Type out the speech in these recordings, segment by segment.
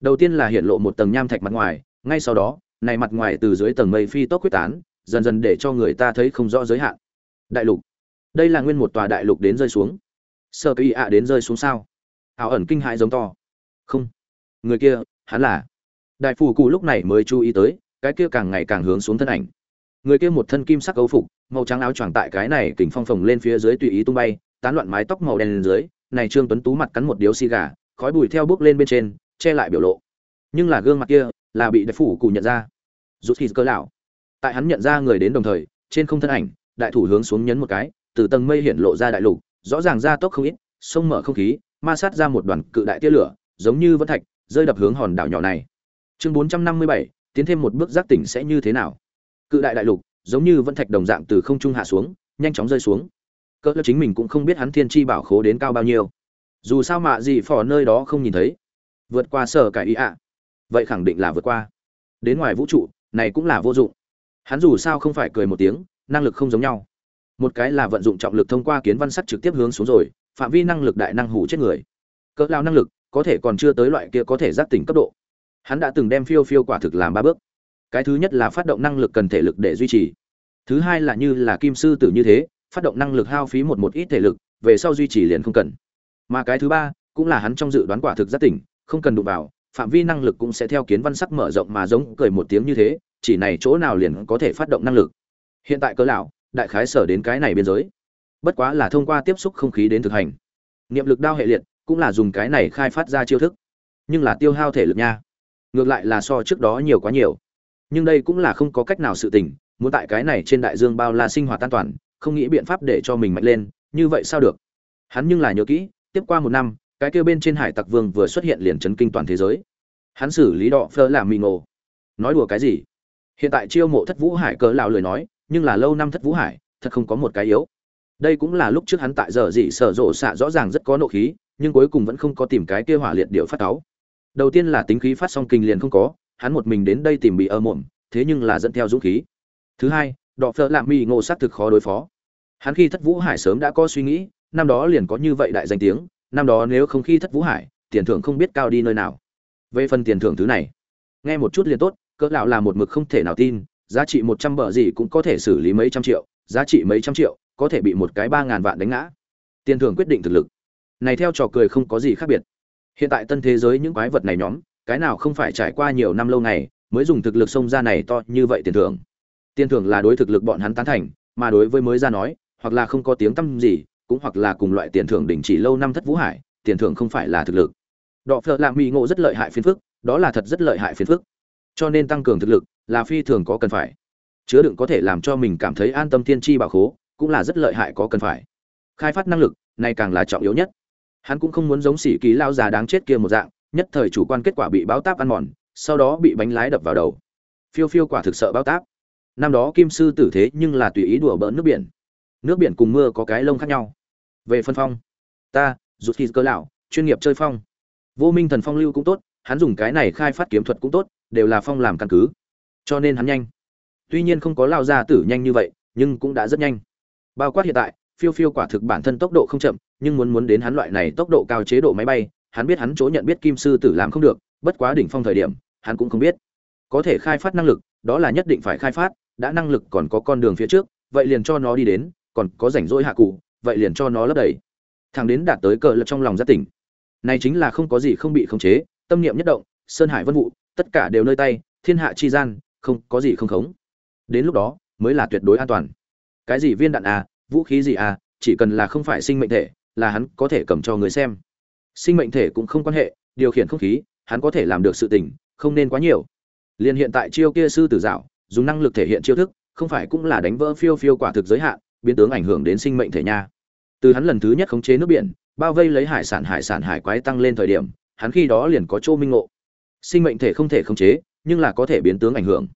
đầu tiên là hiện lộ một tầng nham thạch mặt ngoài, ngay sau đó, này mặt ngoài từ dưới tầng mây phi tốc quyết tán, dần dần để cho người ta thấy không rõ giới hạn. Đại lục. Đây là nguyên một tòa đại lục đến rơi xuống. Sơ kỳ ạ đến rơi xuống sao? Ảo ẩn kinh hãi giống to. Không. Người kia, hắn là. Đại phù cụ lúc này mới chú ý tới, cái kia càng ngày càng hướng xuống thân ảnh. Người kia một thân kim sắc âu phục, màu trắng áo choàng tại cái này kình phong phồng lên phía dưới tùy ý tung bay, tán loạn mái tóc màu đen lên dưới, này trương tuấn tú mặt cắn một điếu xì gà, khói bụi theo bước lên bên trên che lại biểu lộ. Nhưng là gương mặt kia là bị đại phủ cụ nhận ra. Rút khi cơ lão. Tại hắn nhận ra người đến đồng thời, trên không thân ảnh, đại thủ hướng xuống nhấn một cái, từ tầng mây hiện lộ ra đại lục, rõ ràng ra tốc không ít, sông mở không khí, ma sát ra một đoàn cự đại tia lửa, giống như vân thạch, rơi đập hướng hòn đảo nhỏ này. Chương bốn trăm năm mươi bảy, tiến thêm một bước giác tỉnh sẽ như thế nào? Cự đại đại lục, giống như vân thạch đồng dạng từ không trung hạ xuống, nhanh chóng rơi xuống. Cỡ chính mình cũng không biết hắn thiên chi bảo khố đến cao bao nhiêu. Dù sao mạ gì phò nơi đó không nhìn thấy vượt qua sở cải ý ạ. Vậy khẳng định là vượt qua. Đến ngoài vũ trụ, này cũng là vô dụng. Hắn dù sao không phải cười một tiếng, năng lực không giống nhau. Một cái là vận dụng trọng lực thông qua kiến văn sắt trực tiếp hướng xuống rồi, phạm vi năng lực đại năng hủ chết người. Cỡ lao năng lực, có thể còn chưa tới loại kia có thể giác tỉnh cấp độ. Hắn đã từng đem phiêu phiêu quả thực làm ba bước. Cái thứ nhất là phát động năng lực cần thể lực để duy trì. Thứ hai là như là kim sư tử như thế, phát động năng lực hao phí một một ít thể lực, về sau duy trì liền không cần. Mà cái thứ ba, cũng là hắn trong dự đoán quả thực giác tỉnh không cần đụng vào, phạm vi năng lực cũng sẽ theo kiến văn sắc mở rộng mà giống cười một tiếng như thế, chỉ này chỗ nào liền có thể phát động năng lực. Hiện tại cỡ lão, đại khái sở đến cái này biên giới. Bất quá là thông qua tiếp xúc không khí đến thực hành. Niệm lực đao hệ liệt, cũng là dùng cái này khai phát ra chiêu thức. Nhưng là tiêu hao thể lực nha. Ngược lại là so trước đó nhiều quá nhiều. Nhưng đây cũng là không có cách nào sự tình, muốn tại cái này trên đại dương bao la sinh hoạt an toàn, không nghĩ biện pháp để cho mình mạnh lên, như vậy sao được? Hắn nhưng là nhớ kỹ, tiếp qua một năm cái kia bên trên hải tặc vương vừa xuất hiện liền chấn kinh toàn thế giới. Hắn xử lý đọ phơ làm mì ngộ. Nói đùa cái gì? Hiện tại chiêu mộ thất vũ hải cỡ lão lời nói, nhưng là lâu năm thất vũ hải, thật không có một cái yếu. Đây cũng là lúc trước hắn tại giờ dị sở rộ xạ rõ ràng rất có nộ khí, nhưng cuối cùng vẫn không có tìm cái kia hỏa liệt điệu phát táo. Đầu tiên là tính khí phát xong kinh liền không có, hắn một mình đến đây tìm bị ơ mộm, thế nhưng là dẫn theo dũng khí. Thứ hai, đọ phơ làm mì ngộ xác thực khó đối phó. Hắn khi thất vũ hải sớm đã có suy nghĩ, năm đó liền có như vậy đại danh tiếng năm đó nếu không khi thất vũ hải, tiền thưởng không biết cao đi nơi nào. Về phần tiền thưởng thứ này, nghe một chút liền tốt, cỡ lão là một mực không thể nào tin, giá trị một trăm bờ gì cũng có thể xử lý mấy trăm triệu, giá trị mấy trăm triệu, có thể bị một cái ba ngàn vạn đánh ngã. Tiền thưởng quyết định thực lực. Này theo trò cười không có gì khác biệt. Hiện tại tân thế giới những quái vật này nhóm, cái nào không phải trải qua nhiều năm lâu ngày, mới dùng thực lực xông ra này to như vậy tiền thưởng. Tiền thưởng là đối thực lực bọn hắn tán thành, mà đối với mới ra nói, hoặc là không có tiếng tăm gì cũng hoặc là cùng loại tiền thưởng đỉnh chỉ lâu năm thất vũ hải, tiền thưởng không phải là thực lực. Đọ phợ lạ mỹ ngộ rất lợi hại phiền phức, đó là thật rất lợi hại phiền phức. Cho nên tăng cường thực lực là phi thường có cần phải. Chứa đựng có thể làm cho mình cảm thấy an tâm thiên tri bảo khố, cũng là rất lợi hại có cần phải. Khai phát năng lực này càng là trọng yếu nhất. Hắn cũng không muốn giống sĩ ký lao già đáng chết kia một dạng, nhất thời chủ quan kết quả bị báo táp ăn mòn, sau đó bị bánh lái đập vào đầu. Phiêu phiêu quả thực sợ báo táp. Năm đó kim sư tử thế nhưng là tùy ý đùa bỡn nước biển. Nước biển cùng mưa có cái lông khác nhau về phân phong. Ta, rút khi cơ lão, chuyên nghiệp chơi phong. Vô minh thần phong lưu cũng tốt, hắn dùng cái này khai phát kiếm thuật cũng tốt, đều là phong làm căn cứ. Cho nên hắn nhanh. Tuy nhiên không có lao ra tử nhanh như vậy, nhưng cũng đã rất nhanh. Bao quát hiện tại, phiêu phiêu quả thực bản thân tốc độ không chậm, nhưng muốn muốn đến hắn loại này tốc độ cao chế độ máy bay, hắn biết hắn chỗ nhận biết kim sư tử làm không được, bất quá đỉnh phong thời điểm, hắn cũng không biết. Có thể khai phát năng lực, đó là nhất định phải khai phát, đã năng lực còn có con đường phía trước, vậy liền cho nó đi đến, còn có rảnh rỗi hạ cụ vậy liền cho nó lấp đầy. Thằng đến đạt tới cờ lập trong lòng gia tỉnh. Này chính là không có gì không bị khống chế, tâm niệm nhất động, sơn hải vân vụ tất cả đều nơi tay, thiên hạ chi gian, không có gì không khống. Đến lúc đó, mới là tuyệt đối an toàn. Cái gì viên đạn à vũ khí gì à chỉ cần là không phải sinh mệnh thể, là hắn có thể cầm cho người xem. Sinh mệnh thể cũng không quan hệ, điều khiển không khí, hắn có thể làm được sự tình, không nên quá nhiều. Liền hiện tại chiêu kia sư tử dạo, dùng năng lực thể hiện chiêu thức, không phải cũng là đánh vỡ phiêu phiêu quả thực giới hạn biến tướng ảnh hưởng đến sinh mệnh thể nha. Từ hắn lần thứ nhất khống chế nước biển, bao vây lấy hải sản hải sản hải quái tăng lên thời điểm, hắn khi đó liền có chỗ minh ngộ. Sinh mệnh thể không thể khống chế, nhưng là có thể biến tướng ảnh hưởng.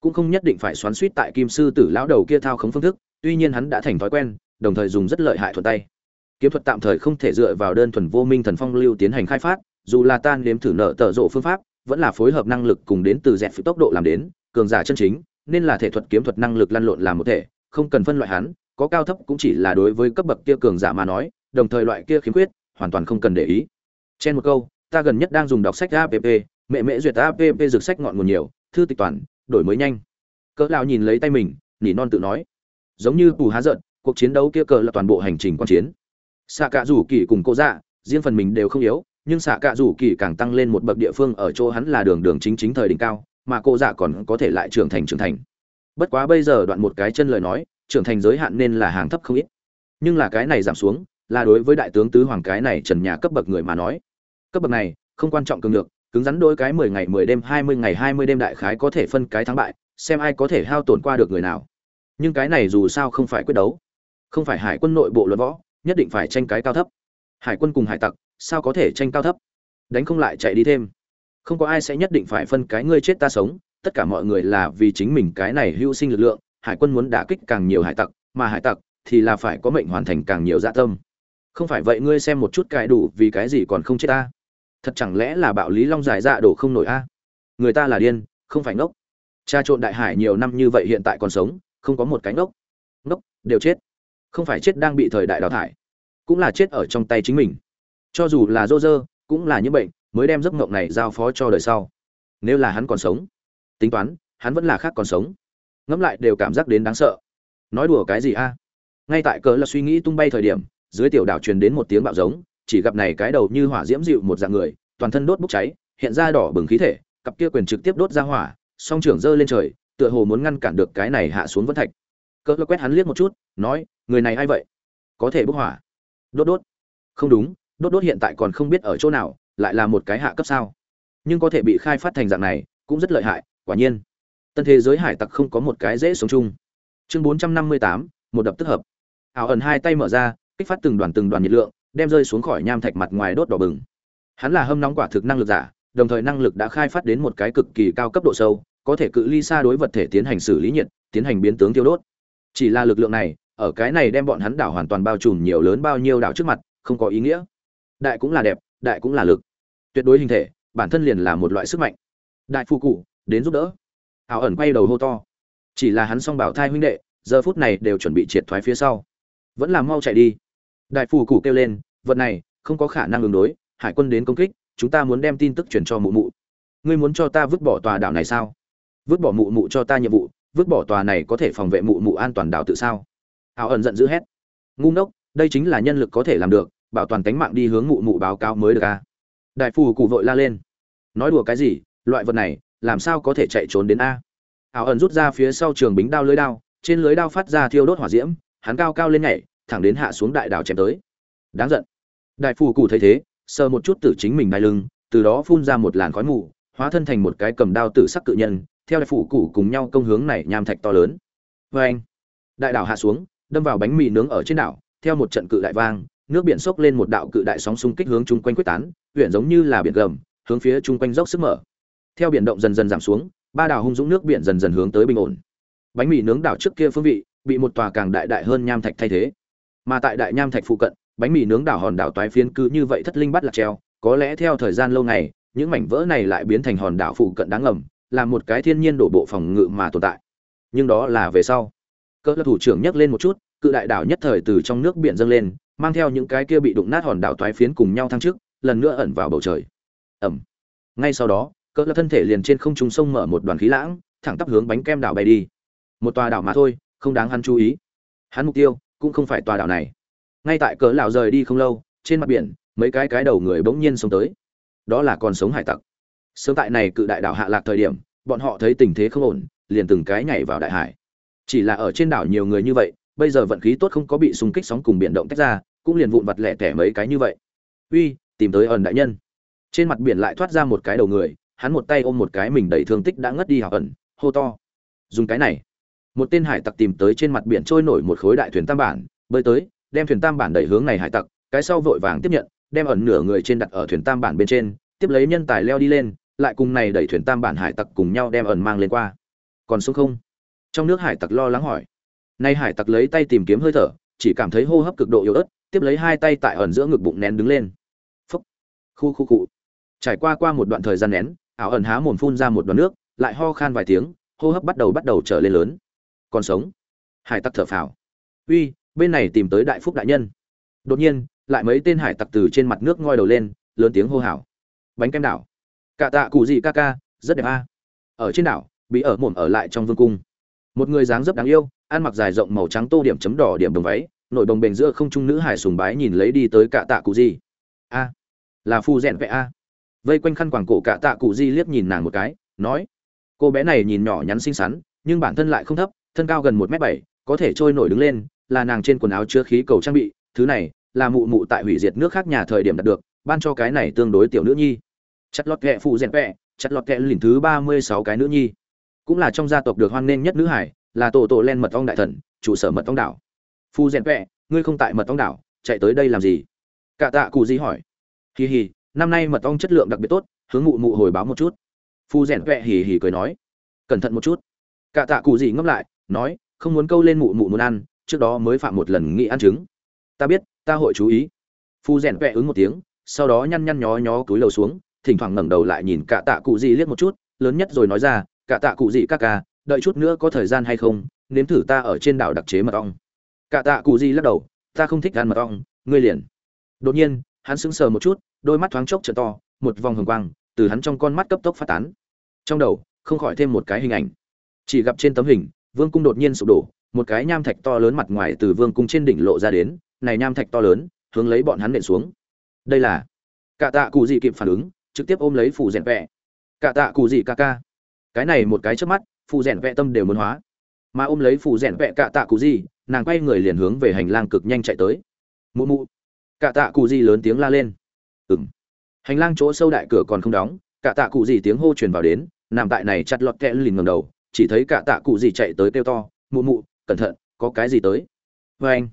Cũng không nhất định phải xoắn suýt tại kim sư tử lão đầu kia thao khống phương thức, tuy nhiên hắn đã thành thói quen, đồng thời dùng rất lợi hại thuận tay. Kiếm thuật tạm thời không thể dựa vào đơn thuần vô minh thần phong lưu tiến hành khai phát, dù là tan nếm thử nợ tợ rộ phương pháp, vẫn là phối hợp năng lực cùng đến từ dẹp tốc độ làm đến, cường giả chân chính, nên là thể thuật kiếm thuật năng lực lăn lộn làm một thể, không cần phân loại hắn có cao thấp cũng chỉ là đối với cấp bậc kia cường giả mà nói, đồng thời loại kia khiếm khuyết, hoàn toàn không cần để ý. Trên một câu, ta gần nhất đang dùng đọc sách app mẹ mẹ duyệt app rực sách ngọn nguồn nhiều, thư tịch toàn, đổi mới nhanh. Cỡ lão nhìn lấy tay mình, nỉ non tự nói. Giống như tù há giận, cuộc chiến đấu kia cờ là toàn bộ hành trình quan chiến. Sạ cả rủ kỳ cùng cô dạ riêng phần mình đều không yếu, nhưng xạ cạ rủ kỳ càng tăng lên một bậc địa phương ở chỗ hắn là đường đường chính chính thời đỉnh cao, mà cô dạ còn có thể lại trưởng thành trưởng thành. Bất quá bây giờ đoạn một cái chân lời nói trưởng thành giới hạn nên là hàng thấp không ít. Nhưng là cái này giảm xuống, là đối với đại tướng tứ hoàng cái này trần nhà cấp bậc người mà nói. Cấp bậc này, không quan trọng cường được cứng rắn đôi cái mười ngày mười đêm, hai mươi ngày hai mươi đêm đại khái có thể phân cái thắng bại, xem ai có thể hao tổn qua được người nào. Nhưng cái này dù sao không phải quyết đấu. Không phải hải quân nội bộ luận võ, nhất định phải tranh cái cao thấp. Hải quân cùng hải tặc, sao có thể tranh cao thấp? Đánh không lại chạy đi thêm. Không có ai sẽ nhất định phải phân cái ngươi chết ta sống, tất cả mọi người là vì chính mình cái này hữu sinh lực lượng hải quân muốn đả kích càng nhiều hải tặc, mà hải tặc thì là phải có mệnh hoàn thành càng nhiều dạ tâm. Không phải vậy ngươi xem một chút cài đủ vì cái gì còn không chết ta? Thật chẳng lẽ là bạo lý long giải dạ đổ không nổi a? Người ta là điên, không phải ngốc. Cha trộn đại hải nhiều năm như vậy hiện tại còn sống, không có một cái ngốc. Ngốc, đều chết. Không phải chết đang bị thời đại đào thải, cũng là chết ở trong tay chính mình. Cho dù là dô dơ, cũng là những bệnh mới đem giấc mộng này giao phó cho đời sau. Nếu là hắn còn sống, tính toán, hắn vẫn là khác còn sống ngẫm lại đều cảm giác đến đáng sợ. Nói đùa cái gì a? Ngay tại cớ là suy nghĩ tung bay thời điểm, dưới tiểu đảo truyền đến một tiếng bạo giống, chỉ gặp này cái đầu như hỏa diễm dịu một dạng người, toàn thân đốt bốc cháy, hiện ra đỏ bừng khí thể, cặp kia quyền trực tiếp đốt ra hỏa, song trưởng giơ lên trời, tựa hồ muốn ngăn cản được cái này hạ xuống vân thạch. Cỡ quét hắn liếc một chút, nói, người này ai vậy? Có thể bốc hỏa. Đốt đốt. Không đúng, đốt đốt hiện tại còn không biết ở chỗ nào, lại là một cái hạ cấp sao. Nhưng có thể bị khai phát thành dạng này, cũng rất lợi hại, quả nhiên tân thế giới hải tặc không có một cái dễ sống chung. Chương bốn trăm năm mươi tám, một đập tức hợp. Ảo ẩn hai tay mở ra, kích phát từng đoàn từng đoàn nhiệt lượng, đem rơi xuống khỏi nham thạch mặt ngoài đốt đỏ bừng. Hắn là hâm nóng quả thực năng lực giả, đồng thời năng lực đã khai phát đến một cái cực kỳ cao cấp độ sâu, có thể cự ly xa đối vật thể tiến hành xử lý nhiệt, tiến hành biến tướng tiêu đốt. Chỉ là lực lượng này, ở cái này đem bọn hắn đảo hoàn toàn bao trùm nhiều lớn bao nhiêu đảo trước mặt, không có ý nghĩa. Đại cũng là đẹp, đại cũng là lực. Tuyệt đối hình thể, bản thân liền là một loại sức mạnh. Đại phu cụ, đến giúp đỡ ảo ẩn quay đầu hô to. Chỉ là hắn song bảo thai huynh đệ, giờ phút này đều chuẩn bị triệt thoái phía sau. Vẫn là mau chạy đi. Đại phù cụ kêu lên, vật này, không có khả năng ứng đối, hải quân đến công kích, chúng ta muốn đem tin tức truyền cho mụ mụ. Ngươi muốn cho ta vứt bỏ tòa đảo này sao? Vứt bỏ mụ mụ cho ta nhiệm vụ, vứt bỏ tòa này có thể phòng vệ mụ mụ an toàn đảo tự sao? Ảo ẩn giận dữ hét. Ngu ngốc, đây chính là nhân lực có thể làm được, bảo toàn tánh mạng đi hướng mụ mụ báo cáo mới được à? Đại phù cụ vội la lên. Nói đùa cái gì, loại vật này làm sao có thể chạy trốn đến a? Ảo ẩn rút ra phía sau trường bính đao lưới đao, trên lưới đao phát ra thiêu đốt hỏa diễm, hắn cao cao lên nhảy, thẳng đến hạ xuống đại đảo chém tới. Đáng giận. Đại phù cụ thấy thế, sờ một chút từ chính mình đai lưng, từ đó phun ra một làn khói mù, hóa thân thành một cái cầm đao tử sắc cự nhân, theo đại phù cụ cùng nhau công hướng này nham thạch to lớn. Vê anh, đại đảo hạ xuống, đâm vào bánh mì nướng ở trên đảo, theo một trận cự đại vang, nước biển sốc lên một đạo cự đại sóng xung kích hướng chung quanh quyết tán, huyện giống như là biển gầm, hướng phía chung quanh dốc sức mở theo biển động dần dần giảm xuống, ba đảo hung dũng nước biển dần dần hướng tới bình ổn. Bánh mì nướng đảo trước kia phương vị, bị một tòa càng đại đại hơn nham thạch thay thế. Mà tại đại nham thạch phụ cận, bánh mì nướng đảo hòn đảo toái phiến cứ như vậy thất linh bắt lạc treo, có lẽ theo thời gian lâu ngày, những mảnh vỡ này lại biến thành hòn đảo phụ cận đáng ngầm là một cái thiên nhiên đổ bộ phòng ngự mà tồn tại. Nhưng đó là về sau. Cỡ thủ trưởng nhấc lên một chút, cự đại đảo nhất thời từ trong nước biển dâng lên, mang theo những cái kia bị đụng nát hòn đảo toái phiến cùng nhau thăng trước lần nữa ẩn vào bầu trời. Ẩm ngay sau đó cỡ thân thể liền trên không trung sông mở một đoàn khí lãng, thẳng tắp hướng bánh kem đảo bay đi. Một tòa đảo mà thôi, không đáng hắn chú ý. Hắn mục tiêu cũng không phải tòa đảo này. Ngay tại cỡ lão rời đi không lâu, trên mặt biển, mấy cái cái đầu người bỗng nhiên xông tới. Đó là còn sống hải tặc. Sớm tại này cự đại đảo hạ lạc thời điểm, bọn họ thấy tình thế không ổn, liền từng cái nhảy vào đại hải. Chỉ là ở trên đảo nhiều người như vậy, bây giờ vận khí tốt không có bị xung kích sóng cùng biển động tách ra, cũng liền vụn vặt lẻ tẻ mấy cái như vậy. Uy, tìm tới ẩn đại nhân. Trên mặt biển lại thoát ra một cái đầu người hắn một tay ôm một cái mình đầy thương tích đã ngất đi hào ẩn, hô to. Dùng cái này. Một tên hải tặc tìm tới trên mặt biển trôi nổi một khối đại thuyền tam bản, bơi tới, đem thuyền tam bản đẩy hướng này hải tặc, cái sau vội vàng tiếp nhận, đem ẩn nửa người trên đặt ở thuyền tam bản bên trên, tiếp lấy nhân tài leo đi lên, lại cùng này đẩy thuyền tam bản hải tặc cùng nhau đem ẩn mang lên qua. Còn sống không? Trong nước hải tặc lo lắng hỏi. Nay hải tặc lấy tay tìm kiếm hơi thở, chỉ cảm thấy hô hấp cực độ yếu ớt, tiếp lấy hai tay tại ẩn giữa ngực bụng nén đứng lên. Phúc. Khu khu cụ trải qua qua một đoạn thời gian nén ảo ẩn há mồm phun ra một đoạn nước, lại ho khan vài tiếng, hô hấp bắt đầu bắt đầu trở lên lớn. Còn sống. Hải tặc thở phào. Uy, bên này tìm tới đại phúc đại nhân. Đột nhiên, lại mấy tên hải tặc từ trên mặt nước ngoi đầu lên, lớn tiếng hô hào. Bánh kem đảo. Cả tạ cụ gì ca ca, rất đẹp a. Ở trên đảo bị ở mồm ở lại trong vương cung. Một người dáng dấp đáng yêu, ăn mặc dài rộng màu trắng tô điểm chấm đỏ điểm đồng váy nội đồng bền giữa không trung nữ hải sùng bái nhìn lấy đi tới cả tạ cụ gì. A. Là phu rèn vẽ a vây quanh khăn quàng cổ cạ tạ cụ di liếc nhìn nàng một cái nói cô bé này nhìn nhỏ nhắn xinh xắn nhưng bản thân lại không thấp thân cao gần một m bảy có thể trôi nổi đứng lên là nàng trên quần áo chứa khí cầu trang bị thứ này là mụ mụ tại hủy diệt nước khác nhà thời điểm đạt được ban cho cái này tương đối tiểu nữ nhi. Chặt lọt kẹ phụ rèn vẹ, chặt lọt kẹ lìn thứ ba mươi sáu cái nữ nhi. Cũng là trong gia tộc được hoan nghênh nhất nữ hải là tổ tổ len mật ong đại thần trụ sở mật ong đảo. Phu rèn vẹ, ngươi không tại mật ong đảo chạy tới đây làm gì? Cả tạ cụ di hỏi. Hì hì năm nay mật ong chất lượng đặc biệt tốt, hướng mụ mụ hồi báo một chút. Phu rèn vẹ hì hì cười nói, cẩn thận một chút. Cả tạ cụ gì ngâm lại, nói, không muốn câu lên mụ mụ muốn ăn, trước đó mới phạm một lần nghĩ ăn trứng. Ta biết, ta hội chú ý. Phu rèn vẹ ứng một tiếng, sau đó nhăn nhăn nhó nhó túi lầu xuống, thỉnh thoảng ngẩng đầu lại nhìn cả tạ cụ gì liếc một chút, lớn nhất rồi nói ra, cả tạ cụ gì ca ca, đợi chút nữa có thời gian hay không, nếm thử ta ở trên đảo đặc chế mật ong. Cả tạ cụ gì lắc đầu, ta không thích ăn mật ong, ngươi liền. Đột nhiên, hắn sững sờ một chút đôi mắt thoáng chốc trợ to, một vòng hồng quang từ hắn trong con mắt cấp tốc phát tán. Trong đầu, không khỏi thêm một cái hình ảnh. Chỉ gặp trên tấm hình, vương cung đột nhiên sụp đổ, một cái nham thạch to lớn mặt ngoài từ vương cung trên đỉnh lộ ra đến, này nham thạch to lớn, hướng lấy bọn hắn nện xuống. Đây là cả tạ cụ gì kịp phản ứng, trực tiếp ôm lấy phù rèn vẹ cả tạ cụ gì ca ca. Cái này một cái trước mắt, phù rèn vẹ tâm đều muốn hóa. Mà ôm lấy phù rèn vẹ cả tạ cụ gì nàng quay người liền hướng về hành lang cực nhanh chạy tới. Mụ mụ. Cả tạ cụ gì lớn tiếng la lên ừng hành lang chỗ sâu đại cửa còn không đóng, cả tạ cụ gì tiếng hô truyền vào đến, nằm tại này chặt lọt kẽ lìn ngầm đầu, chỉ thấy cả tạ cụ gì chạy tới kêu to, mụ mụ, cẩn thận, có cái gì tới? Vê anh,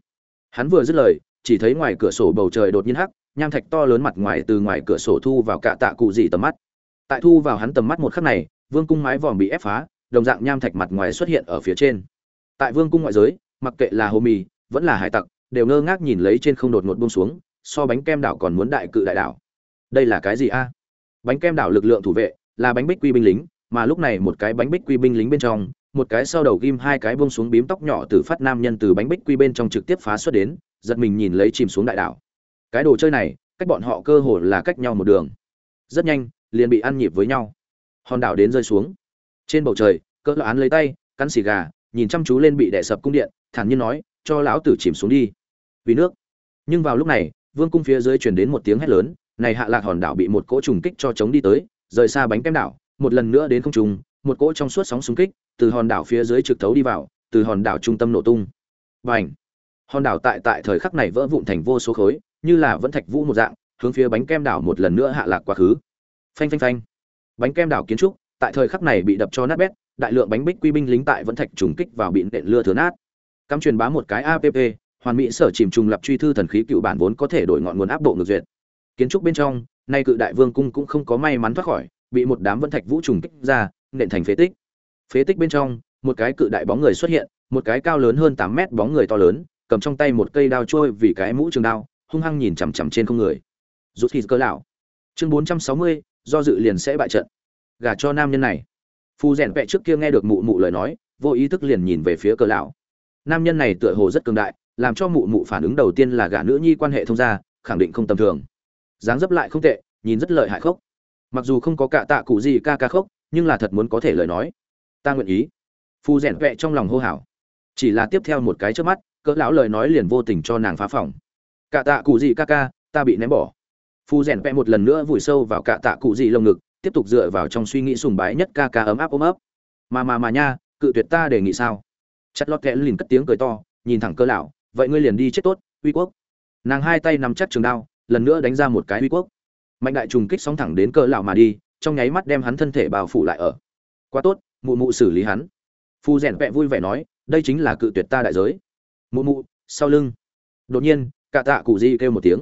hắn vừa dứt lời, chỉ thấy ngoài cửa sổ bầu trời đột nhiên hắc, nham thạch to lớn mặt ngoài từ ngoài cửa sổ thu vào cả tạ cụ gì tầm mắt. Tại thu vào hắn tầm mắt một khắc này, vương cung mái vòm bị ép phá, đồng dạng nham thạch mặt ngoài xuất hiện ở phía trên. Tại vương cung ngoại giới, mặc kệ là hồ mì, vẫn là hải tặc, đều ngơ ngác nhìn lấy trên không đột ngột buông xuống so bánh kem đảo còn muốn đại cự đại đảo. Đây là cái gì a? Bánh kem đảo lực lượng thủ vệ, là bánh bích quy binh lính, mà lúc này một cái bánh bích quy binh lính bên trong, một cái sau đầu ghim hai cái buông xuống bím tóc nhỏ từ phát nam nhân từ bánh bích quy bên trong trực tiếp phá xuất đến, giật mình nhìn lấy chìm xuống đại đảo. Cái đồ chơi này, cách bọn họ cơ hồ là cách nhau một đường. Rất nhanh, liền bị ăn nhịp với nhau. Hòn đảo đến rơi xuống. Trên bầu trời, cỡ án lấy tay, cắn xì gà, nhìn chăm chú lên bị đè sập cung điện, thản nhiên nói, cho lão tử chìm xuống đi. Vì nước. Nhưng vào lúc này vương cung phía dưới truyền đến một tiếng hét lớn, này hạ lạc hòn đảo bị một cỗ trùng kích cho chống đi tới, rời xa bánh kem đảo, một lần nữa đến không trùng một cỗ trong suốt sóng xung kích, từ hòn đảo phía dưới trực thấu đi vào, từ hòn đảo trung tâm nổ tung. Và hòn đảo tại tại thời khắc này vỡ vụn thành vô số khối, như là vẫn thạch vũ một dạng, hướng phía bánh kem đảo một lần nữa hạ lạc quá khứ. Phanh phanh phanh! Bánh kem đảo kiến trúc, tại thời khắc này bị đập cho nát bét, đại lượng bánh bích quy binh lính tại vẫn thạch trùng kích vào bị nện lưa thừa nát. Cắm truyền bá một cái app hoàn mỹ sở chìm trùng lập truy thư thần khí cựu bản vốn có thể đổi ngọn nguồn áp bộ ngược duyệt. Kiến trúc bên trong, nay cự đại vương cung cũng không có may mắn thoát khỏi, bị một đám vân thạch vũ trùng kích ra, nện thành phế tích. Phế tích bên trong, một cái cự đại bóng người xuất hiện, một cái cao lớn hơn tám mét bóng người to lớn, cầm trong tay một cây đao trôi vì cái mũ trường đao, hung hăng nhìn chằm chằm trên không người. Rút khi cơ lão. Chương bốn trăm sáu mươi, do dự liền sẽ bại trận. Gả cho nam nhân này. Phù rèn vẹ trước kia nghe được mụ mụ lời nói, vô ý thức liền nhìn về phía cơ lão. Nam nhân này tựa hồ rất cường đại làm cho mụ mụ phản ứng đầu tiên là gả nữ nhi quan hệ thông gia, khẳng định không tầm thường. Dáng dấp lại không tệ, nhìn rất lợi hại khốc. Mặc dù không có cả tạ cụ gì ca ca khốc, nhưng là thật muốn có thể lời nói. Ta nguyện ý. Phu rèn vẹ trong lòng hô hào. Chỉ là tiếp theo một cái trước mắt, cỡ lão lời nói liền vô tình cho nàng phá phòng. Cả tạ cụ gì ca ca, ta bị ném bỏ. Phu rèn vẹ một lần nữa vùi sâu vào cả tạ cụ gì lồng ngực, tiếp tục dựa vào trong suy nghĩ sùng bái nhất ca ca ấm áp ôm ấp. Mà mà mà nha, cự tuyệt ta đề nghị sao? Chặt lót kẽ liền cất tiếng cười to, nhìn thẳng cỡ lão vậy ngươi liền đi chết tốt, uy quốc. Nàng hai tay nắm chắc trường đao, lần nữa đánh ra một cái uy quốc. Mạnh đại trùng kích sóng thẳng đến cơ lão mà đi, trong nháy mắt đem hắn thân thể bao phủ lại ở. Quá tốt, mụ mụ xử lý hắn. Phu rèn vẹ vui vẻ nói, đây chính là cự tuyệt ta đại giới. Mụ mụ, sau lưng. Đột nhiên, cả tạ cụ di kêu một tiếng.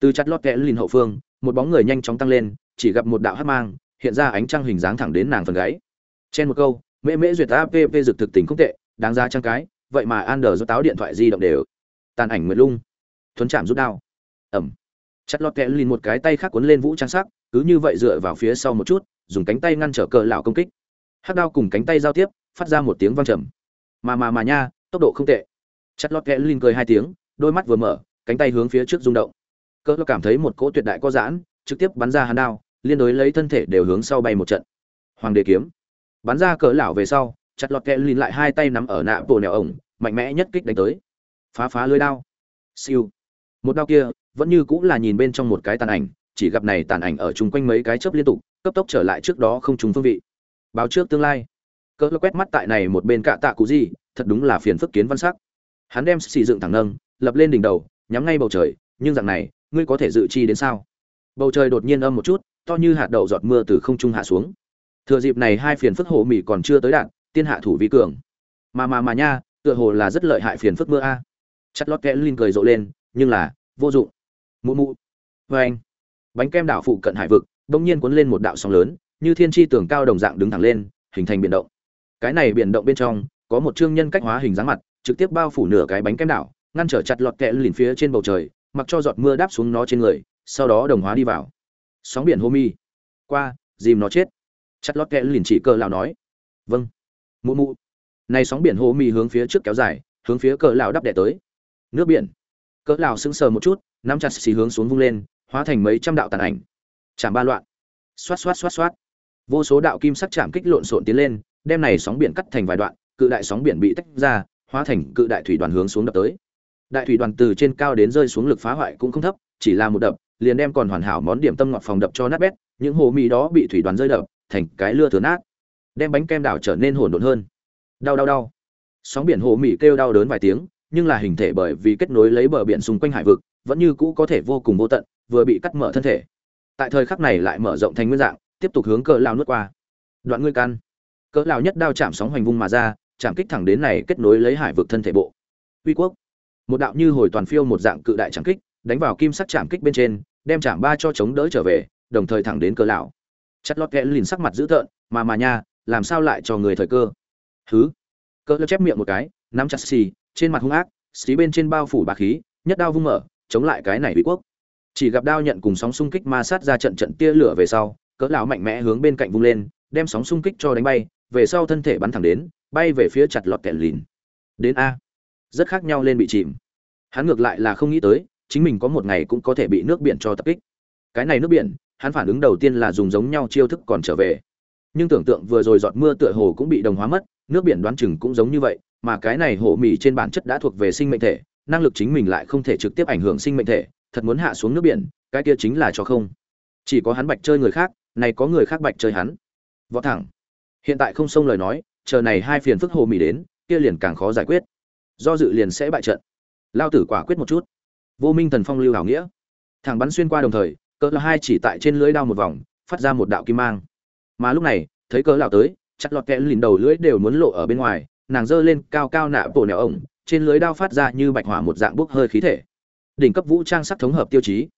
Từ chặt lót kẽ lìn hậu phương, một bóng người nhanh chóng tăng lên, chỉ gặp một đạo hát mang, hiện ra ánh trăng hình dáng thẳng đến nàng phần gáy. Trên một câu, mễ mễ duyệt app dược thực tình không tệ, đáng ra trang cái vậy mà an đờ do táo điện thoại di động đều. Tàn ảnh mượt lung. Thuấn chạm rút đao. Ẩm. Chặt lọt kẽ lìn một cái tay khác cuốn lên vũ trang sắc, cứ như vậy dựa vào phía sau một chút, dùng cánh tay ngăn trở cờ lão công kích. Hát đao cùng cánh tay giao tiếp, phát ra một tiếng vang trầm. Mà mà mà nha, tốc độ không tệ. Chặt lọt kẽ lìn cười hai tiếng, đôi mắt vừa mở, cánh tay hướng phía trước rung động. Cỡ cảm thấy một cỗ tuyệt đại có giãn, trực tiếp bắn ra hàn đao, liên đối lấy thân thể đều hướng sau bay một trận. Hoàng đế kiếm. Bắn ra cỡ lão về sau chặt lọt kẹ lìn lại hai tay nắm ở nạ bộ nẻo ổng, mạnh mẽ nhất kích đánh tới. Phá phá lưới đao. Siêu. Một đao kia, vẫn như cũng là nhìn bên trong một cái tàn ảnh, chỉ gặp này tàn ảnh ở chung quanh mấy cái chớp liên tục, cấp tốc trở lại trước đó không trúng phương vị. Báo trước tương lai. Cỡ quét mắt tại này một bên cạ tạ cụ gì, thật đúng là phiền phức kiến văn sắc. Hắn đem xì dựng thẳng nâng, lập lên đỉnh đầu, nhắm ngay bầu trời, nhưng dạng này, ngươi có thể dự chi đến sao? Bầu trời đột nhiên âm một chút, to như hạt đậu giọt mưa từ không trung hạ xuống. Thừa dịp này hai phiền phức hồ mỉ còn chưa tới đạn tiên hạ thủ vi cường. Mà mà mà nha, tựa hồ là rất lợi hại phiền phức mưa a. Chặt lót kẽ linh cười rộ lên, nhưng là, vô dụng. Mụ mụ. Vê anh. Bánh kem đảo phụ cận hải vực bỗng nhiên cuốn lên một đạo sóng lớn, như thiên tri tường cao đồng dạng đứng thẳng lên, hình thành biển động. Cái này biển động bên trong, có một chương nhân cách hóa hình dáng mặt, trực tiếp bao phủ nửa cái bánh kem đảo, ngăn trở chặt lọt kẽ lìn phía trên bầu trời, mặc cho giọt mưa đáp xuống nó trên người, sau đó đồng hóa đi vào. Sóng biển hô mi. Qua, dìm nó chết. Chặt lọt kẽ lìn chỉ cơ lão nói. Vâng mụ mụ. Này sóng biển hồ mì hướng phía trước kéo dài, hướng phía cỡ lão đắp đẻ tới. Nước biển. Cỡ lão sững sờ một chút, nắm chặt xì hướng xuống vung lên, hóa thành mấy trăm đạo tàn ảnh. Chạm ba loạn. Xoát xoát xoát xoát. Vô số đạo kim sắc chạm kích lộn xộn tiến lên, đem này sóng biển cắt thành vài đoạn, cự đại sóng biển bị tách ra, hóa thành cự đại thủy đoàn hướng xuống đập tới. Đại thủy đoàn từ trên cao đến rơi xuống lực phá hoại cũng không thấp, chỉ là một đập, liền đem còn hoàn hảo món điểm tâm ngọt phòng đập cho nát bét, những hồ mì đó bị thủy đoàn rơi đập, thành cái lưa thừa nát đem bánh kem đảo trở nên hỗn độn hơn. Đau đau đau. Sóng biển hồ mì kêu đau đớn vài tiếng, nhưng là hình thể bởi vì kết nối lấy bờ biển xung quanh hải vực, vẫn như cũ có thể vô cùng vô tận, vừa bị cắt mở thân thể. Tại thời khắc này lại mở rộng thành nguyên dạng, tiếp tục hướng cỡ lao nuốt qua. Đoạn ngươi căn. Cỡ lao nhất đao chạm sóng hoành vung mà ra, chạm kích thẳng đến này kết nối lấy hải vực thân thể bộ. Uy quốc. Một đạo như hồi toàn phiêu một dạng cự đại chạm kích, đánh vào kim sắc chạm kích bên trên, đem chạm ba cho chống đỡ trở về, đồng thời thẳng đến cỡ lão. Chặt lót kẽ lìn sắc mặt dữ tợn, mà mà nha làm sao lại cho người thời cơ? Thứ cỡ chép miệng một cái, nắm chặt xì, trên mặt hung ác xí bên trên bao phủ bạc khí, nhất đao vung mở, chống lại cái này bị quốc. Chỉ gặp đao nhận cùng sóng xung kích ma sát ra trận trận tia lửa về sau, cỡ lão mạnh mẽ hướng bên cạnh vung lên, đem sóng xung kích cho đánh bay, về sau thân thể bắn thẳng đến, bay về phía chặt lọt kẹt lìn. Đến a. Rất khác nhau lên bị chìm. Hắn ngược lại là không nghĩ tới, chính mình có một ngày cũng có thể bị nước biển cho tập kích. Cái này nước biển, hắn phản ứng đầu tiên là dùng giống nhau chiêu thức còn trở về nhưng tưởng tượng vừa rồi giọt mưa tựa hồ cũng bị đồng hóa mất, nước biển đoán chừng cũng giống như vậy, mà cái này hổ mì trên bản chất đã thuộc về sinh mệnh thể, năng lực chính mình lại không thể trực tiếp ảnh hưởng sinh mệnh thể, thật muốn hạ xuống nước biển, cái kia chính là cho không. Chỉ có hắn bạch chơi người khác, này có người khác bạch chơi hắn. Võ thẳng, hiện tại không xông lời nói, chờ này hai phiền phức hồ mì đến, kia liền càng khó giải quyết. Do dự liền sẽ bại trận. Lao tử quả quyết một chút. Vô minh thần phong lưu hảo nghĩa. Thẳng bắn xuyên qua đồng thời, cỡ là hai chỉ tại trên lưỡi đao một vòng, phát ra một đạo kim mang mà lúc này, thấy cỡ lão tới, chặt lọt kẽ lìn đầu lưỡi đều muốn lộ ở bên ngoài, nàng giơ lên cao cao nạ bộ nẻo ổng, trên lưới đao phát ra như bạch hỏa một dạng bốc hơi khí thể. Đỉnh cấp vũ trang sắc thống hợp tiêu chí.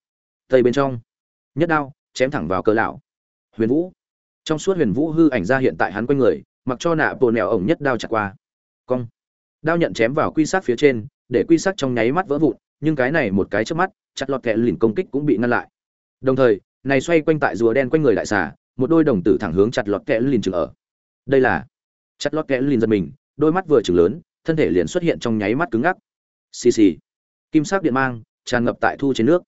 Tây bên trong, nhất đao, chém thẳng vào cỡ lão. Huyền vũ. Trong suốt huyền vũ hư ảnh ra hiện tại hắn quanh người, mặc cho nạ bộ nẻo ổng nhất đao chặt qua. Cong. Đao nhận chém vào quy sát phía trên, để quy sát trong nháy mắt vỡ vụn, nhưng cái này một cái trước mắt, chặt lọt kẹ lìn công kích cũng bị ngăn lại. Đồng thời, này xoay quanh tại rùa đen quanh người đại xà một đôi đồng tử thẳng hướng chặt lọt kẽ lìn chừng ở. Đây là, chặt lọt kẽ lìn giật mình, đôi mắt vừa chừng lớn, thân thể liền xuất hiện trong nháy mắt cứng ngắc. Xì xì. Kim sắc điện mang, tràn ngập tại thu trên nước.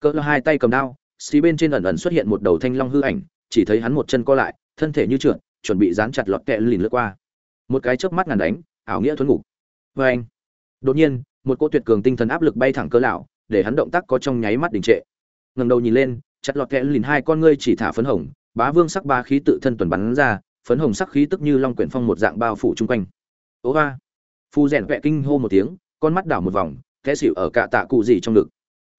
Cỡ hai tay cầm đao, xì bên trên ẩn ẩn xuất hiện một đầu thanh long hư ảnh, chỉ thấy hắn một chân co lại, thân thể như trượt, chuẩn bị dán chặt lọt kẹ lìn lướt qua. Một cái chớp mắt ngàn đánh, ảo nghĩa thuấn ngục. Vê anh. Đột nhiên, một cô tuyệt cường tinh thần áp lực bay thẳng cơ lão, để hắn động tác có trong nháy mắt đình trệ. Ngẩng đầu nhìn lên, chặt lọt kẽ lìn hai con ngươi chỉ thả phấn hồng bá vương sắc ba khí tự thân tuần bắn ra, phấn hồng sắc khí tức như long quyển phong một dạng bao phủ chung quanh. Ố ba. Phu rèn vẹ kinh hô một tiếng, con mắt đảo một vòng, té xịu ở cả tạ cụ gì trong ngực.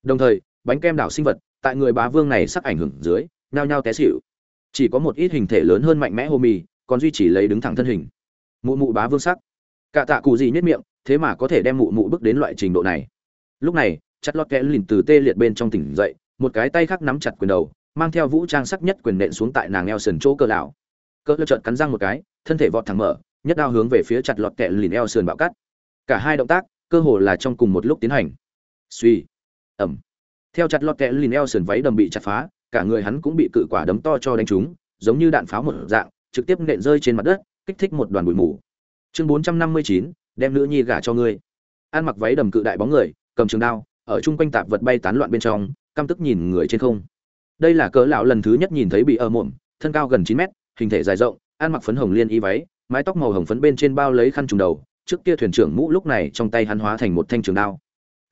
Đồng thời, bánh kem đảo sinh vật, tại người bá vương này sắc ảnh hưởng dưới, nhao nhao té xịu chỉ có một ít hình thể lớn hơn mạnh mẽ hô mì, còn duy trì lấy đứng thẳng thân hình. Mụ mụ bá vương sắc. Cả tạ cụ gì nhất miệng, thế mà có thể đem mụ mụ bước đến loại trình độ này. Lúc này, chặt lọt kẽ lìn từ tê liệt bên trong tỉnh dậy, một cái tay khác nắm chặt quyền đầu mang theo vũ trang sắc nhất quyền nện xuống tại nàng eo sườn chỗ cơ lão. Cơ lão trợn cắn răng một cái, thân thể vọt thẳng mở, nhất đao hướng về phía chặt lọt kẽ lìn eo sườn bạo cắt. Cả hai động tác, cơ hồ là trong cùng một lúc tiến hành. Suy ẩm. Theo chặt lọt kẽ lìn eo sườn váy đầm bị chặt phá, cả người hắn cũng bị cự quả đấm to cho đánh trúng, giống như đạn pháo một dạng, trực tiếp nện rơi trên mặt đất, kích thích một đoàn bụi mù. Chương bốn trăm năm mươi chín, đem nữ nhi gả cho ngươi. Ăn mặc váy đầm cự đại bóng người, cầm trường đao, ở chung quanh tạp vật bay tán loạn bên trong, căm tức nhìn người trên không đây là cỡ lão lần thứ nhất nhìn thấy bị ở mồm thân cao gần 9 mét, hình thể dài rộng, ăn mặc phấn hồng liên y váy, mái tóc màu hồng phấn bên trên bao lấy khăn trùng đầu, trước kia thuyền trưởng mũ lúc này trong tay hắn hóa thành một thanh trường đao.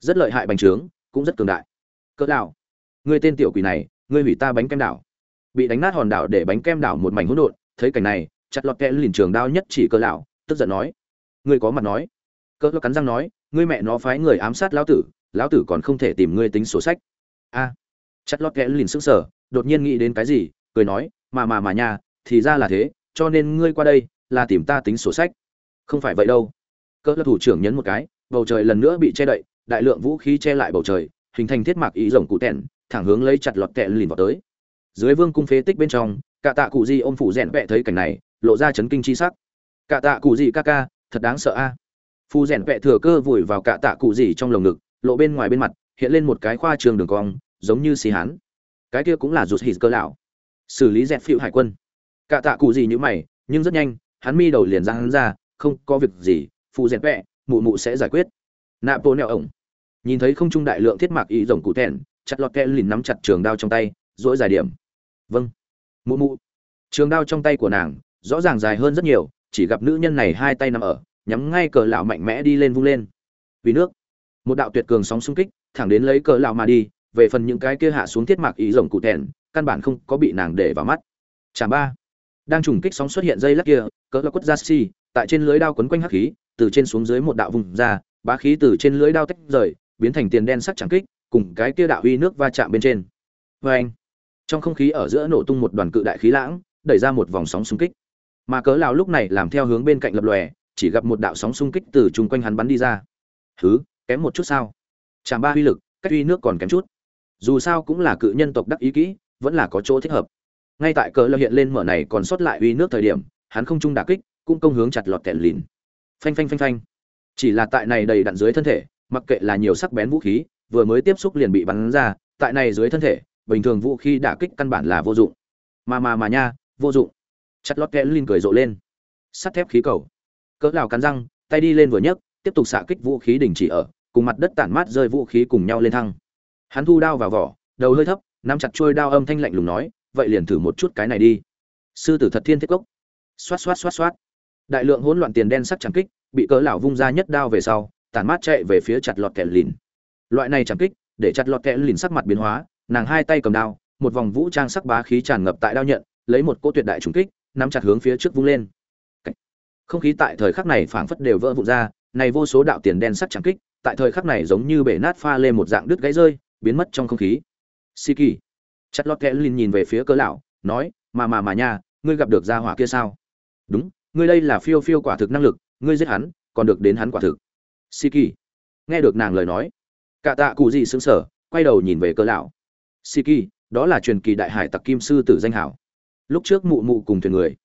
Rất lợi hại bành trướng, cũng rất cường đại. Cỡ lão ngươi tên tiểu quỷ này, ngươi hủy ta bánh kem đảo. Bị đánh nát hòn đảo để bánh kem đảo một mảnh hỗn độn, thấy cảnh này, chặt lọt kẽ liền trường đao nhất chỉ cỡ lão, tức giận nói. Ngươi có mặt nói. Cỡ lão cắn răng nói, ngươi mẹ nó phái người ám sát lão tử lão tử còn không thể tìm ngươi tính sổ sách. A chặt lót kẽ lìn sững sờ, đột nhiên nghĩ đến cái gì, cười nói, mà mà mà nha, thì ra là thế, cho nên ngươi qua đây là tìm ta tính sổ sách. Không phải vậy đâu. Cỡ lão thủ trưởng nhấn một cái, bầu trời lần nữa bị che đậy, đại lượng vũ khí che lại bầu trời, hình thành thiết mạc ý rồng cụ tẹn, thẳng hướng lấy chặt lọt tẹn lìn vào tới. Dưới vương cung phế tích bên trong, cả tạ cụ di ôm phủ rèn vẹ thấy cảnh này, lộ ra chấn kinh chi sắc. Cả tạ cụ di ca ca, thật đáng sợ a. À. phù rèn vẹ thừa cơ vùi vào cả tạ cụ di trong lồng ngực, lộ bên ngoài bên mặt, hiện lên một cái khoa trường đường cong giống như xì hán. Cái kia cũng là rụt hít cơ lão. Xử lý dẹp phiêu hải quân. Cả tạ cụ gì như mày, nhưng rất nhanh, hắn mi đầu liền ra hắn ra, không có việc gì phụ dẹp vẹ, mụ mụ sẽ giải quyết. Nạp bố nẹo ổng. Nhìn thấy không trung đại lượng thiết mạc ý rồng cụ thẹn, chặt lọt kẹ lìn nắm chặt trường đao trong tay dỗi dài điểm. Vâng. Mụ mụ. Trường đao trong tay của nàng, rõ ràng dài hơn rất nhiều, chỉ gặp nữ nhân này hai tay nằm ở, nhắm ngay cờ lão mạnh mẽ đi lên vung lên. Vì nước. Một đạo tuyệt cường sóng xung kích, thẳng đến lấy cờ lão mà đi về phần những cái kia hạ xuống thiết mạc ý rồng cụ tèn, căn bản không có bị nàng để vào mắt. Chạm ba. Đang trùng kích sóng xuất hiện dây lắc kia, cỡ là quất ra xi tại trên lưới đao quấn quanh hắc khí, từ trên xuống dưới một đạo vùng ra, bá khí từ trên lưới đao tách rời, biến thành tiền đen sắc chẳng kích, cùng cái kia đạo uy nước va chạm bên trên. Vê anh, trong không khí ở giữa nổ tung một đoàn cự đại khí lãng, đẩy ra một vòng sóng xung kích. Mà cớ lão lúc này làm theo hướng bên cạnh lập lòe, chỉ gặp một đạo sóng xung kích từ chung quanh hắn bắn đi ra. Thứ kém một chút sao? Chạm ba uy lực, cách uy nước còn kém chút dù sao cũng là cự nhân tộc đắc ý kỹ, vẫn là có chỗ thích hợp. Ngay tại cờ lão hiện lên mở này còn sót lại uy nước thời điểm, hắn không trung đả kích, cũng công hướng chặt lọt tẻ lìn. Phanh phanh phanh phanh. Chỉ là tại này đầy đặn dưới thân thể, mặc kệ là nhiều sắc bén vũ khí, vừa mới tiếp xúc liền bị bắn ra, tại này dưới thân thể, bình thường vũ khí đả kích căn bản là vô dụng. Mà mà mà nha, vô dụng. Chặt lót tẻ lìn cười rộ lên. Sắt thép khí cầu. Cỡ lào cắn răng, tay đi lên vừa nhấc, tiếp tục xạ kích vũ khí đình chỉ ở, cùng mặt đất tản mát rơi vũ khí cùng nhau lên thăng hắn thu đao vào vỏ, đầu hơi thấp, nắm chặt trôi đao âm thanh lạnh lùng nói, vậy liền thử một chút cái này đi. Sư tử thật thiên thiết cốc. Xoát xoát xoát xoát. Đại lượng hỗn loạn tiền đen sắc chẳng kích, bị cỡ lão vung ra nhất đao về sau, tản mát chạy về phía chặt lọt kẹ lìn. Loại này chẳng kích, để chặt lọt kẹ lìn sắc mặt biến hóa, nàng hai tay cầm đao, một vòng vũ trang sắc bá khí tràn ngập tại đao nhận, lấy một cỗ tuyệt đại trùng kích, nắm chặt hướng phía trước vung lên. Không khí tại thời khắc này phảng phất đều vỡ vụn ra, này vô số đạo tiền đen sắc chẳng kích, tại thời khắc này giống như bể nát pha lên một dạng đứt gãy rơi biến mất trong không khí. Siki. Chặt lót kẽ Lin nhìn về phía cỡ lão, nói, mà mà mà nha, ngươi gặp được gia hỏa kia sao? Đúng, ngươi đây là phiêu phiêu quả thực năng lực, ngươi giết hắn, còn được đến hắn quả thực. Siki. Nghe được nàng lời nói, cả tạ cụ gì sững sờ, quay đầu nhìn về cơ lão. Siki, đó là truyền kỳ đại hải tặc kim sư tử danh hảo. Lúc trước mụ mụ cùng thuyền người.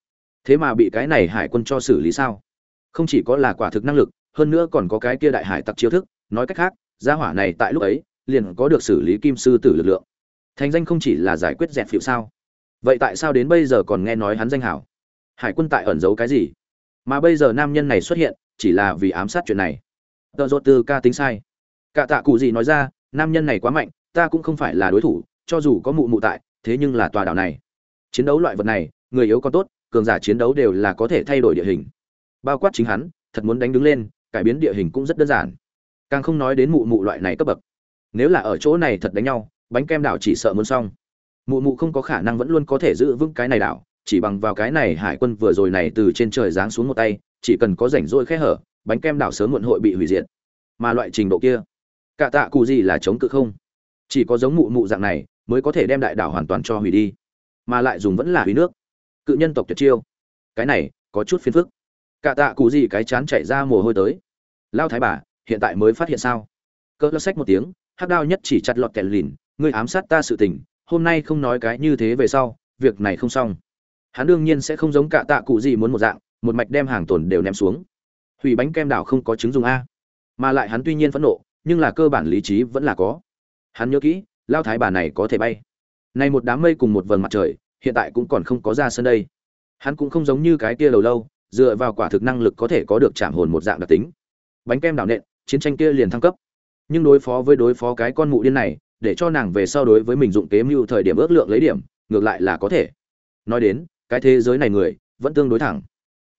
Thế mà bị cái này hải quân cho xử lý sao? Không chỉ có là quả thực năng lực, hơn nữa còn có cái kia đại hải tặc chiêu thức. Nói cách khác, gia hỏa này tại lúc ấy liền có được xử lý kim sư tử lực lượng. Thành danh không chỉ là giải quyết dẹp phiệu sao? Vậy tại sao đến bây giờ còn nghe nói hắn danh hảo? Hải quân tại ẩn giấu cái gì? Mà bây giờ nam nhân này xuất hiện, chỉ là vì ám sát chuyện này. Tợ dột từ ca tính sai. Cả tạ cụ gì nói ra, nam nhân này quá mạnh, ta cũng không phải là đối thủ, cho dù có mụ mụ tại, thế nhưng là tòa đảo này. Chiến đấu loại vật này, người yếu còn tốt, cường giả chiến đấu đều là có thể thay đổi địa hình. Bao quát chính hắn, thật muốn đánh đứng lên, cải biến địa hình cũng rất đơn giản. Càng không nói đến mụ mụ loại này cấp bậc nếu là ở chỗ này thật đánh nhau, bánh kem đảo chỉ sợ muốn xong. Mụ mụ không có khả năng vẫn luôn có thể giữ vững cái này đảo, chỉ bằng vào cái này hải quân vừa rồi này từ trên trời giáng xuống một tay, chỉ cần có rảnh rỗi khe hở, bánh kem đảo sớm muộn hội bị hủy diệt. Mà loại trình độ kia, cả tạ cụ gì là chống cự không? Chỉ có giống mụ mụ dạng này, mới có thể đem đại đảo hoàn toàn cho hủy đi. Mà lại dùng vẫn là hủy nước. Cự nhân tộc tuyệt chiêu. Cái này, có chút phiền phức. Cả tạ cụ gì cái chán chạy ra mồ hôi tới. Lao thái bà, hiện tại mới phát hiện sao? Cỡ lắc sách một tiếng hắc đao nhất chỉ chặt lọt kẹt lìn, ngươi ám sát ta sự tình, hôm nay không nói cái như thế về sau, việc này không xong. Hắn đương nhiên sẽ không giống cả tạ cụ gì muốn một dạng, một mạch đem hàng tồn đều ném xuống. Hủy bánh kem đảo không có chứng dùng a. Mà lại hắn tuy nhiên phẫn nộ, nhưng là cơ bản lý trí vẫn là có. Hắn nhớ kỹ, lao thái bà này có thể bay. Nay một đám mây cùng một vầng mặt trời, hiện tại cũng còn không có ra sân đây. Hắn cũng không giống như cái kia lâu lâu, dựa vào quả thực năng lực có thể có được chạm hồn một dạng đặc tính. Bánh kem đảo nện, chiến tranh kia liền thăng cấp nhưng đối phó với đối phó cái con mụ điên này, để cho nàng về sau đối với mình dụng kế mưu thời điểm ước lượng lấy điểm, ngược lại là có thể. Nói đến, cái thế giới này người, vẫn tương đối thẳng.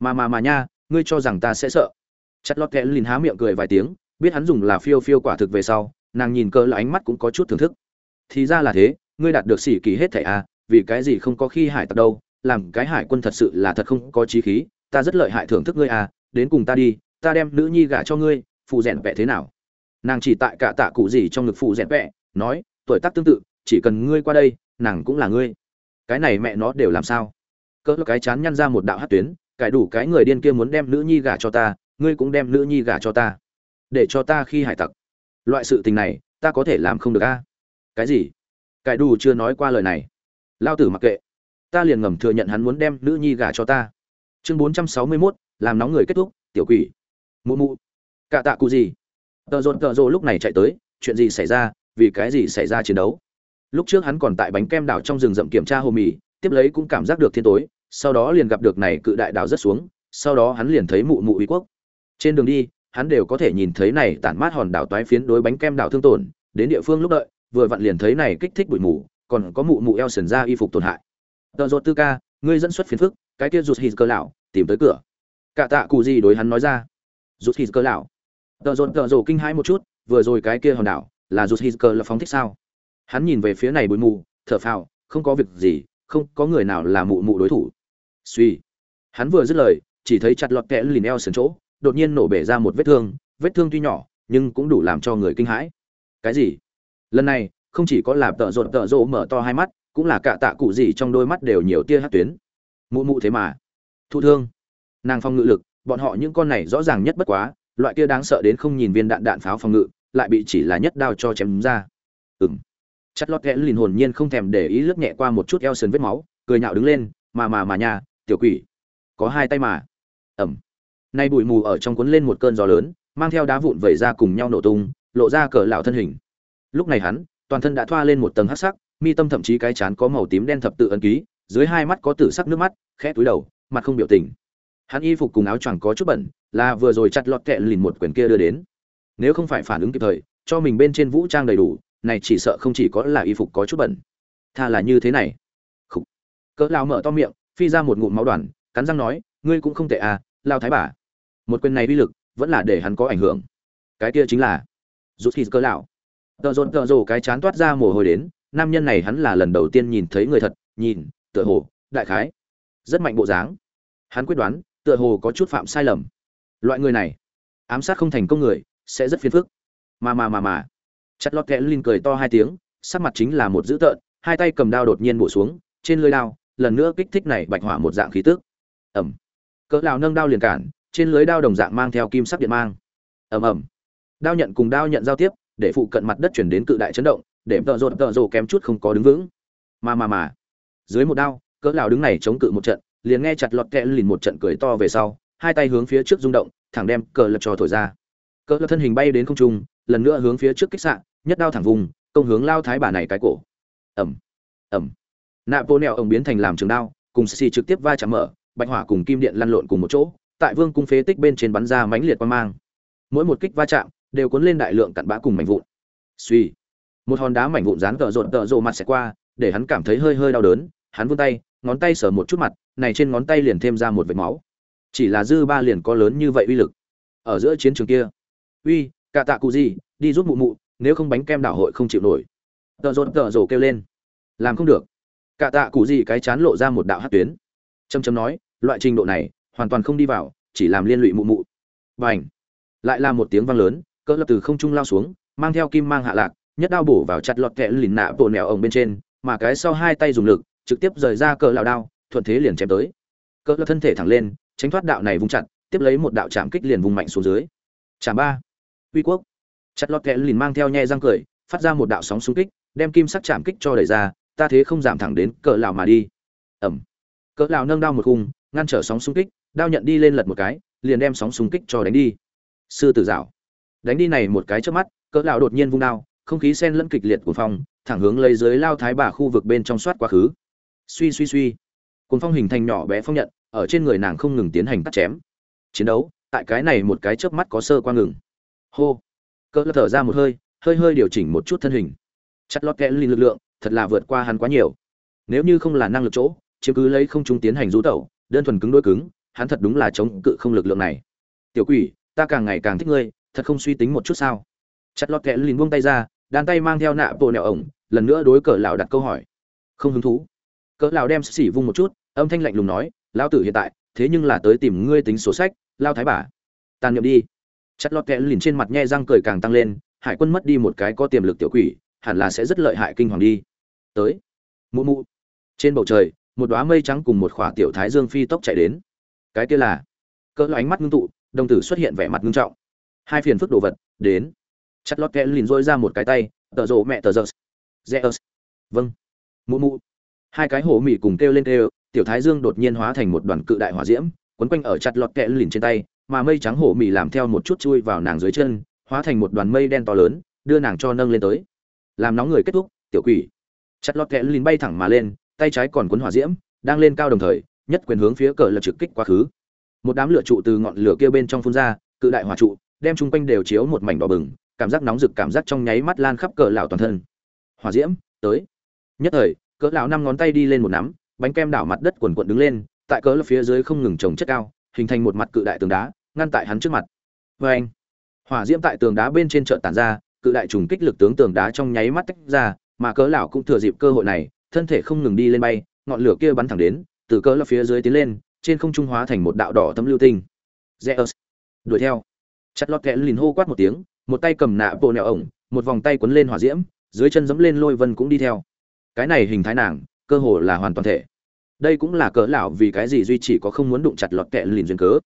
Mà mà mà nha, ngươi cho rằng ta sẽ sợ. Chặt lót kẽ lìn há miệng cười vài tiếng, biết hắn dùng là phiêu phiêu quả thực về sau, nàng nhìn cơ là ánh mắt cũng có chút thưởng thức. Thì ra là thế, ngươi đạt được xỉ kỳ hết thảy à vì cái gì không có khi hải tặc đâu, làm cái hải quân thật sự là thật không có trí khí, ta rất lợi hại thưởng thức ngươi à đến cùng ta đi, ta đem nữ nhi gả cho ngươi phụ rèn vẽ thế nào? Nàng chỉ tại cả tạ cụ gì trong ngực phụ rèn vẽ nói tuổi tác tương tự chỉ cần ngươi qua đây nàng cũng là ngươi. Cái này mẹ nó đều làm sao? Cỡ cái chán nhăn ra một đạo hát tuyến cải đủ cái người điên kia muốn đem nữ nhi gả cho ta ngươi cũng đem nữ nhi gả cho ta. Để cho ta khi hải tặc. Loại sự tình này ta có thể làm không được a. Cái gì? Cải đủ chưa nói qua lời này. Lao tử mặc kệ. Ta liền ngầm thừa nhận hắn muốn đem nữ nhi gả cho ta. Chương bốn trăm sáu mươi 461, làm nóng người kết thúc tiểu quỷ. Mụ mụ. Cả tạ cụ gì? Tợ rộn tợ rộ lúc này chạy tới, chuyện gì xảy ra, vì cái gì xảy ra chiến đấu? Lúc trước hắn còn tại bánh kem đảo trong rừng rậm kiểm tra hồ mì, tiếp lấy cũng cảm giác được thiên tối, sau đó liền gặp được này cự đại đảo rất xuống, sau đó hắn liền thấy mụ mụ uy quốc. Trên đường đi, hắn đều có thể nhìn thấy này tản mát hòn đảo toái phiến đối bánh kem đảo thương tổn, đến địa phương lúc đợi, vừa vặn liền thấy này kích thích bụi mù, còn có mụ mụ eo sần ra y phục tổn hại. Tợ rột tư ca, ngươi dẫn xuất phiền phức, cái kia rụt hít cơ lão, tìm tới cửa. Cả tạ cụ gì đối hắn nói ra? Rụt hít cơ lão tợ dồn tợ rồ kinh hãi một chút, vừa rồi cái kia hòn đảo, là rụt hít cơ là phóng thích sao? Hắn nhìn về phía này bụi mù, thở phào, không có việc gì, không có người nào là mụ mụ đối thủ. Suy. Hắn vừa dứt lời, chỉ thấy chặt lọt kẽ lìn eo sườn chỗ, đột nhiên nổ bể ra một vết thương vết thương tuy nhỏ, nhưng cũng đủ làm cho người kinh hãi. Cái gì? Lần này, không chỉ có là tợ rột tợ rộ mở to hai mắt, cũng là cả tạ cụ gì trong đôi mắt đều nhiều tia hát tuyến. Mụ mụ thế mà. Thụ thương. Nàng phong ngự lực, bọn họ những con này rõ ràng nhất bất quá loại kia đáng sợ đến không nhìn viên đạn đạn pháo phòng ngự, lại bị chỉ là nhất đao cho chém ra. Ừng chất lót kẽ lìn hồn nhiên không thèm để ý lướt nhẹ qua một chút eo sườn vết máu, cười nhạo đứng lên, mà mà mà nhà tiểu quỷ, có hai tay mà. Ẩm nay bụi mù ở trong cuốn lên một cơn gió lớn, mang theo đá vụn vẩy ra cùng nhau nổ tung, lộ ra cờ lão thân hình. Lúc này hắn, toàn thân đã thoa lên một tầng hắc sắc, mi tâm thậm chí cái chán có màu tím đen thập tự ấn ký, dưới hai mắt có tử sắc nước mắt, khẽ túi đầu, mặt không biểu tình hắn y phục cùng áo choàng có chút bẩn, là vừa rồi chặt lọt kẹ lìn một quyển kia đưa đến. Nếu không phải phản ứng kịp thời, cho mình bên trên vũ trang đầy đủ, này chỉ sợ không chỉ có là y phục có chút bẩn. Tha là như thế này. Khủ. cỡ lao mở to miệng, phi ra một ngụm máu đoàn, cắn răng nói, ngươi cũng không tệ à lao thái bà. Một quyền này uy lực, vẫn là để hắn có ảnh hưởng. Cái kia chính là rút khi cỡ lão. Tợ dồn tợ rồ cái chán toát ra mồ hôi đến, nam nhân này hắn là lần đầu tiên nhìn thấy người thật, nhìn, tựa hồ, đại khái, rất mạnh bộ dáng. Hắn quyết đoán tựa hồ có chút phạm sai lầm. Loại người này, ám sát không thành công người, sẽ rất phiền phức. Mà mà mà mà. Chặt lọt kẽ linh cười to hai tiếng, sắc mặt chính là một dữ tợn, hai tay cầm đao đột nhiên bổ xuống, trên lưới đao, lần nữa kích thích này bạch hỏa một dạng khí tức. Ẩm cỡ lão nâng đao liền cản, trên lưới đao đồng dạng mang theo kim sắc điện mang. Ầm ầm. Đao nhận cùng đao nhận giao tiếp, để phụ cận mặt đất chuyển đến cự đại chấn động, để tợ rột tợ rồ kém chút không có đứng vững. Mà mà mà. Dưới một đao, cỡ lão đứng này chống cự một trận liền nghe chặt lọt kẽ lìn một trận cười to về sau, hai tay hướng phía trước rung động, thẳng đem cờ lật trò thổi ra. Cỡ lật thân hình bay đến không trung, lần nữa hướng phía trước kích sạn nhất đao thẳng vùng, công hướng lao thái bà này cái cổ. Ẩm ẩm nạ vô nẹo ông biến thành làm trường đao, cùng xì trực tiếp va chạm mở, bạch hỏa cùng kim điện lăn lộn cùng một chỗ, tại vương cung phế tích bên trên bắn ra mãnh liệt qua mang. Mỗi một kích va chạm, đều cuốn lên đại lượng cặn bã cùng mảnh vụn. Suy một hòn đá mảnh vụn dán tợ rộn tợ rộ mặt sẽ qua, để hắn cảm thấy hơi hơi đau đớn, hắn vươn tay ngón tay sờ một chút mặt, này trên ngón tay liền thêm ra một vệt máu. Chỉ là dư ba liền có lớn như vậy uy lực. Ở giữa chiến trường kia, uy, cả tạ cụ gì, đi giúp mụ mụ, nếu không bánh kem đảo hội không chịu nổi. Tợ rộn tợ rổ kêu lên. Làm không được. Cả tạ cụ gì cái chán lộ ra một đạo hát tuyến. Châm châm nói, loại trình độ này, hoàn toàn không đi vào, chỉ làm liên lụy mụ mụ. Và ảnh lại là một tiếng vang lớn, cỡ lập từ không trung lao xuống, mang theo kim mang hạ lạc, nhất đao bổ vào chặt lọt kẹ lìn nạ bộ nẹo ổng bên trên, mà cái sau hai tay dùng lực trực tiếp rời ra cỡ lão đao thuận thế liền chém tới. Cỡ lão thân thể thẳng lên tránh thoát đạo này vung chặt tiếp lấy một đạo chạm kích liền vùng mạnh xuống dưới. Chạm ba. Uy quốc. Chặt lọt kẽ liền mang theo nhe răng cười phát ra một đạo sóng xung kích đem kim sắc chạm kích cho đẩy ra ta thế không giảm thẳng đến cỡ lão mà đi. Ẩm. Cỡ lão nâng đao một khung ngăn trở sóng xung kích đao nhận đi lên lật một cái liền đem sóng xung kích cho đánh đi. Sư tử dạo. Đánh đi này một cái trước mắt cỡ lão đột nhiên vung đao không khí xen lẫn kịch liệt của phòng, thẳng hướng lấy dưới lao thái bà khu vực bên trong soát quá khứ suy suy suy. Cuốn phong hình thành nhỏ bé phong nhận, ở trên người nàng không ngừng tiến hành cắt chém. Chiến đấu, tại cái này một cái chớp mắt có sơ qua ngừng. Hô. Cỡ thở ra một hơi hơi hơi điều chỉnh một chút thân hình. Chặt lót kẽ lì lực lượng, thật là vượt qua hắn quá nhiều. Nếu như không là năng lực chỗ, chiếm cứ lấy không trung tiến hành rú tẩu, đơn thuần cứng đôi cứng, hắn thật đúng là chống cự không lực lượng này. Tiểu quỷ, ta càng ngày càng thích ngươi, thật không suy tính một chút sao? Chặt lọt kẽ lìn buông tay ra đàn tay mang theo nạ bộ nẹo ổng, lần nữa đối cỡ lão đặt câu hỏi. Không hứng thú cỡ lão đem xỉ vung một chút, âm thanh lạnh lùng nói, lão tử hiện tại, thế nhưng là tới tìm ngươi tính sổ sách lao thái bà. Tàn nhậm đi. Chặt lọt kẽ lìn trên mặt nhe răng cười càng tăng lên, hải quân mất đi một cái có tiềm lực tiểu quỷ, hẳn là sẽ rất lợi hại kinh hoàng đi. Tới. Mụ mụ. Trên bầu trời, một đóa mây trắng cùng một khỏa tiểu thái dương phi tốc chạy đến. Cái kia là. Cỡ ánh mắt ngưng tụ, đồng tử xuất hiện vẻ mặt ngưng trọng. Hai phiền phức đồ vật, đến. Chặt lọt kẽ lìn rôi ra một cái tay, tờ rộ mẹ tờ rổ. zeus vâng. Mụ mụ hai cái hổ mỉ cùng kêu lên kêu, tiểu thái dương đột nhiên hóa thành một đoàn cự đại hỏa diễm, quấn quanh ở chặt lọt kẹ lìn trên tay, mà mây trắng hổ mỉ làm theo một chút chui vào nàng dưới chân, hóa thành một đoàn mây đen to lớn, đưa nàng cho nâng lên tới. Làm nóng người kết thúc, tiểu quỷ. Chặt lọt kẹ lìn bay thẳng mà lên, tay trái còn cuốn hỏa diễm, đang lên cao đồng thời, nhất quyền hướng phía cờ lật trực kích quá khứ. Một đám lửa trụ từ ngọn lửa kia bên trong phun ra, cự đại hỏa trụ, đem chung quanh đều chiếu một mảnh đỏ bừng, cảm giác nóng rực cảm giác trong nháy mắt lan khắp cờ lão toàn thân. Hỏa diễm, tới. Nhất thời cỡ lão năm ngón tay đi lên một nắm, bánh kem đảo mặt đất quần quận đứng lên, tại cỡ lập phía dưới không ngừng trồng chất cao, hình thành một mặt cự đại tường đá, ngăn tại hắn trước mặt. Vê anh, hỏa diễm tại tường đá bên trên chợ tản ra, cự đại trùng kích lực tướng tường đá trong nháy mắt tách ra, mà cỡ lão cũng thừa dịp cơ hội này, thân thể không ngừng đi lên bay, ngọn lửa kia bắn thẳng đến, từ cỡ lão phía dưới tiến lên, trên không trung hóa thành một đạo đỏ tấm lưu tinh. Zeus, đuổi theo. Chặt lọt kẽ lìn hô quát một tiếng, một tay cầm nạ bộ nẹo ổng, một vòng tay quấn lên hỏa diễm, dưới chân dẫm lên lôi vân cũng đi theo cái này hình thái nàng cơ hồ là hoàn toàn thể. Đây cũng là cỡ lão vì cái gì duy chỉ có không muốn đụng chặt lọt kẹ lìn duyên cớ.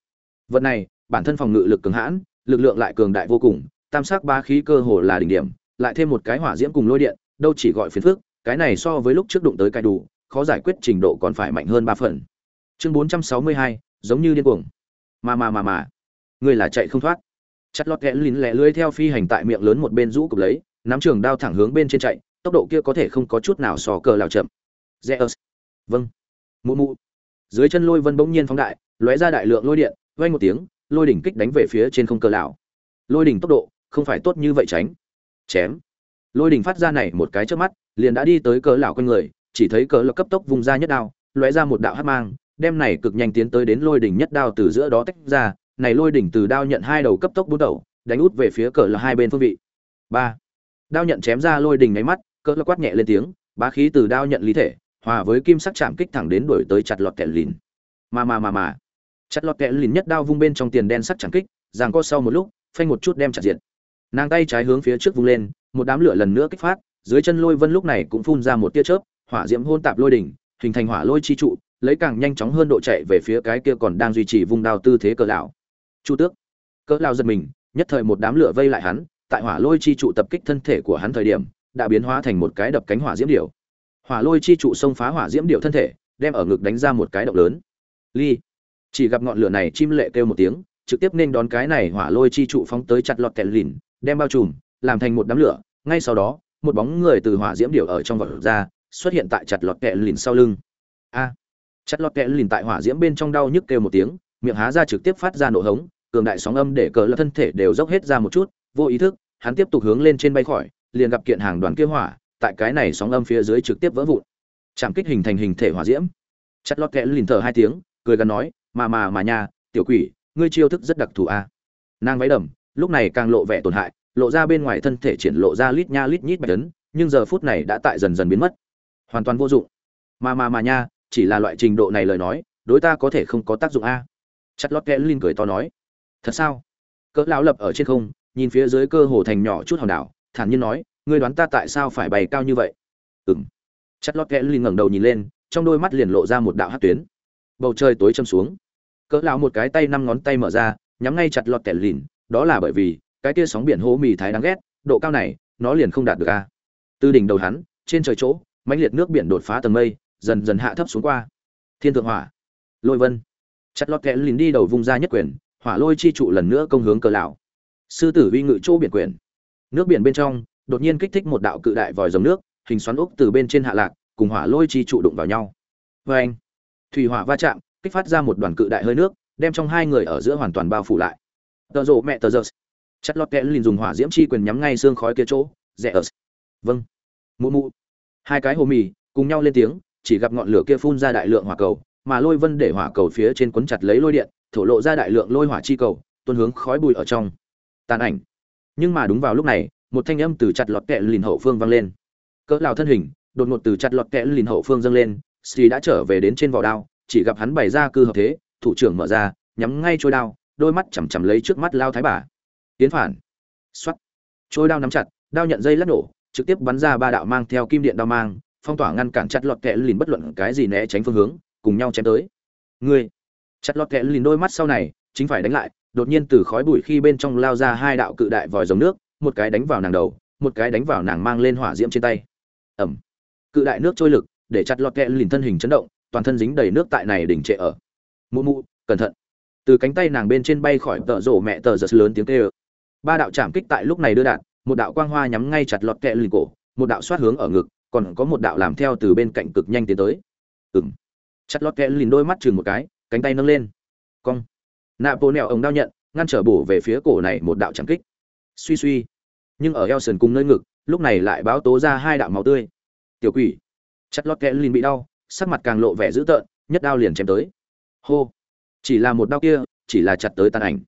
Vật này bản thân phòng ngự lực cường hãn lực lượng lại cường đại vô cùng tam sắc ba khí cơ hồ là đỉnh điểm lại thêm một cái hỏa diễm cùng lôi điện đâu chỉ gọi phiền phức cái này so với lúc trước đụng tới cái đủ khó giải quyết trình độ còn phải mạnh hơn ba phần. Chương 462, giống như điên cuồng. Mà mà mà mà người là chạy không thoát. Chặt lọt kẽ lìn lẹ lưỡi theo phi hành tại miệng lớn một bên rũ cụp lấy nắm trường đao thẳng hướng bên trên chạy tốc độ kia có thể không có chút nào so cờ lào chậm. Zeus. vâng. Mụ mụ. Dưới chân lôi vân bỗng nhiên phóng đại, lóe ra đại lượng lôi điện, vang một tiếng, lôi đỉnh kích đánh về phía trên không cờ lão lôi đỉnh tốc độ không phải tốt như vậy tránh. Chém. Lôi đỉnh phát ra này một cái trước mắt, liền đã đi tới cờ lão quanh người, chỉ thấy cờ lão cấp tốc vùng ra nhất đao, lóe ra một đạo hắc mang, đem này cực nhanh tiến tới đến lôi đỉnh nhất đao từ giữa đó tách ra, này lôi đỉnh từ đao nhận hai đầu cấp tốc bút đầu, đánh út về phía cờ lão hai bên phương vị. Ba đao nhận chém ra lôi đình nháy mắt cỡ lo quát nhẹ lên tiếng, bá khí từ đao nhận lý thể, hòa với kim sắc chạm kích thẳng đến đuổi tới chặt lọt kẻ lìn. Mà mà mà mà. Chặt lọt kẻ lìn nhất đao vung bên trong tiền đen sắc chạm kích, giằng co sau một lúc, phanh một chút đem chặt diệt. Nàng tay trái hướng phía trước vung lên, một đám lửa lần nữa kích phát, dưới chân lôi vân lúc này cũng phun ra một tia chớp, hỏa diễm hôn tạp lôi đỉnh, hình thành hỏa lôi chi trụ, lấy càng nhanh chóng hơn độ chạy về phía cái kia còn đang duy trì vung đao tư thế cỡ lão. Chu tước. Cỡ lao giật mình, nhất thời một đám lửa vây lại hắn tại hỏa lôi chi trụ tập kích thân thể của hắn thời điểm, đã biến hóa thành một cái đập cánh hỏa diễm điểu. Hỏa lôi chi trụ xông phá hỏa diễm điệu thân thể, đem ở ngực đánh ra một cái động lớn. Ly. Chỉ gặp ngọn lửa này chim lệ kêu một tiếng, trực tiếp nên đón cái này hỏa lôi chi trụ phóng tới chặt lọt kẹt lìn, đem bao trùm, làm thành một đám lửa. Ngay sau đó, một bóng người từ hỏa diễm điệu ở trong vật ra, xuất hiện tại chặt lọt kẹt lìn sau lưng. A. Chặt lọt kẹt lìn tại hỏa diễm bên trong đau nhức kêu một tiếng, miệng há ra trực tiếp phát ra nổ hống, cường đại sóng âm để cờ lật thân thể đều dốc hết ra một chút vô ý thức, hắn tiếp tục hướng lên trên bay khỏi, liền gặp kiện hàng đoàn kia hỏa, tại cái này sóng âm phía dưới trực tiếp vỡ vụn. Chạm kích hình thành hình thể hỏa diễm. Chặt lót kẽ lìn thở hai tiếng, cười gắn nói, mà mà mà nhà tiểu quỷ, ngươi chiêu thức rất đặc thù a. À. nàng váy đầm, lúc này càng lộ vẻ tổn hại, lộ ra bên ngoài thân thể triển lộ ra lít nha lít nhít bạch tấn nhưng giờ phút này đã tại dần dần biến mất. Hoàn toàn vô dụng. Mà mà mà nha, chỉ là loại trình độ này lời nói, đối ta có thể không có tác dụng a. Chặt lót kẽ lìn cười to nói, thật sao? Cỡ lão lập ở trên không nhìn phía dưới cơ hồ thành nhỏ chút hòn đảo, thản nhiên nói, ngươi đoán ta tại sao phải bày cao như vậy? Ừng chất lót kẽ linh ngẩng đầu nhìn lên, trong đôi mắt liền lộ ra một đạo hát tuyến. Bầu trời tối châm xuống. Cỡ lão một cái tay năm ngón tay mở ra, nhắm ngay chặt lọt kẻ lìn, đó là bởi vì, cái kia sóng biển hố mì thái đáng ghét, độ cao này, nó liền không đạt được a. Từ đỉnh đầu hắn, trên trời chỗ, mãnh liệt nước biển đột phá tầng mây, dần dần hạ thấp xuống qua. Thiên thượng hỏa. Lôi vân. Chặt lọt kẻ lìn đi đầu vung ra nhất quyền, hỏa lôi chi trụ lần nữa công hướng cỡ lão sư tử uy ngự chỗ biển quyền nước biển bên trong, đột nhiên kích thích một đạo cự đại vòi rồng nước, hình xoắn ốc từ bên trên hạ lạc, cùng hỏa lôi chi trụ đụng vào nhau. Vê anh thủy hỏa va chạm, kích phát ra một đoàn cự đại hơi nước, đem trong hai người ở giữa hoàn toàn bao phủ lại. Tờ rộ mẹ tờ giơ chất lót kẽ liền dùng hỏa diễm chi quyền nhắm ngay xương khói kia chỗ, rẽ ở. Vâng. Mụ mụ. Hai cái hồ mì, cùng nhau lên tiếng, chỉ gặp ngọn lửa kia phun ra đại lượng hỏa cầu, mà lôi vân để hỏa cầu phía trên quấn chặt lấy lôi điện, thổ lộ ra đại lượng lôi hỏa chi cầu, tuôn hướng khói bụi ở trong tàn ảnh. Nhưng mà đúng vào lúc này, một thanh âm từ chặt lọt kẹ lìn hậu phương vang lên. Cỡ lào thân hình, đột ngột từ chặt lọt kẹ lìn hậu phương dâng lên Steve đã trở về đến trên vỏ đao, chỉ gặp hắn bày ra cư hợp thế, thủ trưởng mở ra, nhắm ngay trôi đao, đôi mắt chằm chằm lấy trước mắt lao thái bà. Tiến phản. Xoắt trôi đao nắm chặt, đao nhận dây lắc nổ, trực tiếp bắn ra ba đạo mang theo kim điện đao mang, phong tỏa ngăn cản chặt lọt kẹ lìn bất luận cái gì né tránh phương hướng, cùng nhau chém tới. Ngươi. Chặt lọt kẹ lìn đôi mắt sau này, chính phải đánh lại đột nhiên từ khói bụi khi bên trong lao ra hai đạo cự đại vòi dòng nước, một cái đánh vào nàng đầu, một cái đánh vào nàng mang lên hỏa diễm trên tay. Ẩm cự đại nước trôi lực, để chặt lọt kẹ lìn thân hình chấn động, toàn thân dính đầy nước tại này đỉnh trệ ở. Mụ mụ, cẩn thận. Từ cánh tay nàng bên trên bay khỏi tợ rổ mẹ tờ giật lớn tiếng kêu. Ba đạo chạm kích tại lúc này đưa đạn, một đạo quang hoa nhắm ngay chặt lọt kẹ lìn cổ, một đạo xoát hướng ở ngực, còn có một đạo làm theo từ bên cạnh cực nhanh tiến tới. Ừng chặt lọt kẹ lìn đôi mắt chừng một cái, cánh tay nâng lên. Cong nạ bộ nẹo ống đao nhận, ngăn trở bổ về phía cổ này một đạo chạm kích. Suy suy. Nhưng ở eo sườn cùng nơi ngực, lúc này lại báo tố ra hai đạo máu tươi. Tiểu quỷ. Chặt lót kẽ lin bị đau, sắc mặt càng lộ vẻ dữ tợn, nhất đao liền chém tới. Hô. Chỉ là một đao kia, chỉ là chặt tới tàn ảnh.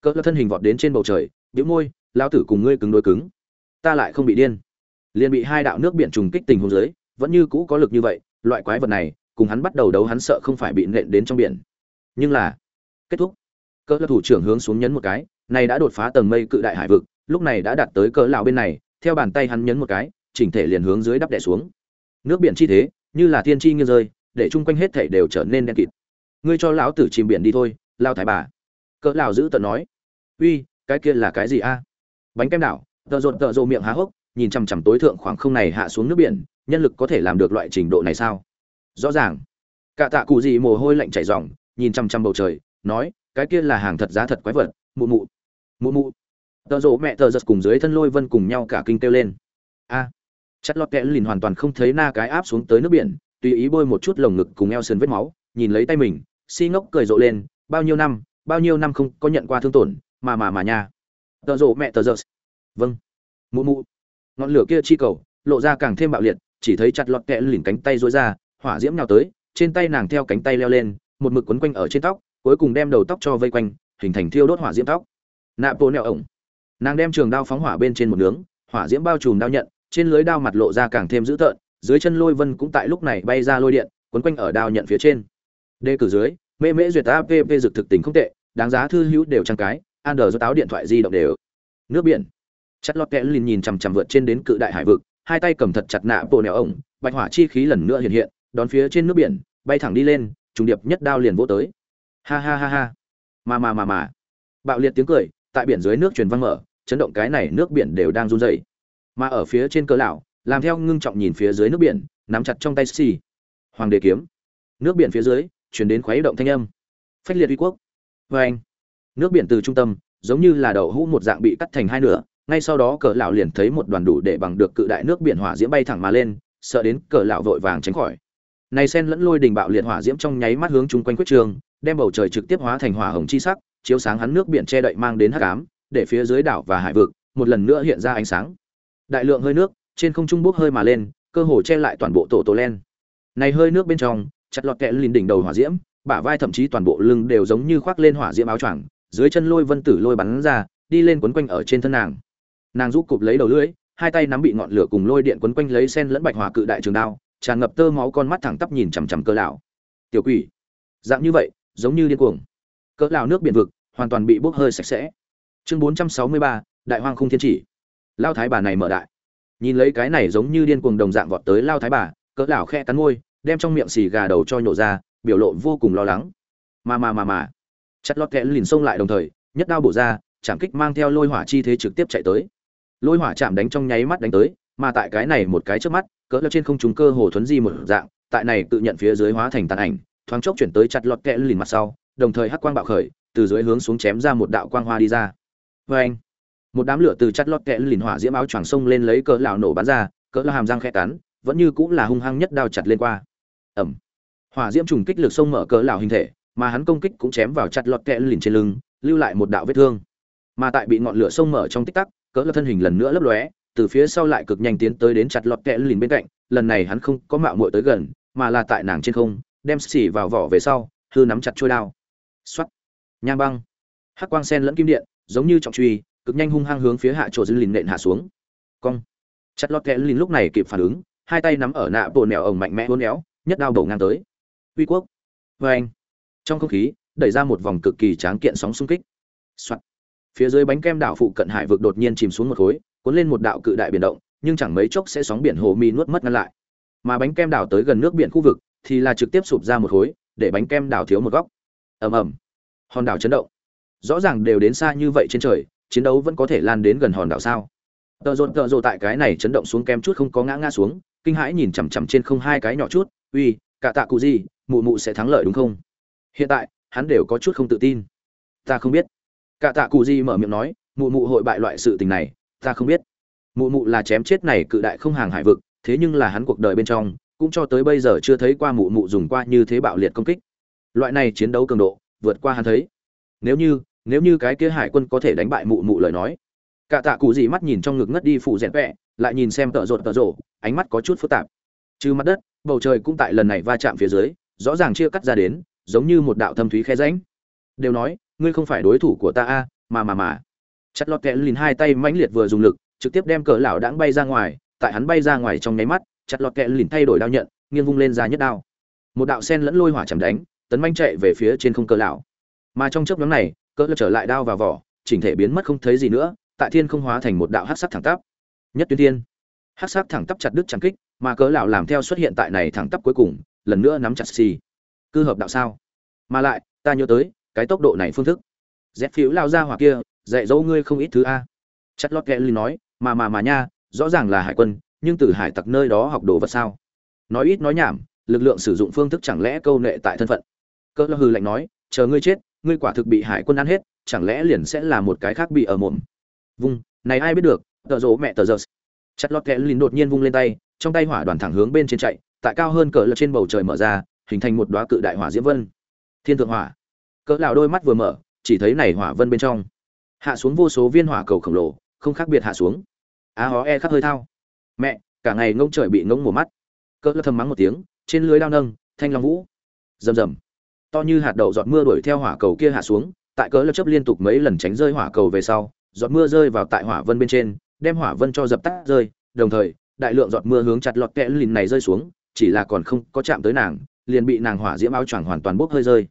Cỡ thân hình vọt đến trên bầu trời, bĩu môi lao tử cùng ngươi cứng đối cứng. Ta lại không bị điên. Liền bị hai đạo nước biển trùng kích tình huống dưới, vẫn như cũ có lực như vậy, loại quái vật này, cùng hắn bắt đầu đấu hắn sợ không phải bị nện đến trong biển. Nhưng là, kết thúc cỡ thủ trưởng hướng xuống nhấn một cái, này đã đột phá tầng mây cự đại hải vực, lúc này đã đạt tới cỡ lão bên này, theo bàn tay hắn nhấn một cái, chỉnh thể liền hướng dưới đắp đè xuống. Nước biển chi thế, như là thiên chi nghiêng rơi, để chung quanh hết thảy đều trở nên đen kịt. Ngươi cho lão tử chìm biển đi thôi lao thái bà. Cỡ lão giữ tận nói. Uy, cái kia là cái gì a? Bánh kem đảo, tợ rộn tợ rộ miệng há hốc, nhìn chằm chằm tối thượng khoảng không này hạ xuống nước biển, nhân lực có thể làm được loại trình độ này sao? Rõ ràng. Cả tạ cụ gì mồ hôi lạnh chảy ròng, nhìn chằm chằm bầu trời, nói cái kia là hàng thật giá thật quái vật mụ mụ. Mụ mụ. Tợ rộ mẹ tợ giật cùng dưới thân lôi vân cùng nhau cả kinh kêu lên. A. À, chất lọt kẽ lìn hoàn toàn không thấy na cái áp xuống tới nước biển tùy ý bôi một chút lồng ngực cùng eo sườn vết máu nhìn lấy tay mình si ngốc cười rộ lên bao nhiêu năm bao nhiêu năm không có nhận qua thương tổn mà mà mà nha. Tợ rộ mẹ tợ giật. Vâng. Mụ mụ. Ngọn lửa kia chi cầu lộ ra càng thêm bạo liệt chỉ thấy chặt lọt kẽ lìn cánh tay rối ra hỏa diễm nhào tới trên tay nàng theo cánh tay leo lên một mực quấn quanh ở trên tóc cuối cùng đem đầu tóc cho vây quanh, hình thành thiêu đốt hỏa diễm tóc. Nạ bộ nẹo ổng. Nàng đem trường đao phóng hỏa bên trên một nướng, hỏa diễm bao trùm đao nhận, trên lưới đao mặt lộ ra càng thêm dữ tợn, dưới chân lôi vân cũng tại lúc này bay ra lôi điện, quấn quanh ở đao nhận phía trên. Đề cử dưới, mê mễ duyệt app dực thực tình không tệ, đáng giá thư hữu đều trang cái an đờ do táo điện thoại di động đều. Nước biển. Chất lót kẽ lìn nhìn chằm chằm vượt trên đến cự đại hải vực, hai tay cầm thật chặt nạ bộ nẹo ổng, bạch hỏa chi khí lần nữa hiện hiện, đón phía trên nước biển, bay thẳng đi lên, trùng điệp nhất đao liền vỗ tới ha ha ha ha. Mà mà mà mà bạo liệt tiếng cười, tại biển dưới nước truyền văng mở, chấn động cái này nước biển đều đang run rẩy. Mà ở phía trên cỡ lão, làm theo ngưng trọng nhìn phía dưới nước biển, nắm chặt trong tay xì. Hoàng đế kiếm. Nước biển phía dưới, truyền đến khuấy động thanh âm. Phách liệt uy quốc. Vê anh. Nước biển từ trung tâm, giống như là đậu hũ một dạng bị cắt thành hai nửa, ngay sau đó cỡ lão liền thấy một đoàn đủ để bằng được cự đại nước biển hỏa diễm bay thẳng mà lên, sợ đến cỡ lão vội vàng tránh khỏi. Này sen lẫn lôi đình bạo liệt hỏa diễm trong nháy mắt hướng chung quanh quyết trường đem bầu trời trực tiếp hóa thành hỏa hồng chi sắc, chiếu sáng hắn nước biển che đậy mang đến hắc ám, để phía dưới đảo và hải vực, một lần nữa hiện ra ánh sáng. Đại lượng hơi nước, trên không trung bốc hơi mà lên, cơ hồ che lại toàn bộ tổ tổ len. Này hơi nước bên trong, chặt lọt kẹ lìn đỉnh đầu hỏa diễm, bả vai thậm chí toàn bộ lưng đều giống như khoác lên hỏa diễm áo choàng, dưới chân lôi vân tử lôi bắn ra, đi lên quấn quanh ở trên thân nàng. Nàng giúp cụp lấy đầu lưỡi, hai tay nắm bị ngọn lửa cùng lôi điện quấn quanh lấy sen lẫn bạch hỏa cự đại trường đao, tràn ngập tơ máu con mắt thẳng tắp nhìn chằm chằm cơ lão. Tiểu quỷ. Dạng như vậy giống như điên cuồng. Cỡ lão nước biển vực hoàn toàn bị bốc hơi sạch sẽ. Chương 463, đại hoang khung thiên chỉ. Lao thái bà này mở đại. Nhìn lấy cái này giống như điên cuồng đồng dạng vọt tới lao thái bà cỡ lão khe cắn môi đem trong miệng xì gà đầu cho nhổ ra biểu lộ vô cùng lo lắng. Mà mà mà mà. Chặt lọt kẽ lìn xông lại đồng thời nhất đao bổ ra chạm kích mang theo lôi hỏa chi thế trực tiếp chạy tới. Lôi hỏa chạm đánh trong nháy mắt đánh tới mà tại cái này một cái trước mắt cỡ lão trên không trung cơ hồ thuấn di một dạng tại này tự nhận phía dưới hóa thành tàn ảnh thoáng chốc chuyển tới chặt lọt kẽ lìn mặt sau, đồng thời hắc quang bạo khởi, từ dưới hướng xuống chém ra một đạo quang hoa đi ra. Vê anh, một đám lửa từ chặt lọt kẽ lìn hỏa diễm áo choàng sông lên lấy cỡ lão nổ bắn ra, cỡ lão hàm răng khẽ cắn, vẫn như cũng là hung hăng nhất đao chặt lên qua. Ẩm. Hỏa diễm trùng kích lực sông mở cỡ lão hình thể, mà hắn công kích cũng chém vào chặt lọt kẽ lìn trên lưng, lưu lại một đạo vết thương. Mà tại bị ngọn lửa sông mở trong tích tắc, cỡ lão thân hình lần nữa lấp lóe, từ phía sau lại cực nhanh tiến tới đến chặt lọt kẽ lìn bên cạnh, lần này hắn không có mạo muội tới gần, mà là tại nàng trên không đem xỉ vào vỏ về sau, hư nắm chặt trôi đao. Xoắt nham băng. Hắc quang sen lẫn kim điện, giống như trọng truy, cực nhanh hung hăng hướng phía hạ chỗ dư lìn nện hạ xuống. Cong. Chặt lọt kẽ lìn lúc này kịp phản ứng, hai tay nắm ở nạ bộ nẻo ổng mạnh mẽ hôn éo, nhất đao bổ ngang tới. Uy quốc. Vê anh. Trong không khí, đẩy ra một vòng cực kỳ tráng kiện sóng xung kích. Soạn. phía dưới bánh kem đảo phụ cận hải vực đột nhiên chìm xuống một khối, cuốn lên một đạo cự đại biển động, nhưng chẳng mấy chốc sẽ sóng biển hồ mi nuốt mất ngăn lại. Mà bánh kem đảo tới gần nước biển khu vực thì là trực tiếp sụp ra một khối, để bánh kem đảo thiếu một góc. Ầm ầm. Hòn đảo chấn động. Rõ ràng đều đến xa như vậy trên trời, chiến đấu vẫn có thể lan đến gần hòn đảo sao? Tợ rộn tợ rộ tại cái này chấn động xuống kem chút không có ngã ngã xuống, kinh hãi nhìn chằm chằm trên không hai cái nhỏ chút, uy, cả tạ cụ gì, mụ mụ sẽ thắng lợi đúng không? Hiện tại, hắn đều có chút không tự tin. Ta không biết. Cả tạ cụ gì mở miệng nói, mụ mụ hội bại loại sự tình này, ta không biết. Mụ mụ là chém chết này cự đại không hàng hải vực, thế nhưng là hắn cuộc đời bên trong cũng cho tới bây giờ chưa thấy qua mụ mụ dùng qua như thế bạo liệt công kích. Loại này chiến đấu cường độ, vượt qua hắn thấy. Nếu như nếu như cái kia hải quân có thể đánh bại mụ mụ lời nói. Cả tạ cụ gì mắt nhìn trong ngực ngất đi phụ rẽn vẹ lại nhìn xem tợ rột tợ rộ ánh mắt có chút phức tạp. Trừ mặt đất, bầu trời cũng tại lần này va chạm phía dưới, rõ ràng chia cắt ra đến, giống như một đạo thâm thúy khe rãnh. Đều nói, ngươi không phải đối thủ của ta a, mà mà mà. Chặt lọt kẽ lìn hai tay mãnh liệt vừa dùng lực, trực tiếp đem cỡ lão đãng bay ra ngoài, tại hắn bay ra ngoài trong nháy mắt chặt lọt kẽ lìn thay đổi đao nhận, nghiêng vung lên ra nhất đao. Một đạo sen lẫn lôi hỏa chầm đánh, tấn manh chạy về phía trên không cỡ lão. Mà trong chớp nhóm này cỡ lão trở lại đao vào vỏ, chỉnh thể biến mất không thấy gì nữa, tại thiên không hóa thành một đạo hắc sắc thẳng tắp. Nhất tuyến thiên. Hắc sắc thẳng tắp chặt đứt chẳng kích, mà cỡ lão làm theo xuất hiện tại này thẳng tắp cuối cùng, lần nữa nắm chặt xì. Cư hợp đạo sao? Mà lại, ta nhớ tới, cái tốc độ này phương thức. Dép phiếu lao ra hỏa kia, dạy dỗ ngươi không ít thứ a. Chặt lót kẽ lì nói, mà mà mà nha, rõ ràng là hải quân nhưng từ hải tặc nơi đó học đồ vật sao? Nói ít nói nhảm, lực lượng sử dụng phương thức chẳng lẽ câu nệ tại thân phận? Cơ hư lạnh nói, chờ ngươi chết, ngươi quả thực bị hải quân ăn hết, chẳng lẽ liền sẽ là một cái khác bị ở mồm? Vung, này ai biết được, tợ rỗ mẹ tờ giờ chặt lọt kẽ lìn đột nhiên vung lên tay, trong tay hỏa đoàn thẳng hướng bên trên chạy, tại cao hơn cỡ lật trên bầu trời mở ra, hình thành một đóa cự đại hỏa diễm vân. Thiên thượng hỏa. Cỡ lão đôi mắt vừa mở, chỉ thấy này hỏa vân bên trong, hạ xuống vô số viên hỏa cầu khổng lồ, không khác biệt hạ xuống. Á hó e khắc hơi thao mẹ, cả ngày ngông trời bị ngông mùa mắt. Cỡ lơ thầm mắng một tiếng, trên lưới đao nâng, thanh long vũ. Rầm rầm. To như hạt đậu giọt mưa đuổi theo hỏa cầu kia hạ xuống, tại cỡ lơ chấp liên tục mấy lần tránh rơi hỏa cầu về sau, giọt mưa rơi vào tại hỏa vân bên trên, đem hỏa vân cho dập tắt rơi, đồng thời, đại lượng giọt mưa hướng chặt lọt kẽ lìn này rơi xuống, chỉ là còn không có chạm tới nàng, liền bị nàng hỏa diễm áo choàng hoàn toàn bốc hơi rơi.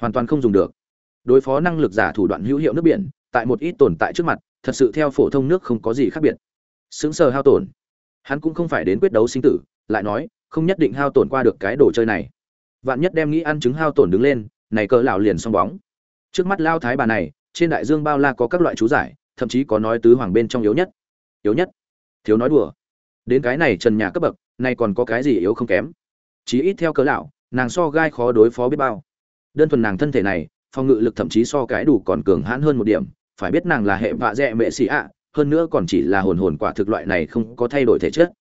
Hoàn toàn không dùng được. Đối phó năng lực giả thủ đoạn hữu hiệu nước biển, tại một ít tồn tại trước mặt, thật sự theo phổ thông nước không có gì khác biệt. Sững sờ hao tổn hắn cũng không phải đến quyết đấu sinh tử, lại nói, không nhất định hao tổn qua được cái đồ chơi này. Vạn nhất đem nghĩ ăn trứng hao tổn đứng lên, này cỡ lão liền xong bóng. Trước mắt lao thái bà này, trên đại dương bao la có các loại chú giải, thậm chí có nói tứ hoàng bên trong yếu nhất. Yếu nhất? Thiếu nói đùa. Đến cái này trần nhà cấp bậc, này còn có cái gì yếu không kém? Chí ít theo cớ lão, nàng so gai khó đối phó biết bao. Đơn thuần nàng thân thể này, phòng ngự lực thậm chí so cái đủ còn cường hãn hơn một điểm, phải biết nàng là hệ vạ dẹ mệ xì ạ hơn nữa còn chỉ là hồn hồn quả thực loại này không có thay đổi thể chất.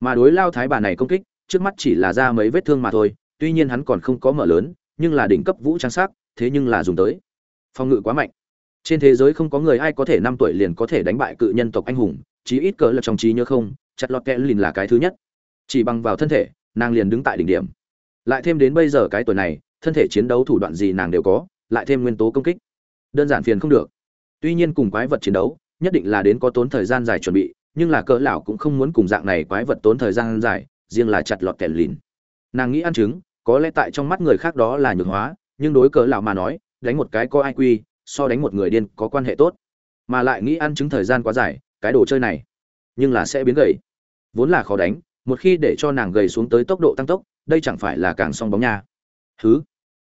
Mà đối lao thái bà này công kích, trước mắt chỉ là ra mấy vết thương mà thôi, tuy nhiên hắn còn không có mở lớn, nhưng là đỉnh cấp vũ trang sắc, thế nhưng là dùng tới. Phòng ngự quá mạnh. Trên thế giới không có người ai có thể năm tuổi liền có thể đánh bại cự nhân tộc anh hùng, chí ít cỡ là trong trí nhớ không, chặt lọt kẽ lìn là cái thứ nhất. Chỉ bằng vào thân thể, nàng liền đứng tại đỉnh điểm. Lại thêm đến bây giờ cái tuổi này, thân thể chiến đấu thủ đoạn gì nàng đều có, lại thêm nguyên tố công kích. Đơn giản phiền không được. Tuy nhiên cùng quái vật chiến đấu nhất định là đến có tốn thời gian dài chuẩn bị, nhưng là cỡ lão cũng không muốn cùng dạng này quái vật tốn thời gian dài, riêng là chặt lọt kẻ lìn. Nàng nghĩ ăn trứng, có lẽ tại trong mắt người khác đó là nhược hóa, nhưng đối cỡ lão mà nói, đánh một cái có ai quy, so đánh một người điên có quan hệ tốt. Mà lại nghĩ ăn trứng thời gian quá dài, cái đồ chơi này, nhưng là sẽ biến gầy. Vốn là khó đánh, một khi để cho nàng gầy xuống tới tốc độ tăng tốc, đây chẳng phải là càng song bóng nha. Thứ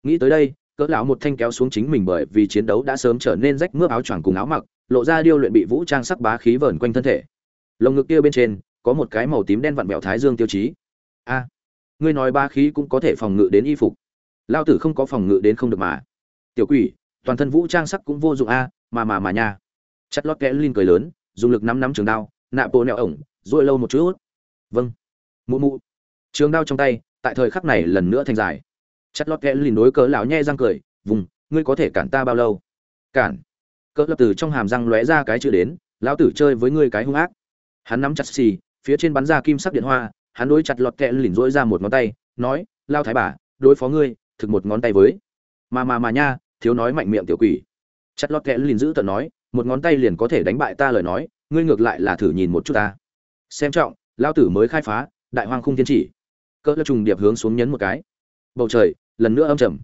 nghĩ tới đây, cỡ lão một thanh kéo xuống chính mình bởi vì chiến đấu đã sớm trở nên rách mướp áo choàng cùng áo mặc lộ ra điêu luyện bị vũ trang sắc bá khí vờn quanh thân thể. Lồng ngực kia bên trên, có một cái màu tím đen vặn vẹo thái dương tiêu chí. A, ngươi nói ba khí cũng có thể phòng ngự đến y phục. Lao tử không có phòng ngự đến không được mà. Tiểu quỷ, toàn thân vũ trang sắc cũng vô dụng a, mà mà mà nha. Chất lót kẽ linh cười lớn, dùng lực nắm nắm trường đao, nạ bộ nẹo ổng rồi lâu một chút. Vâng. Mụ mụ. Trường đao trong tay, tại thời khắc này lần nữa thành dài. Chất lót kẽ lìn đối cớ lão nhe răng cười, vùng, ngươi có thể cản ta bao lâu? Cản cỡ lập từ trong hàm răng lóe ra cái chữ đến, lão tử chơi với ngươi cái hung ác. Hắn nắm chặt xì, phía trên bắn ra kim sắc điện hoa, hắn đối chặt lọt kẹ lìn rỗi ra một ngón tay, nói lao thái bà, đối phó ngươi, thực một ngón tay với. Mà mà mà nha, thiếu nói mạnh miệng tiểu quỷ. Chặt lọt kẹ lìn giữ tận nói, một ngón tay liền có thể đánh bại ta lời nói, ngươi ngược lại là thử nhìn một chút ta. Xem trọng lao tử mới khai phá, đại hoang khung thiên chỉ. Cỡ lập trùng điệp hướng xuống nhấn một cái. Bầu trời, lần nữa âm trầm.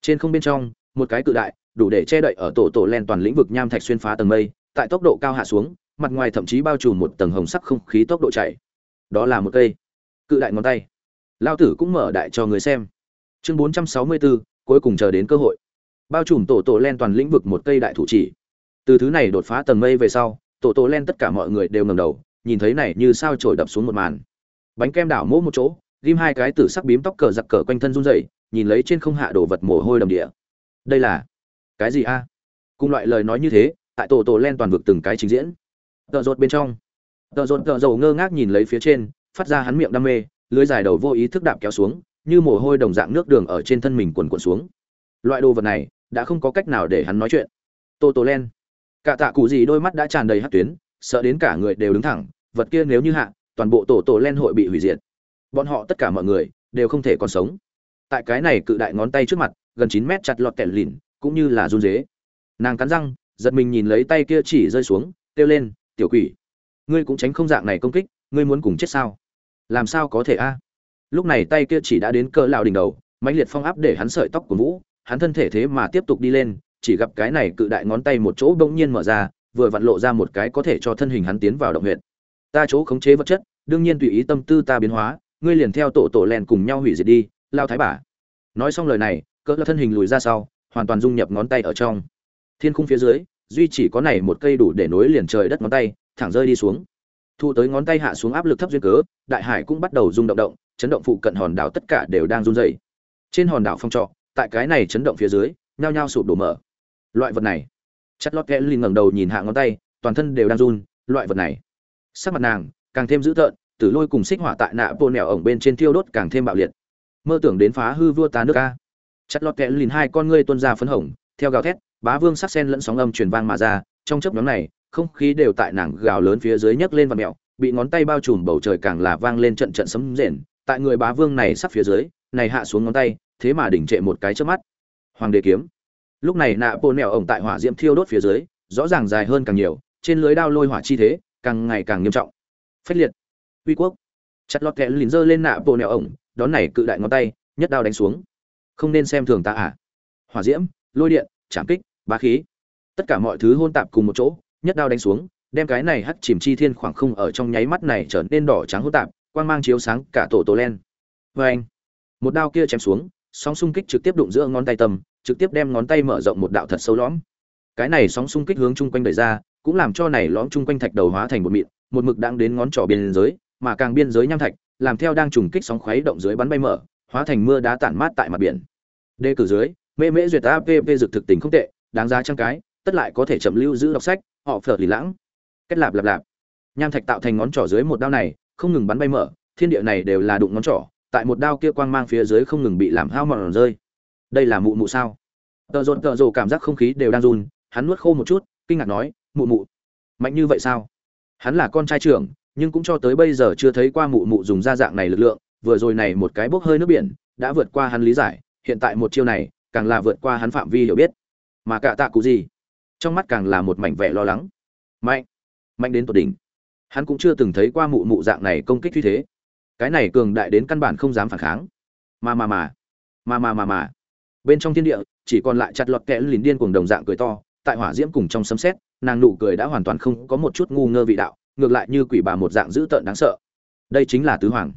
Trên không bên trong, một cái cự đại đủ để che đậy ở tổ tổ len toàn lĩnh vực nham thạch xuyên phá tầng mây tại tốc độ cao hạ xuống mặt ngoài thậm chí bao trùm một tầng hồng sắc không khí tốc độ chạy. Đó là một cây cự đại ngón tay. Lao tử cũng mở đại cho người xem. Chương 464, cuối cùng chờ đến cơ hội. Bao trùm tổ tổ len toàn lĩnh vực một cây đại thủ chỉ. Từ thứ này đột phá tầng mây về sau tổ tổ len tất cả mọi người đều ngầm đầu nhìn thấy này như sao trổi đập xuống một màn. Bánh kem đảo mỗ một chỗ ghim hai cái tử sắc bím tóc cờ giặc cờ quanh thân run rẩy nhìn lấy trên không hạ đồ vật mồ hôi đầm địa. Đây là cái gì a? Cùng loại lời nói như thế, tại tổ tổ len toàn vực từng cái trình diễn. Tợ rột bên trong. Tợ rột, tợ dầu ngơ ngác nhìn lấy phía trên, phát ra hắn miệng đam mê, lưới dài đầu vô ý thức đạp kéo xuống, như mồ hôi đồng dạng nước đường ở trên thân mình quần quần xuống. Loại đồ vật này, đã không có cách nào để hắn nói chuyện. Tô tô len. Cả tạ cụ gì đôi mắt đã tràn đầy hát tuyến, sợ đến cả người đều đứng thẳng, vật kia nếu như hạ, toàn bộ tổ tổ len hội bị hủy diệt. Bọn họ tất cả mọi người, đều không thể còn sống. Tại cái này cự đại ngón tay trước mặt, gần chín mét chặt lọt kẹt lìn cũng như là run rế. Nàng cắn răng, giật mình nhìn lấy tay kia chỉ rơi xuống, kêu lên, tiểu quỷ, ngươi cũng tránh không dạng này công kích, ngươi muốn cùng chết sao? Làm sao có thể a? Lúc này tay kia chỉ đã đến cỡ lão đỉnh đầu, mãnh liệt phong áp để hắn sợi tóc của vũ, hắn thân thể thế mà tiếp tục đi lên, chỉ gặp cái này cự đại ngón tay một chỗ bỗng nhiên mở ra, vừa vặn lộ ra một cái có thể cho thân hình hắn tiến vào động huyệt. Ta chỗ khống chế vật chất, đương nhiên tùy ý tâm tư ta biến hóa, ngươi liền theo tổ tổ len cùng nhau hủy diệt đi lao thái bà. Nói xong lời này, cỡ thân hình lùi ra sau hoàn toàn dung nhập ngón tay ở trong. Thiên khung phía dưới, duy chỉ có này một cây đủ để nối liền trời đất ngón tay, thẳng rơi đi xuống. Thu tới ngón tay hạ xuống áp lực thấp duyên cớ, đại hải cũng bắt đầu rung động động, chấn động phụ cận hòn đảo tất cả đều đang run rẩy. Trên hòn đảo phong trọ, tại cái này chấn động phía dưới, nhao nhao sụp đổ mở. Loại vật này chất lót kẽ linh ngẩng đầu nhìn hạ ngón tay, toàn thân đều đang run, loại vật này. Sắc mặt nàng, càng thêm dữ tợn, tử lôi cùng xích hỏa tại nạ bồn nẻo ổng bên trên thiêu đốt càng thêm bạo liệt. Mơ tưởng đến phá hư vua ta nước ca chặt lọt kẽ lìn hai con ngươi tuôn ra phấn hồng, theo gào thét, bá vương sắc sen lẫn sóng âm truyền vang mà ra, trong chớp nhóm này, không khí đều tại nàng gào lớn phía dưới nhấc lên và mẹo, bị ngón tay bao trùm bầu trời càng là vang lên trận trận sấm rền, tại người bá vương này sắp phía dưới, này hạ xuống ngón tay, thế mà đỉnh trệ một cái trước mắt. Hoàng đế kiếm. Lúc này nạ bồn nẻo ổng tại hỏa diễm thiêu đốt phía dưới, rõ ràng dài hơn càng nhiều, trên lưới đao lôi hỏa chi thế, càng ngày càng nghiêm trọng. Phách liệt. Uy quốc. Chặt lọt kẽ lìn giơ lên nạ bộ nẹo ổng, đón này cự đại ngón tay, nhất đao đánh xuống không nên xem thường ta à. Hỏa diễm, lôi điện, trảm kích, bá khí. Tất cả mọi thứ hôn tạp cùng một chỗ, nhất đao đánh xuống, đem cái này hắt chìm chi thiên khoảng không ở trong nháy mắt này trở nên đỏ trắng hôn tạp, quang mang chiếu sáng cả tổ tổ len. Vê anh, một đao kia chém xuống, sóng xung kích trực tiếp đụng giữa ngón tay tầm trực tiếp đem ngón tay mở rộng một đạo thật sâu lõm. Cái này sóng xung kích hướng chung quanh đẩy ra, cũng làm cho này lõm chung quanh thạch đầu hóa thành một mịn, một mực đang đến ngón trỏ biên giới, mà càng biên giới nham thạch, làm theo đang trùng kích sóng khuấy động dưới bắn bay mở hóa thành mưa đá tản mát tại mặt biển. Đề cử dưới, mê mễ duyệt app dược thực tình không tệ, đáng giá trăm cái, tất lại có thể chậm lưu giữ đọc sách, họ phở lì lãng. Kết lạp lạp lạp. Nham thạch tạo thành ngón trỏ dưới một đao này, không ngừng bắn bay mở, thiên địa này đều là đụng ngón trỏ, tại một đao kia quang mang phía dưới không ngừng bị làm hao mòn rơi. Đây là mụ mụ sao? Tợ rộn tợ rồ cảm giác không khí đều đang run, hắn nuốt khô một chút, kinh ngạc nói, mụ mụ, mạnh như vậy sao? Hắn là con trai trưởng, nhưng cũng cho tới bây giờ chưa thấy qua mụ mụ dùng ra dạng này lực lượng vừa rồi này một cái bốc hơi nước biển, đã vượt qua hắn lý giải, hiện tại một chiêu này, càng là vượt qua hắn phạm vi hiểu biết. Mà cả tạ cụ gì? Trong mắt càng là một mảnh vẻ lo lắng. Mạnh! Mạnh đến tột đỉnh. Hắn cũng chưa từng thấy qua mụ mụ dạng này công kích như thế. Cái này cường đại đến căn bản không dám phản kháng. Mà mà mà mà mà mà mà bên trong thiên địa, chỉ còn lại chặt lọt kẽ lìn điên cuồng đồng dạng cười to, tại hỏa diễm cùng trong sấm sét, nàng nụ cười đã hoàn toàn không có một chút ngu ngơ vị đạo, ngược lại như quỷ bà một dạng dữ tợn đáng sợ. Đây chính là tứ hoàng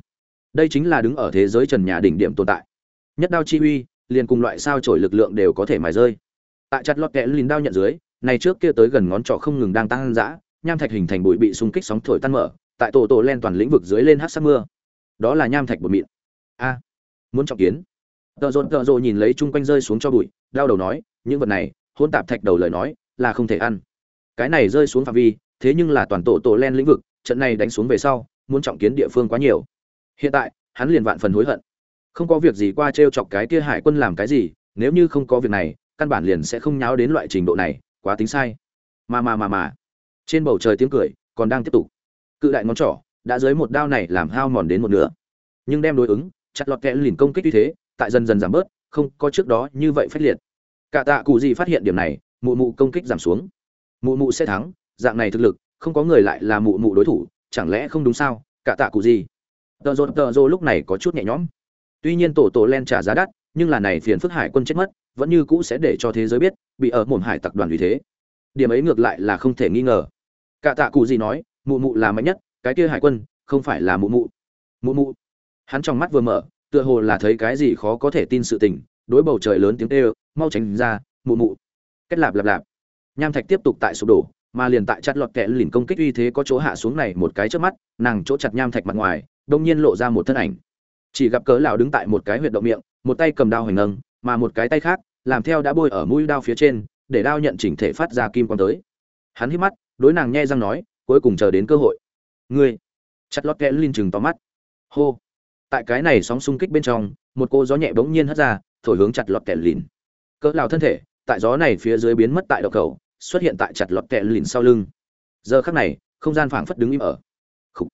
đây chính là đứng ở thế giới trần nhà đỉnh điểm tồn tại. Nhất đao chi uy, liền cùng loại sao trổi lực lượng đều có thể mài rơi. Tại chặt lọt kẽ lìn đao nhận dưới, này trước kia tới gần ngón trỏ không ngừng đang tăng dã, nham thạch hình thành bụi bị xung kích sóng thổi tan mở, tại tổ tổ len toàn lĩnh vực dưới lên hát sắc mưa. Đó là nham thạch bột mịn. A, muốn trọng kiến. Tợ rộn tợ rộ nhìn lấy chung quanh rơi xuống cho bụi, đau đầu nói, những vật này hôn tạp thạch đầu lời nói, là không thể ăn. Cái này rơi xuống phạm vi, thế nhưng là toàn tổ tổ len lĩnh vực, trận này đánh xuống về sau, muốn trọng kiến địa phương quá nhiều hiện tại, hắn liền vạn phần hối hận. Không có việc gì qua t r e o chọc cái kia hải quân làm cái gì, nếu như không có việc này, căn bản liền sẽ không nháo đến loại trình độ này, quá tính sai. Mà mà mà mà. Trên bầu trời tiếng cười còn đang tiếp tục. Cự đại ngón trỏ đã dưới một đao này làm hao mòn đến một nửa. Nhưng đem đối ứng, chặt lọt kẽ lìn công kích như thế, tại dần dần giảm bớt, không có trước đó như vậy phách liệt. Cả tạ cụ gì phát hiện điểm này, mụ mụ công kích giảm xuống. Mụ mụ sẽ thắng, dạng này thực lực, không có người lại là mụ mụ đối thủ, chẳng lẽ không đúng sao? Cả tạ cụ gì? Tờ rột tờ rô lúc này có chút nhẹ nhõm. Tuy nhiên tổ tổ len trả giá đắt, nhưng là này phiền phức hải quân chết mất, vẫn như cũ sẽ để cho thế giới biết, bị ở mồm hải tặc đoàn vì thế. Điểm ấy ngược lại là không thể nghi ngờ. Cả tạ cụ gì nói, mụ mụ là mạnh nhất, cái kia hải quân, không phải là mụ mụ. Mụ mụ. Hắn trong mắt vừa mở, tựa hồ là thấy cái gì khó có thể tin sự tình, đối bầu trời lớn tiếng kêu, mau tránh ra, mụ mụ. Kết lạp lạp lạp. Nham thạch tiếp tục tại sụp đổ mà liền tại chặt lọt kẹ lìn công kích uy thế có chỗ hạ xuống này một cái trước mắt, nàng chỗ chặt nham thạch mặt ngoài, đông nhiên lộ ra một thân ảnh. Chỉ gặp cớ lão đứng tại một cái huyệt động miệng, một tay cầm đao hoành nâng mà một cái tay khác, làm theo đã bôi ở mũi đao phía trên, để đao nhận chỉnh thể phát ra kim quang tới. Hắn hít mắt, đối nàng nghe răng nói, cuối cùng chờ đến cơ hội. Ngươi? Chặt lọt kẽ linh chừng to mắt. Hô. Tại cái này sóng xung kích bên trong, một cô gió nhẹ bỗng nhiên hất ra, thổi hướng chặt lọt kẽ lìn. Cỡ lão thân thể, tại gió này phía dưới biến mất tại đầu cầu xuất hiện tại chặt lọt kẹ lìn sau lưng. Giờ khắc này không gian phảng phất đứng im ở. Khủ.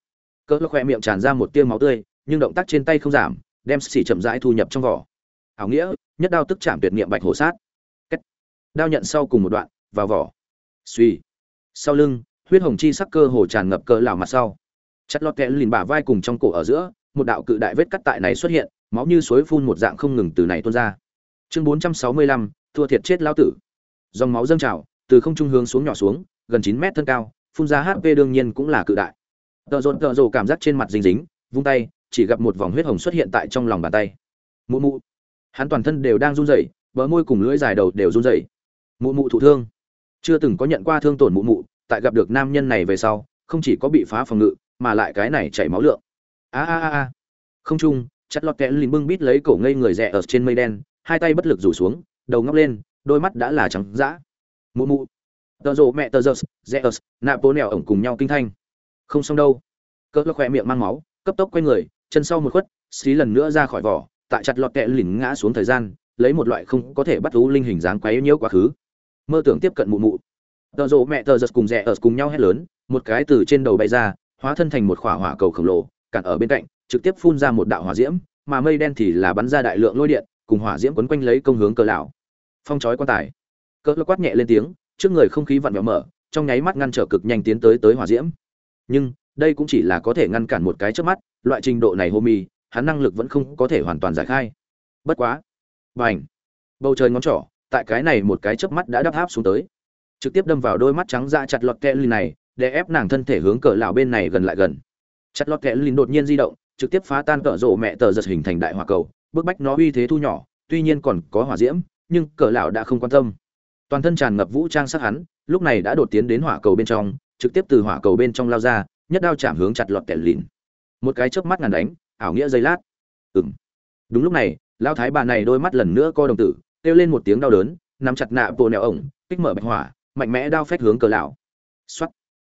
cỡ khoe miệng tràn ra một tia máu tươi nhưng động tác trên tay không giảm đem xỉ chậm rãi thu nhập trong vỏ. Ảo nghĩa nhất đao tức chạm tuyệt niệm bạch hổ sát. Kết. đao nhận sau cùng một đoạn vào vỏ. Suy sau lưng huyết hồng chi sắc cơ hồ tràn ngập cỡ lão mặt sau. Chặt lọt kẽ lìn bả vai cùng trong cổ ở giữa một đạo cự đại vết cắt tại này xuất hiện máu như suối phun một dạng không ngừng từ này tuôn ra. Chương 465, thua thiệt chết lao tử. Dòng máu dâng trào từ không trung hướng xuống nhỏ xuống, gần 9 mét thân cao, phun ra hp đương nhiên cũng là cự đại. Tợ rộn tợ rồ cảm giác trên mặt dính dính, vung tay, chỉ gặp một vòng huyết hồng xuất hiện tại trong lòng bàn tay. Mụ mụ. Hắn toàn thân đều đang run rẩy, bờ môi cùng lưỡi dài đầu đều run rẩy. Mụ mụ thụ thương. Chưa từng có nhận qua thương tổn mụ mụ, tại gặp được nam nhân này về sau, không chỉ có bị phá phòng ngự, mà lại cái này chảy máu lượng. A a a. Không trung, chặt lọt kẽ lìn bưng bít lấy cổ ngây người rẽ ở trên mây đen, hai tay bất lực rủ xuống, đầu ngóc lên, đôi mắt đã là trắng dã mụ mụ. Tờ rộ mẹ tờ giơ rẽ ớt nạp bố nẻo ổng cùng nhau kinh thanh. Không xong đâu. Cỡ khỏe miệng mang máu, cấp tốc quay người, chân sau một khuất, xí lần nữa ra khỏi vỏ, tại chặt lọt kẽ lỉnh ngã xuống thời gian, lấy một loại không có thể bắt thú linh hình dáng quấy nhiễu quá khứ. Mơ tưởng tiếp cận mụ mụ. Tờ rộ mẹ tờ giật cùng rẽ ớt cùng nhau hét lớn, một cái từ trên đầu bay ra, hóa thân thành một khỏa hỏa cầu khổng lồ, cản ở bên cạnh, trực tiếp phun ra một đạo hỏa diễm, mà mây đen thì là bắn ra đại lượng lôi điện, cùng hỏa diễm quấn quanh lấy công hướng cờ lão. Phong trói quan tài cỡ quát nhẹ lên tiếng, trước người không khí vặn vẹo mở, trong nháy mắt ngăn trở cực nhanh tiến tới tới hỏa diễm. Nhưng, đây cũng chỉ là có thể ngăn cản một cái trước mắt, loại trình độ này hô mi hắn năng lực vẫn không có thể hoàn toàn giải khai. Bất quá. Bành. Bầu trời ngón trỏ, tại cái này một cái chớp mắt đã đắp áp xuống tới. Trực tiếp đâm vào đôi mắt trắng da chặt lọt kẽ lì này, để ép nàng thân thể hướng cỡ lão bên này gần lại gần. Chặt lọt kẽ lìn đột nhiên di động, trực tiếp phá tan cỡ rộ mẹ tờ giật hình thành đại hỏa cầu, bức bách nó uy thế thu nhỏ, tuy nhiên còn có hỏa diễm, nhưng cỡ lão đã không quan tâm toàn thân tràn ngập vũ trang sát hắn, lúc này đã đột tiến đến hỏa cầu bên trong, trực tiếp từ hỏa cầu bên trong lao ra, nhất đao chạm hướng chặt lọt kẻ lìn. Một cái chớp mắt ngàn đánh, ảo nghĩa giây lát. Ừm. Đúng lúc này lao thái bà này đôi mắt lần nữa co đồng tử, kêu lên một tiếng đau đớn, nắm chặt nạ bộ nẹo ổng, kích mở bạch hỏa, mạnh mẽ đao phách hướng cờ lão. Xoắt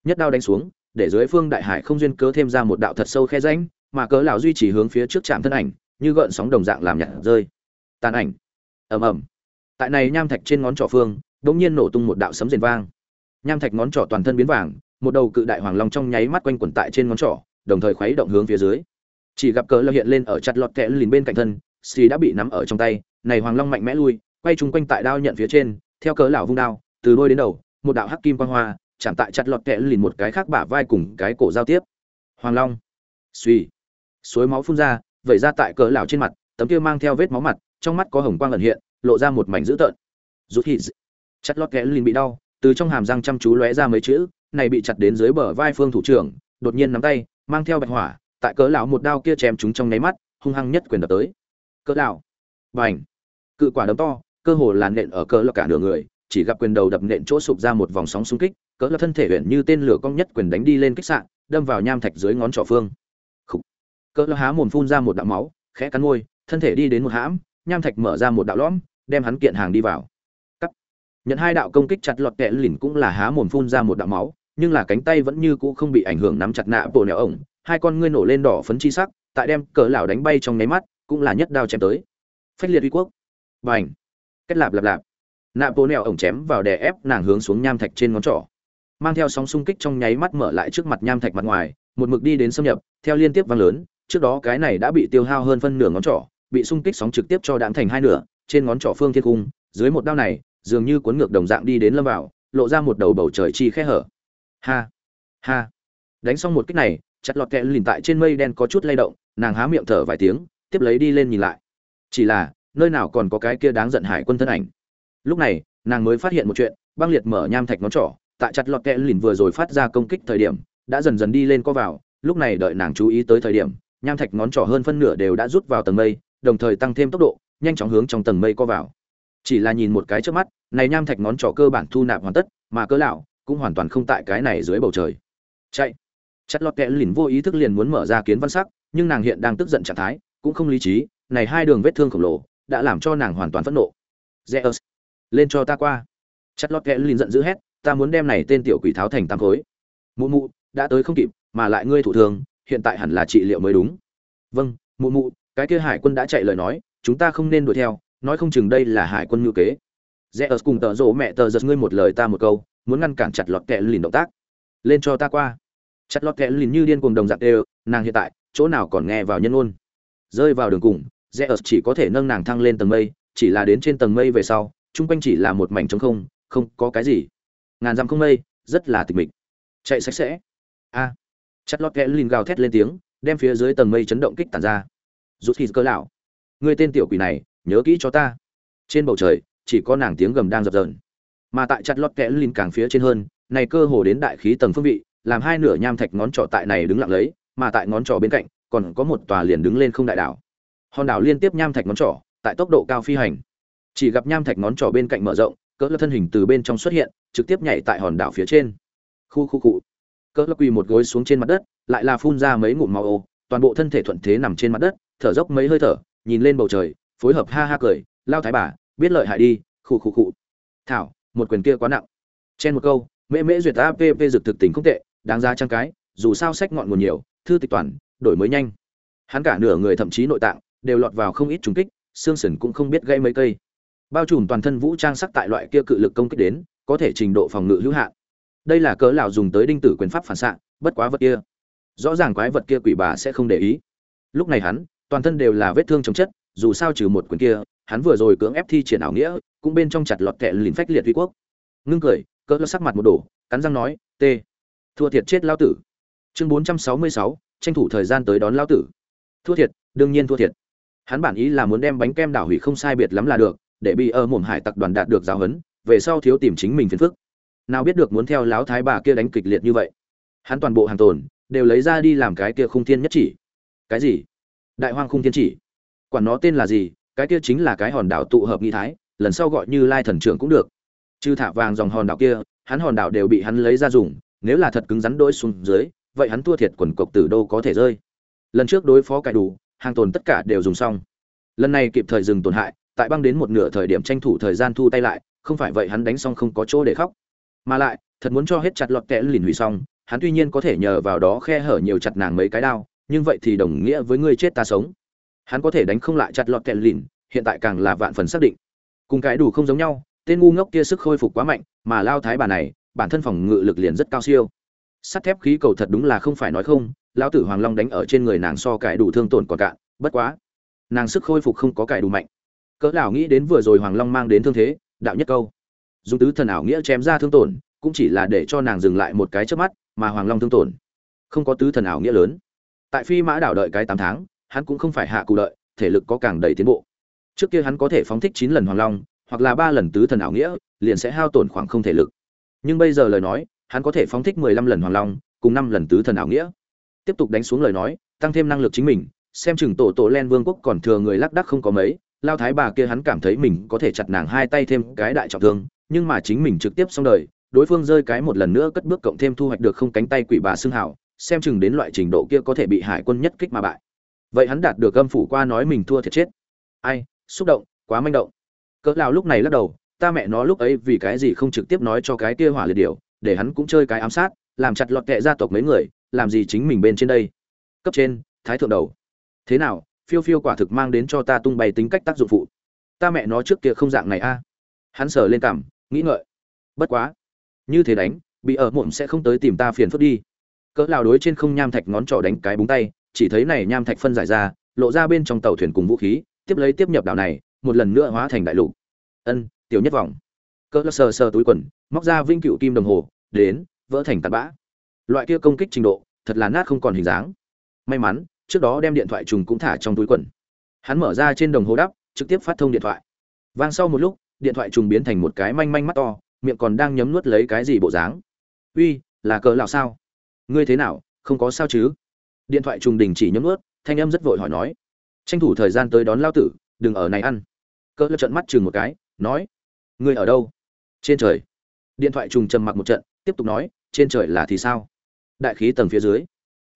nhất đao đánh xuống, để dưới phương đại hải không duyên cớ thêm ra một đạo thật sâu khe rãnh, mà cớ lão duy trì hướng phía trước chạm thân ảnh, như gợn sóng đồng dạng làm nhạt rơi. Tàn ảnh. Ầm ầm tại này nham thạch trên ngón trỏ phương, đột nhiên nổ tung một đạo sấm rền vang. Nham thạch ngón trỏ toàn thân biến vàng, một đầu cự đại hoàng long trong nháy mắt quanh quẩn tại trên ngón trỏ, đồng thời khuấy động hướng phía dưới. Chỉ gặp cờ lão hiện lên ở chặt lọt kẽ lìn bên cạnh thân, xì đã bị nắm ở trong tay, này hoàng long mạnh mẽ lui, quay chung quanh tại đao nhận phía trên, theo cớ lão vung đao, từ đôi đến đầu, một đạo hắc kim quang hoa, chạm tại chặt lọt kẽ lìn một cái khác bả vai cùng cái cổ giao tiếp. Hoàng long. Suy suối máu phun ra, vẩy ra tại cỡ lão trên mặt, tấm kia mang theo vết máu mặt, trong mắt có hồng quang ẩn hiện lộ ra một mảnh dữ tợn. Rút thịt chặt lót kẽ lìn bị đau, từ trong hàm răng chăm chú lóe ra mấy chữ, này bị chặt đến dưới bờ vai phương thủ trưởng, đột nhiên nắm tay, mang theo bạch hỏa, tại cỡ lão một đao kia chém chúng trong nháy mắt, hung hăng nhất quyền đập tới. Cỡ lão. Bành. Cự quả đấm to, cơ hồ làn nện ở cỡ lão cả nửa người, chỉ gặp quyền đầu đập nện chỗ sụp ra một vòng sóng xung kích, cỡ lão thân thể huyền như tên lửa cong nhất quyền đánh đi lên kích sạn đâm vào nham thạch dưới ngón trỏ phương. Khủ. cỡ lão há mồm phun ra một đạo máu, khẽ cắn môi, thân thể đi đến một hãm, nham thạch mở ra một đạo lõm đem hắn kiện hàng đi vào. Cắt. Nhận hai đạo công kích chặt lọt kẹ lìn cũng là há mồm phun ra một đạo máu, nhưng là cánh tay vẫn như cũ không bị ảnh hưởng nắm chặt nạ bộ nẻo ổng. Hai con ngươi nổ lên đỏ phấn chi sắc, tại đem cỡ lão đánh bay trong nháy mắt, cũng là nhất đao chém tới. Phách liệt uy quốc. Bành. Kết lạp lạp lạp. Nạ bộ nẻo ổng chém vào đè ép nàng hướng xuống nham thạch trên ngón trỏ. Mang theo sóng xung kích trong nháy mắt mở lại trước mặt nham thạch mặt ngoài, một mực đi đến xâm nhập, theo liên tiếp vang lớn, trước đó cái này đã bị tiêu hao hơn phân nửa ngón trỏ, bị xung kích sóng trực tiếp cho đạn thành hai nửa trên ngón trỏ phương thiên cung dưới một đao này, dường như cuốn ngược đồng dạng đi đến lâm vào, lộ ra một đầu bầu trời chi khe hở. Ha! Ha! Đánh xong một kích này, chặt lọt kẹ lìn tại trên mây đen có chút lay động, nàng há miệng thở vài tiếng, tiếp lấy đi lên nhìn lại. Chỉ là, nơi nào còn có cái kia đáng giận hải quân thân ảnh. Lúc này, nàng mới phát hiện một chuyện, băng liệt mở nham thạch ngón trỏ, tại chặt lọt kẹ lìn vừa rồi phát ra công kích thời điểm, đã dần dần đi lên co vào, lúc này đợi nàng chú ý tới thời điểm, nham thạch ngón trỏ hơn phân nửa đều đã rút vào tầng mây, đồng thời tăng thêm tốc độ nhanh chóng hướng trong tầng mây co vào. Chỉ là nhìn một cái trước mắt này nham thạch ngón trỏ cơ bản thu nạp hoàn tất mà cơ lão cũng hoàn toàn không tại cái này dưới bầu trời. Chạy. Chặt lọt kẽ lìn vô ý thức liền muốn mở ra kiến văn sắc nhưng nàng hiện đang tức giận trạng thái cũng không lý trí này hai đường vết thương khổng lồ đã làm cho nàng hoàn toàn phẫn nộ. Zeus, lên cho ta qua. Chặt lọt kẽ lìn giận dữ hét ta muốn đem này tên tiểu quỷ tháo thành tam khối. Mụ mụ đã tới không kịp mà lại ngươi thủ thường hiện tại hẳn là trị liệu mới đúng. Vâng mụ mụ cái kia hải quân đã chạy lời nói chúng ta không nên đuổi theo, nói không chừng đây là hải quân ngữ kế. Zeus cùng tợ rỗ mẹ tờ giật ngươi một lời ta một câu, muốn ngăn cản chặt lọt kẹ lìn động tác. Lên cho ta qua. Chặt lọt kẹ lìn như điên cùng đồng dạng đều, nàng hiện tại, chỗ nào còn nghe vào nhân ôn rơi vào đường cùng, Zeus chỉ có thể nâng nàng thăng lên tầng mây, chỉ là đến trên tầng mây về sau, chung quanh chỉ là một mảnh trống không không có cái gì. Ngàn dặm không mây, rất là tịch mịch. Chạy sạch sẽ. A. À. chặt lọt kẹ lìn gào thét lên tiếng, đem phía dưới tầng mây chấn động kích tàn ra. Rút khi cơ lão người tên tiểu quỷ này, nhớ kỹ cho ta. Trên bầu trời, chỉ có nàng tiếng gầm đang dập dờn. Mà tại chặt lót kẽ lìn càng phía trên hơn, này cơ hồ đến đại khí tầng phương vị, làm hai nửa nham thạch ngón trỏ tại này đứng lặng lấy, mà tại ngón trỏ bên cạnh, còn có một tòa liền đứng lên không đại đảo. Hòn đảo liên tiếp nham thạch ngón trỏ, tại tốc độ cao phi hành. Chỉ gặp nham thạch ngón trỏ bên cạnh mở rộng, cỡ lớp thân hình từ bên trong xuất hiện, trực tiếp nhảy tại hòn đảo phía trên. Khu khu cụ cỡ lớp quỳ một gối xuống trên mặt đất, lại là phun ra mấy ngụm màu ô, toàn bộ thân thể thuận thế nằm trên mặt đất, thở dốc mấy hơi thở nhìn lên bầu trời, phối hợp ha ha cười, lao thái bà, biết lợi hại đi, khụ khụ cụ thảo, một quyền kia quá nặng. Chen một câu, mễ mễ duyệt app dực thực tình không tệ, đáng ra trang cái, dù sao sách ngọn nguồn nhiều, thư tịch toàn, đổi mới nhanh. Hắn cả nửa người thậm chí nội tạng, đều lọt vào không ít trùng kích, xương sườn cũng không biết gây mấy cây. Bao trùm toàn thân vũ trang sắc tại loại kia cự lực công kích đến, có thể trình độ phòng ngự hữu hạn. Đây là cớ lão dùng tới đinh tử quyền pháp phản xạ, bất quá vật kia. Rõ ràng quái vật kia quỷ bà sẽ không để ý. Lúc này hắn toàn thân đều là vết thương chống chất, dù sao trừ một quyền kia, hắn vừa rồi cưỡng ép thi triển ảo nghĩa, cũng bên trong chặt lọt kẹ lìn phách liệt uy quốc. Ngưng cười, cỡ sắc mặt một đổ, cắn răng nói, t, thua thiệt chết lao tử. Chương bốn trăm sáu mươi sáu, tranh thủ thời gian tới đón lao tử. Thua thiệt, đương nhiên thua thiệt. Hắn bản ý là muốn đem bánh kem đảo hủy không sai biệt lắm là được, để bị ở mồm hải tặc đoàn đạt được giáo huấn, về sau thiếu tìm chính mình phiền phức. Nào biết được muốn theo láo thái bà kia đánh kịch liệt như vậy. Hắn toàn bộ hàng tồn, đều lấy ra đi làm cái kia khung thiên nhất chỉ. Cái gì? Đại hoang khung thiên chỉ. Quản nó tên là gì, cái kia chính là cái hòn đảo tụ hợp nghi thái, lần sau gọi như lai thần trưởng cũng được. Chư thả vàng dòng hòn đảo kia, hắn hòn đảo đều bị hắn lấy ra dùng, nếu là thật cứng rắn đôi xuống dưới, vậy hắn thua thiệt quần cộc tử đô có thể rơi. Lần trước đối phó cải đủ, hàng tồn tất cả đều dùng xong. Lần này kịp thời dừng tổn hại, tại băng đến một nửa thời điểm tranh thủ thời gian thu tay lại, không phải vậy hắn đánh xong không có chỗ để khóc. Mà lại, thật muốn cho hết chặt lọt kẽ lìn hủy xong, hắn tuy nhiên có thể nhờ vào đó khe hở nhiều chặt nàng mấy cái đao nhưng vậy thì đồng nghĩa với ngươi chết ta sống. Hắn có thể đánh không lại chặt lọt kẹt lìn, hiện tại càng là vạn phần xác định. Cùng cái đủ không giống nhau, tên ngu ngốc kia sức khôi phục quá mạnh, mà lao thái bà này, bản thân phòng ngự lực liền rất cao siêu. Sắt thép khí cầu thật đúng là không phải nói không lao tử hoàng long đánh ở trên người nàng so cải đủ thương tổn còn cạn, bất quá, nàng sức khôi phục không có cải đủ mạnh. Cỡ lão nghĩ đến vừa rồi hoàng long mang đến thương thế, đạo nhất câu. Dùng tứ thần ảo nghĩa chém ra thương tổn, cũng chỉ là để cho nàng dừng lại một cái chớp mắt, mà hoàng long thương tổn. Không có tứ thần ảo nghĩa lớn tại phi mã đảo đợi cái tám tháng, hắn cũng không phải hạ cụ đợi, thể lực có càng đầy tiến bộ. Trước kia hắn có thể phóng thích chín lần hoàng long, hoặc là ba lần tứ thần ảo nghĩa, liền sẽ hao tổn khoảng không thể lực. Nhưng bây giờ lời nói, hắn có thể phóng thích mười lăm lần hoàng long, cùng năm lần tứ thần ảo nghĩa. Tiếp tục đánh xuống lời nói, tăng thêm năng lực chính mình, xem chừng tổ tổ len vương quốc còn thừa người lác đắc không có mấy, lao thái bà kia hắn cảm thấy mình có thể chặt nàng hai tay thêm cái đại trọng thương, nhưng mà chính mình trực tiếp xong đời, đối phương rơi cái một lần nữa cất bước cộng thêm thu hoạch được không cánh tay quỷ bà xương hảo xem chừng đến loại trình độ kia có thể bị hải quân nhất kích mà bại. Vậy hắn đạt được âm phủ qua nói mình thua thiệt chết. Ai, xúc động, quá manh động. Cỡ lao lúc này lắc đầu, ta mẹ nó lúc ấy vì cái gì không trực tiếp nói cho cái kia hỏa liệt điều để hắn cũng chơi cái ám sát, làm chặt lọt kệ gia tộc mấy người, làm gì chính mình bên trên đây. Cấp trên, thái thượng đầu. Thế nào, phiêu phiêu quả thực mang đến cho ta tung bay tính cách tác dụng phụ. Ta mẹ nó trước kia không dạng này a. Hắn sờ lên cảm nghĩ ngợi. Bất quá, như thế đánh, bị ở muộn sẽ không tới tìm ta phiền phức đi cỡ lao đối trên không nham thạch ngón trỏ đánh cái búng tay, chỉ thấy này nham thạch phân giải ra, lộ ra bên trong tàu thuyền cùng vũ khí, tiếp lấy tiếp nhập đảo này, một lần nữa hóa thành đại lục. Ân, tiểu nhất vọng. Cỡ sờ sờ túi quần, móc ra vinh cựu kim đồng hồ, đến, vỡ thành tạt bã. Loại kia công kích trình độ, thật là nát không còn hình dáng. May mắn, trước đó đem điện thoại trùng cũng thả trong túi quần. Hắn mở ra trên đồng hồ đắp, trực tiếp phát thông điện thoại. Vang sau một lúc, điện thoại trùng biến thành một cái manh manh mắt to, miệng còn đang nhấm nuốt lấy cái gì bộ dáng. Uy, là cỡ lão sao? Ngươi thế nào, không có sao chứ? Điện thoại trùng đình chỉ nhấm ướt, thanh âm rất vội hỏi nói. Tranh thủ thời gian tới đón lao tử, đừng ở này ăn. Cỡ lão trợn mắt chừng một cái, nói. Ngươi ở đâu? Trên trời. Điện thoại trùng trầm mặc một trận, tiếp tục nói, trên trời là thì sao? Đại khí tầng phía dưới.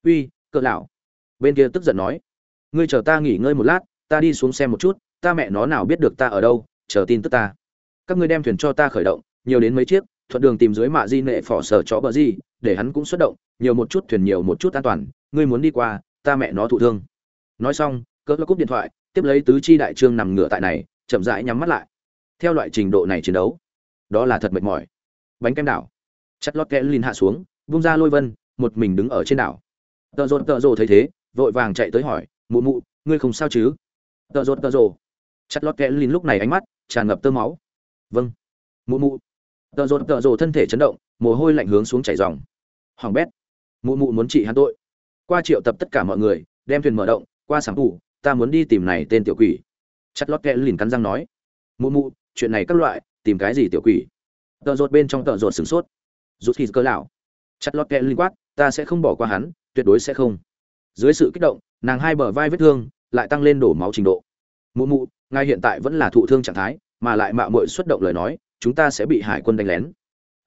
Uy, cỡ lão. Bên kia tức giận nói. Ngươi chờ ta nghỉ ngơi một lát, ta đi xuống xem một chút, ta mẹ nó nào biết được ta ở đâu, chờ tin tức ta. Các ngươi đem thuyền cho ta khởi động, nhiều đến mấy chiếc thuận đường tìm dưới mạ di nệ phỏ sở chó bờ di, để hắn cũng xuất động, nhiều một chút thuyền nhiều một chút an toàn, ngươi muốn đi qua, ta mẹ nó thụ thương. Nói xong, cỡ cúp điện thoại, tiếp lấy tứ chi đại trương nằm ngửa tại này, chậm rãi nhắm mắt lại. Theo loại trình độ này chiến đấu, đó là thật mệt mỏi. Bánh kem đảo. Chặt lót kẽ lin hạ xuống, vung ra lôi vân, một mình đứng ở trên đảo. Tợ rột tợ rồ thấy thế, vội vàng chạy tới hỏi, mụ mụ, ngươi không sao chứ? Tợ rột tợ rồ. Chặt lót kẽ lin lúc này ánh mắt tràn ngập tơ máu. Vâng. Mụ mụ tợ rột, tợ rồ thân thể chấn động, mồ hôi lạnh hướng xuống chảy dòng. Hoàng bét, mụ mụ muốn trị hắn tội. Qua triệu tập tất cả mọi người, đem thuyền mở động, qua sáng tủ, ta muốn đi tìm này tên tiểu quỷ. Chặt lót kẽ lìn cắn răng nói. Mụ mụ, chuyện này các loại, tìm cái gì tiểu quỷ? Tợ rột bên trong tợ rột sửng sốt. Rút khi cơ lão. Chặt lót kẽ lìn quát, ta sẽ không bỏ qua hắn, tuyệt đối sẽ không. Dưới sự kích động, nàng hai bờ vai vết thương, lại tăng lên đổ máu trình độ. Mụ mụ ngay hiện tại vẫn là thụ thương trạng thái, mà lại mạo muội xuất động lời nói chúng ta sẽ bị hải quân đánh lén.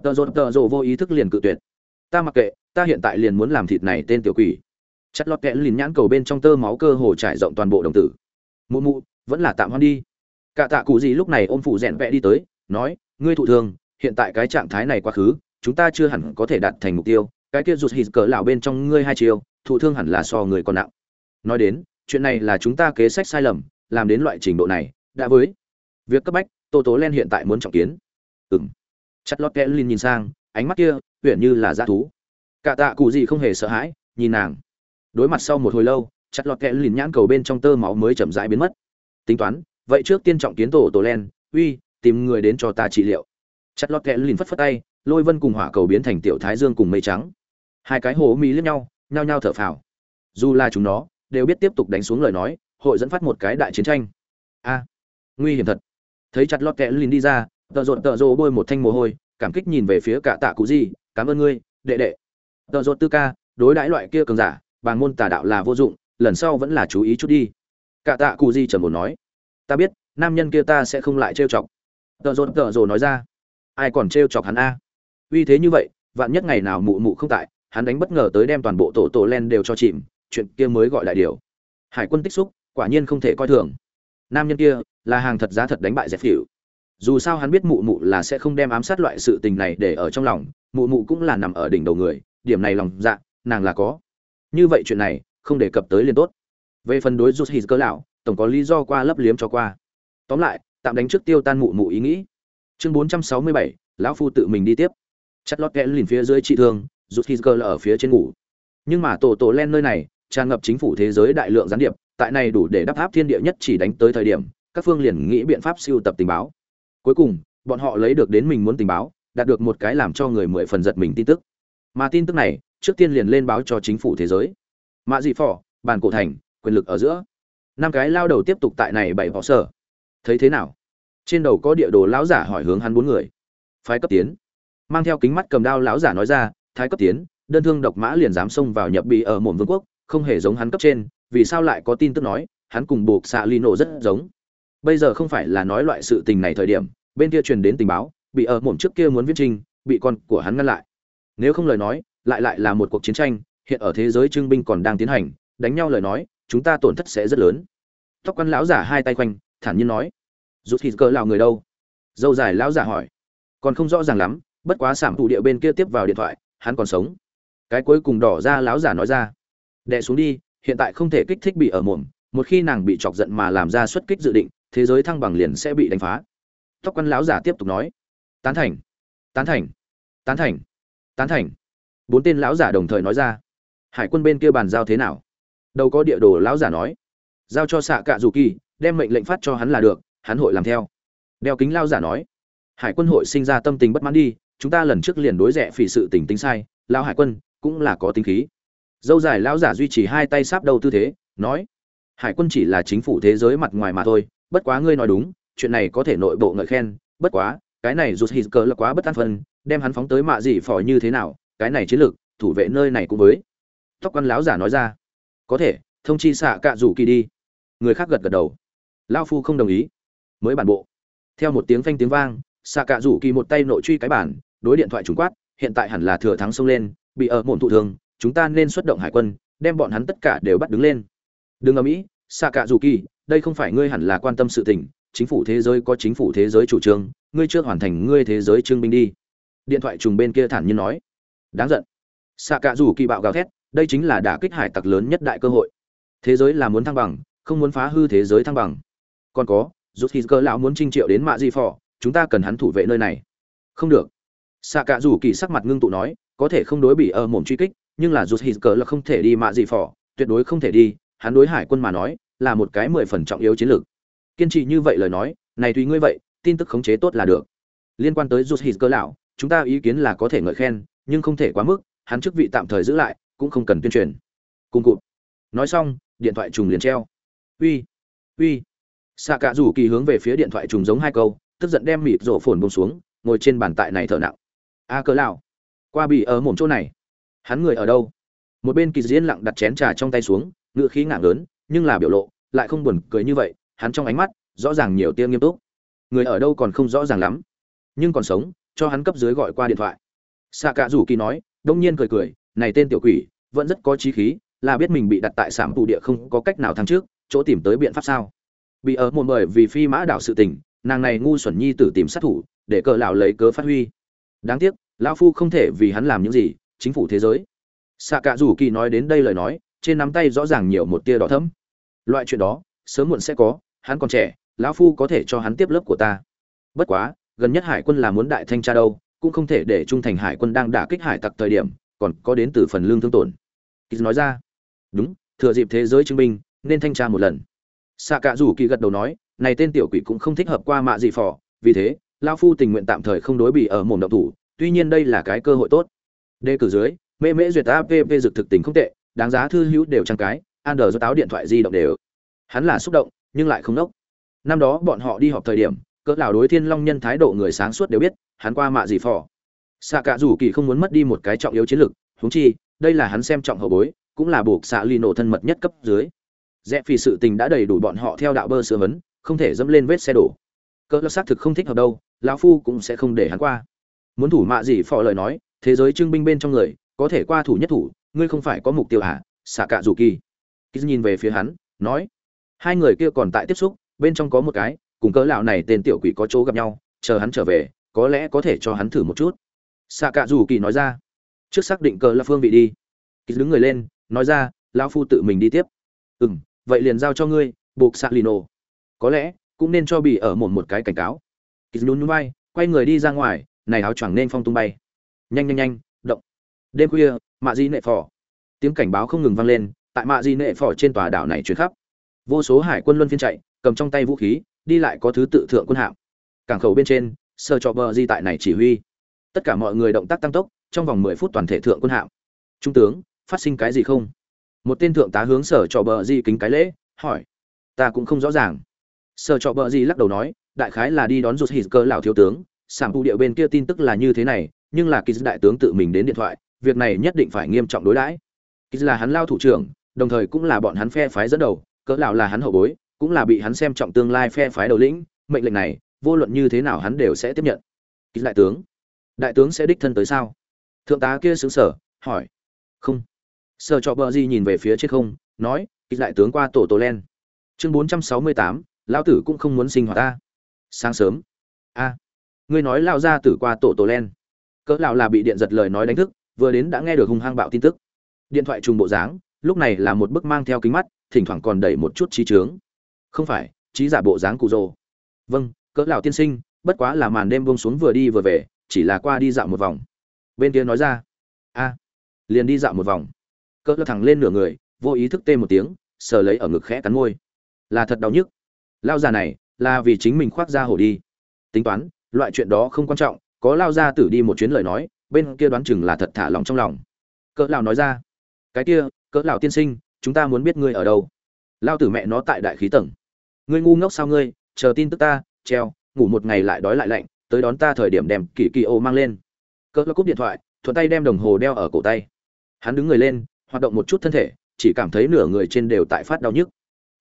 Tợ rột tợ rộ vô ý thức liền cự tuyệt. Ta mặc kệ, ta hiện tại liền muốn làm thịt này tên tiểu quỷ. Chặt lọt kẽ lìn nhãn cầu bên trong tơ máu cơ hồ trải rộng toàn bộ đồng tử. Mụ mụ, vẫn là tạm hoan đi. Cả tạ cụ gì lúc này ôm phụ rèn vẽ đi tới, nói, ngươi thụ thương, hiện tại cái trạng thái này quá khứ, chúng ta chưa hẳn có thể đạt thành mục tiêu. Cái kia rụt hít cỡ lão bên trong ngươi hai chiều thụ thương hẳn là so người còn nặng. Nói đến, chuyện này là chúng ta kế sách sai lầm, làm đến loại trình độ này, đã với việc cấp bách tô tố len hiện tại muốn trọng kiến. Ừng chặt lót kẽ linh nhìn sang, ánh mắt kia huyện như là dã thú. Cả tạ cụ gì không hề sợ hãi, nhìn nàng. Đối mặt sau một hồi lâu, chặt lọt kẽ lìn nhãn cầu bên trong tơ máu mới chậm rãi biến mất. Tính toán, vậy trước tiên trọng kiến tổ tổ len, uy, tìm người đến cho ta trị liệu. Chặt lọt kẽ lìn phất phất tay, lôi vân cùng hỏa cầu biến thành tiểu thái dương cùng mây trắng. Hai cái hồ mỹ liếc nhau, nhao nhao thở phào. Dù là chúng nó, đều biết tiếp tục đánh xuống lời nói, hội dẫn phát một cái đại chiến tranh. A, nguy hiểm thật thấy chặt lọt kẽ lìn đi ra, tợ rột tợ rồ bôi một thanh mồ hôi, cảm kích nhìn về phía cả tạ cụ gì, cảm ơn ngươi, đệ đệ. Tợ rột tư ca, đối đãi loại kia cường giả bằng môn tà đạo là vô dụng, lần sau vẫn là chú ý chút đi. Cả tạ cụ di trầm một nói, ta biết, nam nhân kia ta sẽ không lại trêu chọc. Tợ rột tợ rồ nói ra, ai còn trêu chọc hắn a? Uy thế như vậy, vạn nhất ngày nào mụ mụ không tại, hắn đánh bất ngờ tới đem toàn bộ tổ tổ len đều cho chìm, chuyện kia mới gọi đại điều. Hải quân tích xúc, quả nhiên không thể coi thường. Nam nhân kia là hàng thật giá thật đánh bại dẹp phỉu dù sao hắn biết mụ mụ là sẽ không đem ám sát loại sự tình này để ở trong lòng, mụ mụ cũng là nằm ở đỉnh đầu người, điểm này lòng dạ nàng là có. Như vậy chuyện này, không đề cập tới liền tốt. Về phần đối rút hít cơ lão, tổng có lý do qua lấp liếm cho qua. Tóm lại, tạm đánh trước tiêu tan mụ mụ ý nghĩ. Chương bốn trăm sáu mươi bảy, lão phu tự mình đi tiếp. Chặt lót kẽ lìn phía dưới trị thương rút hít cơ là ở phía trên ngủ. Nhưng mà tổ tổ len nơi này, tràn ngập chính phủ thế giới đại lượng gián điệp, tại này đủ để đắp áp thiên địa nhất chỉ đánh tới thời điểm các phương liền nghĩ biện pháp siêu tập tình báo. Cuối cùng, bọn họ lấy được đến mình muốn tình báo, đạt được một cái làm cho người mười phần giật mình tin tức. Mà tin tức này, trước tiên liền lên báo cho chính phủ thế giới. Mã dị phỏ, bàn cổ thành, quyền lực ở giữa. Năm cái lao đầu tiếp tục tại này bảy võ sở. Thấy thế nào? Trên đầu có địa đồ lão giả hỏi hướng hắn bốn người. Phái cấp tiến. Mang theo kính mắt cầm đao lão giả nói ra, thái cấp tiến, đơn thương độc mã liền dám xông vào nhập bị ở một vương quốc, không hề giống hắn cấp trên, vì sao lại có tin tức nói, hắn cùng buộc xạ Lino rất giống? Bây giờ không phải là nói loại sự tình này thời điểm, bên kia truyền đến tình báo, bị ở mồm trước kia muốn viết trinh bị con của hắn ngăn lại. Nếu không lời nói, lại lại là một cuộc chiến tranh, hiện ở thế giới trưng binh còn đang tiến hành, đánh nhau lời nói, chúng ta tổn thất sẽ rất lớn. Tóc quan lão giả hai tay quanh thản nhiên nói. Rút thịt cỡ lào người đâu? Dâu dài lão giả hỏi. Còn không rõ ràng lắm, bất quá sản thủ địa bên kia tiếp vào điện thoại, hắn còn sống. Cái cuối cùng đỏ ra lão giả nói ra. Đệ xuống đi, hiện tại không thể kích thích bị ở mồm, một khi nàng bị chọc giận mà làm ra xuất kích dự định thế giới thăng bằng liền sẽ bị đánh phá. Tóc quan lão giả tiếp tục nói. Tán thành tán thành tán thành tán thành. Bốn tên lão giả đồng thời nói ra. Hải quân bên kia bàn giao thế nào? Đâu có địa đồ, lão giả nói. Giao cho xạ cạ dù kỳ, đem mệnh lệnh phát cho hắn là được, hắn hội làm theo. Đeo kính lao giả nói. Hải quân hội sinh ra tâm tình bất mãn đi, chúng ta lần trước liền đối rẻ phỉ sự tình tính sai lao hải quân, cũng là có tính khí. Dâu dài lão giả duy trì hai tay sáp đầu tư thế, nói. Hải quân chỉ là chính phủ thế giới mặt ngoài mà thôi bất quá ngươi nói đúng, chuyện này có thể nội bộ ngợi khen, bất quá, cái này rút hít cờ là quá bất an phân, đem hắn phóng tới mạ gì phò như thế nào, cái này chiến lược, thủ vệ nơi này cũng với. Tóc quan lão giả nói ra. Có thể, thông chi xạ cạ rủ kỳ đi. Người khác gật gật đầu. Lao phu không đồng ý. Mới bản bộ. Theo một tiếng phanh tiếng vang, xạ cạ rủ kỳ một tay nội truy cái bản, đối điện thoại trúng quát, hiện tại hẳn là thừa thắng xông lên, bị ở mồn thụ thường, chúng ta nên xuất động hải quân, đem bọn hắn tất cả đều bắt đứng lên. Đừng ở mỹ xạ cạ rủ kỳ đây không phải ngươi hẳn là quan tâm sự tình, chính phủ thế giới có chính phủ thế giới chủ trương, ngươi chưa hoàn thành ngươi thế giới trương binh đi. Điện thoại trùng bên kia thản nhiên nói. Đáng giận. Xạ cạ rủ kỳ bạo gào thét, đây chính là đả kích hải tặc lớn nhất đại cơ hội. Thế giới là muốn thăng bằng, không muốn phá hư thế giới thăng bằng. Còn có rút khi cơ lão muốn trinh triệu đến mạ di phò, chúng ta cần hắn thủ vệ nơi này. Không được. Xạ cạ rủ kỳ sắc mặt ngưng tụ nói, có thể không đối bị ở mồm truy kích, nhưng là rút hít cờ là không thể đi mạ di phò, tuyệt đối không thể đi. Hắn đối hải quân mà nói là một cái mười phần trọng yếu chiến lược. Kiên trì như vậy lời nói, này tùy ngươi vậy, tin tức khống chế tốt là được. Liên quan tới rút hít Cơ lão, chúng ta ý kiến là có thể ngợi khen, nhưng không thể quá mức, hắn chức vị tạm thời giữ lại, cũng không cần tuyên truyền. Cùng cụt. Nói xong, điện thoại trùng liền treo. Uy uy. Xạ cả rủ kỳ hướng về phía điện thoại trùng giống hai câu, tức giận đem mịt rổ phồn bông xuống, ngồi trên bàn tại này thở nặng. A cỡ lão, qua bị ở mồm chỗ này. Hắn người ở đâu? Một bên kỳ diễn lặng đặt chén trà trong tay xuống ngựa khí ngạng lớn nhưng là biểu lộ lại không buồn cười như vậy, hắn trong ánh mắt rõ ràng nhiều tia nghiêm túc. Người ở đâu còn không rõ ràng lắm, nhưng còn sống, cho hắn cấp dưới gọi qua điện thoại. Xạ cả rủ kỳ nói, đông nhiên cười cười, này tên tiểu quỷ, vẫn rất có trí khí, là biết mình bị đặt tại sảm tù địa không có cách nào thăng trước, chỗ tìm tới biện pháp sao? Bị ở một bởi vì phi mã đảo sự tình, nàng này ngu xuẩn nhi tử tìm sát thủ, để cờ lão lấy cớ phát huy. Đáng tiếc, lão phu không thể vì hắn làm những gì, chính phủ thế giới. Xạ cả rủ kỳ nói đến đây lời nói, trên nắm tay rõ ràng nhiều một tia đỏ thẫm loại chuyện đó, sớm muộn sẽ có, hắn còn trẻ, lão phu có thể cho hắn tiếp lớp của ta. Bất quá, gần nhất hải quân là muốn đại thanh tra đâu, cũng không thể để trung thành hải quân đang đả kích hải tặc thời điểm, còn có đến từ phần lương thương tổn. Kýt nói ra, đúng, thừa dịp thế giới chứng minh, nên thanh tra một lần. Xạ cả rủ kỳ gật đầu nói, này tên tiểu quỷ cũng không thích hợp qua mạ gì phò, vì thế lao phu tình nguyện tạm thời không đối bị ở mồm động thủ, tuy nhiên đây là cái cơ hội tốt. Đề cử dưới, mê mễ duyệt app dược thực tình không tệ, đáng giá thư hữu đều trang cái an đờ do táo điện thoại di động đều. Hắn là xúc động, nhưng lại không nốc năm đó bọn họ đi họp thời điểm, cỡ lão đối thiên long nhân thái độ người sáng suốt đều biết, hắn qua mạ gì phò. Xạ cả rủ kỳ không muốn mất đi một cái trọng yếu chiến lược, huống chi, đây là hắn xem trọng hậu bối, cũng là buộc xạ ly nổ thân mật nhất cấp dưới. Rẽ vì sự tình đã đầy đủ bọn họ theo đạo bơ sửa vấn không thể dẫm lên vết xe đổ. Cỡ lão xác thực không thích hợp đâu, lão phu cũng sẽ không để hắn qua. Muốn thủ mạ gì phò lời nói, thế giới trưng binh bên trong người, có thể qua thủ nhất thủ, ngươi không phải có mục tiêu à xạ cả rủ kỳ kiz nhìn về phía hắn nói hai người kia còn tại tiếp xúc bên trong có một cái cùng cỡ lão này tên tiểu quỷ có chỗ gặp nhau chờ hắn trở về có lẽ có thể cho hắn thử một chút. Xạ cạ dù kỳ nói ra. Trước xác định cờ là phương vị đi. Kiz đứng người lên nói ra lão phu tự mình đi tiếp. Ừm, vậy liền giao cho ngươi buộc xạ lino có lẽ cũng nên cho bị ở một một cái cảnh cáo. Kiz nhún nhún vai, quay người đi ra ngoài này áo choàng nên phong tung bay. Nhanh nhanh nhanh động. Đêm khuya mạ di nệ phò. Tiếng cảnh báo không ngừng vang lên tại mạ di nệ phò trên tòa đảo này chuyển khắp. Vô số hải quân luân phiên chạy, cầm trong tay vũ khí, đi lại có thứ tự thượng quân hạm. Cảng khẩu bên trên sơ cho bờ di tại này chỉ huy. Tất cả mọi người động tác tăng tốc, trong vòng mười phút toàn thể thượng quân hạm. Trung tướng, phát sinh cái gì không? Một tên thượng tá hướng sở cho bờ di kính cái lễ, hỏi. Ta cũng không rõ ràng. Sở cho bờ di lắc đầu nói, đại khái là đi đón rụt hít cơ lão thiếu tướng. Sảng phụ điệu bên kia tin tức là như thế này, nhưng là kỳ đại tướng tự mình đến điện thoại, việc này nhất định phải nghiêm trọng đối đãi. Kỳ là hắn lao thủ trưởng đồng thời cũng là bọn hắn phe phái dẫn đầu, cỡ lão là hắn hậu bối, cũng là bị hắn xem trọng tương lai phe phái đầu lĩnh, mệnh lệnh này, vô luận như thế nào hắn đều sẽ tiếp nhận. Kỳ đại tướng đại tướng sẽ đích thân tới sao? Thượng tá kia xứng sở, hỏi. Không. Sở cho bờ di nhìn về phía trên không, nói kỳ đại tướng qua tổ tổ len. Chương bốn trăm sáu mươi tám, lão tử cũng không muốn sinh hoạt ta. Sáng sớm. A. Ngươi nói lao ra tử qua tổ tổ len. Cỡ lão là bị điện giật lời nói đánh thức, vừa đến đã nghe được hung hăng bạo tin tức. Điện thoại trùng bộ dáng lúc này là một bức mang theo kính mắt, thỉnh thoảng còn đẩy một chút trí trướng không phải, trí giả bộ dáng cụ rồ. Vâng cỡ lão tiên sinh, bất quá là màn đêm buông xuống vừa đi vừa về, chỉ là qua đi dạo một vòng. Bên kia nói ra. A, liền đi dạo một vòng. Cỡ lão thẳng lên nửa người, vô ý thức tê một tiếng, sờ lấy ở ngực khẽ cắn môi. Là thật đau nhức. Lao già này, là vì chính mình khoác ra hổ đi. Tính toán, loại chuyện đó không quan trọng, có lao ra tử đi một chuyến lời nói, bên kia đoán chừng là thật thả lòng trong lòng. Cỡ lão nói ra. Cái kia cỡ lão tiên sinh, chúng ta muốn biết ngươi ở đâu. Lao tử mẹ nó tại đại khí tầng. Ngươi ngu ngốc sao ngươi, chờ tin tức ta, treo, ngủ một ngày lại đói lại lạnh, tới đón ta thời điểm đem kỳ kỳ ô mang lên. Cỡ lão cúp điện thoại, thuận tay đem đồng hồ đeo ở cổ tay. Hắn đứng người lên, hoạt động một chút thân thể, chỉ cảm thấy nửa người trên đều tại phát đau nhức.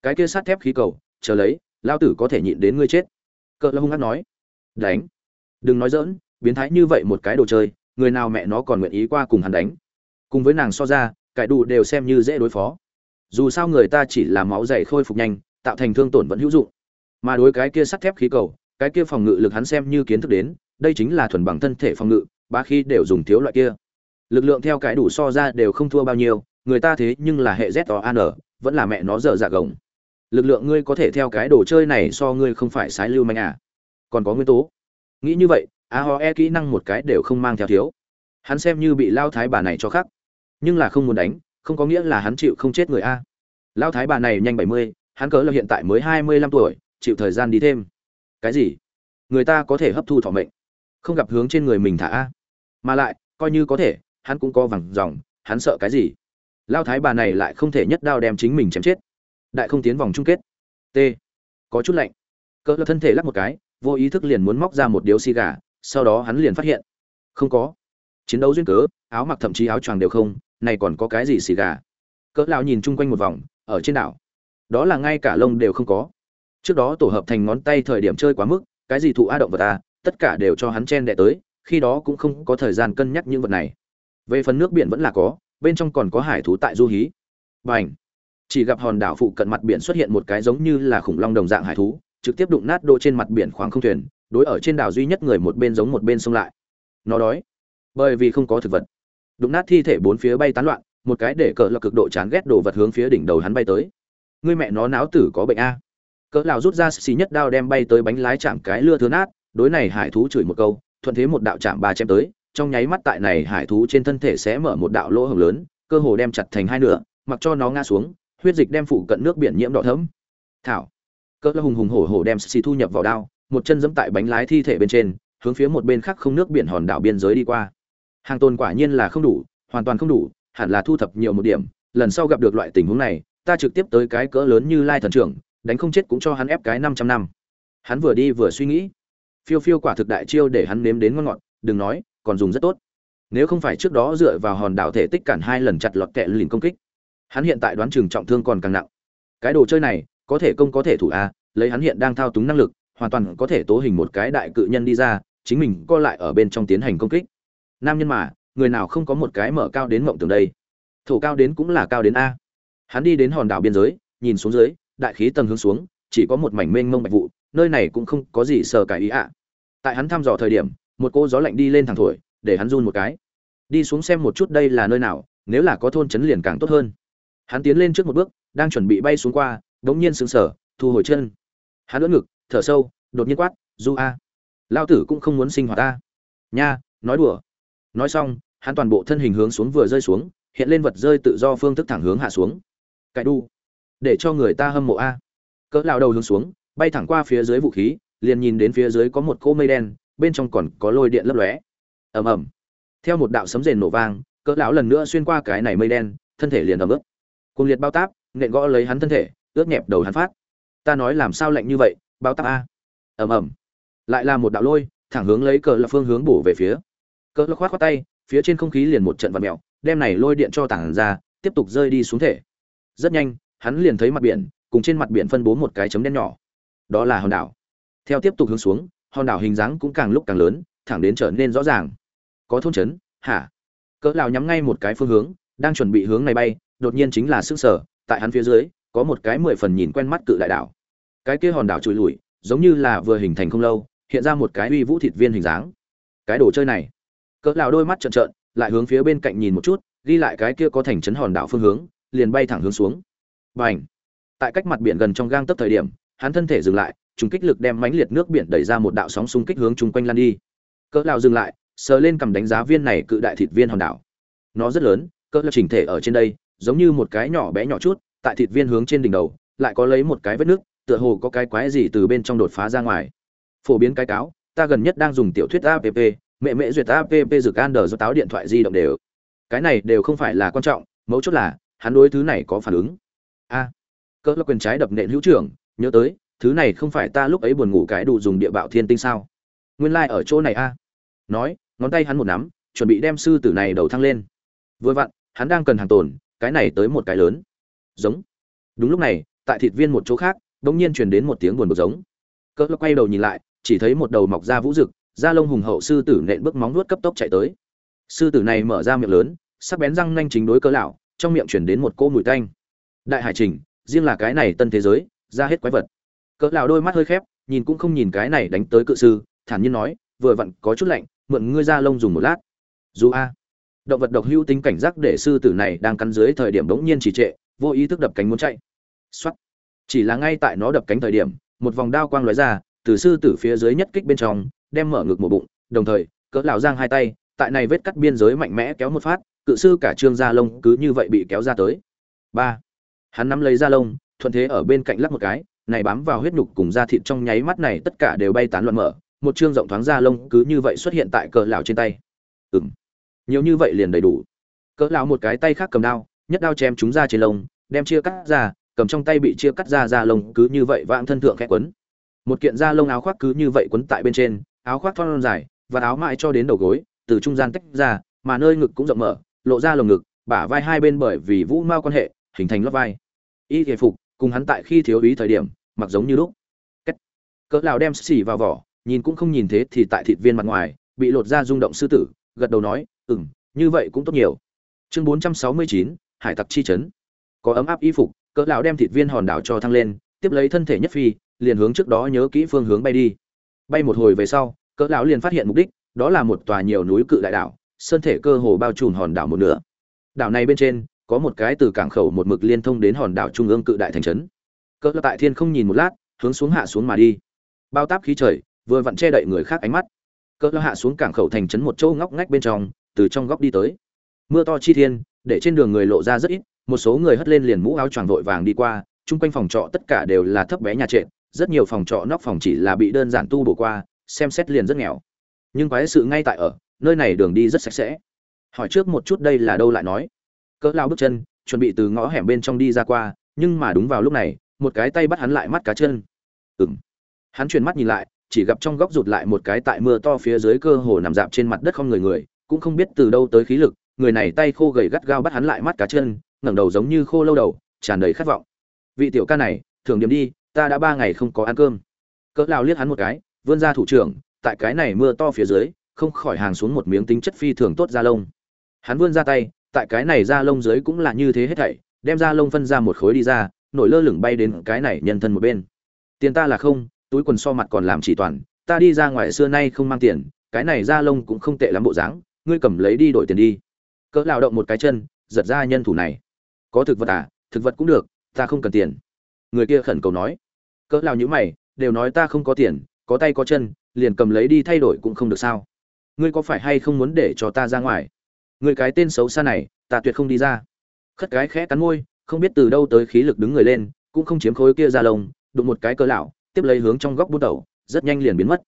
Cái kia sắt thép khí cầu, chờ lấy lao tử có thể nhịn đến ngươi chết. Cỡ lão hung hăng nói. Đánh. Đừng nói dỡn biến thái như vậy một cái đồ chơi, người nào mẹ nó còn nguyện ý qua cùng hắn đánh. Cùng với nàng so ra cải đủ đều xem như dễ đối phó. Dù sao người ta chỉ là máu dày khôi phục nhanh, tạo thành thương tổn vẫn hữu dụng. Mà đối cái kia sắt thép khí cầu, cái kia phòng ngự lực hắn xem như kiến thức đến, đây chính là thuần bằng thân thể phòng ngự ba khi đều dùng thiếu loại kia. Lực lượng theo cái đủ so ra đều không thua bao nhiêu, người ta thế nhưng là hệ z o an vẫn là mẹ nó dở dạ gồng. Lực lượng ngươi có thể theo cái đồ chơi này so ngươi không phải sái lưu manh à. Còn có nguyên tố. Nghĩ như vậy, a ho e kỹ năng một cái đều không mang theo thiếu. Hắn xem như bị lao thái bà này cho khắc nhưng là không muốn đánh, không có nghĩa là hắn chịu không chết người a. Lao thái bà này nhanh bảy mươi, hắn cớ là hiện tại mới hai mươi lăm tuổi, chịu thời gian đi thêm. Cái gì? Người ta có thể hấp thu thọ mệnh, không gặp hướng trên người mình thả a. Mà lại, coi như có thể, hắn cũng có vẳng dòng, hắn sợ cái gì? Lao thái bà này lại không thể nhất đao đem chính mình chém chết. Đại không tiến vòng chung kết. T. Có chút lạnh. Cỡ là thân thể lắc một cái, vô ý thức liền muốn móc ra một điếu xì gà, sau đó hắn liền phát hiện. Không có. Chiến đấu duyên cớ, áo mặc thậm chí áo choàng đều không này còn có cái gì xì gà? Cỡ lão nhìn chung quanh một vòng, ở trên đảo. Đó là ngay cả lông đều không có. Trước đó tổ hợp thành ngón tay thời điểm chơi quá mức, cái gì thụ a động vật ta tất cả đều cho hắn chen đẻ tới, khi đó cũng không có thời gian cân nhắc những vật này. Về phần nước biển vẫn là có, bên trong còn có hải thú tại du hí. Bành! Chỉ gặp hòn đảo phụ cận mặt biển xuất hiện một cái giống như là khủng long đồng dạng hải thú, trực tiếp đụng nát đô trên mặt biển khoáng không thuyền, đối ở trên đảo duy nhất người một bên giống một bên xông lại. Nó đói. Bởi vì không có thực vật đụng nát thi thể bốn phía bay tán loạn, một cái để cỡ là cực độ chán ghét đồ vật hướng phía đỉnh đầu hắn bay tới. Người mẹ nó náo tử có bệnh a. Cỡ lão rút ra xì nhất đao đem bay tới bánh lái chạm cái lưa thứ nát, đối này hải thú chửi một câu, thuận thế một đạo chạm ba chém tới, trong nháy mắt tại này hải thú trên thân thể sẽ mở một đạo lỗ hổng lớn, cơ hồ đem chặt thành hai nửa, mặc cho nó ngã xuống, huyết dịch đem phủ cận nước biển nhiễm đỏ thẫm. Thảo. Cỡ hùng hùng hổ hổ đem xì thu nhập vào đao, một chân giẫm tại bánh lái thi thể bên trên, hướng phía một bên khác không nước biển hòn đảo biên giới đi qua hàng tồn quả nhiên là không đủ, hoàn toàn không đủ, hẳn là thu thập nhiều một điểm. Lần sau gặp được loại tình huống này, ta trực tiếp tới cái cỡ lớn như lai thần trưởng, đánh không chết cũng cho hắn ép cái 500 năm. Hắn vừa đi vừa suy nghĩ. Phiêu phiêu quả thực đại chiêu để hắn nếm đến ngon ngọt, đừng nói, còn dùng rất tốt. Nếu không phải trước đó dựa vào hòn đảo thể tích cản hai lần chặt lọt kẹ lìn công kích, hắn hiện tại đoán chừng trọng thương còn càng nặng. Cái đồ chơi này, có thể công có thể thủ a, lấy hắn hiện đang thao túng năng lực, hoàn toàn có thể tố hình một cái đại cự nhân đi ra, chính mình co lại ở bên trong tiến hành công kích nam nhân mà, người nào không có một cái mở cao đến mộng tường đây? Thổ cao đến cũng là cao đến a. Hắn đi đến hòn đảo biên giới, nhìn xuống dưới, đại khí tầng hướng xuống, chỉ có một mảnh mênh mông bạch vụ, nơi này cũng không có gì sờ cải ý ạ. Tại hắn thăm dò thời điểm, một cô gió lạnh đi lên thẳng thổi, để hắn run một cái. Đi xuống xem một chút đây là nơi nào, nếu là có thôn trấn liền càng tốt hơn. Hắn tiến lên trước một bước, đang chuẩn bị bay xuống qua đ ỗ n g nhiên sững sờ, thu hồi chân. Hắn đỡ ngực, thở sâu, đột nhiên quát, du a, lao tử cũng không muốn sinh hoạt ta. Nha, nói đùa nói xong, hắn toàn bộ thân hình hướng xuống vừa rơi xuống, hiện lên vật rơi tự do phương thức thẳng hướng hạ xuống. Cải đu. Để cho người ta hâm mộ a. Cỡ lao đầu hướng xuống, bay thẳng qua phía dưới vũ khí, liền nhìn đến phía dưới có một cỗ mây đen, bên trong còn có lôi điện lấp lóe. Ầm ầm. Theo một đạo sấm rền nổ vang, cỡ lão lần nữa xuyên qua cái này mây đen, thân thể liền ầm ướt. Cùng liệt bao táp, nện gõ lấy hắn thân thể, ướt nhẹp đầu hắn phát. Ta nói làm sao lạnh như vậy, bao táp a. Ầm ầm. Lại là một đạo lôi, thẳng hướng lấy cỡ là phương hướng bổ về phía cỡ lắc khoát khoát tay, phía trên không khí liền một trận vặn mèo, đem này lôi điện cho tảng ra, tiếp tục rơi đi xuống thể. Rất nhanh, hắn liền thấy mặt biển, cùng trên mặt biển phân bố một cái chấm đen nhỏ. Đó là hòn đảo. Theo tiếp tục hướng xuống, hòn đảo hình dáng cũng càng lúc càng lớn, thẳng đến trở nên rõ ràng. Có thôn trấn, hả? Cỡ lão nhắm ngay một cái phương hướng, đang chuẩn bị hướng này bay, đột nhiên chính là sức sở, tại hắn phía dưới, có một cái mười phần nhìn quen mắt cự đại đảo. Cái kia hòn đảo trụi lùi, giống như là vừa hình thành không lâu, hiện ra một cái uy vũ thịt viên hình dáng. Cái đồ chơi này cỡ lão đôi mắt trợn trợn, lại hướng phía bên cạnh nhìn một chút, ghi lại cái kia có thành trấn hòn đảo phương hướng, liền bay thẳng hướng xuống. Bành! Tại cách mặt biển gần trong gang tấc thời điểm, hắn thân thể dừng lại, trùng kích lực đem mãnh liệt nước biển đẩy ra một đạo sóng xung kích hướng chung quanh lan đi. Cỡ lão dừng lại, sờ lên cầm đánh giá viên này cự đại thịt viên hòn đảo. Nó rất lớn, cỡ lão chỉnh thể ở trên đây, giống như một cái nhỏ bé nhỏ chút, tại thịt viên hướng trên đỉnh đầu, lại có lấy một cái vết nước, tựa hồ có cái quái gì từ bên trong đột phá ra ngoài. Phổ biến cái cáo, ta gần nhất đang dùng tiểu thuyết app mẹ mẹ duyệt app dược an đờ do táo điện thoại di động đều. Cái này đều không phải là quan trọng, mấu chốt là, hắn đối thứ này có phản ứng. A, cỡ là quyền trái đập nện hữu trưởng, nhớ tới, thứ này không phải ta lúc ấy buồn ngủ cái đủ dùng địa bạo thiên tinh sao? Nguyên lai ở chỗ này a. Nói, ngón tay hắn một nắm, chuẩn bị đem sư tử này đầu thăng lên. Vừa vặn, hắn đang cần hàng tồn, cái này tới một cái lớn. Giống. Đúng lúc này, tại thịt viên một chỗ khác đ ỗ n g nhiên truyền đến một tiếng buồn bực giống. Cỡ quay đầu nhìn lại, chỉ thấy một đầu mọc ra vũ rực da lông hùng hậu sư tử nện bước móng nuốt cấp tốc chạy tới. Sư tử này mở ra miệng lớn, sắc bén răng nanh chính đối cỡ lão, trong miệng chuyển đến một cô mùi tanh. Đại hải trình, riêng là cái này tân thế giới, ra hết quái vật. Cỡ lão đôi mắt hơi khép, nhìn cũng không nhìn cái này đánh tới cự sư, thản nhiên nói, vừa vặn có chút lạnh, mượn ngươi da lông dùng một lát. Dù a, động vật độc hữu tính cảnh giác để sư tử này đang cắn dưới thời điểm đống nhiên chỉ trệ, vô ý thức đập cánh muốn chạy. Soát. chỉ là ngay tại nó đập cánh thời điểm, một vòng đao quang lóe ra, từ sư tử phía dưới nhất kích bên trong đem mở ngực một bụng, đồng thời, cỡ lão giang hai tay, tại này vết cắt biên giới mạnh mẽ kéo một phát, cự sư cả trương da lông cứ như vậy bị kéo ra tới. Ba, hắn nắm lấy da lông, thuận thế ở bên cạnh lắc một cái, này bám vào huyết nhục cùng da thịt trong nháy mắt này tất cả đều bay tán loạn mở, một trương rộng thoáng da lông cứ như vậy xuất hiện tại cỡ lão trên tay. Ừm, nhiều như vậy liền đầy đủ. Cỡ lão một cái tay khác cầm đao, nhất đao chém chúng ra trên lông, đem chia cắt ra, cầm trong tay bị chia cắt ra da lông cứ như vậy vãng thân thượng khẽ quấn. Một kiện da lông áo khoác cứ như vậy quấn tại bên trên áo khoác thon dài và áo mãi cho đến đầu gối từ trung gian tách ra mà nơi ngực cũng rộng mở lộ ra lồng ngực bả vai hai bên bởi vì vũ mao quan hệ hình thành lớp vai. Y thể phục cùng hắn tại khi thiếu ý thời điểm mặc giống như lúc. Cỡ lão đem xỉ vào vỏ nhìn cũng không nhìn thế thì tại thịt viên mặt ngoài bị lột ra rung động sư tử gật đầu nói ừm như vậy cũng tốt nhiều. Chương 469, hải tặc chi chấn. Có ấm áp y phục cỡ lão đem thịt viên hòn đảo cho thăng lên tiếp lấy thân thể nhất phi liền hướng trước đó nhớ kỹ phương hướng bay đi. Bay một hồi về sau cỡ lão liền phát hiện mục đích, đó là một tòa nhiều núi cự đại đảo, sơn thể cơ hồ bao trùm hòn đảo một nửa. Đảo này bên trên, có một cái từ cảng khẩu một mực liên thông đến hòn đảo trung ương cự đại thành trấn. Cỡ lão tại thiên không nhìn một lát, hướng xuống hạ xuống mà đi. Bao táp khí trời, vừa vặn che đậy người khác ánh mắt. Cỡ lão hạ xuống cảng khẩu thành trấn một chỗ ngóc ngách bên trong, từ trong góc đi tới. Mưa to chi thiên, để trên đường người lộ ra rất ít, một số người hất lên liền mũ áo choàng vội vàng đi qua, chung quanh phòng trọ tất cả đều là thấp bé nhà trệt, rất nhiều phòng trọ nóc phòng chỉ là bị đơn giản tu bổ qua xem xét liền rất nghèo. Nhưng quái sự ngay tại ở, nơi này đường đi rất sạch sẽ. Hỏi trước một chút đây là đâu lại nói. Cỡ lao bước chân, chuẩn bị từ ngõ hẻm bên trong đi ra qua, nhưng mà đúng vào lúc này, một cái tay bắt hắn lại mắt cá chân. Ừng hắn chuyển mắt nhìn lại, chỉ gặp trong góc rụt lại một cái tại mưa to phía dưới cơ hồ nằm dạp trên mặt đất không người người, cũng không biết từ đâu tới khí lực, người này tay khô gầy gắt gao bắt hắn lại mắt cá chân, ngẩng đầu giống như khô lâu đầu, tràn đầy khát vọng. Vị tiểu ca này thường điểm đi, ta đã ba ngày không có ăn cơm. Cỡ lao liếc hắn một cái vươn ra thủ trưởng, tại cái này mưa to phía dưới, không khỏi hàng xuống một miếng tính chất phi thường tốt da lông. Hắn vươn ra tay, tại cái này da lông dưới cũng là như thế hết thảy, đem da lông phân ra một khối đi ra, nổi lơ lửng bay đến cái này nhân thân một bên. Tiền ta là không, túi quần so mặt còn làm chỉ toàn, ta đi ra ngoài xưa nay không mang tiền, cái này da lông cũng không tệ lắm bộ dáng, ngươi cầm lấy đi đổi tiền đi. Cỡ lao động một cái chân, giật ra nhân thủ này. Có thực vật à thực vật cũng được, ta không cần tiền. Người kia khẩn cầu nói. Cỡ lao nhữ mày, đều nói ta không có tiền có tay có chân, liền cầm lấy đi thay đổi cũng không được sao. Ngươi có phải hay không muốn để cho ta ra ngoài? Người cái tên xấu xa này, ta tuyệt không đi ra. Khất cái khẽ cắn môi, không biết từ đâu tới khí lực đứng người lên, cũng không chiếm khối kia ra lông, đụng một cái cỡ lão, tiếp lấy hướng trong góc bút đầu, rất nhanh liền biến mất.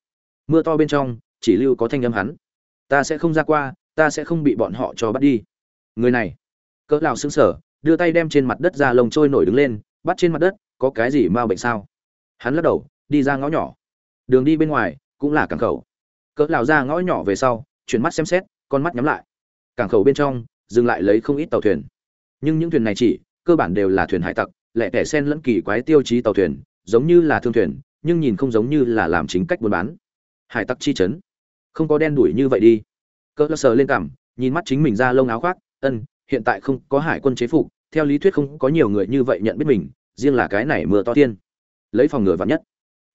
Mưa to bên trong, chỉ lưu có thanh âm hắn. Ta sẽ không ra qua, ta sẽ không bị bọn họ cho bắt đi. Người này. Cỡ lão sững sờ, đưa tay đem trên mặt đất ra lông trôi nổi đứng lên, bắt trên mặt đất, có cái gì mau bệnh sao? Hắn lắc đầu, đi ra ngõ nhỏ đường đi bên ngoài cũng là cảng khẩu. Cỡ lão ra ngõ nhỏ về sau chuyển mắt xem xét con mắt nhắm lại. Cảng khẩu bên trong dừng lại lấy không ít tàu thuyền. Nhưng những thuyền này chỉ cơ bản đều là thuyền hải tặc lẻ tẻ sen lẫn kỳ quái tiêu chí tàu thuyền giống như là thương thuyền nhưng nhìn không giống như là làm chính cách buôn bán. Hải tặc chi chấn. Không có đen đuổi như vậy đi. Cỡ lão sờ lên cằm nhìn mắt chính mình ra lông áo khoác ân hiện tại không có hải quân chế phục theo lý thuyết không có nhiều người như vậy nhận biết mình riêng là cái này mưa to tiên, lấy phòng ngừa vắn nhất.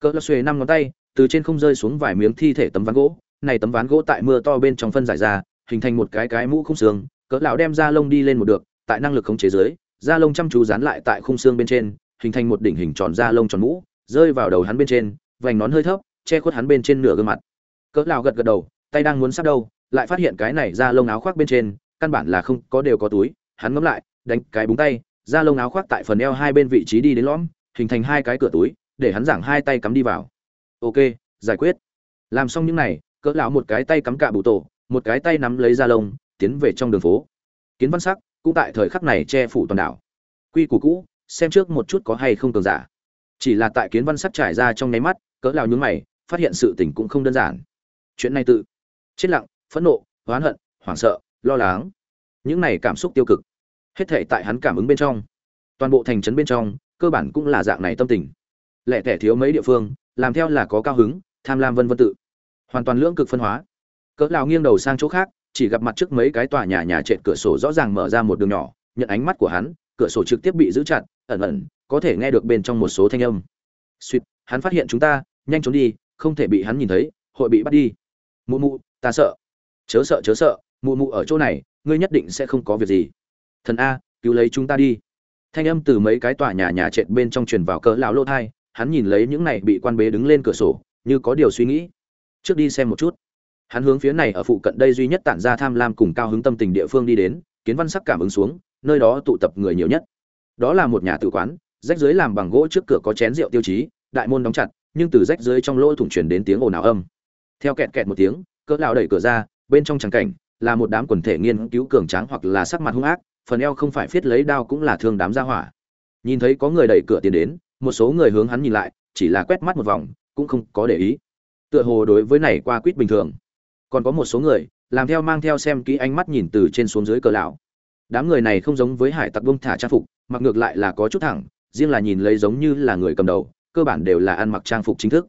Cỡ lão xuề năm ngón tay từ trên không rơi xuống vài miếng thi thể tấm ván gỗ, này tấm ván gỗ tại mưa to bên trong phân giải ra, hình thành một cái cái mũ khung xương, cỡ lão đem da lông đi lên một được, tại năng lực khống chế dưới, da lông chăm chú dán lại tại khung xương bên trên, hình thành một đỉnh hình tròn da lông tròn mũ, rơi vào đầu hắn bên trên, vành nón hơi thấp, che khuất hắn bên trên nửa gương mặt. Cỡ lão gật gật đầu, tay đang muốn sắp đâu, lại phát hiện cái này da lông áo khoác bên trên, căn bản là không có đều có túi, hắn ngấm lại, đánh cái búng tay, da lông áo khoác tại phần eo hai bên vị trí đi đến lõm, hình thành hai cái cửa túi, để hắn giảng hai tay cắm đi vào ok, giải quyết. Làm xong những này, cỡ lão một cái tay cắm cạ bụ tổ, một cái tay nắm lấy da lông, tiến về trong đường phố. Kiến văn sắc, cũng tại thời khắc này che phủ toàn đảo. Quy củ cũ, xem trước một chút có hay không tường giả. Chỉ là tại kiến văn sắc trải ra trong nháy mắt, cỡ lão nhún mày, phát hiện sự tình cũng không đơn giản. Chuyện này tự, chết lặng, phẫn nộ, oán hận, hoảng sợ, lo lắng. Những này cảm xúc tiêu cực. Hết thể tại hắn cảm ứng bên trong. Toàn bộ thành trấn bên trong, cơ bản cũng là dạng này tâm tình. Lẻ tẻ thiếu mấy địa phương làm theo là có cao hứng, tham lam vân vân tự. Hoàn toàn lưỡng cực phân hóa. Cỡ lão nghiêng đầu sang chỗ khác, chỉ gặp mặt trước mấy cái tòa nhà nhà trệt cửa sổ rõ ràng mở ra một đường nhỏ, nhận ánh mắt của hắn, cửa sổ trực tiếp bị giữ chặt, ẩn ẩn, có thể nghe được bên trong một số thanh âm. Suýt, hắn phát hiện chúng ta, nhanh trốn đi, không thể bị hắn nhìn thấy, hội bị bắt đi. Mụ mụ, ta sợ. Chớ sợ chớ sợ, mụ mụ ở chỗ này, ngươi nhất định sẽ không có việc gì. Thần a, cứu lấy chúng ta đi. Thanh âm từ mấy cái tòa nhà nhà trệt bên trong truyền vào cỡ lão lô thai hắn nhìn lấy những này bị quan bế đứng lên cửa sổ, như có điều suy nghĩ. Trước đi xem một chút. Hắn hướng phía này ở phụ cận đây duy nhất tản ra tham lam cùng cao hứng tâm tình địa phương đi đến, kiến văn sắc cảm ứng xuống, nơi đó tụ tập người nhiều nhất. Đó là một nhà tử quán, rách dưới làm bằng gỗ trước cửa có chén rượu tiêu chí, đại môn đóng chặt, nhưng từ rách dưới trong lỗ thủng truyền đến tiếng ồn ào âm. Theo kẹt kẹt một tiếng, cỡ lão đẩy cửa ra, bên trong trắng cảnh, là một đám quần thể nghiên cứu cường tráng hoặc là sắc mặt hung ác, phần eo không phải phiết lấy đao cũng là thương đám gia hỏa. Nhìn thấy có người đẩy cửa tiến đến một số người hướng hắn nhìn lại, chỉ là quét mắt một vòng, cũng không có để ý. Tựa hồ đối với này qua quýt bình thường. Còn có một số người, làm theo mang theo xem kỹ ánh mắt nhìn từ trên xuống dưới cờ lão. Đám người này không giống với hải tặc bông thả trang phục, mặc ngược lại là có chút thẳng, riêng là nhìn lấy giống như là người cầm đầu, cơ bản đều là ăn mặc trang phục chính thức.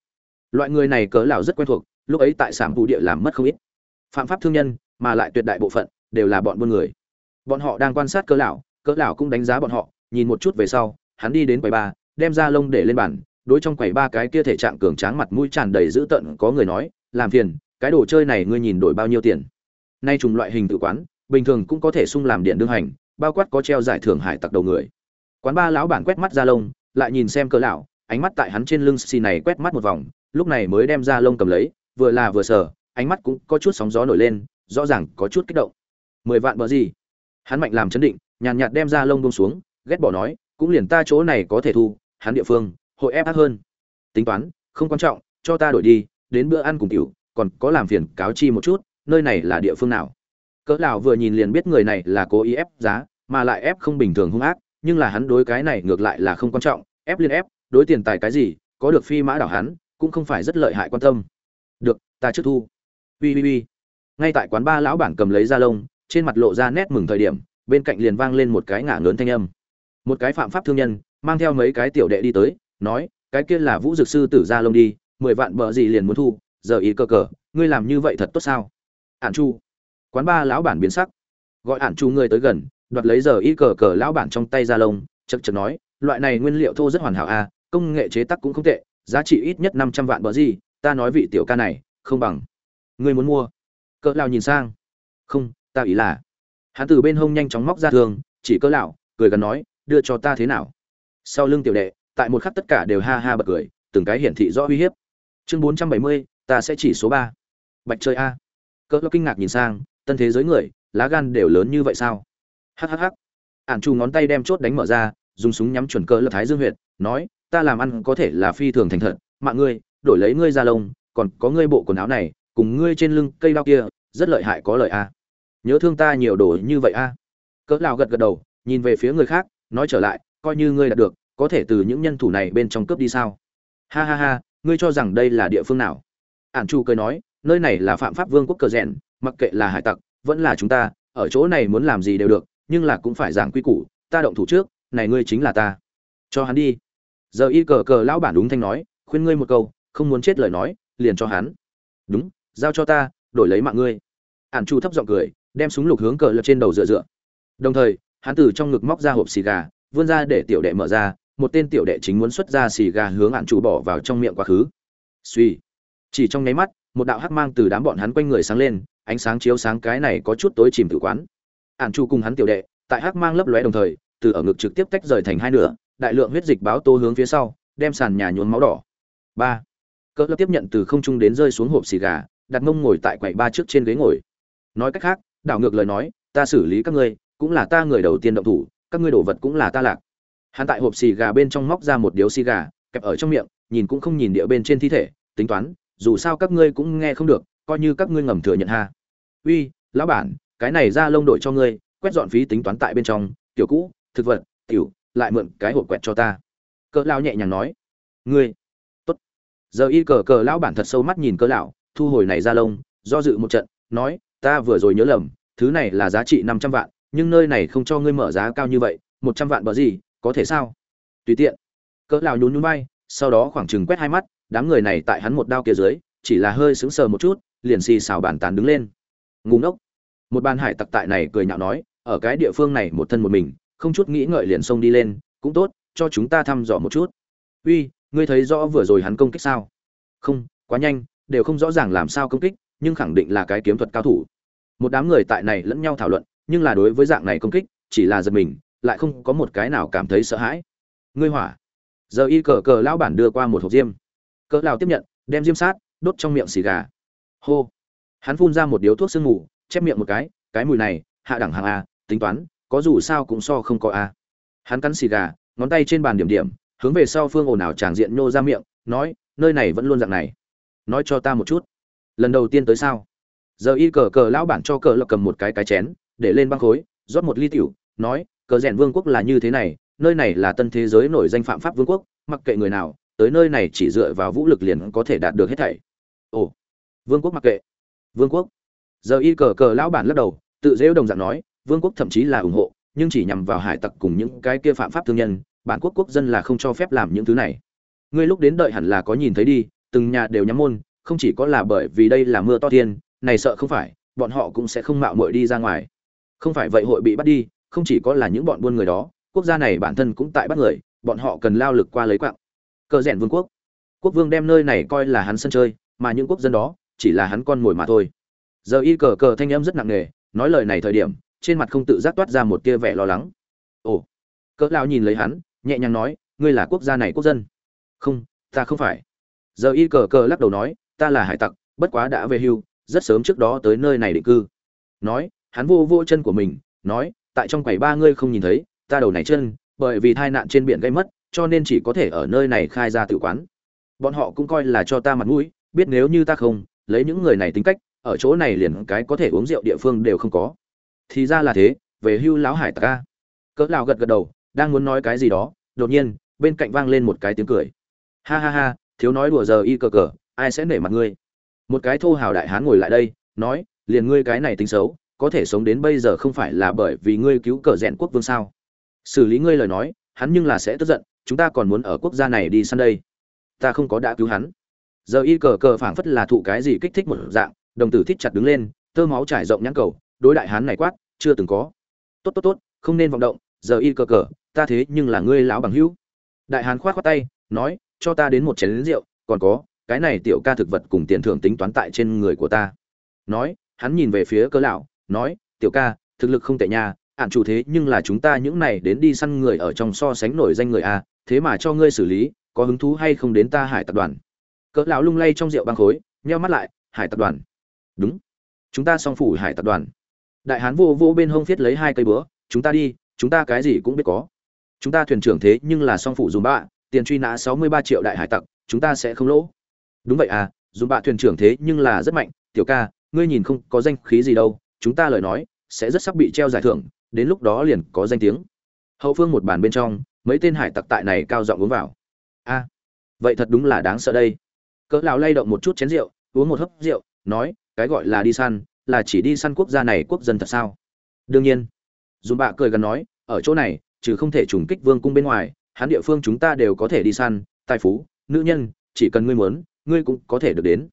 Loại người này cỡ lão rất quen thuộc, lúc ấy tại sản vụ địa làm mất không ít. Phạm pháp thương nhân, mà lại tuyệt đại bộ phận, đều là bọn buôn người. Bọn họ đang quan sát cỡ lão cỡ lão cũng đánh giá bọn họ, nhìn một chút về sau, hắn đi đến quầy ba đem ra lông để lên bàn, đối trong quầy ba cái kia thể trạng cường tráng mặt mũi tràn đầy dữ tợn, có người nói, làm phiền, cái đồ chơi này ngươi nhìn đổi bao nhiêu tiền? Nay trùng loại hình tự quán, bình thường cũng có thể sung làm điện đương hành, bao quát có treo giải thưởng hải tặc đầu người. Quán ba lão bản quét mắt ra lông, lại nhìn xem cỡ lão, ánh mắt tại hắn trên lưng xì này quét mắt một vòng, lúc này mới đem ra lông cầm lấy, vừa là vừa sờ, ánh mắt cũng có chút sóng gió nổi lên, rõ ràng có chút kích động. Mười vạn bờ gì? Hắn mạnh làm chấn định, nhàn nhạt đem ra lông buông xuống, ghét bỏ nói, cũng liền ta chỗ này có thể thu hắn địa phương, hội ép ác hơn. Tính toán, không quan trọng, cho ta đổi đi, đến bữa ăn cùng tiểu, còn có làm phiền cáo chi một chút, nơi này là địa phương nào? Cỡ lão vừa nhìn liền biết người này là cố ý ép giá, mà lại ép không bình thường hung ác, nhưng là hắn đối cái này ngược lại là không quan trọng, ép liên ép, đối tiền tài cái gì, có được phi mã đảo hắn, cũng không phải rất lợi hại quan tâm. Được, ta trước thu. Ui ui ui ngay tại quán ba lão bản cầm lấy da lông, trên mặt lộ ra nét mừng thời điểm, bên cạnh liền vang lên một cái ngả lớn thanh âm. Một cái phạm pháp thương nhân mang theo mấy cái tiểu đệ đi tới nói cái kia là vũ dược sư tử ra lông đi mười vạn bờ gì liền muốn thu giờ ý cờ cờ ngươi làm như vậy thật tốt sao? Ản chu. Quán ba lão bản biến sắc. Gọi ản chu ngươi tới gần đoạt lấy giờ ý cờ cờ lão bản trong tay ra lông chật chật nói loại này nguyên liệu thô rất hoàn hảo a à, công nghệ chế tác cũng không tệ giá trị ít nhất năm trăm vạn bờ gì ta nói vị tiểu ca này không bằng. Ngươi muốn mua? Cỡ lão nhìn sang. Không ta ý là. Hắn từ bên hông nhanh chóng móc ra thường chỉ cỡ lão cười gần nói đưa cho ta thế nào? Sau lưng tiểu đệ tại một khắc tất cả đều ha ha bật cười từng cái hiển thị rõ uy hiếp. Chương bốn trăm bảy mươi ta sẽ chỉ số ba. Bạch chơi a. Cỡ kinh ngạc nhìn sang tân thế giới người lá gan đều lớn như vậy sao? Hhh ản chu ngón tay đem chốt đánh mở ra dùng súng nhắm chuẩn cỡ lập thái dương huyệt, nói ta làm ăn có thể là phi thường thành thật mạng ngươi đổi lấy ngươi ra lông còn có ngươi bộ quần áo này cùng ngươi trên lưng cây đao kia rất lợi hại có lợi a. Nhớ thương ta nhiều đồ như vậy a. Cỡ lao gật gật đầu nhìn về phía người khác nói trở lại coi như ngươi đạt được, có thể từ những nhân thủ này bên trong cướp đi sao? Ha ha ha, ngươi cho rằng đây là địa phương nào? Ản chu cười nói, nơi này là phạm pháp vương quốc cờ rèn, mặc kệ là hải tặc, vẫn là chúng ta, ở chỗ này muốn làm gì đều được, nhưng là cũng phải giảng quy củ, ta động thủ trước, này ngươi chính là ta. Cho hắn đi. Giờ y cờ cờ lão bản đúng thanh nói, khuyên ngươi một câu, không muốn chết lời nói, liền cho hắn. Đúng, giao cho ta, đổi lấy mạng ngươi. Ản chu thấp giọng cười, đem súng lục hướng cờ lật trên đầu dựa dựa. Đồng thời, hắn từ trong ngực móc ra hộp xì gà vươn ra để tiểu đệ mở ra, một tên tiểu đệ chính muốn xuất ra xì gà hướng ạn chủ bỏ vào trong miệng quá khứ. Suy. Chỉ trong nháy mắt, một đạo hắc mang từ đám bọn hắn quanh người sáng lên, ánh sáng chiếu sáng cái này có chút tối chìm tự quán. Ạn chủ cùng hắn tiểu đệ, tại hắc mang lấp lóe đồng thời, từ ở ngực trực tiếp tách rời thành hai nửa, đại lượng huyết dịch báo tô hướng phía sau, đem sàn nhà nhuốm máu đỏ. Ba. Cỡ lớp tiếp nhận từ không trung đến rơi xuống hộp xì gà, đặt mông ngồi tại quầy ba trước trên ghế ngồi. Nói cách khác, đảo ngược lời nói, ta xử lý các ngươi, cũng là ta người đầu tiên động thủ các ngươi đổ vật cũng là ta lạc. Hắn tại hộp xì gà bên trong móc ra một điếu xì gà, kẹp ở trong miệng, nhìn cũng không nhìn địa bên trên thi thể, tính toán, dù sao các ngươi cũng nghe không được, coi như các ngươi ngầm thừa nhận ha. Uy, lão bản, cái này ra lông đội cho ngươi, quét dọn phí tính toán tại bên trong, tiểu cũ, thực vật, tiểu, lại mượn cái hộp quẹt cho ta. Cỡ lão nhẹ nhàng nói. Ngươi, tốt. Giờ y cờ cờ lão bản thật sâu mắt nhìn cỡ lão, thu hồi này ra lông, do dự một trận, nói, ta vừa rồi nhớ lầm, thứ này là giá trị năm trăm vạn nhưng nơi này không cho ngươi mở giá cao như vậy, một trăm vạn bờ gì, có thể sao? Tùy tiện. Cỡ lão nhún nhún bay sau đó khoảng chừng quét hai mắt, đám người này tại hắn một đao kia dưới, chỉ là hơi sững sờ một chút, liền xì xào bàn tán đứng lên. Ngu ngốc. Một bàn hải tặc tại này cười nhạo nói, ở cái địa phương này một thân một mình, không chút nghĩ ngợi liền xông đi lên, cũng tốt, cho chúng ta thăm dò một chút. Uy, ngươi thấy rõ vừa rồi hắn công kích sao? Không, quá nhanh, đều không rõ ràng làm sao công kích, nhưng khẳng định là cái kiếm thuật cao thủ. Một đám người tại này lẫn nhau thảo luận nhưng là đối với dạng này công kích, chỉ là giật mình, lại không có một cái nào cảm thấy sợ hãi. Ngươi hỏa. Giờ y cờ cờ lão bản đưa qua một hộp diêm. Cỡ lão tiếp nhận, đem diêm sát, đốt trong miệng xì gà. Hô. Hắn phun ra một điếu thuốc sương mù, chép miệng một cái cái mùi này, hạ đẳng hàng a, tính toán, có dù sao cũng so không có a. Hắn cắn xì gà, ngón tay trên bàn điểm điểm, hướng về sau phương ồn ào tràng diện nhô ra miệng, nói, nơi này vẫn luôn dạng này. Nói cho ta một chút. Lần đầu tiên tới sao? Giờ y cờ cờ lão bản cho cờ lập cầm một cái cái chén để lên băng khối, rót một ly tiểu, nói, cờ rèn vương quốc là như thế này, nơi này là tân thế giới nổi danh phạm pháp vương quốc, mặc kệ người nào, tới nơi này chỉ dựa vào vũ lực liền có thể đạt được hết thảy. Ồ, vương quốc mặc kệ. Vương quốc. Giờ y cờ cờ lão bản lắc đầu, tự dễu đồng dạng nói, vương quốc thậm chí là ủng hộ, nhưng chỉ nhằm vào hải tặc cùng những cái kia phạm pháp thương nhân, bản quốc quốc dân là không cho phép làm những thứ này. Ngươi lúc đến đợi hẳn là có nhìn thấy đi, từng nhà đều nhắm môn, không chỉ có là bởi vì đây là mưa to thiên, này sợ không phải, bọn họ cũng sẽ không mạo muội đi ra ngoài không phải vậy hội bị bắt đi, không chỉ có là những bọn buôn người đó, quốc gia này bản thân cũng tại bắt người, bọn họ cần lao lực qua lấy quạng. Cờ rẽn vương quốc. Quốc vương đem nơi này coi là hắn sân chơi, mà những quốc dân đó chỉ là hắn con mồi mà thôi. Giờ y cờ cờ thanh âm rất nặng nề, nói lời này thời điểm, trên mặt không tự giác toát ra một tia vẻ lo lắng. Ồ. Cỡ lao nhìn lấy hắn, nhẹ nhàng nói, ngươi là quốc gia này quốc dân? Không, ta không phải. Giờ y cờ cờ lắc đầu nói, ta là hải tặc, bất quá đã về hưu, rất sớm trước đó tới nơi này định cư. Nói hắn vô vô chân của mình, nói, tại trong quầy ba ngươi không nhìn thấy, ta đầu này chân, bởi vì tai nạn trên biển gây mất, cho nên chỉ có thể ở nơi này khai ra tự quán. Bọn họ cũng coi là cho ta mặt mũi, biết nếu như ta không, lấy những người này tính cách, ở chỗ này liền cái có thể uống rượu địa phương đều không có. Thì ra là thế, về hưu lão hải ta. Cỡ lão gật gật đầu, đang muốn nói cái gì đó, đột nhiên, bên cạnh vang lên một cái tiếng cười. Ha ha ha, thiếu nói đùa giờ y cờ cờ, ai sẽ nể mặt ngươi? Một cái thô hào đại hán ngồi lại đây, nói, liền ngươi cái này tính xấu có thể sống đến bây giờ không phải là bởi vì ngươi cứu cờ rèn quốc vương sao? Xử lý ngươi lời nói, hắn nhưng là sẽ tức giận, chúng ta còn muốn ở quốc gia này đi săn đây. Ta không có đã cứu hắn. Giờ y cờ cờ phảng phất là thụ cái gì kích thích một dạng, đồng tử thít chặt đứng lên, tơ máu trải rộng nhãn cầu, đối đại hán này quát, chưa từng có. Tốt tốt tốt, không nên vọng động, giờ y cờ cờ, ta thế nhưng là ngươi lão bằng hữu. Đại hán khoát khoát tay, nói, cho ta đến một chén lính rượu, còn có, cái này tiểu ca thực vật cùng tiền thưởng tính toán tại trên người của ta. Nói, hắn nhìn về phía cơ lão nói, tiểu ca, thực lực không tệ nha, ạn chủ thế nhưng là chúng ta những này đến đi săn người ở trong so sánh nổi danh người a, thế mà cho ngươi xử lý, có hứng thú hay không đến ta hải tập đoàn? Cỡ lão lung lay trong rượu băng khối, nheo mắt lại, hải tập đoàn. Đúng, chúng ta song phủ hải tập đoàn. Đại hán vô vô bên hông viết lấy hai cây búa, chúng ta đi, chúng ta cái gì cũng biết có. Chúng ta thuyền trưởng thế nhưng là song phủ dùm bạ, tiền truy nã sáu mươi ba triệu đại hải tặc, chúng ta sẽ không lỗ. Đúng vậy à dùm bạ thuyền trưởng thế nhưng là rất mạnh. Tiểu ca, ngươi nhìn không có danh khí gì đâu chúng ta lời nói sẽ rất sắp bị treo giải thưởng, đến lúc đó liền có danh tiếng. Hậu phương một bàn bên trong, mấy tên hải tặc tại này cao giọng uống vào. A, vậy thật đúng là đáng sợ đây. Cỡ lão lay động một chút chén rượu, uống một hớp rượu, nói, cái gọi là đi săn, là chỉ đi săn quốc gia này quốc dân thật sao? Đương nhiên. Dùm bạ cười gần nói, ở chỗ này, trừ không thể trùng kích vương cung bên ngoài, hắn địa phương chúng ta đều có thể đi săn, tài phú, nữ nhân, chỉ cần ngươi muốn, ngươi cũng có thể được đến.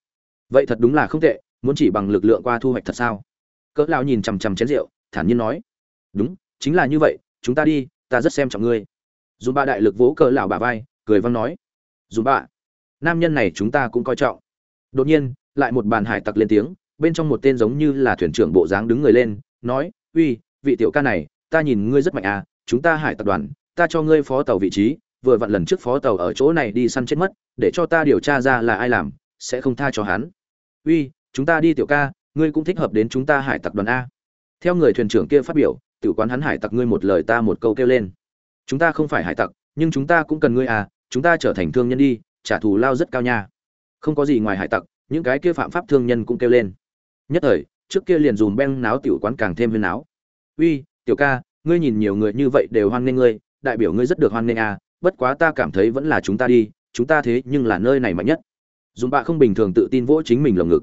Vậy thật đúng là không tệ, muốn chỉ bằng lực lượng qua thu hoạch thật sao? Cỡ lão nhìn chằm chằm chén rượu thản nhiên nói đúng chính là như vậy chúng ta đi ta rất xem trọng ngươi. Dùm ba đại lực vỗ cỡ lão bả vai cười văng nói dùm bà, nam nhân này chúng ta cũng coi trọng. Đột nhiên lại một bàn hải tặc lên tiếng bên trong một tên giống như là thuyền trưởng bộ dáng đứng người lên nói uy vị tiểu ca này ta nhìn ngươi rất mạnh à chúng ta hải tặc đoàn ta cho ngươi phó tàu vị trí vừa vặn lần trước phó tàu ở chỗ này đi săn chết mất để cho ta điều tra ra là ai làm sẽ không tha cho hắn. Uy chúng ta đi tiểu ca ngươi cũng thích hợp đến chúng ta hải tặc đoàn a. Theo người thuyền trưởng kia phát biểu tự quán hắn hải tặc ngươi một lời ta một câu kêu lên. Chúng ta không phải hải tặc, nhưng chúng ta cũng cần ngươi à chúng ta trở thành thương nhân đi, trả thù lao rất cao nha. Không có gì ngoài hải tặc, những cái kia phạm pháp thương nhân cũng kêu lên. Nhất thời, trước kia liền dùm beng náo tiểu quán càng thêm huyên náo. Uy, tiểu ca, ngươi nhìn nhiều người như vậy đều hoan nghênh ngươi, đại biểu ngươi rất được hoan nghênh à bất quá ta cảm thấy vẫn là chúng ta đi, chúng ta thế nhưng là nơi này mạnh nhất. Dùm bạ không bình thường tự tin vỗ chính mình lồng ngực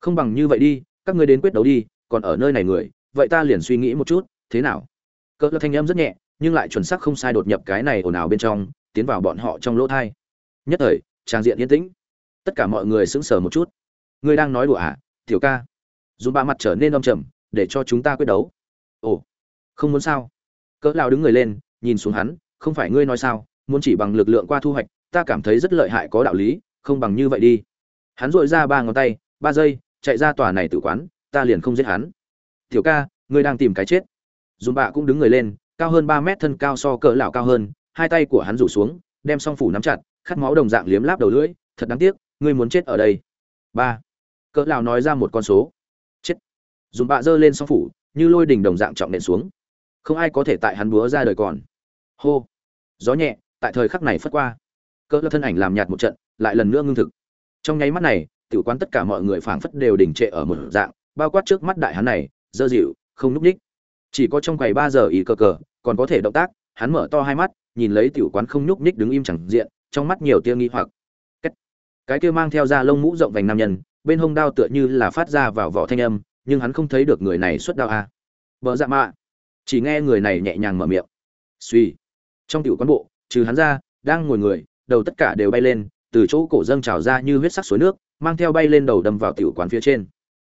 không bằng như vậy đi, các ngươi đến quyết đấu đi, còn ở nơi này người, vậy ta liền suy nghĩ một chút, thế nào? Cỡ thanh em rất nhẹ, nhưng lại chuẩn xác không sai đột nhập cái này ồn ào bên trong, tiến vào bọn họ trong lỗ thai. Nhất thời, trang diện yên tĩnh. Tất cả mọi người sững sờ một chút. Ngươi đang nói đùa à tiểu ca? Dùng ba mặt trở nên âm trầm, để cho chúng ta quyết đấu. Ồ, không muốn sao? Cỡ lao đứng người lên, nhìn xuống hắn, không phải ngươi nói sao, muốn chỉ bằng lực lượng qua thu hoạch, ta cảm thấy rất lợi hại có đạo lý, không bằng như vậy đi. Hắn dội ra ba ngón tay, ba giây chạy ra tòa này tự quán, ta liền không giết hắn. Tiểu ca, ngươi đang tìm cái chết. Dùm bạ cũng đứng người lên, cao hơn ba mét thân cao so cỡ lão cao hơn, hai tay của hắn rủ xuống, đem song phủ nắm chặt, khát máu đồng dạng liếm láp đầu lưỡi, thật đáng tiếc, ngươi muốn chết ở đây. Ba. Cỡ lão nói ra một con số. Chết. Dùm bạ giơ lên song phủ, như lôi đỉnh đồng dạng trọng nện xuống. Không ai có thể tại hắn búa ra đời còn. Hô. Gió nhẹ, tại thời khắc này phất qua. Cỡ lão thân ảnh làm nhạt một trận, lại lần nữa ngưng thực. Trong nháy mắt này tiểu quán tất cả mọi người phảng phất đều đình trệ ở một dạng, bao quát trước mắt đại hắn này, dơ dịu, không núp ních chỉ có trong quầy ba giờ ý cờ cờ, còn có thể động tác, hắn mở to hai mắt, nhìn lấy tiểu quán không nhúc ních đứng im chẳng diện, trong mắt nhiều tia nghi hoặc. Kết. cái kia mang theo da lông mũ rộng vành nam nhân, bên hông đao tựa như là phát ra vào vỏ thanh âm, nhưng hắn không thấy được người này xuất đao a. À. vợ dạ mạ. Chỉ nghe người này nhẹ nhàng mở miệng. Suy trong tiểu quán bộ, trừ hắn ra, đang ngồi người, đầu tất cả đều bay lên, từ chỗ cổ dâng trào ra như huyết sắc suối nước mang theo bay lên đầu đâm vào tiểu quán phía trên.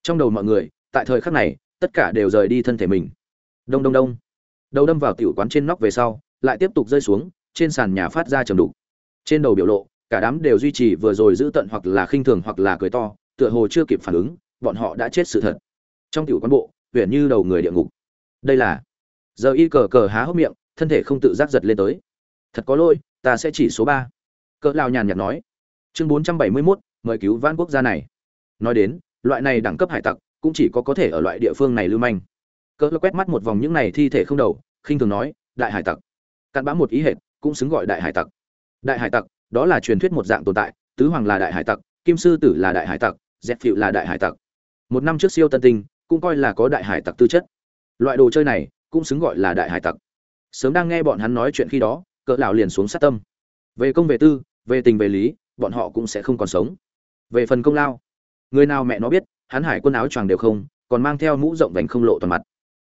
Trong đầu mọi người tại thời khắc này tất cả đều rời đi thân thể mình. Đông đông đông. Đầu đâm vào tiểu quán trên nóc về sau lại tiếp tục rơi xuống trên sàn nhà phát ra trầm đục. Trên đầu biểu lộ cả đám đều duy trì vừa rồi giữ tận hoặc là khinh thường hoặc là cười to tựa hồ chưa kịp phản ứng bọn họ đã chết sự thật. Trong tiểu quán bộ huyện như đầu người địa ngục. Đây là giờ y cờ cờ há hốc miệng thân thể không tự giác giật lên tới. Thật có lỗi ta sẽ chỉ số ba. Cỡ lao nhàn nhạt nói. Chương bốn trăm bảy mươi 471, mời cứu vãn quốc gia này. Nói đến, loại này đẳng cấp hải tặc cũng chỉ có có thể ở loại địa phương này lưu manh. Cỡ quét mắt một vòng những này thi thể không đầu, khinh thường nói, đại hải tặc. Cặn bã một ý hệt, cũng xứng gọi đại hải tặc. Đại hải tặc, đó là truyền thuyết một dạng tồn tại, tứ hoàng là đại hải tặc, kim sư tử là đại hải tặc, dẹp phịu là đại hải tặc. Một năm trước siêu tân tinh, cũng coi là có đại hải tặc tư chất. Loại đồ chơi này, cũng xứng gọi là đại hải tặc. Sớm đang nghe bọn hắn nói chuyện khi đó, cỡ lão liền xuống sát tâm. Về công về tư, về tình về lý, bọn họ cũng sẽ không còn sống về phần công lao, người nào mẹ nó biết, hắn hải quân áo choàng đều không, còn mang theo mũ rộng vành không lộ toàn mặt.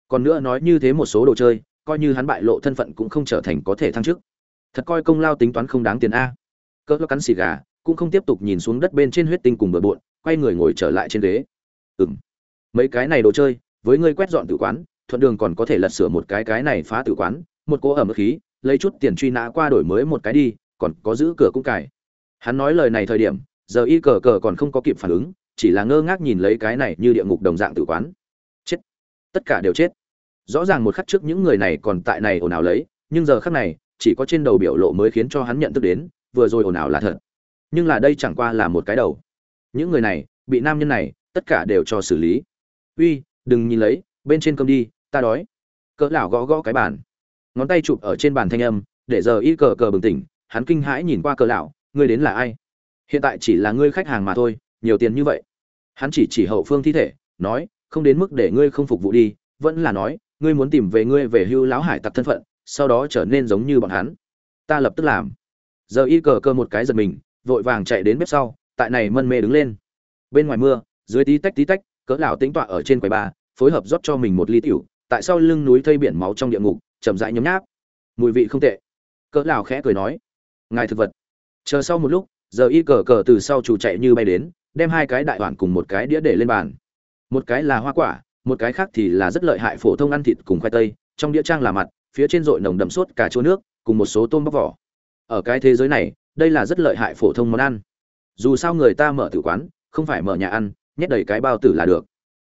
Còn nữa nói như thế một số đồ chơi, coi như hắn bại lộ thân phận cũng không trở thành có thể thăng chức. Thật coi công lao tính toán không đáng tiền a. Cỡ cắn xì gà, cũng không tiếp tục nhìn xuống đất bên trên huyết tinh cùng bừa bộn, quay người ngồi trở lại trên ghế. Ừng mấy cái này đồ chơi, với ngươi quét dọn tử quán, thuận đường còn có thể lật sửa một cái cái này phá tử quán, một cỗ ẩm khí, lấy chút tiền truy nã qua đổi mới một cái đi, còn có giữ cửa cũng cài. Hắn nói lời này thời điểm giờ y cờ cờ còn không có kịp phản ứng, chỉ là ngơ ngác nhìn lấy cái này như địa ngục đồng dạng tử quán. Chết. Tất cả đều chết. Rõ ràng một khắc trước những người này còn tại này ồn ào lấy, nhưng giờ khắc này, chỉ có trên đầu biểu lộ mới khiến cho hắn nhận thức đến, vừa rồi ồn ào là thật. Nhưng là đây chẳng qua là một cái đầu. Những người này, bị nam nhân này, tất cả đều cho xử lý. Uy, đừng nhìn lấy, bên trên cơm đi, ta đói. Cỡ lão gõ gõ cái bàn. Ngón tay chụp ở trên bàn thanh âm, để giờ y cờ cờ bừng tỉnh, hắn kinh hãi nhìn qua cỡ lão, ngươi đến là ai? Hiện tại chỉ là ngươi khách hàng mà thôi, nhiều tiền như vậy. Hắn chỉ chỉ hậu phương thi thể, nói, không đến mức để ngươi không phục vụ đi, vẫn là nói, ngươi muốn tìm về ngươi về hưu lão hải tặc thân phận, sau đó trở nên giống như bọn hắn. Ta lập tức làm. Giờ y cờ cơ một cái giật mình, vội vàng chạy đến bếp sau, tại này mân mê đứng lên. Bên ngoài mưa, dưới tí tách tí tách, cỡ lão tính tọa ở trên quầy ba, phối hợp rót cho mình một ly tiểu, tại sau lưng núi thây biển máu trong địa ngục, chậm rãi nhấm nháp. Mùi vị không tệ. Cỡ lão khẽ cười nói, ngài thực vật. Chờ sau một lúc giờ y cờ cờ từ sau chủ chạy như bay đến, đem hai cái đại hoàn cùng một cái đĩa để lên bàn. Một cái là hoa quả, một cái khác thì là rất lợi hại phổ thông ăn thịt cùng khoai tây. Trong đĩa trang là mặt, phía trên rội nồng đậm sốt cả chỗ nước, cùng một số tôm bóc vỏ. Ở cái thế giới này, đây là rất lợi hại phổ thông món ăn. Dù sao người ta mở tử quán, không phải mở nhà ăn, nhét đầy cái bao tử là được.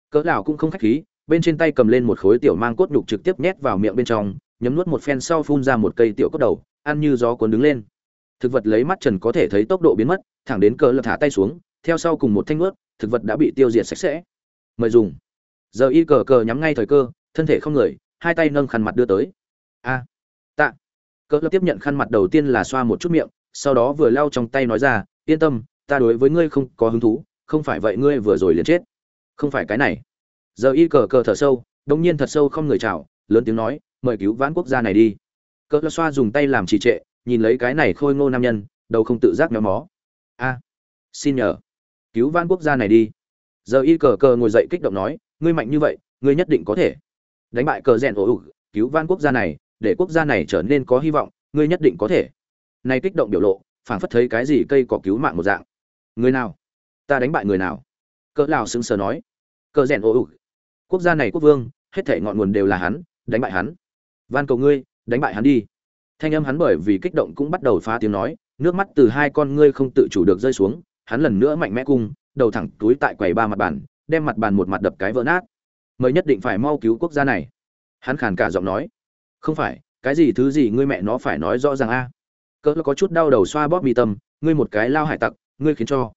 Cỡ nào cũng không khách khí, bên trên tay cầm lên một khối tiểu mang cốt nhục trực tiếp nhét vào miệng bên trong, nhấm nuốt một phen sau phun ra một cây tiểu cốt đầu, ăn như gió cuốn đứng lên thực vật lấy mắt trần có thể thấy tốc độ biến mất, thẳng đến cỡ lật thả tay xuống, theo sau cùng một thanh ướt thực vật đã bị tiêu diệt sạch sẽ. Mời dùng. Giờ y cờ cờ nhắm ngay thời cơ, thân thể không người, hai tay nâng khăn mặt đưa tới. A. Tạ. Cỡ lật tiếp nhận khăn mặt đầu tiên là xoa một chút miệng, sau đó vừa lau trong tay nói ra, yên tâm, ta đối với ngươi không có hứng thú, không phải vậy ngươi vừa rồi liền chết. Không phải cái này. Giờ y cờ cờ thở sâu đông nhiên thật sâu không người chào, lớn tiếng nói, mời cứu vãn quốc gia này đi. Cỡ lật xoa dùng tay làm trì trệ nhìn lấy cái này khôi ngô nam nhân, đầu không tự giác méo mó. A, xin nhờ, cứu vãn quốc gia này đi. Giờ y cờ cờ ngồi dậy kích động nói, ngươi mạnh như vậy, ngươi nhất định có thể. Đánh bại cờ rèn ổ ủ, cứu vãn quốc gia này, để quốc gia này trở nên có hy vọng, ngươi nhất định có thể. Này kích động biểu lộ, phảng phất thấy cái gì cây cỏ cứu mạng một dạng. Người nào? Ta đánh bại người nào? Cỡ lào sững sờ nói. Cờ rèn ổ ủ, quốc gia này quốc vương, hết thể ngọn nguồn đều là hắn, đánh bại hắn. Van cầu ngươi, đánh bại hắn đi thanh âm hắn bởi vì kích động cũng bắt đầu phá tiếng nói, nước mắt từ hai con ngươi không tự chủ được rơi xuống, hắn lần nữa mạnh mẽ cung, đầu thẳng túi tại quầy ba mặt bàn, đem mặt bàn một mặt đập cái vỡ nát. Mới nhất định phải mau cứu quốc gia này. Hắn khàn cả giọng nói. Không phải, cái gì thứ gì ngươi mẹ nó phải nói rõ ràng a? Cỡ có chút đau đầu xoa bóp mi tâm, ngươi một cái lao hải tặc, ngươi khiến cho.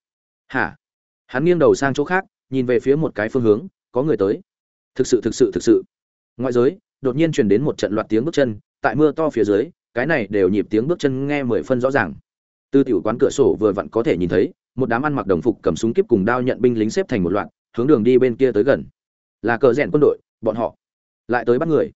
Hả? Hắn nghiêng đầu sang chỗ khác, nhìn về phía một cái phương hướng, có người tới. Thực sự thực sự thực sự. Ngoại giới, đột nhiên truyền đến một trận loạt tiếng bước chân, tại mưa to phía dưới cái này đều nhịp tiếng bước chân nghe mười phân rõ ràng. Từ tiểu quán cửa sổ vừa vặn có thể nhìn thấy, một đám ăn mặc đồng phục cầm súng kiếp cùng đao nhận binh lính xếp thành một loạt, hướng đường đi bên kia tới gần. Là cờ rèn quân đội, bọn họ. Lại tới bắt người.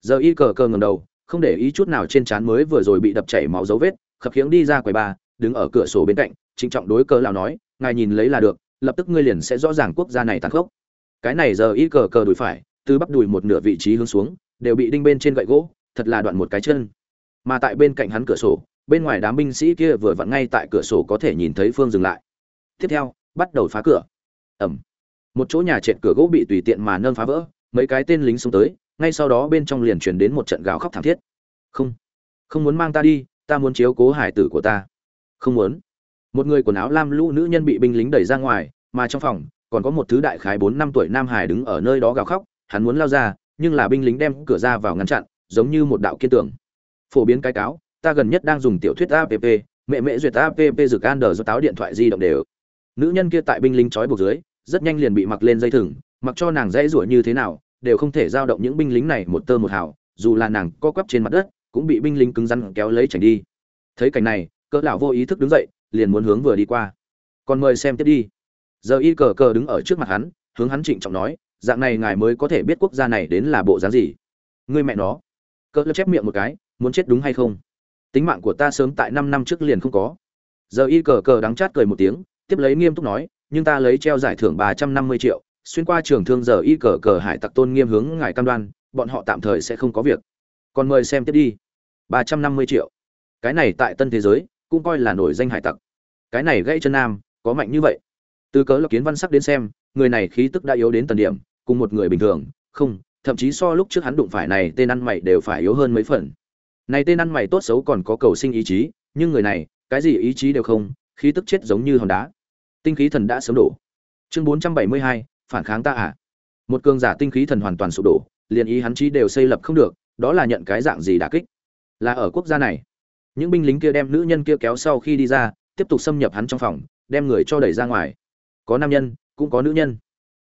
Giờ y cờ cờ ngầm đầu, không để ý chút nào trên trán mới vừa rồi bị đập chảy máu dấu vết, khập khiễng đi ra quầy ba, đứng ở cửa sổ bên cạnh, trịnh trọng đối cờ lào nói, ngài nhìn lấy là được, lập tức ngươi liền sẽ rõ ràng quốc gia này tàn khốc. Cái này giờ y cờ cờ đùi phải, từ bắp đùi một nửa vị trí hướng xuống, đều bị đinh bên trên gậy gỗ, thật là đoạn một cái chân mà tại bên cạnh hắn cửa sổ, bên ngoài đám binh sĩ kia vừa vặn ngay tại cửa sổ có thể nhìn thấy phương dừng lại. Tiếp theo, bắt đầu phá cửa. Ẩm. Một chỗ nhà trệt cửa gỗ bị tùy tiện mà nâng phá vỡ, mấy cái tên lính xông tới, ngay sau đó bên trong liền truyền đến một trận gào khóc thảm thiết. Không. Không muốn mang ta đi, ta muốn chiếu cố hải tử của ta. Không muốn. Một người quần áo lam lũ nữ nhân bị binh lính đẩy ra ngoài, mà trong phòng, còn có một thứ đại khái bốn năm tuổi nam hải đứng ở nơi đó gào khóc, hắn muốn lao ra, nhưng là binh lính đem cửa ra vào ngăn chặn, giống như một đạo kiên tường phổ biến cái cáo, ta gần nhất đang dùng tiểu thuyết app mẹ mẹ duyệt app dược an đờ do táo điện thoại di động đều. Nữ nhân kia tại binh lính trói buộc dưới, rất nhanh liền bị mặc lên dây thừng, mặc cho nàng dãy rủa như thế nào, đều không thể giao động những binh lính này một tơ một hào, dù là nàng co quắp trên mặt đất, cũng bị binh lính cứng rắn kéo lấy chảnh đi. Thấy cảnh này, cỡ lão vô ý thức đứng dậy, liền muốn hướng vừa đi qua. Còn mời xem tiếp đi. Giờ y cờ cờ đứng ở trước mặt hắn, hướng hắn trịnh trọng nói, dạng này ngài mới có thể biết quốc gia này đến là bộ dáng gì. Ngươi mẹ nó. Cỡ chép miệng một cái muốn chết đúng hay không? Tính mạng của ta sớm tại năm năm trước liền không có. Giờ y cờ cờ đắng chát cười một tiếng, tiếp lấy nghiêm túc nói, nhưng ta lấy treo giải thưởng ba trăm năm mươi triệu, xuyên qua trường thương giờ y cờ cờ hải tặc tôn nghiêm hướng ngài cam đoan, bọn họ tạm thời sẽ không có việc. Còn mời xem tiếp đi. ba trăm năm mươi triệu. Cái này tại tân thế giới, cũng coi là nổi danh hải tặc. Cái này gãy chân nam, có mạnh như vậy. Từ cớ lập kiến văn sắc đến xem, người này khí tức đã yếu đến tần điểm, cùng một người bình thường, không, thậm chí so lúc trước hắn đụng phải này tên ăn mày đều phải yếu hơn mấy phần này tên ăn mày tốt xấu còn có cầu sinh ý chí, nhưng người này, cái gì ý chí đều không, khí tức chết giống như hòn đá. Tinh khí thần đã sớm đổ. Chương bốn trăm bảy mươi hai, phản kháng ta à. Một cường giả tinh khí thần hoàn toàn sụp đổ, liền ý hắn chí đều xây lập không được, đó là nhận cái dạng gì đả kích? Là ở quốc gia này. Những binh lính kia đem nữ nhân kia kéo sau khi đi ra, tiếp tục xâm nhập hắn trong phòng, đem người cho đẩy ra ngoài. Có nam nhân, cũng có nữ nhân.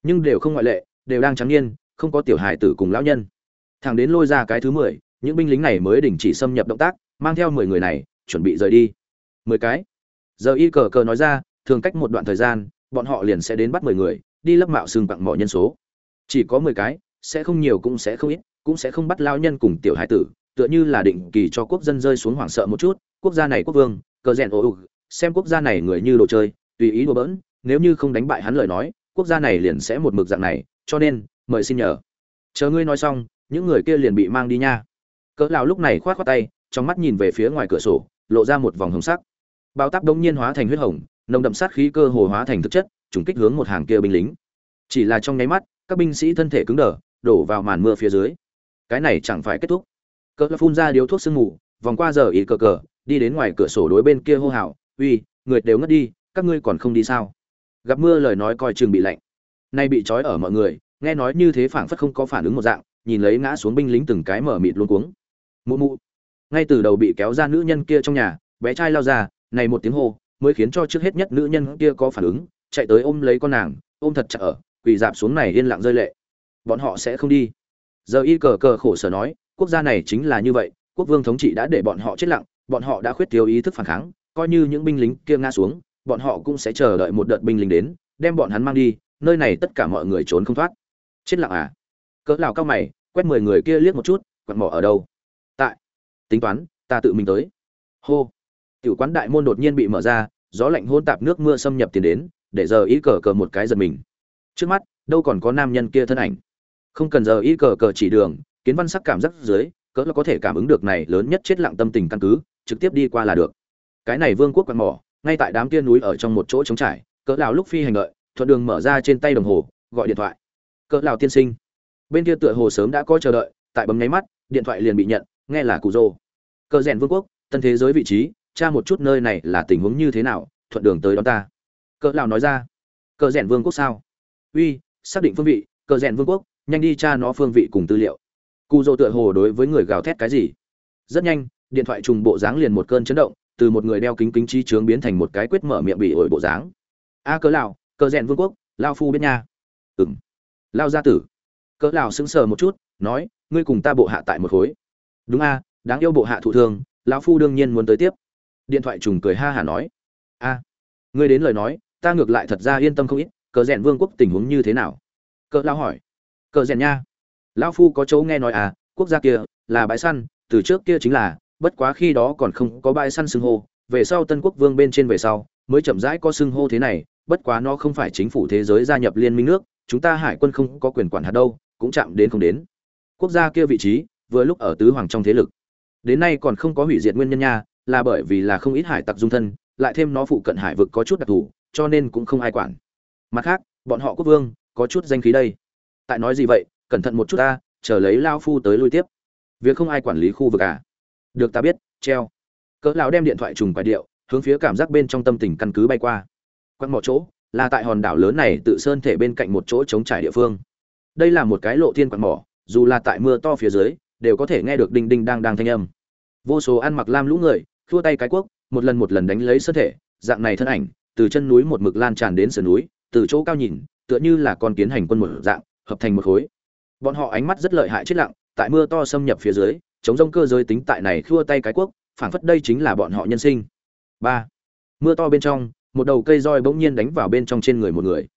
Nhưng đều không ngoại lệ, đều đang trắng niên, không có tiểu hài tử cùng lão nhân. Thằng đến lôi ra cái thứ mười những binh lính này mới đình chỉ xâm nhập động tác, mang theo mười người này, chuẩn bị rời đi. Mười cái. Giờ y cờ cờ nói ra, thường cách một đoạn thời gian, bọn họ liền sẽ đến bắt mười người, đi lấp mạo xương bằng mọi nhân số. Chỉ có mười cái, sẽ không nhiều cũng sẽ không ít, cũng sẽ không bắt lao nhân cùng tiểu hải tử, tựa như là định kỳ cho quốc dân rơi xuống hoảng sợ một chút, quốc gia này quốc vương, cờ rèn ô ục, xem quốc gia này người như đồ chơi, tùy ý đùa bỡn, nếu như không đánh bại hắn lời nói, quốc gia này liền sẽ một mực dạng này, cho nên, mời xin nhờ. Chờ ngươi nói xong, những người kia liền bị mang đi nha cỡ lão lúc này khoát khoát tay, trong mắt nhìn về phía ngoài cửa sổ, lộ ra một vòng hồng sắc. Bao táp đông nhiên hóa thành huyết hồng, nồng đậm sát khí cơ hồ hóa thành thực chất, trùng kích hướng một hàng kia binh lính. Chỉ là trong nháy mắt, các binh sĩ thân thể cứng đờ, đổ vào màn mưa phía dưới. Cái này chẳng phải kết thúc. Cỡ lão phun ra điếu thuốc sương mù, vòng qua giờ ý cờ cờ, đi đến ngoài cửa sổ đối bên kia hô hào, uy, người đều ngất đi, các ngươi còn không đi sao? Gặp mưa lời nói coi chừng bị lạnh. Nay bị trói ở mọi người, nghe nói như thế phảng phất không có phản ứng một dạng, nhìn lấy ngã xuống binh lính từng cái mở mịt luôn cuống mụ mụ. Ngay từ đầu bị kéo ra nữ nhân kia trong nhà, bé trai lao ra, này một tiếng hô, mới khiến cho trước hết nhất nữ nhân kia có phản ứng, chạy tới ôm lấy con nàng, ôm thật chặt ở, quỳ dạp xuống này yên lặng rơi lệ. Bọn họ sẽ không đi. Giờ y cờ cờ khổ sở nói, quốc gia này chính là như vậy, quốc vương thống trị đã để bọn họ chết lặng, bọn họ đã khuyết thiếu ý thức phản kháng, coi như những binh lính kia ngã xuống, bọn họ cũng sẽ chờ đợi một đợt binh lính đến, đem bọn hắn mang đi, nơi này tất cả mọi người trốn không thoát. Chết lặng à? Cỡ lào cao mày, quét mười người kia liếc một chút, quặn mỏ ở đâu? Tính toán, ta tự mình tới. Hô. Tiểu quán đại môn đột nhiên bị mở ra, gió lạnh hôn tạp nước mưa xâm nhập tiền đến, để giờ ý cờ cờ một cái giật mình. Trước mắt, đâu còn có nam nhân kia thân ảnh. Không cần giờ ý cờ cờ chỉ đường, kiến văn sắc cảm giác dưới, cỡ là có thể cảm ứng được này lớn nhất chết lặng tâm tình căn cứ, trực tiếp đi qua là được. Cái này vương quốc quạt mỏ, ngay tại đám kia núi ở trong một chỗ trống trải, cỡ lão lúc phi hành lợi thuận đường mở ra trên tay đồng hồ, gọi điện thoại. Cỡ lão tiên sinh. Bên kia tựa hồ sớm đã có chờ đợi, tại bấm nháy mắt, điện thoại liền bị nhận, nghe là cụ rô cờ rèn vương quốc, tân thế giới vị trí, tra một chút nơi này là tình huống như thế nào, thuận đường tới đón ta. Cỡ lão nói ra. Cờ rèn vương quốc sao? Uy, xác định phương vị, cờ rèn vương quốc, nhanh đi tra nó phương vị cùng tư liệu. Cụ rô tựa hồ đối với người gào thét cái gì? Rất nhanh, điện thoại trùng bộ dáng liền một cơn chấn động, từ một người đeo kính kính chi trướng biến thành một cái quyết mở miệng bị ổi bộ dáng. A cờ lão, cờ rèn vương quốc lao phu biết nha. Ừm. Lao gia tử. Cờ lão sững sờ một chút, nói, ngươi cùng ta bộ hạ tại một khối. Đúng a đáng yêu bộ hạ thụ thương, lão phu đương nhiên muốn tới tiếp. Điện thoại trùng cười ha hả nói. A, ngươi đến lời nói, ta ngược lại thật ra yên tâm không ít, cờ rèn vương quốc tình huống như thế nào? Cờ lao hỏi. Cờ rèn nha. Lão phu có chỗ nghe nói à quốc gia kia là bãi săn, từ trước kia chính là, bất quá khi đó còn không có bãi săn xưng hô, về sau tân quốc vương bên trên về sau, mới chậm rãi có xưng hô thế này, bất quá nó không phải chính phủ thế giới gia nhập liên minh nước, chúng ta hải quân không có quyền quản hạt đâu, cũng chạm đến không đến. Quốc gia kia vị trí, vừa lúc ở tứ hoàng trong thế lực đến nay còn không có hủy diệt nguyên nhân nha, là bởi vì là không ít hải tặc dung thân, lại thêm nó phụ cận hải vực có chút đặc thù, cho nên cũng không ai quản. Mặt khác, bọn họ quốc vương, có chút danh khí đây. Tại nói gì vậy, cẩn thận một chút ta, chờ lấy lao phu tới lui tiếp. Việc không ai quản lý khu vực à? Được ta biết, treo. Cỡ lão đem điện thoại trùng quay điệu, hướng phía cảm giác bên trong tâm tình căn cứ bay qua. Quăng mỏ chỗ, là tại hòn đảo lớn này tự sơn thể bên cạnh một chỗ trống trải địa phương. Đây là một cái lộ thiên quặng mỏ, dù là tại mưa to phía dưới đều có thể nghe được đinh đinh đang đang thanh âm. Vô số ăn mặc lam lũ người thua tay cái quốc một lần một lần đánh lấy sơn thể, dạng này thân ảnh, từ chân núi một mực lan tràn đến sườn núi, từ chỗ cao nhìn, tựa như là con kiến hành quân một dạng, hợp thành một khối. Bọn họ ánh mắt rất lợi hại chết lặng, tại mưa to xâm nhập phía dưới, chống rông cơ giới tính tại này khua tay cái quốc phảng phất đây chính là bọn họ nhân sinh. Ba. Mưa to bên trong, một đầu cây roi bỗng nhiên đánh vào bên trong trên người một người.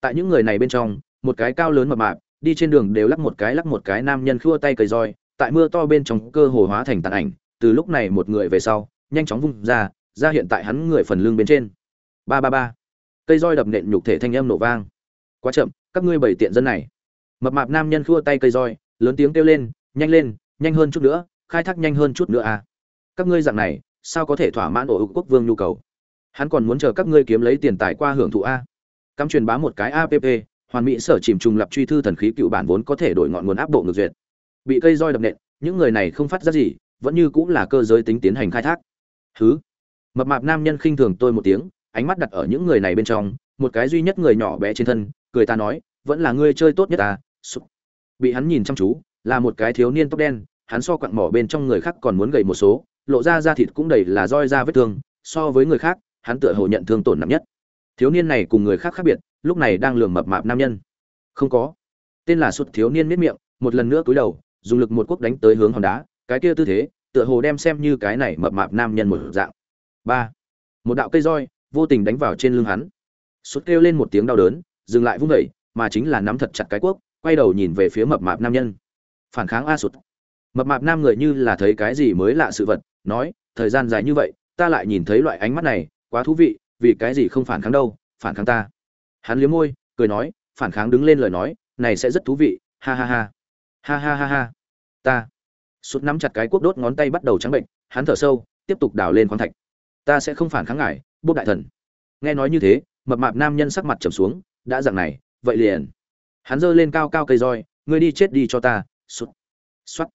Tại những người này bên trong, một cái cao lớn mập mạp, đi trên đường đều lắc một cái lắc một cái nam nhân khua tay cây roi tại mưa to bên trong cơ hồ hóa thành tàn ảnh, từ lúc này một người về sau, nhanh chóng vung ra ra hiện tại hắn người phần lưng bên trên. Ba ba ba. Cây roi đập nện nhục thể thanh âm nổ vang. Quá chậm, các ngươi bảy tiện dân này. Mập mạp nam nhân khua tay cây roi, lớn tiếng kêu lên, nhanh lên, nhanh hơn chút nữa, khai thác nhanh hơn chút nữa à. Các ngươi dạng này, sao có thể thỏa mãn ổ quốc vương nhu cầu? Hắn còn muốn chờ các ngươi kiếm lấy tiền tài qua hưởng thụ a. Cắm truyền bá một cái app hoàn mỹ sở chìm trùng lập truy thư thần khí cựu bản vốn có thể đổi ngọn nguồn áp độ ngược duyệt bị cây roi đập nện, những người này không phát ra gì, vẫn như cũng là cơ giới tính tiến hành khai thác. Thứ mập mạp nam nhân khinh thường tôi một tiếng, ánh mắt đặt ở những người này bên trong, một cái duy nhất người nhỏ bé trên thân, cười ta nói, vẫn là ngươi chơi tốt nhất à bị hắn nhìn chăm chú, là một cái thiếu niên tóc đen, hắn so quặng mỏ bên trong người khác còn muốn gầy một số, lộ ra da thịt cũng đầy là roi ra vết thương, so với người khác, hắn tựa hồ nhận thương tổn nặng nhất. Thiếu niên này cùng người khác khác biệt, lúc này đang lường mập mạp nam nhân. Không có. Tên là sụt thiếu niên miết miệng, một lần nữa cúi đầu dùng lực một quốc đánh tới hướng hòn đá, cái kia tư thế, tựa hồ đem xem như cái này mập mạp nam nhân một dạng. Ba, một đạo cây roi vô tình đánh vào trên lưng hắn. Xuất kêu lên một tiếng đau đớn, dừng lại vung vẩy mà chính là nắm thật chặt cái quốc, quay đầu nhìn về phía mập mạp nam nhân. Phản kháng a sụt mập mạp nam người như là thấy cái gì mới lạ sự vật, nói, thời gian dài như vậy, ta lại nhìn thấy loại ánh mắt này, quá thú vị, vì cái gì không phản kháng đâu, phản kháng ta. Hắn liếm môi, cười nói, phản kháng đứng lên lời nói, này sẽ rất thú vị, ha ha ha. Ha ha ha ha ta. Sút nắm chặt cái cuốc đốt ngón tay bắt đầu trắng bệnh hắn thở sâu tiếp tục đào lên khoáng thạch. Ta sẽ không phản kháng ngại, bốc đại thần. Nghe nói như thế mập mạp nam nhân sắc mặt trầm xuống đã dạng này vậy liền. Hắn giơ lên cao cao cây roi ngươi đi chết đi cho ta sút xoắt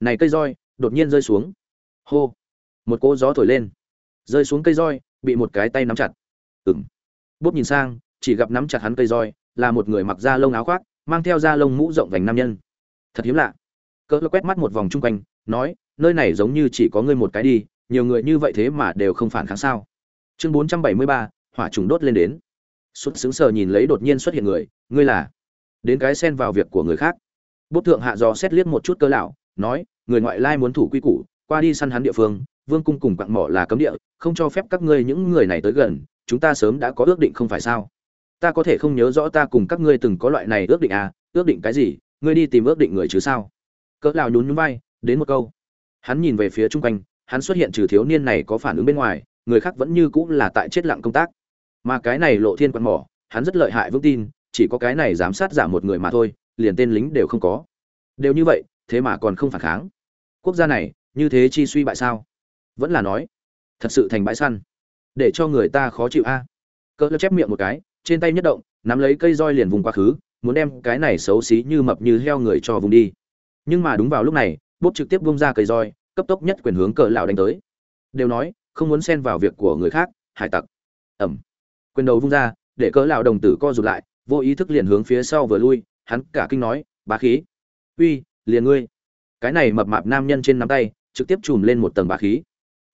này cây roi đột nhiên rơi xuống. Hô. Một cỗ gió thổi lên. Rơi xuống cây roi bị một cái tay nắm chặt. Ừng bốp nhìn sang chỉ gặp nắm chặt hắn cây roi là một người mặc da lông áo khoác mang theo da lông mũ rộng vành nam nhân. Thật hiếm lạ cỡ quét mắt một vòng chung quanh, nói, nơi này giống như chỉ có ngươi một cái đi, nhiều người như vậy thế mà đều không phản kháng sao? Chương bốn trăm bảy mươi ba, hỏa trùng đốt lên đến. Xuất xứng sờ nhìn lấy đột nhiên xuất hiện người, ngươi là? Đến cái xen vào việc của người khác. Bốt thượng hạ dò xét liếc một chút cơ lão, nói, người ngoại lai muốn thủ quy củ, qua đi săn hắn địa phương, vương cung cùng quặng mỏ là cấm địa, không cho phép các ngươi những người này tới gần, chúng ta sớm đã có ước định không phải sao? Ta có thể không nhớ rõ ta cùng các ngươi từng có loại này ước định à ước định cái gì, ngươi đi tìm ước định người chứ sao? Cỡ lão nhún nhún vai, đến một câu. Hắn nhìn về phía trung quanh, hắn xuất hiện trừ thiếu niên này có phản ứng bên ngoài, người khác vẫn như cũng là tại chết lặng công tác. Mà cái này lộ thiên quan mỏ, hắn rất lợi hại vững tin, chỉ có cái này giám sát giả một người mà thôi, liền tên lính đều không có. Đều như vậy, thế mà còn không phản kháng. Quốc gia này, như thế chi suy bại sao? Vẫn là nói, thật sự thành bãi săn. Để cho người ta khó chịu a. À? cỡ chép miệng một cái, trên tay nhất động, nắm lấy cây roi liền vùng quá khứ, muốn đem cái này xấu xí như mập như heo người cho vùng đi nhưng mà đúng vào lúc này, bốp trực tiếp bung ra cây roi, cấp tốc nhất quyền hướng cỡ lão đánh tới. Đều nói, không muốn xen vào việc của người khác, hải tặc. Ẩm. Quyền đầu vung ra, để cỡ lão đồng tử co rụt lại, vô ý thức liền hướng phía sau vừa lui, hắn cả kinh nói, bá khí. Uy, liền ngươi. Cái này mập mạp nam nhân trên nắm tay, trực tiếp chùm lên một tầng bá khí.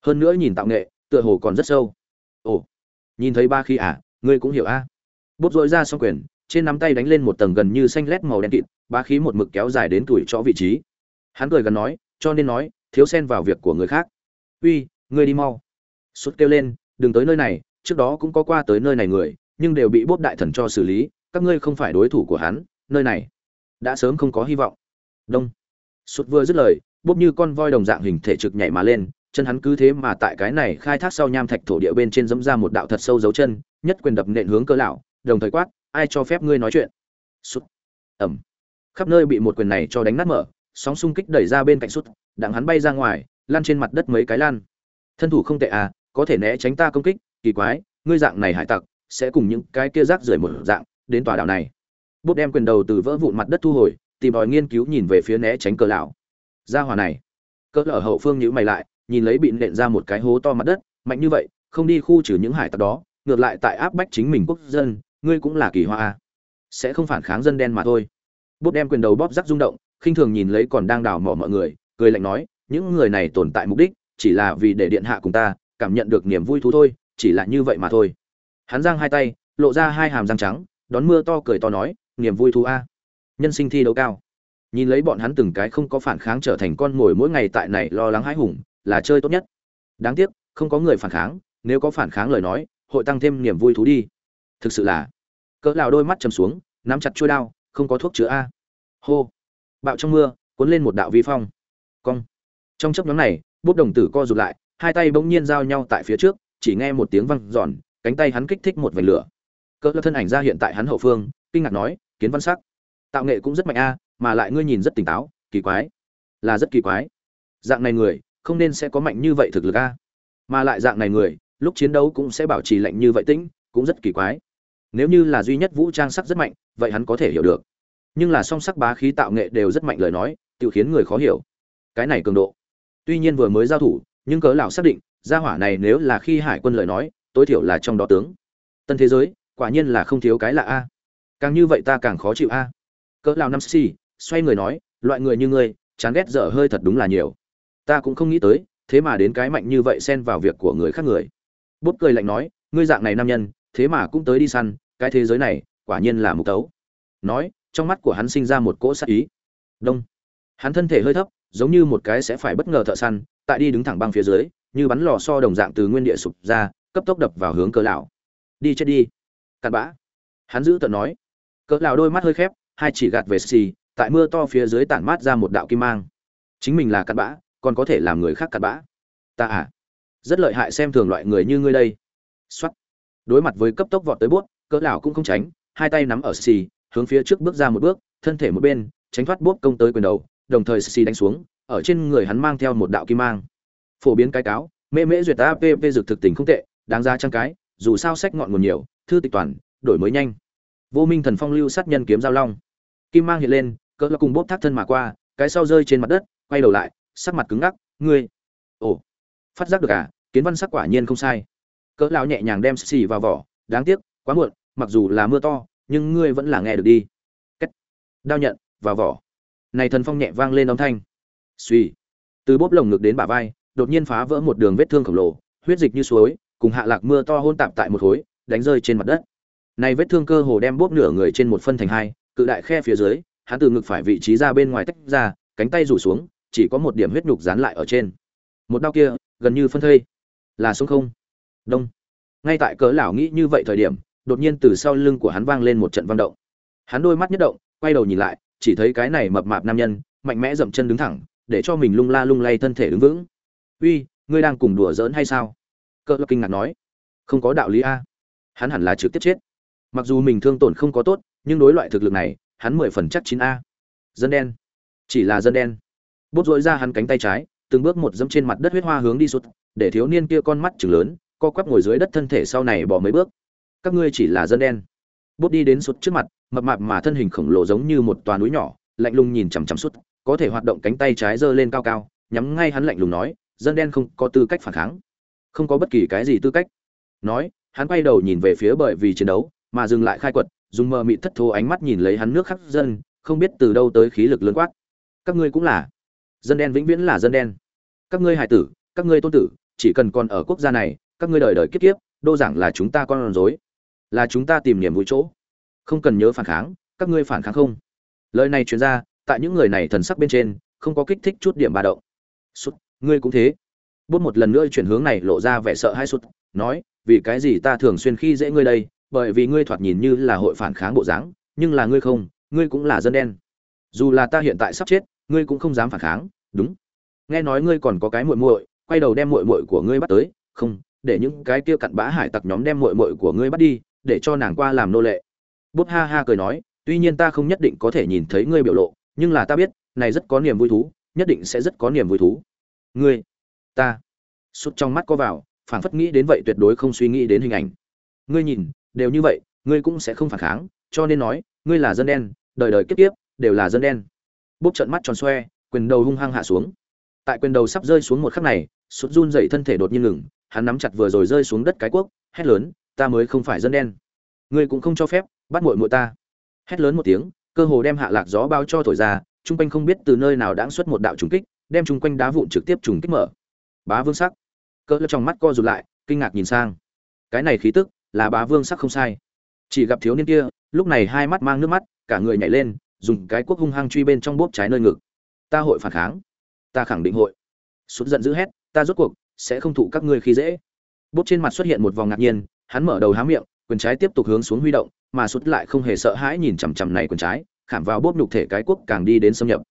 Hơn nữa nhìn tạo nghệ, tựa hồ còn rất sâu. Ồ, nhìn thấy ba khí à ngươi cũng hiểu a. À. bốp dội ra xong quyền trên nắm tay đánh lên một tầng gần như xanh lét màu đen kịt, bá khí một mực kéo dài đến tuổi chỗ vị trí. Hắn cười gần nói, cho nên nói, thiếu xen vào việc của người khác. Uy, ngươi đi mau. Sút kêu lên, đừng tới nơi này, trước đó cũng có qua tới nơi này người, nhưng đều bị bốp đại thần cho xử lý, các ngươi không phải đối thủ của hắn, nơi này đã sớm không có hy vọng. Đông. Sút vừa dứt lời, bốp như con voi đồng dạng hình thể trực nhảy mà lên, chân hắn cứ thế mà tại cái này khai thác sau nham thạch thổ địa bên trên dẫm ra một đạo thật sâu dấu chân, nhất quyền đập nện hướng cơ lão, đồng thời quát ai cho phép ngươi nói chuyện? Sút ẩm khắp nơi bị một quyền này cho đánh nát mở, sóng xung kích đẩy ra bên cạnh sút đặng hắn bay ra ngoài, lăn trên mặt đất mấy cái lan. Thân thủ không tệ à có thể né tránh ta công kích, kỳ quái, ngươi dạng này hải tặc, sẽ cùng những cái kia rác rưởi một dạng, đến tòa đảo này. Bút đem quyền đầu từ vỡ vụn mặt đất thu hồi, tìm đòi nghiên cứu nhìn về phía né tránh cờ lão. Gia hỏa này. Cỡ ở hậu phương nhữ mày lại, nhìn lấy bị nện ra một cái hố to mặt đất, mạnh như vậy, không đi khu trừ những hải tặc đó, ngược lại tại áp bách chính mình quốc dân ngươi cũng là kỳ hoa sẽ không phản kháng dân đen mà thôi. Bút đem quyền đầu bóp rắc rung động, khinh thường nhìn lấy còn đang đào mỏ mọi người, cười lạnh nói, những người này tồn tại mục đích chỉ là vì để điện hạ cùng ta cảm nhận được niềm vui thú thôi, chỉ là như vậy mà thôi. Hắn giang hai tay, lộ ra hai hàm răng trắng, đón mưa to cười to nói, niềm vui thú a. Nhân sinh thi đấu cao. Nhìn lấy bọn hắn từng cái không có phản kháng trở thành con mồi mỗi ngày tại này lo lắng hãi hùng, là chơi tốt nhất. Đáng tiếc, không có người phản kháng, nếu có phản kháng lời nói, hội tăng thêm niềm vui thú đi thực sự là, cỡ lào đôi mắt chầm xuống, nắm chặt chuôi đao, không có thuốc chữa a. Hô. Bạo trong mưa, cuốn lên một đạo vi phong. Cong. Trong chấp nhóm này bút đồng tử co rụt lại, hai tay bỗng nhiên giao nhau tại phía trước, chỉ nghe một tiếng văng giòn cánh tay hắn kích thích một vệt lửa. Cỡ thân ảnh ra hiện tại hắn hậu phương, kinh ngạc nói, kiến văn sắc, tạo nghệ cũng rất mạnh a, mà lại ngươi nhìn rất tỉnh táo, kỳ quái, là rất kỳ quái. Dạng này người, không nên sẽ có mạnh như vậy thực lực a. Mà lại dạng này người, lúc chiến đấu cũng sẽ bảo trì lạnh như vậy tĩnh, cũng rất kỳ quái nếu như là duy nhất vũ trang sắc rất mạnh, vậy hắn có thể hiểu được. Nhưng là song sắc bá khí tạo nghệ đều rất mạnh lời nói tự khiến người khó hiểu. Cái này cường độ. Tuy nhiên vừa mới giao thủ, nhưng cớ lão xác định, gia hỏa này nếu là khi hải quân lời nói, tối thiểu là trong đó tướng. Tân thế giới, quả nhiên là không thiếu cái lạ a. Càng như vậy ta càng khó chịu a. Cỡ lão năm xì, xoay người nói, loại người như ngươi, chán ghét dở hơi thật đúng là nhiều. Ta cũng không nghĩ tới, thế mà đến cái mạnh như vậy xen vào việc của người khác người. Bút cười lạnh nói, ngươi dạng này nam nhân thế mà cũng tới đi săn, cái thế giới này, quả nhiên là mục tấu. Nói, trong mắt của hắn sinh ra một cỗ sát ý. Đông. Hắn thân thể hơi thấp, giống như một cái sẽ phải bất ngờ thợ săn, tại đi đứng thẳng băng phía dưới, như bắn lò so đồng dạng từ nguyên địa sụp ra, cấp tốc đập vào hướng cỡ lão. Đi chết đi. Cặn bã. Hắn giữ tận nói. Cỡ lão đôi mắt hơi khép, hai chỉ gạt về xì, tại mưa to phía dưới tản mát ra một đạo kim mang. Chính mình là cặn bã, còn có thể làm người khác cặn bã. Ta à. Rất lợi hại xem thường loại người như ngươi đây. Xuất đối mặt với cấp tốc vọt tới buốt cỡ lão cũng không tránh, hai tay nắm ở xì, hướng phía trước bước ra một bước, thân thể một bên, tránh thoát buốt công tới quyền đầu, đồng thời xì đánh xuống, ở trên người hắn mang theo một đạo kim mang. Phổ biến cái cáo, mê mễ duyệt app dược thực tình không tệ, đáng ra trang cái, dù sao sách ngọn nguồn nhiều, thư tịch toàn, đổi mới nhanh. Vô minh thần phong lưu sát nhân kiếm giao long. Kim mang hiện lên, cỡ lão cùng bốp thác thân mà qua, cái sau rơi trên mặt đất, quay đầu lại, sắc mặt cứng ngắc, ngươi, ồ, phát giác được à kiến văn sắc quả nhiên không sai cỡ lão nhẹ nhàng đem xì vào vỏ. Đáng tiếc, quá muộn, mặc dù là mưa to, nhưng ngươi vẫn là nghe được đi. Cách đao nhận, vào vỏ. Này thần phong nhẹ vang lên âm thanh. Suy từ bốp lồng ngực đến bả vai, đột nhiên phá vỡ một đường vết thương khổng lồ, huyết dịch như suối, cùng hạ lạc mưa to hôn tạp tại một khối, đánh rơi trên mặt đất. Này vết thương cơ hồ đem bốp nửa người trên một phân thành hai, cự đại khe phía dưới, hắn từ ngực phải vị trí ra bên ngoài tách ra, cánh tay rủ xuống, chỉ có một điểm huyết nhục dán lại ở trên. Một đau kia, gần như phân thây. Là sống không? Đông. Ngay tại cỡ lão nghĩ như vậy thời điểm, đột nhiên từ sau lưng của hắn vang lên một trận vang động. Hắn đôi mắt nhất động, quay đầu nhìn lại, chỉ thấy cái này mập mạp nam nhân, mạnh mẽ dậm chân đứng thẳng, để cho mình lung la lung lay thân thể đứng vững. Uy, ngươi đang cùng đùa giỡn hay sao? Cỡ lão kinh ngạc nói. Không có đạo lý a. Hắn hẳn là trực tiếp chết. Mặc dù mình thương tổn không có tốt, nhưng đối loại thực lực này, hắn mười phần chắc chín a. Dân đen. Chỉ là dân đen. Bút dội ra hắn cánh tay trái, từng bước một dẫm trên mặt đất huyết hoa hướng đi sụt, để thiếu niên kia con mắt chừng lớn co quắp ngồi dưới đất thân thể sau này bỏ mấy bước. Các ngươi chỉ là dân đen. Bốc đi đến sụt trước mặt, mập mạp mà thân hình khổng lồ giống như một toà núi nhỏ, lạnh lùng nhìn chằm chằm sụt, có thể hoạt động cánh tay trái giơ lên cao cao, nhắm ngay hắn lạnh lùng nói, dân đen không có tư cách phản kháng. Không có bất kỳ cái gì tư cách. Nói, hắn quay đầu nhìn về phía bởi vì chiến đấu, mà dừng lại khai quật, dùng mờ mịt thất thố ánh mắt nhìn lấy hắn nước khắc dân, không biết từ đâu tới khí lực lớn quát. Các ngươi cũng là. Dân đen vĩnh viễn là dân đen. Các ngươi hài tử, các ngươi tôn tử, chỉ cần còn ở quốc gia này các ngươi đời đời kiếp kiếp, đô giảng là chúng ta con rối, là chúng ta tìm niềm vui chỗ. Không cần nhớ phản kháng, các ngươi phản kháng không. Lời này truyền ra, tại những người này thần sắc bên trên, không có kích thích chút điểm ba động. Sút ngươi cũng thế. Bút một lần nữa chuyển hướng này lộ ra vẻ sợ hãi sút nói, vì cái gì ta thường xuyên khi dễ ngươi đây, bởi vì ngươi thoạt nhìn như là hội phản kháng bộ dáng, nhưng là ngươi không, ngươi cũng là dân đen. Dù là ta hiện tại sắp chết, ngươi cũng không dám phản kháng, đúng. Nghe nói ngươi còn có cái muội muội, quay đầu đem muội muội của ngươi bắt tới, không để những cái kia cặn bã hải tặc nhóm đem muội muội của ngươi bắt đi, để cho nàng qua làm nô lệ. Bút ha ha cười nói, tuy nhiên ta không nhất định có thể nhìn thấy ngươi biểu lộ, nhưng là ta biết, này rất có niềm vui thú, nhất định sẽ rất có niềm vui thú. Ngươi, ta. Sút trong mắt có vào, phảng phất nghĩ đến vậy tuyệt đối không suy nghĩ đến hình ảnh. Ngươi nhìn, đều như vậy, ngươi cũng sẽ không phản kháng, cho nên nói, ngươi là dân đen, đời đời kiếp kiếp, đều là dân đen. Bút trợn mắt tròn xoe, quyền đầu hung hăng hạ xuống. Tại quyền đầu sắp rơi xuống một khắc này, sút run dậy thân thể đột nhiên ngừng hắn nắm chặt vừa rồi rơi xuống đất cái quốc hét lớn, ta mới không phải dân đen. Ngươi cũng không cho phép, bắt muội muội ta. Hét lớn một tiếng, cơ hồ đem hạ lạc gió bao cho thổi ra trung quanh không biết từ nơi nào đãng xuất một đạo trùng kích, đem chung quanh đá vụn trực tiếp trùng kích mở. Bá vương sắc. Cỡ trong mắt co rụt lại, kinh ngạc nhìn sang. Cái này khí tức, là bá vương sắc không sai. Chỉ gặp thiếu niên kia, lúc này hai mắt mang nước mắt, cả người nhảy lên, dùng cái quốc hung hăng truy bên trong bóp trái nơi ngực. Ta hội phản kháng. Ta khẳng định hội. Sút giận dữ hét, ta rốt cuộc sẽ không thụ các ngươi khi dễ. Bút trên mặt xuất hiện một vòng ngạc nhiên, hắn mở đầu há miệng, quyền trái tiếp tục hướng xuống huy động, mà sút lại không hề sợ hãi nhìn chằm chằm này quyền trái, khảm vào bốp nhục thể cái cuốc càng đi đến xâm nhập.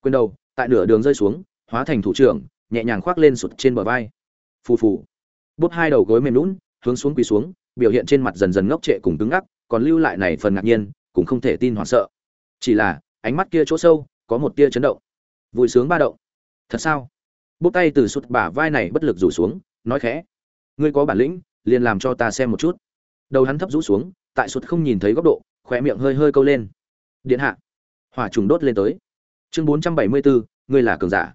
Quyền đầu, tại nửa đường rơi xuống, hóa thành thủ trưởng, nhẹ nhàng khoác lên sụt trên bờ vai. Phù phù. Bốp hai đầu gối mềm lún hướng xuống quỳ xuống, biểu hiện trên mặt dần dần ngốc trệ cùng cứng ngắc, còn lưu lại này phần ngạc nhiên, cũng không thể tin hoảng sợ. Chỉ là, ánh mắt kia chỗ sâu, có một tia chấn động. Vui sướng ba động. Thật sao? Bốc tay từ sụt bả vai này bất lực rủ xuống, nói khẽ, ngươi có bản lĩnh, liền làm cho ta xem một chút. Đầu hắn thấp rũ xuống, tại sụt không nhìn thấy góc độ khỏe miệng hơi hơi câu lên. Điện hạ. Hỏa trùng đốt lên tới. Chương bốn trăm bảy mươi bốn ngươi là cường giả.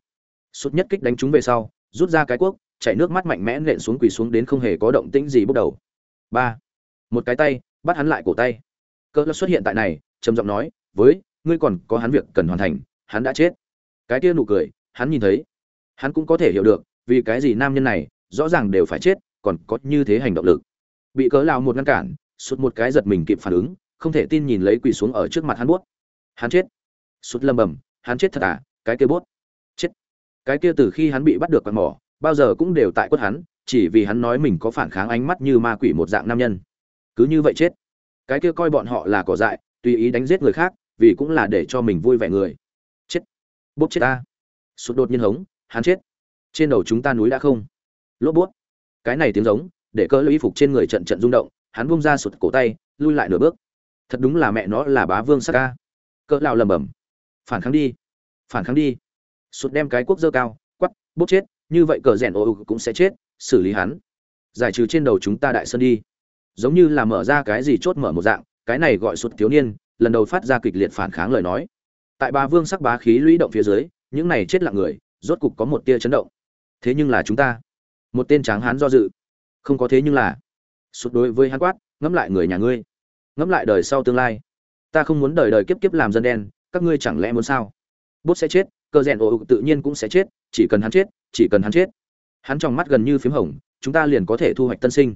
Sụt nhất kích đánh chúng về sau, rút ra cái cuốc, chảy nước mắt mạnh mẽ nện xuống quỳ xuống đến không hề có động tĩnh gì bước đầu. Ba. Một cái tay, bắt hắn lại cổ tay. Cỡ lắc xuất hiện tại này, trầm giọng nói, với, ngươi còn có hắn việc cần hoàn thành, hắn đã chết. Cái kia nụ cười, hắn nhìn thấy hắn cũng có thể hiểu được, vì cái gì nam nhân này rõ ràng đều phải chết, còn có như thế hành động lực. Bị cớ lao một ngăn cản, sụt một cái giật mình kịp phản ứng, không thể tin nhìn lấy quỳ xuống ở trước mặt hắn buốt. Hắn chết. Sụt lầm bầm, hắn chết thật à cái kia buốt. Chết. Cái kia từ khi hắn bị bắt được quạt mỏ, bao giờ cũng đều tại quất hắn, chỉ vì hắn nói mình có phản kháng ánh mắt như ma quỷ một dạng nam nhân. Cứ như vậy chết. Cái kia coi bọn họ là cỏ dại, tùy ý đánh giết người khác, vì cũng là để cho mình vui vẻ người. Chết. Bốp chết ta. Sụt đột nhiên hống hắn chết. Trên đầu chúng ta núi đã không. Lốp bút. Cái này tiếng giống, để cơ lưu y phục trên người trận trận rung động, hắn bung ra sụt cổ tay, lui lại nửa bước. Thật đúng là mẹ nó là bá vương sắc ca cỡ lao lầm bầm phản kháng đi. Phản kháng đi. Sụt đem cái quốc dơ cao quắp bút chết, như vậy cờ rèn ô cũng sẽ chết, xử lý hắn. Giải trừ trên đầu chúng ta đại sơn đi. Giống như là mở ra cái gì chốt mở một dạng, cái này gọi sụt thiếu niên, lần đầu phát ra kịch liệt phản kháng lời nói. Tại ba vương sắc bá khí lũy động phía dưới, những này chết lặng người rốt cục có một tia chấn động. Thế nhưng là chúng ta. Một tên tráng hán do dự. Không có thế nhưng là. Sụt đối với hắn quát, ngẫm lại người nhà ngươi. Ngẫm lại đời sau tương lai. Ta không muốn đời đời kiếp kiếp làm dân đen, các ngươi chẳng lẽ muốn sao? Bút sẽ chết cơ rèn ồ tự nhiên cũng sẽ chết, chỉ cần hắn chết, chỉ cần hắn chết. Hắn trong mắt gần như phím hồng, chúng ta liền có thể thu hoạch tân sinh.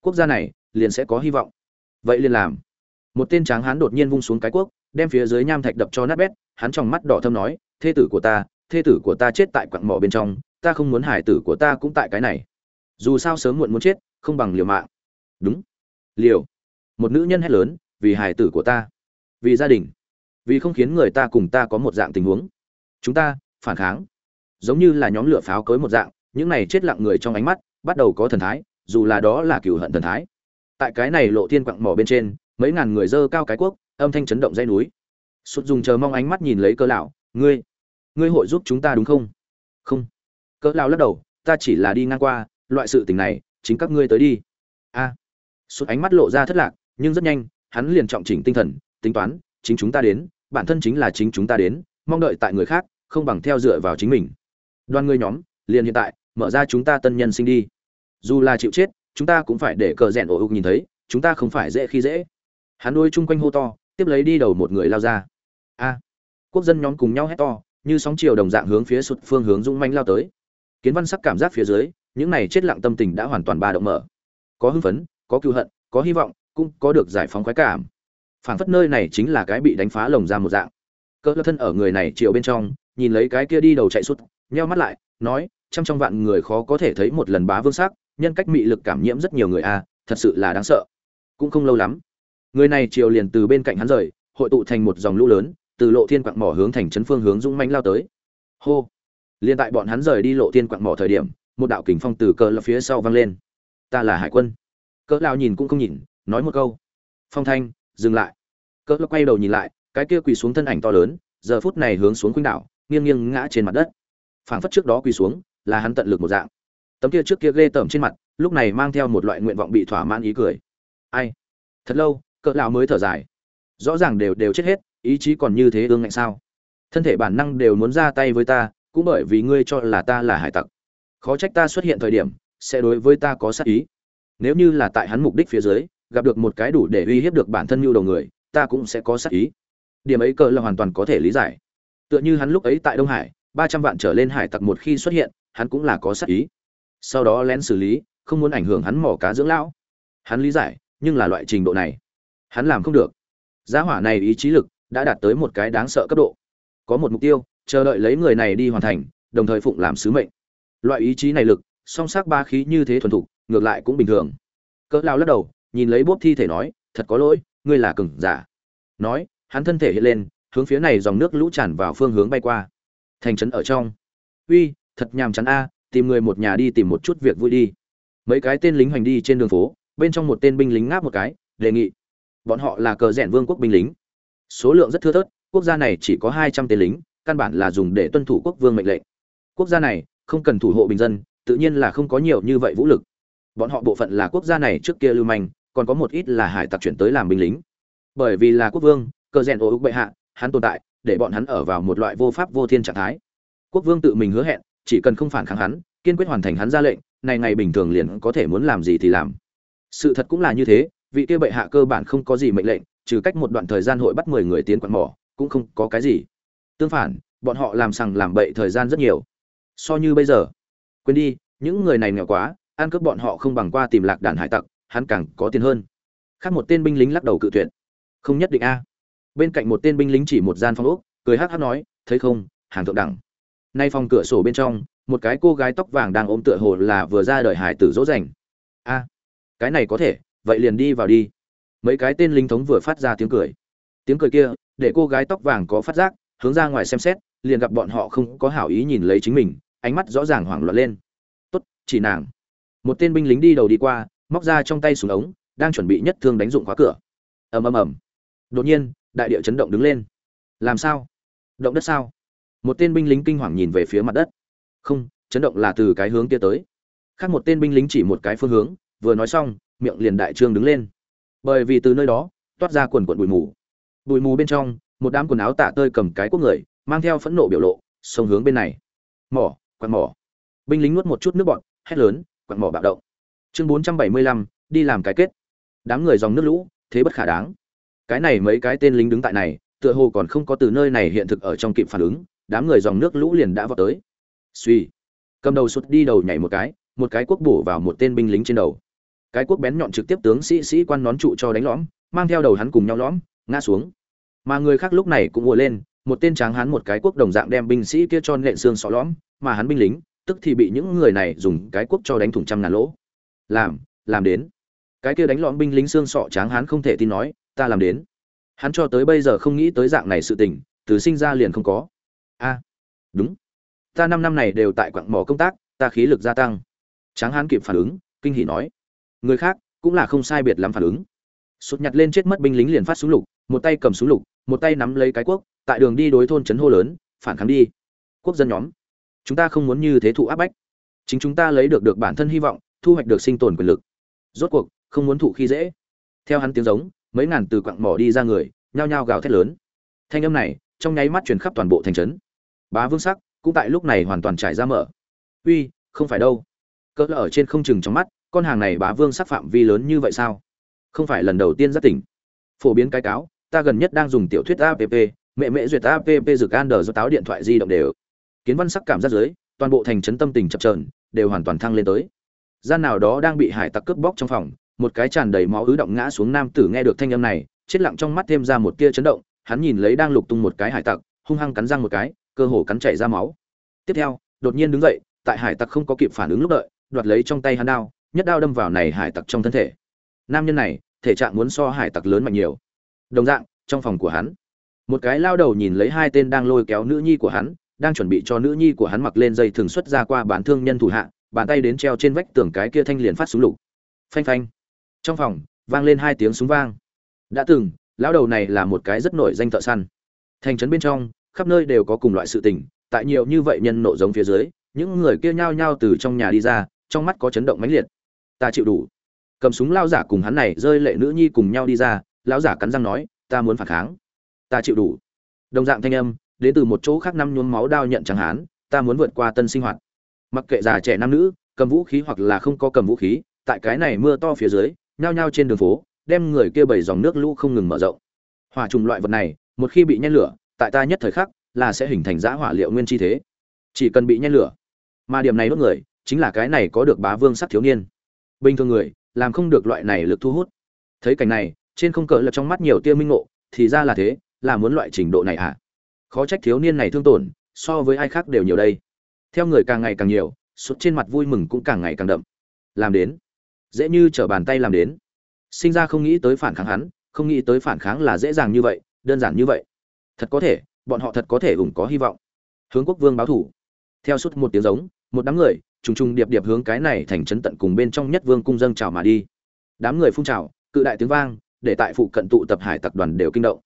Quốc gia này, liền sẽ có hy vọng. Vậy liền làm. Một tên tráng hán đột nhiên vung xuống cái quốc, đem phía dưới nham thạch đập cho nát bét, hắn trong mắt đỏ thâm nói thê tử của ta thê tử của ta chết tại quặng mỏ bên trong, ta không muốn hải tử của ta cũng tại cái này. Dù sao sớm muộn muốn chết, không bằng liều mạng. Đúng. Liều. Một nữ nhân hét lớn, vì hải tử của ta, vì gia đình, vì không khiến người ta cùng ta có một dạng tình huống. Chúng ta, phản kháng. Giống như là nhóm lửa pháo cối một dạng, những này chết lặng người trong ánh mắt, bắt đầu có thần thái, dù là đó là cựu hận thần thái. Tại cái này lộ thiên quặng mỏ bên trên, mấy ngàn người dơ cao cái quốc âm thanh chấn động dây núi. Sụt dùng chờ mong ánh mắt nhìn lấy cơ lão, ngươi ngươi hội giúp chúng ta đúng không? Không. Cỡ lao lắc đầu, ta chỉ là đi ngang qua, loại sự tình này, chính các ngươi tới đi. A. À. sụt ánh mắt lộ ra thất lạc, nhưng rất nhanh, hắn liền trọng chỉnh tinh thần, tính toán, chính chúng ta đến, bản thân chính là chính chúng ta đến, mong đợi tại người khác, không bằng theo dựa vào chính mình. Đoàn ngươi nhóm, liền hiện tại, mở ra chúng ta tân nhân sinh đi. Dù là chịu chết, chúng ta cũng phải để cờ rèn ổ ục nhìn thấy, chúng ta không phải dễ khi dễ. Hắn đôi chung quanh hô to, tiếp lấy đi đầu một người lao ra. A. Quốc dân nhóm cùng nhau hét to như sóng chiều đồng dạng hướng phía sụt phương hướng dũng manh lao tới. Kiến văn sắc cảm giác phía dưới những này chết lặng tâm tình đã hoàn toàn ba động mở. Có hưng phấn có cựu hận có hy vọng cũng có được giải phóng khoái cảm. Phảng phất nơi này chính là cái bị đánh phá lồng ra một dạng. Cỡ thân ở người này chiều bên trong nhìn lấy cái kia đi đầu chạy sút, nheo mắt lại nói trăm trong vạn người khó có thể thấy một lần bá vương sắc nhân cách mị lực cảm nhiễm rất nhiều người a thật sự là đáng sợ. Cũng không lâu lắm người này chiều liền từ bên cạnh hắn rời hội tụ thành một dòng lũ lớn từ lộ thiên quặng mỏ hướng thành trấn phương hướng dũng mãnh lao tới. Hô! Liền tại bọn hắn rời đi lộ thiên quặng mỏ thời điểm, một đạo kình phong từ cờ lập phía sau vang lên. Ta là hải quân. Cỡ lao nhìn cũng không nhìn, nói một câu. Phong thanh, dừng lại. Cỡ lão quay đầu nhìn lại, cái kia quỳ xuống thân ảnh to lớn, giờ phút này hướng xuống khuynh đảo, nghiêng nghiêng ngã trên mặt đất. Phảng phất trước đó quỳ xuống, là hắn tận lực một dạng. Tấm kia trước kia ghê tởm trên mặt, lúc này mang theo một loại nguyện vọng bị thỏa mãn ý cười. Ai? Thật lâu, cỡ lão mới thở dài. Rõ ràng đều đều chết hết ý chí còn như thế ương ngạnh sao? Thân thể bản năng đều muốn ra tay với ta, cũng bởi vì ngươi cho là ta là hải tặc. Khó trách ta xuất hiện thời điểm, sẽ đối với ta có sát ý. Nếu như là tại hắn mục đích phía dưới, gặp được một cái đủ để uy hiếp được bản thân nhu đầu người, ta cũng sẽ có sát ý. Điểm ấy cờ là hoàn toàn có thể lý giải. Tựa như hắn lúc ấy tại đông hải, ba trăm vạn trở lên hải tặc một khi xuất hiện, hắn cũng là có sát ý. Sau đó lén xử lý, không muốn ảnh hưởng hắn mỏ cá dưỡng lão. Hắn lý giải, nhưng là loại trình độ này. Hắn làm không được. Giá hỏa này ý chí lực đã đạt tới một cái đáng sợ cấp độ. Có một mục tiêu, chờ đợi lấy người này đi hoàn thành, đồng thời phụng làm sứ mệnh. Loại ý chí này lực, song sắc ba khí như thế thuần thục, ngược lại cũng bình thường. Cỡ lao lắc đầu, nhìn lấy bốp thi thể nói, thật có lỗi, ngươi là cừng giả. Nói, hắn thân thể hiện lên, hướng phía này dòng nước lũ tràn vào phương hướng bay qua. Thành trấn ở trong. Uy, thật nhàm chán a, tìm người một nhà đi tìm một chút việc vui đi. Mấy cái tên lính hành đi trên đường phố, bên trong một tên binh lính ngáp một cái, đề nghị. Bọn họ là cờ rẽn vương quốc binh lính số lượng rất thưa thớt, quốc gia này chỉ có hai trăm tên lính, căn bản là dùng để tuân thủ quốc vương mệnh lệnh. Quốc gia này không cần thủ hộ bình dân, tự nhiên là không có nhiều như vậy vũ lực. Bọn họ bộ phận là quốc gia này trước kia lưu manh, còn có một ít là hải tặc chuyển tới làm binh lính. Bởi vì là quốc vương, cờ rèn ô úc bệ hạ, hắn tồn tại, để bọn hắn ở vào một loại vô pháp vô thiên trạng thái. Quốc vương tự mình hứa hẹn, chỉ cần không phản kháng hắn, kiên quyết hoàn thành hắn ra lệnh, này ngày bình thường liền có thể muốn làm gì thì làm. Sự thật cũng là như thế, vị kia bệ hạ cơ bản không có gì mệnh lệnh trừ cách một đoạn thời gian hội bắt mười người tiến quặn mỏ, cũng không có cái gì. Tương phản, bọn họ làm sằng làm bậy thời gian rất nhiều. So như bây giờ, quên đi, những người này nghèo quá, ăn cướp bọn họ không bằng qua tìm lạc đàn hải tặc, hắn càng có tiền hơn. Khác một tên binh lính lắc đầu cự tuyệt. Không nhất định a. Bên cạnh một tên binh lính chỉ một gian phòng ốc, cười hắc hắc nói, thấy không, hàng thượng đẳng. Nay phòng cửa sổ bên trong, một cái cô gái tóc vàng đang ôm tựa hồ là vừa ra đời hải tử dỗ dành. A, cái này có thể, vậy liền đi vào đi mấy cái tên lính thống vừa phát ra tiếng cười. Tiếng cười kia, để cô gái tóc vàng có phát giác, hướng ra ngoài xem xét, liền gặp bọn họ không có hảo ý nhìn lấy chính mình, ánh mắt rõ ràng hoảng loạn lên. Tốt, chỉ nàng. Một tên binh lính đi đầu đi qua, móc ra trong tay súng ống, đang chuẩn bị nhất thương đánh dụng khóa cửa. Ầm ầm ầm. Đột nhiên, đại địa chấn động đứng lên. Làm sao? Động đất sao? Một tên binh lính kinh hoàng nhìn về phía mặt đất. Không, chấn động là từ cái hướng kia tới. Khác một tên binh lính chỉ một cái phương hướng, vừa nói xong, miệng liền đại trương đứng lên bởi vì từ nơi đó, toát ra quần quần bụi mù. Bụi mù bên trong, một đám quần áo tạ tơi cầm cái quốc người, mang theo phẫn nộ biểu lộ sông hướng bên này. Mỏ quặn mỏ. Binh lính nuốt một chút nước bọt, hét lớn quặn mỏ bạo động. Chương bốn trăm bảy mươi lăm, đi làm cái kết. Đám người dòng nước lũ, thế bất khả đáng. Cái này mấy cái tên lính đứng tại này, tựa hồ còn không có từ nơi này hiện thực ở trong kịp phản ứng, đám người dòng nước lũ liền đã vào tới. Suy cầm đầu sụt đi đầu nhảy một cái một cái quốc bổ vào một tên binh lính trên đầu cái quốc bén nhọn trực tiếp tướng sĩ sĩ quan nón trụ cho đánh lõm, mang theo đầu hắn cùng nhau lõm, ngã xuống. Mà người khác lúc này cũng ùa lên, một tên tráng hắn một cái quốc đồng dạng đem binh sĩ kia cho nện xương sọ lõm, mà hắn binh lính, tức thì bị những người này dùng cái quốc cho đánh thủng trăm ngàn lỗ. Làm làm đến. Cái kia đánh lõm binh lính xương sọ tráng hắn không thể tin nói, ta làm đến. Hắn cho tới bây giờ không nghĩ tới dạng này sự tình, từ sinh ra liền không có. A, đúng. Ta năm năm này đều tại quặng mỏ công tác, ta khí lực gia tăng. Tráng hắn kịp phản ứng, kinh hỉ nói người khác cũng là không sai biệt lắm phản ứng. Sụt nhặt lên chết mất binh lính liền phát súng lục, một tay cầm súng lục, một tay nắm lấy cái quốc tại đường đi đối thôn trấn hô lớn, phản kháng đi quốc dân nhóm. Chúng ta không muốn như thế thụ áp bách. Chính chúng ta lấy được được bản thân hy vọng, thu hoạch được sinh tồn quyền lực. Rốt cuộc, không muốn thụ khi dễ. Theo hắn tiếng giống, mấy ngàn từ quặng mỏ đi ra người, nhao nhao gào thét lớn. Thanh âm này, trong nháy mắt truyền khắp toàn bộ thành trấn. Bá vương sắc, cũng tại lúc này hoàn toàn trải ra mở. Uy, không phải đâu. Cỡ ở trên không chừng trong mắt con hàng này bá vương sắc phạm vi lớn như vậy sao? Không phải lần đầu tiên giác tỉnh. Phổ biến cái cáo, ta gần nhất đang dùng tiểu thuyết app mẹ mẹ duyệt app dược an đờ do táo điện thoại di động đều. Kiến văn sắc cảm giác dưới, toàn bộ thành trấn tâm tình chập trờn đều hoàn toàn thăng lên tới. Gian nào đó đang bị hải tặc cướp bóc trong phòng, một cái tràn đầy máu ứ động ngã xuống nam tử nghe được thanh âm này, chết lặng trong mắt thêm ra một tia chấn động, hắn nhìn lấy đang lục tung một cái hải tặc, hung hăng cắn răng một cái, cơ hồ cắn chảy ra máu. Tiếp theo, đột nhiên đứng dậy, tại hải tặc không có kịp phản ứng lúc đợi, đoạt lấy trong tay hắn đao nhất đao đâm vào này hải tặc trong thân thể. Nam nhân này, thể trạng muốn so hải tặc lớn mạnh nhiều. Đồng dạng, trong phòng của hắn, một cái lao đầu nhìn lấy hai tên đang lôi kéo nữ nhi của hắn, đang chuẩn bị cho nữ nhi của hắn mặc lên dây thường xuất ra qua bán thương nhân thủ hạ, bàn tay đến treo trên vách tường cái kia thanh liền phát súng lục. Phanh phanh. Trong phòng, vang lên hai tiếng súng vang. Đã từng lão đầu này là một cái rất nổi danh thợ săn. Thành trấn bên trong, khắp nơi đều có cùng loại sự tình, tại nhiều như vậy nhân nộ giống phía dưới, những người kia nhao nhao từ trong nhà đi ra, trong mắt có chấn động mãnh liệt ta chịu đủ. Cầm súng lao giả cùng hắn này rơi lệ nữ nhi cùng nhau đi ra, lão giả cắn răng nói, ta muốn phản kháng. Ta chịu đủ. Đồng dạng thanh âm, đến từ một chỗ khác năm nhuốm máu đao nhận chẳng hán, ta muốn vượt qua tân sinh hoạt. Mặc kệ già trẻ nam nữ, cầm vũ khí hoặc là không có cầm vũ khí, tại cái này mưa to phía dưới, nhao nhao trên đường phố, đem người kia bảy dòng nước lũ không ngừng mở rộng. Hỏa trùng loại vật này, một khi bị nhen lửa, tại ta nhất thời khắc, là sẽ hình thành giã hỏa liệu nguyên chi thế. Chỉ cần bị nhen lửa, mà điểm này đốt người, chính là cái này có được bá vương sắc thiếu niên bình thường người, làm không được loại này lực thu hút. Thấy cảnh này, trên không cờ là trong mắt nhiều tia minh ngộ, thì ra là thế, là muốn loại trình độ này à khó trách thiếu niên này thương tổn, so với ai khác đều nhiều đây. Theo người càng ngày càng nhiều, sụt trên mặt vui mừng cũng càng ngày càng đậm. Làm đến. Dễ như trở bàn tay làm đến. Sinh ra không nghĩ tới phản kháng hắn, không nghĩ tới phản kháng là dễ dàng như vậy, đơn giản như vậy. Thật có thể, bọn họ thật có thể ủng có hy vọng. Hướng quốc vương báo thủ. Theo suốt một tiếng giống, một đám người trùng trùng điệp điệp hướng cái này thành trấn tận cùng bên trong nhất vương cung dâng chào mà đi. Đám người phun trào, cự đại tiếng vang, để tại phụ cận tụ tập hải tặc đoàn đều kinh động.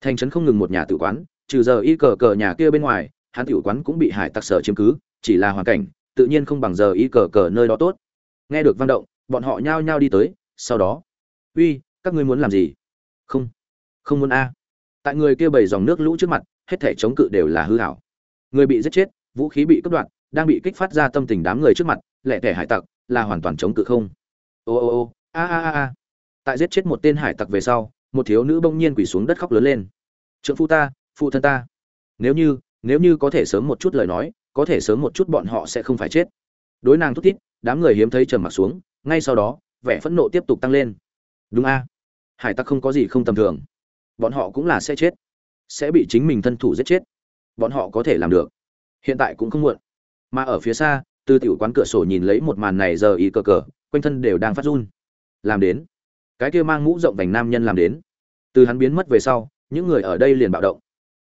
Thành trấn không ngừng một nhà tử quán, trừ giờ y cờ cờ nhà kia bên ngoài, hắn tử quán cũng bị hải tặc sở chiếm cứ, chỉ là hoàn cảnh, tự nhiên không bằng giờ y cờ cờ nơi đó tốt. Nghe được vang động, bọn họ nhao nhao đi tới, sau đó, uy, các ngươi muốn làm gì? Không không muốn a. Tại người kia bảy dòng nước lũ trước mặt, hết thể chống cự đều là hư hảo người bị giết chết, vũ khí bị cướp đoạt đang bị kích phát ra tâm tình đám người trước mặt lẹ tẻ hải tặc, là hoàn toàn chống cự không. Ô ô ô, a a a a. Tại giết chết một tên hải tặc về sau, một thiếu nữ bỗng nhiên quỳ xuống đất khóc lớn lên. Trượng phu ta, phụ thân ta. Nếu như nếu như có thể sớm một chút lời nói, có thể sớm một chút bọn họ sẽ không phải chết. Đối nàng thúc thít, đám người hiếm thấy trầm mặc xuống, ngay sau đó, vẻ phẫn nộ tiếp tục tăng lên. Đúng a. Hải tặc không có gì không tầm thường. Bọn họ cũng là sẽ chết. Sẽ bị chính mình thân thủ giết chết. Bọn họ có thể làm được. Hiện tại cũng không muộn mà ở phía xa, từ tiểu quán cửa sổ nhìn lấy một màn này giờ y cờ cờ, quanh thân đều đang phát run. Làm đến. Cái kia mang mũ rộng vành nam nhân làm đến. Từ hắn biến mất về sau, những người ở đây liền bạo động.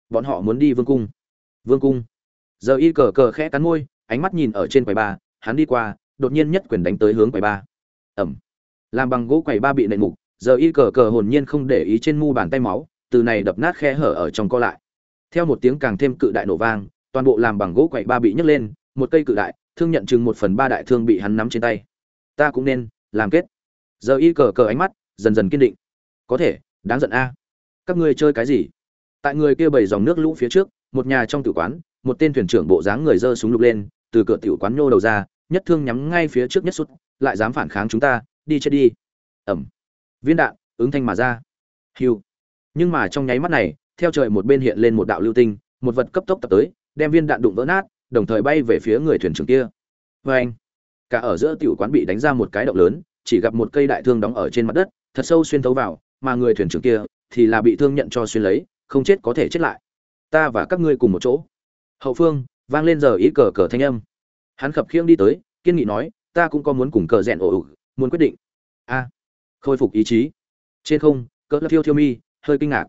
Bọn họ muốn đi vương cung. Vương cung. Giờ y cờ cờ khẽ cắn môi, ánh mắt nhìn ở trên quầy ba, hắn đi qua, đột nhiên nhất quyền đánh tới hướng quầy ba. Ẩm. Làm bằng gỗ quầy ba bị nện mục, giờ y cờ cờ hồn nhiên không để ý trên mu bàn tay máu, từ này đập nát khe hở ở trong co lại. Theo một tiếng càng thêm cự đại nổ vang, toàn bộ làm bằng gỗ quậy ba bị nhấc lên một cây cự đại, thương nhận chừng một phần ba đại thương bị hắn nắm trên tay. Ta cũng nên làm kết. Giờ y cờ cờ ánh mắt dần dần kiên định. Có thể, đáng giận a. Các ngươi chơi cái gì? Tại người kia bầy dòng nước lũ phía trước, một nhà trong tử quán, một tên thuyền trưởng bộ dáng người giơ súng lục lên, từ cửa tiểu quán nhô đầu ra, nhất thương nhắm ngay phía trước nhất sút, lại dám phản kháng chúng ta, đi chết đi. Ẩm. Viên đạn ứng thanh mà ra. Hiu. Nhưng mà trong nháy mắt này, theo trời một bên hiện lên một đạo lưu tinh, một vật cấp tốc tập tới, đem viên đạn đụng vỡ nát đồng thời bay về phía người thuyền trưởng kia. Vê anh, cả ở giữa tiểu quán bị đánh ra một cái động lớn, chỉ gặp một cây đại thương đóng ở trên mặt đất, thật sâu xuyên thấu vào, mà người thuyền trưởng kia thì là bị thương nhận cho xuyên lấy, không chết có thể chết lại. Ta và các ngươi cùng một chỗ. Hậu phương, vang lên giờ ý cờ cờ thanh âm. Hắn khập khiễng đi tới, kiên nghị nói, ta cũng có muốn cùng cờ rèn ổ ủ muốn quyết định. A, khôi phục ý chí. Trên không, cỡ thiêu thiêu mi, hơi kinh ngạc.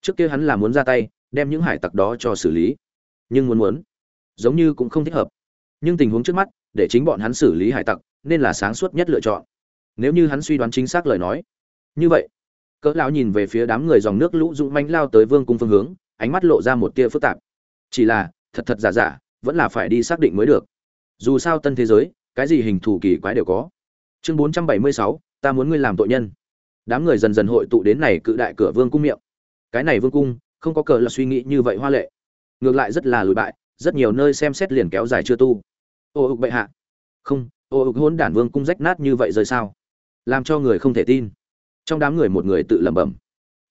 Trước kia hắn là muốn ra tay, đem những hải tặc đó cho xử lý. Nhưng muốn muốn giống như cũng không thích hợp. Nhưng tình huống trước mắt để chính bọn hắn xử lý hải tặc nên là sáng suốt nhất lựa chọn. Nếu như hắn suy đoán chính xác lời nói như vậy cỡ lão nhìn về phía đám người dòng nước lũ dũng manh lao tới vương cung phương hướng ánh mắt lộ ra một tia phức tạp. Chỉ là thật thật giả giả vẫn là phải đi xác định mới được. Dù sao tân thế giới cái gì hình thù kỳ quái đều có. Chương 476, ta muốn ngươi làm tội nhân. Đám người dần dần hội tụ đến này cự đại cửa vương cung miệng. Cái này vương cung không có cờ là suy nghĩ như vậy hoa lệ. Ngược lại rất là lùi bại rất nhiều nơi xem xét liền kéo dài chưa tu. Ô ục bệ hạ. Không, ô ục hôn đản vương cung rách nát như vậy rơi sao? Làm cho người không thể tin. Trong đám người một người tự lẩm bẩm.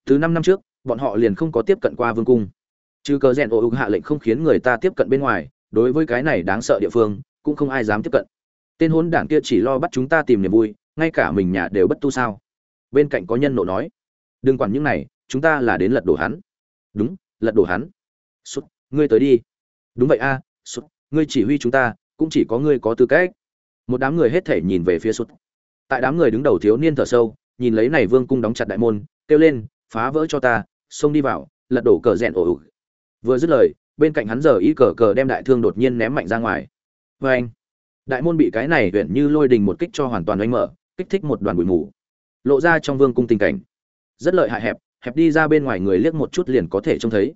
Từ năm năm trước, bọn họ liền không có tiếp cận qua vương cung. Trừ cờ rèn ô ục hạ lệnh không khiến người ta tiếp cận bên ngoài, đối với cái này đáng sợ địa phương, cũng không ai dám tiếp cận. Tên hôn đản kia chỉ lo bắt chúng ta tìm niềm vui, ngay cả mình nhà đều bất tu sao? Bên cạnh có nhân nộ nói. Đừng quản những này, chúng ta là đến lật đổ hắn. Đúng, lật đổ hắn. Sút ngươi tới đi đúng vậy a à, sút ngươi chỉ huy chúng ta cũng chỉ có ngươi có tư cách. Một đám người hết thể nhìn về phía sút tại đám người đứng đầu thiếu niên thở sâu nhìn lấy này vương cung đóng chặt đại môn kêu lên phá vỡ cho ta xông đi vào lật đổ cờ rẽn ổ ủ. Vừa dứt lời bên cạnh hắn giờ y cờ cờ đem đại thương đột nhiên ném mạnh ra ngoài. Vê anh đại môn bị cái này huyện như lôi đình một kích cho hoàn toàn oanh mở kích thích một đoàn bụi mù. Lộ ra trong vương cung tình cảnh. Rất lợi hại hẹp hẹp đi ra bên ngoài người liếc một chút liền có thể trông thấy.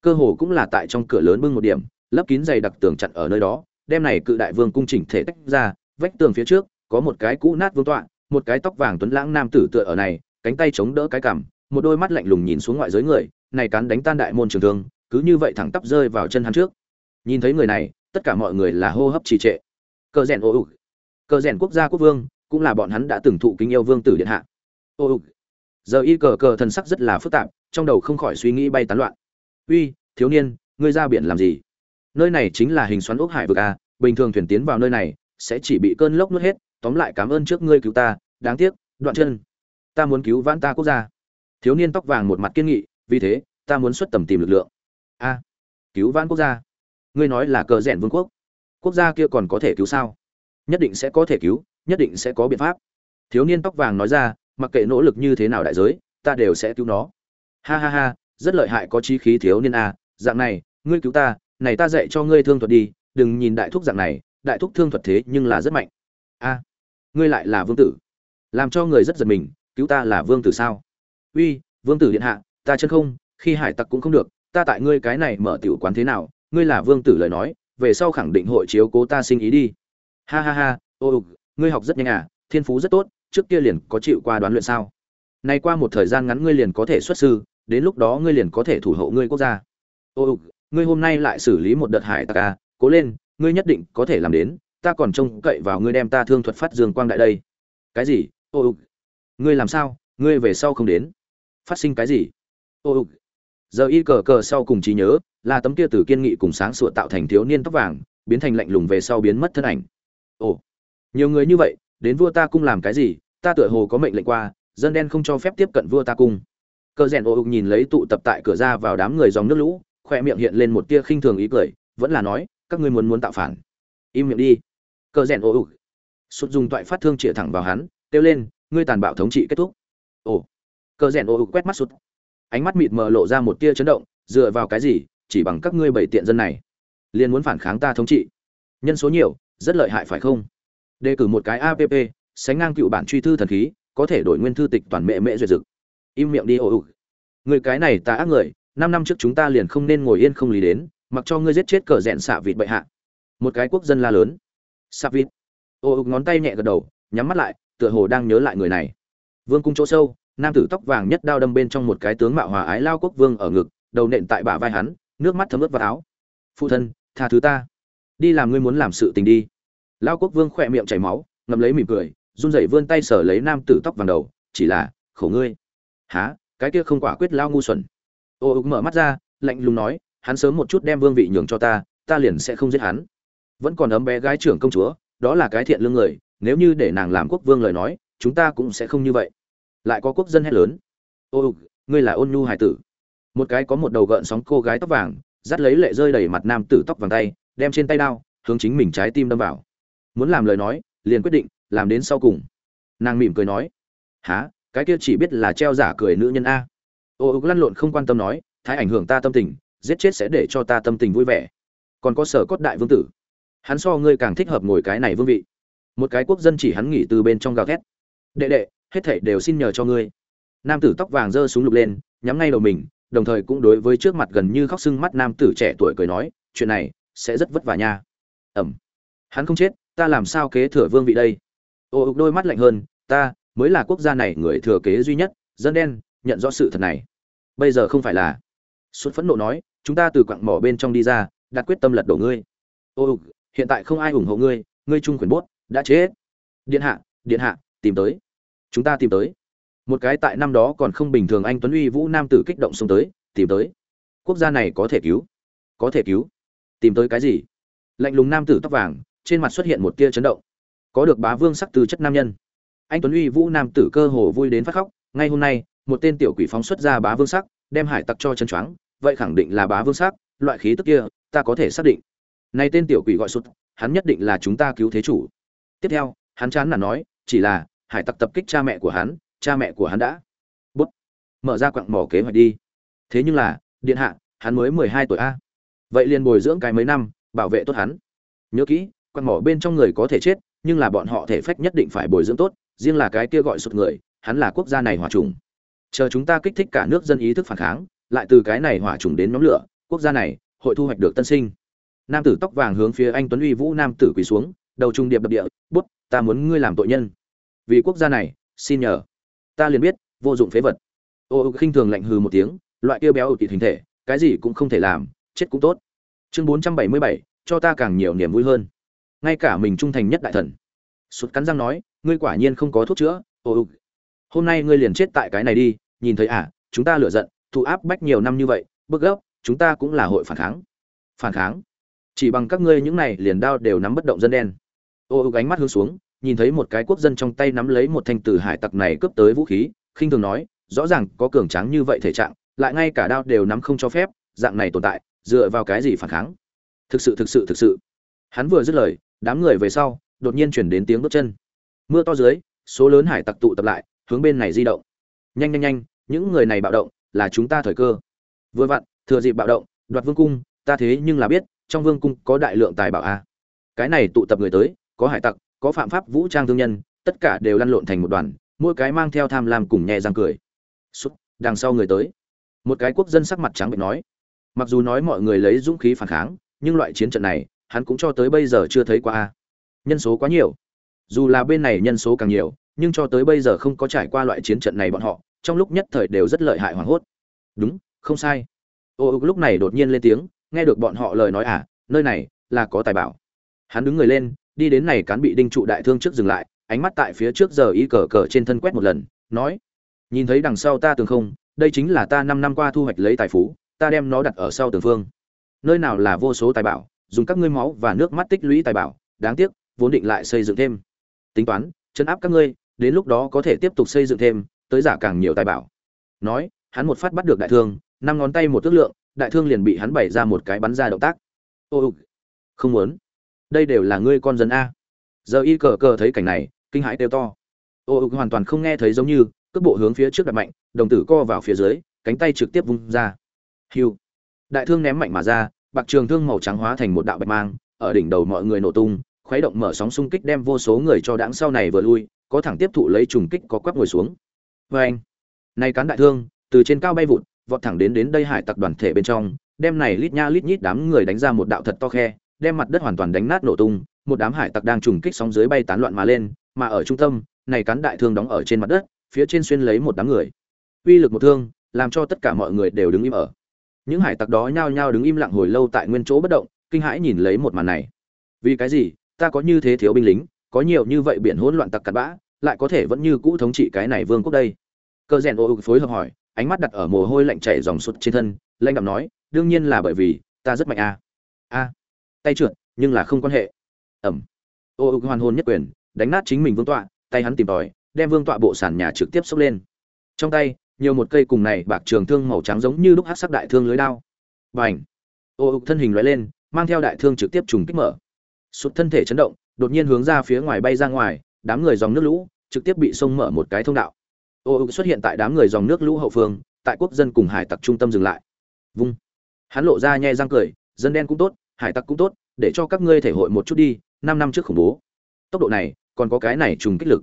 Cơ hồ cũng là tại trong cửa lớn bưng một điểm lấp kín dày đặc tường chặn ở nơi đó, đem này cự đại vương cung chỉnh thể tách ra, vách tường phía trước có một cái cũ nát vương tọa, một cái tóc vàng tuấn lãng nam tử tựa ở này, cánh tay chống đỡ cái cằm, một đôi mắt lạnh lùng nhìn xuống ngoại giới người, này cắn đánh tan đại môn trường thương, cứ như vậy thẳng tắp rơi vào chân hắn trước. Nhìn thấy người này, tất cả mọi người là hô hấp trì trệ. Cờ rèn ô ục. Cờ rèn quốc gia quốc vương, cũng là bọn hắn đã từng thụ kính yêu vương tử điện hạ. Ô ục. Giờ y cờ cờ thần sắc rất là phức tạp, trong đầu không khỏi suy nghĩ bay tán loạn. Uy, thiếu niên, ngươi ra biển làm gì? Nơi này chính là hình xoắn ốc hải vực a, bình thường thuyền tiến vào nơi này, sẽ chỉ bị cơn lốc nuốt hết. Tóm lại cảm ơn trước ngươi cứu ta, đáng tiếc, đoạn chân. Ta muốn cứu vãn ta quốc gia. Thiếu niên tóc vàng một mặt kiên nghị, vì thế, ta muốn xuất tầm tìm lực lượng. A, cứu vãn quốc gia. Ngươi nói là cờ rẽn vương quốc. Quốc gia kia còn có thể cứu sao? Nhất định sẽ có thể cứu, nhất định sẽ có biện pháp. Thiếu niên tóc vàng nói ra, mặc kệ nỗ lực như thế nào đại giới, ta đều sẽ cứu nó. Ha ha ha, rất lợi hại có chí khí thiếu niên a, dạng này, ngươi cứu ta này ta dạy cho ngươi thương thuật đi, đừng nhìn đại thúc dạng này, đại thúc thương thuật thế nhưng là rất mạnh. A, ngươi lại là vương tử. Làm cho người rất giật mình, cứu ta là vương tử sao? Uy, vương tử điện hạ, ta chân không, khi hải tặc cũng không được, ta tại ngươi cái này mở tiểu quán thế nào, ngươi là vương tử lời nói, về sau khẳng định hội chiếu cố ta sinh ý đi. Ha ha ha, ô ngươi học rất nhanh à thiên phú rất tốt, trước kia liền có chịu qua đoán luyện sao? Nay qua một thời gian ngắn ngươi liền có thể xuất sư, đến lúc đó ngươi liền có thể thủ hộ ngươi quốc gia. Ô ngươi hôm nay lại xử lý một đợt hải tặc à cố lên, ngươi nhất định có thể làm đến, ta còn trông cậy vào ngươi đem ta thương thuật phát dương quang đại đây. Cái gì? Ô ngươi làm sao? Ngươi về sau không đến. Phát sinh cái gì? Ô giờ y cờ cờ sau cùng trí nhớ, là tấm kia từ kiên nghị cùng sáng sủa tạo thành thiếu niên tóc vàng, biến thành lạnh lùng về sau biến mất thân ảnh. Ồ. Nhiều người như vậy, đến vua ta cung làm cái gì? Ta tựa hồ có mệnh lệnh qua, dân đen không cho phép tiếp cận vua ta cung. Cờ rèn ô nhìn lấy tụ tập tại cửa ra vào đám người dòng nước lũ khoe miệng hiện lên một tia khinh thường ý cười vẫn là nói các ngươi muốn muốn tạo phản. Im miệng đi. Cờ rèn ô sụt dùng toại phát thương chĩa thẳng vào hắn kêu lên ngươi tàn bạo thống trị kết thúc. Ồ. Cờ rèn ô quét mắt sụt. Ánh mắt mịt mờ lộ ra một tia chấn động dựa vào cái gì chỉ bằng các ngươi bảy tiện dân này liền muốn phản kháng ta thống trị. Nhân số nhiều rất lợi hại phải không? Đề cử một cái app sánh ngang cựu bản truy thư thần khí có thể đổi nguyên thư tịch toàn mẹ mẹ duyệt dực. Im miệng đi ồ ục, người cái này ta ác người năm năm trước chúng ta liền không nên ngồi yên không lý đến, mặc cho ngươi giết chết cờ rẽn xạ vịt bệ hạ. Một cái quốc dân la lớn. Xạ vịt. Ô ục ngón tay nhẹ gật đầu, nhắm mắt lại, tựa hồ đang nhớ lại người này. Vương cung chỗ sâu, nam tử tóc vàng nhất đao đâm bên trong một cái tướng mạo hòa ái lao quốc vương ở ngực, đầu nện tại bả vai hắn, nước mắt thấm ướt vào áo. Phụ thân, tha thứ ta. Đi làm ngươi muốn làm sự tình đi. Lao quốc vương khỏe miệng chảy máu ngầm lấy mỉm cười, run rẩy vươn tay sở lấy nam tử tóc vàng đầu, chỉ là, khổ ngươi. Há cái kia không quả quyết lao ngu xuẩn ô ục mở mắt ra, lạnh lùng nói, hắn sớm một chút đem vương vị nhường cho ta ta liền sẽ không giết hắn. Vẫn còn ấm bé gái trưởng công chúa, đó là cái thiện lương người, nếu như để nàng làm quốc vương lời nói, chúng ta cũng sẽ không như vậy. Lại có quốc dân hét lớn. Ô ục ngươi là ôn nhu hải tử. Một cái có một đầu gợn sóng cô gái tóc vàng, dắt lấy lệ rơi đầy mặt nam tử tóc vàng tay, đem trên tay đao, hướng chính mình trái tim đâm vào. Muốn làm lời nói, liền quyết định, làm đến sau cùng. Nàng mỉm cười nói há cái kia chỉ biết là treo giả cười nữ nhân a ô ước lăn lộn không quan tâm nói, thái ảnh hưởng ta tâm tình, giết chết sẽ để cho ta tâm tình vui vẻ. Còn có sở cốt đại vương tử. Hắn so ngươi càng thích hợp ngồi cái này vương vị. Một cái quốc dân chỉ hắn nghỉ từ bên trong gào thét. Đệ đệ, hết thảy đều xin nhờ cho ngươi. Nam tử tóc vàng giơ súng lục lên, nhắm ngay đầu mình, đồng thời cũng đối với trước mặt gần như khóc sưng mắt nam tử trẻ tuổi cười nói, chuyện này sẽ rất vất vả nha. Ẩm. Hắn không chết, ta làm sao kế thừa vương vị đây? Ô, đôi mắt lạnh hơn, ta mới là quốc gia này người thừa kế duy nhất, dân đen, nhận rõ sự thật này bây giờ không phải là. Xuất phẫn nộ nói, chúng ta từ quặng mỏ bên trong đi ra, đặt quyết tâm lật đổ ngươi. Ô ừ, hiện tại không ai ủng hộ ngươi ngươi trung quyền bốt, đã chết. Điện hạ điện hạ, tìm tới. Chúng ta tìm tới. Một cái tại năm đó còn không bình thường anh tuấn uy vũ nam tử kích động xông tới, tìm tới. Quốc gia này có thể cứu. Có thể cứu. Tìm tới cái gì? Lạnh lùng nam tử tóc vàng, trên mặt xuất hiện một tia chấn động. Có được bá vương sắc từ chất nam nhân. Anh tuấn uy vũ nam tử cơ hồ vui đến phát khóc, ngay hôm nay một tên tiểu quỷ phóng xuất ra bá vương sắc, đem hải tặc cho chân choáng, vậy khẳng định là bá vương sắc, loại khí tức kia, ta có thể xác định. Này tên tiểu quỷ gọi sụt, hắn nhất định là chúng ta cứu thế chủ. Tiếp theo, hắn chán là nói, chỉ là, hải tặc tập kích cha mẹ của hắn, cha mẹ của hắn đã bút. Mở ra quặng mỏ kế hoạch đi. Thế nhưng là, điện hạ, hắn mới mười hai tuổi a. Vậy liền bồi dưỡng cái mấy năm, bảo vệ tốt hắn. Nhớ kỹ, quặng mỏ bên trong người có thể chết, nhưng là bọn họ thể phách nhất định phải bồi dưỡng tốt, riêng là cái kia gọi sụt người, hắn là quốc gia này hòa trùng chờ chúng ta kích thích cả nước dân ý thức phản kháng, lại từ cái này hỏa trùng đến nhóm lửa, quốc gia này, hội thu hoạch được tân sinh. Nam tử tóc vàng hướng phía anh tuấn uy vũ nam tử quỳ xuống, đầu trung điệp đập địa, bút, ta muốn ngươi làm tội nhân. Vì quốc gia này, xin nhờ. Ta liền biết, vô dụng phế vật. Ô khinh thường lạnh hừ một tiếng, loại kia béo ở thịt hình thể, cái gì cũng không thể làm, chết cũng tốt. Chương bốn trăm bảy mươi bảy, cho ta càng nhiều niềm vui hơn. Ngay cả mình trung thành nhất đại thần. Sụt cắn răng nói, ngươi quả nhiên không có thuốc chữa, ô hôm nay ngươi liền chết tại cái này đi, nhìn thấy à chúng ta lựa giận thụ áp bách nhiều năm như vậy, bức gốc, chúng ta cũng là hội phản kháng. Phản kháng? Chỉ bằng các ngươi những này liền đao đều nắm bất động dân đen. Ô ô gánh mắt hướng xuống, nhìn thấy một cái quốc dân trong tay nắm lấy một thanh từ hải tặc này cướp tới vũ khí, khinh thường nói, rõ ràng có cường tráng như vậy thể trạng, lại ngay cả đao đều nắm không cho phép, dạng này tồn tại, dựa vào cái gì phản kháng? Thực sự thực sự thực sự. Hắn vừa dứt lời, đám người về sau, đột nhiên chuyển đến tiếng bước chân. Mưa to dưới, số lớn hải tặc tụ tập lại hướng bên này di động. Nhanh nhanh nhanh những người này bạo động là chúng ta thời cơ. Vừa vặn thừa dịp bạo động đoạt vương cung ta thế nhưng là biết trong vương cung có đại lượng tài bảo a. Cái này tụ tập người tới có hải tặc có phạm pháp vũ trang thương nhân tất cả đều lăn lộn thành một đoàn mỗi cái mang theo tham lam cùng nhẹ răng cười. Xúc, đằng sau người tới. Một cái quốc dân sắc mặt trắng bệnh nói. Mặc dù nói mọi người lấy dũng khí phản kháng nhưng loại chiến trận này hắn cũng cho tới bây giờ chưa thấy qua a. Nhân số quá nhiều. Dù là bên này nhân số càng nhiều nhưng cho tới bây giờ không có trải qua loại chiến trận này bọn họ, trong lúc nhất thời đều rất lợi hại hoảng hốt. Đúng, không sai. Ô lúc này đột nhiên lên tiếng, nghe được bọn họ lời nói à nơi này là có tài bảo. Hắn đứng người lên, đi đến này cán bị đinh trụ đại thương trước dừng lại, ánh mắt tại phía trước giờ y cờ cờ trên thân quét một lần, nói, nhìn thấy đằng sau ta tường không, đây chính là ta năm năm qua thu hoạch lấy tài phú, ta đem nó đặt ở sau tường phương. Nơi nào là vô số tài bảo, dùng các ngươi máu và nước mắt tích lũy tài bảo, đáng tiếc, vốn định lại xây dựng thêm. Tính toán chấn áp các ngươi, đến lúc đó có thể tiếp tục xây dựng thêm, tới giả càng nhiều tài bảo. Nói, hắn một phát bắt được đại thương, năm ngón tay một thước lượng, đại thương liền bị hắn bày ra một cái bắn ra động tác. Ô không muốn. Đây đều là ngươi con dân a. Giờ y cờ cờ thấy cảnh này, kinh hãi kêu to. Ô hoàn toàn không nghe thấy giống như, cước bộ hướng phía trước đặt mạnh, đồng tử co vào phía dưới, cánh tay trực tiếp vung ra. Hiu. Đại thương ném mạnh mà ra, bạc trường thương màu trắng hóa thành một đạo bạch mang, ở đỉnh đầu mọi người nổ tung khuấy động mở sóng xung kích đem vô số người cho đãng sau này vừa lui, có thẳng tiếp thụ lấy trùng kích có quắp ngồi xuống. Và anh Này cán đại thương, từ trên cao bay vụt, vọt thẳng đến đến đây hải tặc đoàn thể bên trong, đem này lít nha lít nhít đám người đánh ra một đạo thật to khe, đem mặt đất hoàn toàn đánh nát nổ tung, một đám hải tặc đang trùng kích sóng dưới bay tán loạn mà lên, mà ở trung tâm, này cán đại thương đóng ở trên mặt đất, phía trên xuyên lấy một đám người. Uy lực một thương, làm cho tất cả mọi người đều đứng im ở. Những hải tặc đó nhao nhao đứng im lặng hồi lâu tại nguyên chỗ bất động, kinh hãi nhìn lấy một màn này. Vì cái gì? Ta có như thế thiếu binh lính, có nhiều như vậy biển hỗn loạn tặc cặn bã, lại có thể vẫn như cũ thống trị cái này vương quốc đây. Cơ rèn ô phối hợp hỏi, ánh mắt đặt ở mồ hôi lạnh chảy dòng sụt trên thân lanh đạm nói, đương nhiên là bởi vì, ta rất mạnh a a tay trượt, nhưng là không quan hệ. Ẩm. Ô hoàn hồn nhất quyền, đánh nát chính mình vương tọa, tay hắn tìm tòi, đem vương tọa bộ sàn nhà trực tiếp xốc lên. Trong tay, nhiều một cây cùng này bạc trường thương màu trắng giống như lúc hắc sắc đại thương lưới đao. Bành. Ô ục thân hình lóe lên, mang theo đại thương trực tiếp trùng kích mở sụt thân thể chấn động, đột nhiên hướng ra phía ngoài bay ra ngoài, đám người dòng nước lũ trực tiếp bị sông mở một cái thông đạo. Ô ục xuất hiện tại đám người dòng nước lũ hậu phương, tại quốc dân cùng hải tặc trung tâm dừng lại. Vung. Hắn lộ ra nhai răng cười, dân đen cũng tốt, hải tặc cũng tốt, để cho các ngươi thể hội một chút đi, năm năm trước khủng bố. Tốc độ này, còn có cái này trùng kích lực.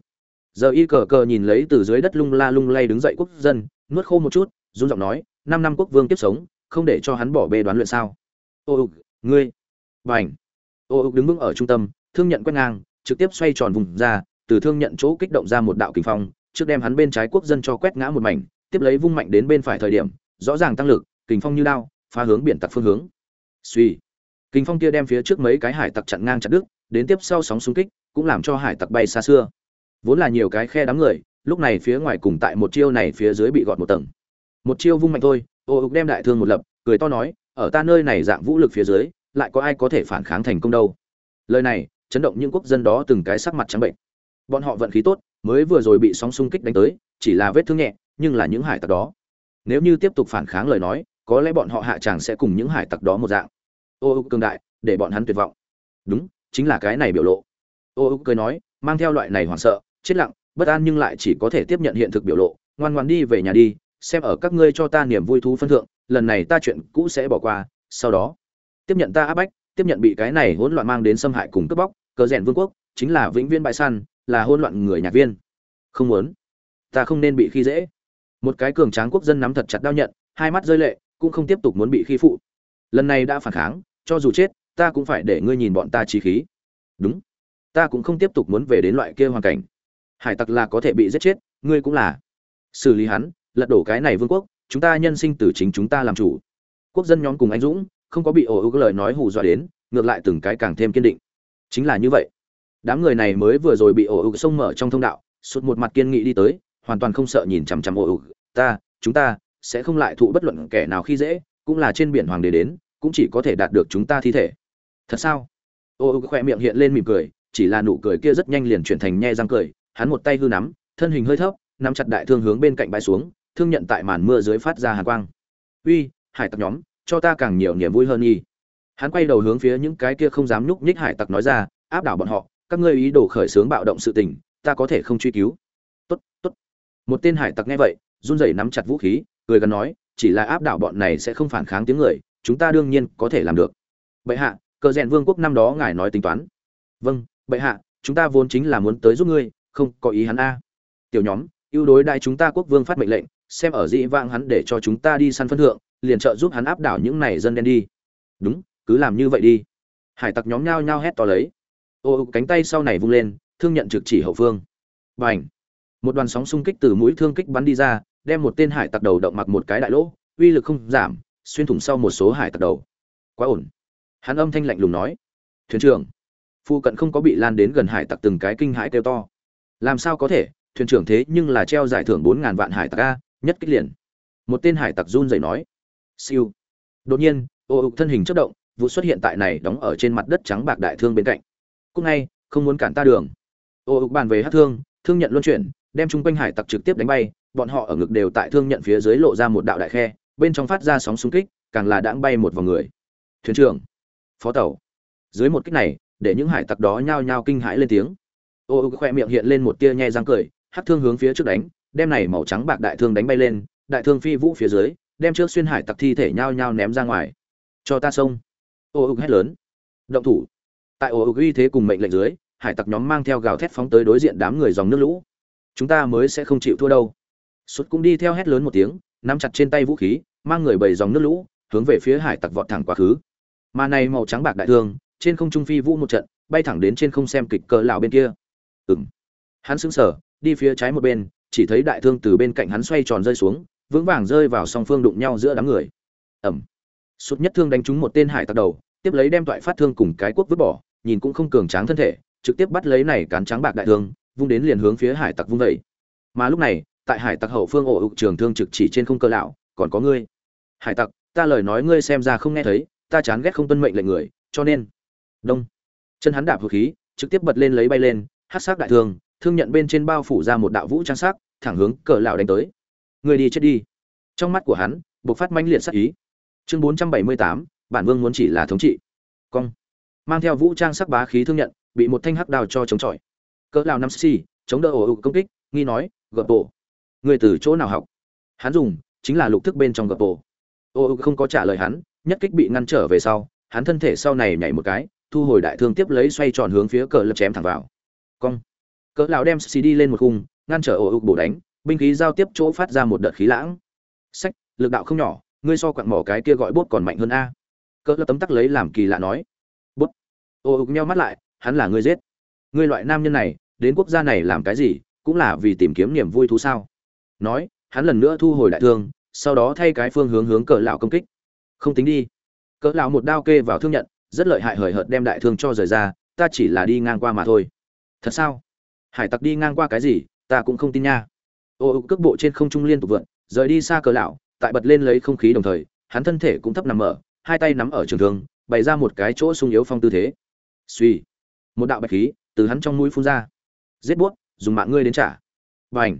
Giờ y cờ cờ nhìn lấy từ dưới đất lung la lung lay đứng dậy quốc dân, nuốt khô một chút, run giọng nói, năm năm quốc vương tiếp sống, không để cho hắn bỏ bê đoán luyện sao. Ô ục ngươi. Và ảnh ô ục đứng vững ở trung tâm, thương nhận quét ngang, trực tiếp xoay tròn vùng ra, từ thương nhận chỗ kích động ra một đạo kinh phong, trước đem hắn bên trái quốc dân cho quét ngã một mảnh, tiếp lấy vung mạnh đến bên phải thời điểm, rõ ràng tăng lực, kình phong như đao phá hướng biển tặc phương hướng. Suy kình phong kia đem phía trước mấy cái hải tặc chặn ngang chặt đứt, đến tiếp sau sóng xung kích, cũng làm cho hải tặc bay xa xưa. Vốn là nhiều cái khe đám người, lúc này phía ngoài cùng tại một chiêu này phía dưới bị gọt một tầng. Một chiêu vung mạnh thôi, ô ục đem đại thương một lập, cười to nói, ở ta nơi này dạng vũ lực phía dưới lại có ai có thể phản kháng thành công đâu. Lời này, chấn động những quốc dân đó từng cái sắc mặt trắng bệnh. Bọn họ vận khí tốt, mới vừa rồi bị sóng xung kích đánh tới, chỉ là vết thương nhẹ, nhưng là những hải tặc đó. Nếu như tiếp tục phản kháng lời nói, có lẽ bọn họ hạ tràng sẽ cùng những hải tặc đó một dạng. Ô ục cường đại, để bọn hắn tuyệt vọng. Đúng, chính là cái này biểu lộ. Ô ục cười nói, mang theo loại này hoảng sợ, chết lặng, bất an nhưng lại chỉ có thể tiếp nhận hiện thực biểu lộ, ngoan ngoan đi về nhà đi, xem ở các ngươi cho ta niềm vui thú phân thượng, lần này ta chuyện cũ sẽ bỏ qua, sau đó tiếp nhận ta áp bách, tiếp nhận bị cái này hỗn loạn mang đến xâm hại cùng cướp bóc, cờ rèn vương quốc, chính là vĩnh viên bại săn, là hỗn loạn người nhạc viên. Không muốn. Ta không nên bị khi dễ. Một cái cường tráng quốc dân nắm thật chặt đao nhận, hai mắt rơi lệ, cũng không tiếp tục muốn bị khi phụ. Lần này đã phản kháng, cho dù chết, ta cũng phải để ngươi nhìn bọn ta trí khí. Đúng. Ta cũng không tiếp tục muốn về đến loại kia hoàn cảnh. Hải tặc là có thể bị giết chết, ngươi cũng là. Xử lý hắn, lật đổ cái này vương quốc, chúng ta nhân sinh từ chính chúng ta làm chủ. Quốc dân nhóm cùng anh dũng không có bị ổ ưu lời nói hù dọa đến, ngược lại từng cái càng thêm kiên định. Chính là như vậy. Đám người này mới vừa rồi bị ổ ưu xông mở trong thông đạo suốt một mặt kiên nghị đi tới, hoàn toàn không sợ nhìn chằm chằm ổ ưu ta, chúng ta sẽ không lại thụ bất luận kẻ nào khi dễ, cũng là trên biển hoàng đế đến, cũng chỉ có thể đạt được chúng ta thi thể. Thật sao? Ô ưu khoe miệng hiện lên mỉm cười, chỉ là nụ cười kia rất nhanh liền chuyển thành nhe răng cười, hắn một tay hư nắm, thân hình hơi thấp, nắm chặt đại thương hướng bên cạnh bãi xuống, thương nhận tại màn mưa dưới phát ra hàn quang. Uy, hải tặc nhóm cho ta càng nhiều niềm vui hơn y. hắn quay đầu hướng phía những cái kia không dám nhúc nhích hải tặc nói ra, áp đảo bọn họ, các ngươi ý đồ khởi xướng bạo động sự tình, ta có thể không truy cứu. Tốt tốt. Một tên hải tặc nghe vậy, run rẩy nắm chặt vũ khí, cười gần nói, chỉ là áp đảo bọn này sẽ không phản kháng tiếng người, chúng ta đương nhiên có thể làm được. Bệ hạ, cờ rèn vương quốc năm đó ngài nói tính toán. Vâng bệ hạ, chúng ta vốn chính là muốn tới giúp ngươi, không có ý hắn a. Tiểu nhóm, ưu đối đại chúng ta quốc vương phát mệnh lệnh, xem ở dĩ vãng hắn để cho chúng ta đi săn phân thượng liền trợ giúp hắn áp đảo những này dân đen đi. Đúng, cứ làm như vậy đi. Hải tặc nhóm nhao nhao hét to lấy. Ô cánh tay sau này vung lên, thương nhận trực chỉ hậu phương. B à n h một đoàn sóng xung kích từ mũi thương kích bắn đi ra, đem một tên hải tặc đầu động mặc một cái đại lỗ, uy lực không giảm, xuyên thủng sau một số hải tặc đầu. Quá ổn. Hắn âm thanh lạnh lùng nói. Thuyền trưởng! Phụ cận không có bị lan đến gần hải tặc từng cái kinh hãi kêu to. Làm sao có thể? Thuyền trưởng thế nhưng là treo giải thưởng bốn ngàn vạn hải tặc a, nhất kích liền. Một tên hải tặc run rẩy nói siêu. Đột nhiên, ô ục thân hình chớp động, vụ xuất hiện tại này đóng ở trên mặt đất trắng bạc đại thương bên cạnh. Cũng ngay, không muốn cản ta đường. Ô ục bàn về hát thương thương nhận luân chuyển, đem chung quanh hải tặc trực tiếp đánh bay, bọn họ ở ngực đều tại thương nhận phía dưới lộ ra một đạo đại khe, bên trong phát ra sóng xung kích, càng là đãng bay một vòng người. Thuyền trưởng, phó tàu. Dưới một kích này, để những hải tặc đó nhao nhao kinh hãi lên tiếng. Ô khoe miệng hiện lên một tia nhe răng cười hắc thương hướng phía trước đánh, đem này màu trắng bạc đại thương đánh bay lên, đại thương phi vũ phía dưới đem trước xuyên hải tặc thi thể nhao nhao ném ra ngoài. Cho ta xông ô ục hét lớn. Động thủ. Tại ô ục uy thế cùng mệnh lệnh dưới, hải tặc nhóm mang theo gào thét phóng tới đối diện đám người dòng nước lũ. Chúng ta mới sẽ không chịu thua đâu. Sút cũng đi theo hét lớn một tiếng, nắm chặt trên tay vũ khí, mang người bầy dòng nước lũ, hướng về phía hải tặc vọt thẳng quá khứ. Mà này màu trắng bạc đại thương, trên không trung phi vũ một trận, bay thẳng đến trên không xem kịch cờ lão bên kia. Ừng hắn sững sờ, đi phía trái một bên, chỉ thấy đại thương từ bên cạnh hắn xoay tròn rơi xuống vững vàng rơi vào song phương đụng nhau giữa đám người. Ẩm. Sút nhất thương đánh trúng một tên hải tặc đầu, tiếp lấy đem toại phát thương cùng cái quốc vứt bỏ, nhìn cũng không cường tráng thân thể, trực tiếp bắt lấy này cán trắng bạc đại thương, vung đến liền hướng phía hải tặc vung vẩy mà lúc này, tại hải tặc hậu phương ổ ục trường thương trực chỉ trên không cơ lão, còn có ngươi. Hải tặc, ta lời nói ngươi xem ra không nghe thấy, ta chán ghét không tuân mệnh lệnh người, cho nên. Đông. Chân hắn đạp vũ khí, trực tiếp bật lên lấy bay lên hát sắc đại thương thương nhận bên trên bao phủ ra một đạo vũ trang sắc, thẳng hướng cờ lão đánh tới ngươi đi chết đi. Trong mắt của hắn buộc phát manh liệt sắc ý. Chương bốn trăm bảy mươi tám, bản vương muốn chỉ là thống trị. Cong. Mang theo vũ trang sắc bá khí thương nhận, bị một thanh hắc đào cho chống chọi. Cỡ lào năm xi chống đỡ ổ ụ công kích, nghi nói, gợp bộ người từ chỗ nào học? Hắn dùng, chính là lục thức bên trong gợp bộ. Ổ ụ không có trả lời hắn, nhất kích bị ngăn trở về sau, hắn thân thể sau này nhảy một cái, thu hồi đại thương tiếp lấy xoay tròn hướng phía cỡ lập chém thẳng vào. Cong. Cỡ lão đem xì đi lên một khung, ngăn trở ổ ụ bổ đánh binh khí giao tiếp chỗ phát ra một đợt khí lãng. Sách, lực đạo không nhỏ, ngươi so quặng mỏ cái kia gọi bốt còn mạnh hơn a. Cỡ lập tấm tắc lấy làm kỳ lạ nói. Bút ô ục nheo mắt lại, hắn là ngươi giết. Ngươi loại nam nhân này, đến quốc gia này làm cái gì, cũng là vì tìm kiếm niềm vui thú sao? Nói, hắn lần nữa thu hồi đại thương, sau đó thay cái phương hướng hướng cỡ lão công kích. Không tính đi. Cỡ lão một đao kê vào thương nhận, rất lợi hại hời hợt đem đại thương cho rời ra, ta chỉ là đi ngang qua mà thôi. Thật sao? Hải tặc đi ngang qua cái gì, ta cũng không tin nha ô cước bộ trên không trung liên tục vượn, rời đi xa cờ lão, tại bật lên lấy không khí đồng thời, hắn thân thể cũng thấp nằm mở hai tay nắm ở trường thương, bày ra một cái chỗ sung yếu phong tư thế. Suy một đạo bạch khí từ hắn trong mũi phun ra. Giết buốt, dùng mạng ngươi đến trả. Và ảnh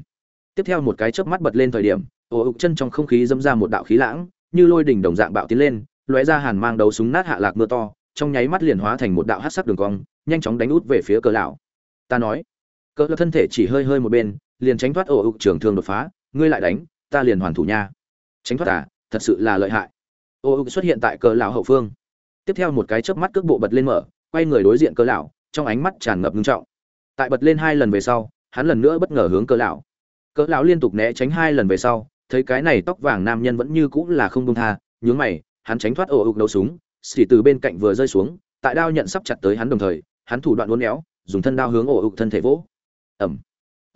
tiếp theo một cái chớp mắt bật lên thời điểm ồ ục chân trong không khí dâm ra một đạo khí lãng, như lôi đỉnh đồng dạng bạo tiến lên, lóe ra hàn mang đầu súng nát hạ lạc mưa to, trong nháy mắt liền hóa thành một đạo hát sắc đường cong, nhanh chóng đánh út về phía cờ lão. Ta nói cỡ thân thể chỉ hơi hơi một bên liền tránh thoát ổ ục trường thương đột phá, ngươi lại đánh, ta liền hoàn thủ nha. Tránh thoát à thật sự là lợi hại. Ổ ục xuất hiện tại cờ lão hậu phương. Tiếp theo một cái chớp mắt cước bộ bật lên mở, quay người đối diện cờ lão, trong ánh mắt tràn ngập ngưng trọng. Tại bật lên hai lần về sau, hắn lần nữa bất ngờ hướng cỡ lão. Cỡ lão liên tục né tránh hai lần về sau, thấy cái này tóc vàng nam nhân vẫn như cũ là không buông tha, nhướng mày, hắn tránh thoát ổ ục đầu súng xỉ từ bên cạnh vừa rơi xuống, tại đao nhận sắp chặt tới hắn đồng thời, hắn thủ đoạn uốn éo, dùng thân đao hướng ổ ục thân thể vỗ. Ẩm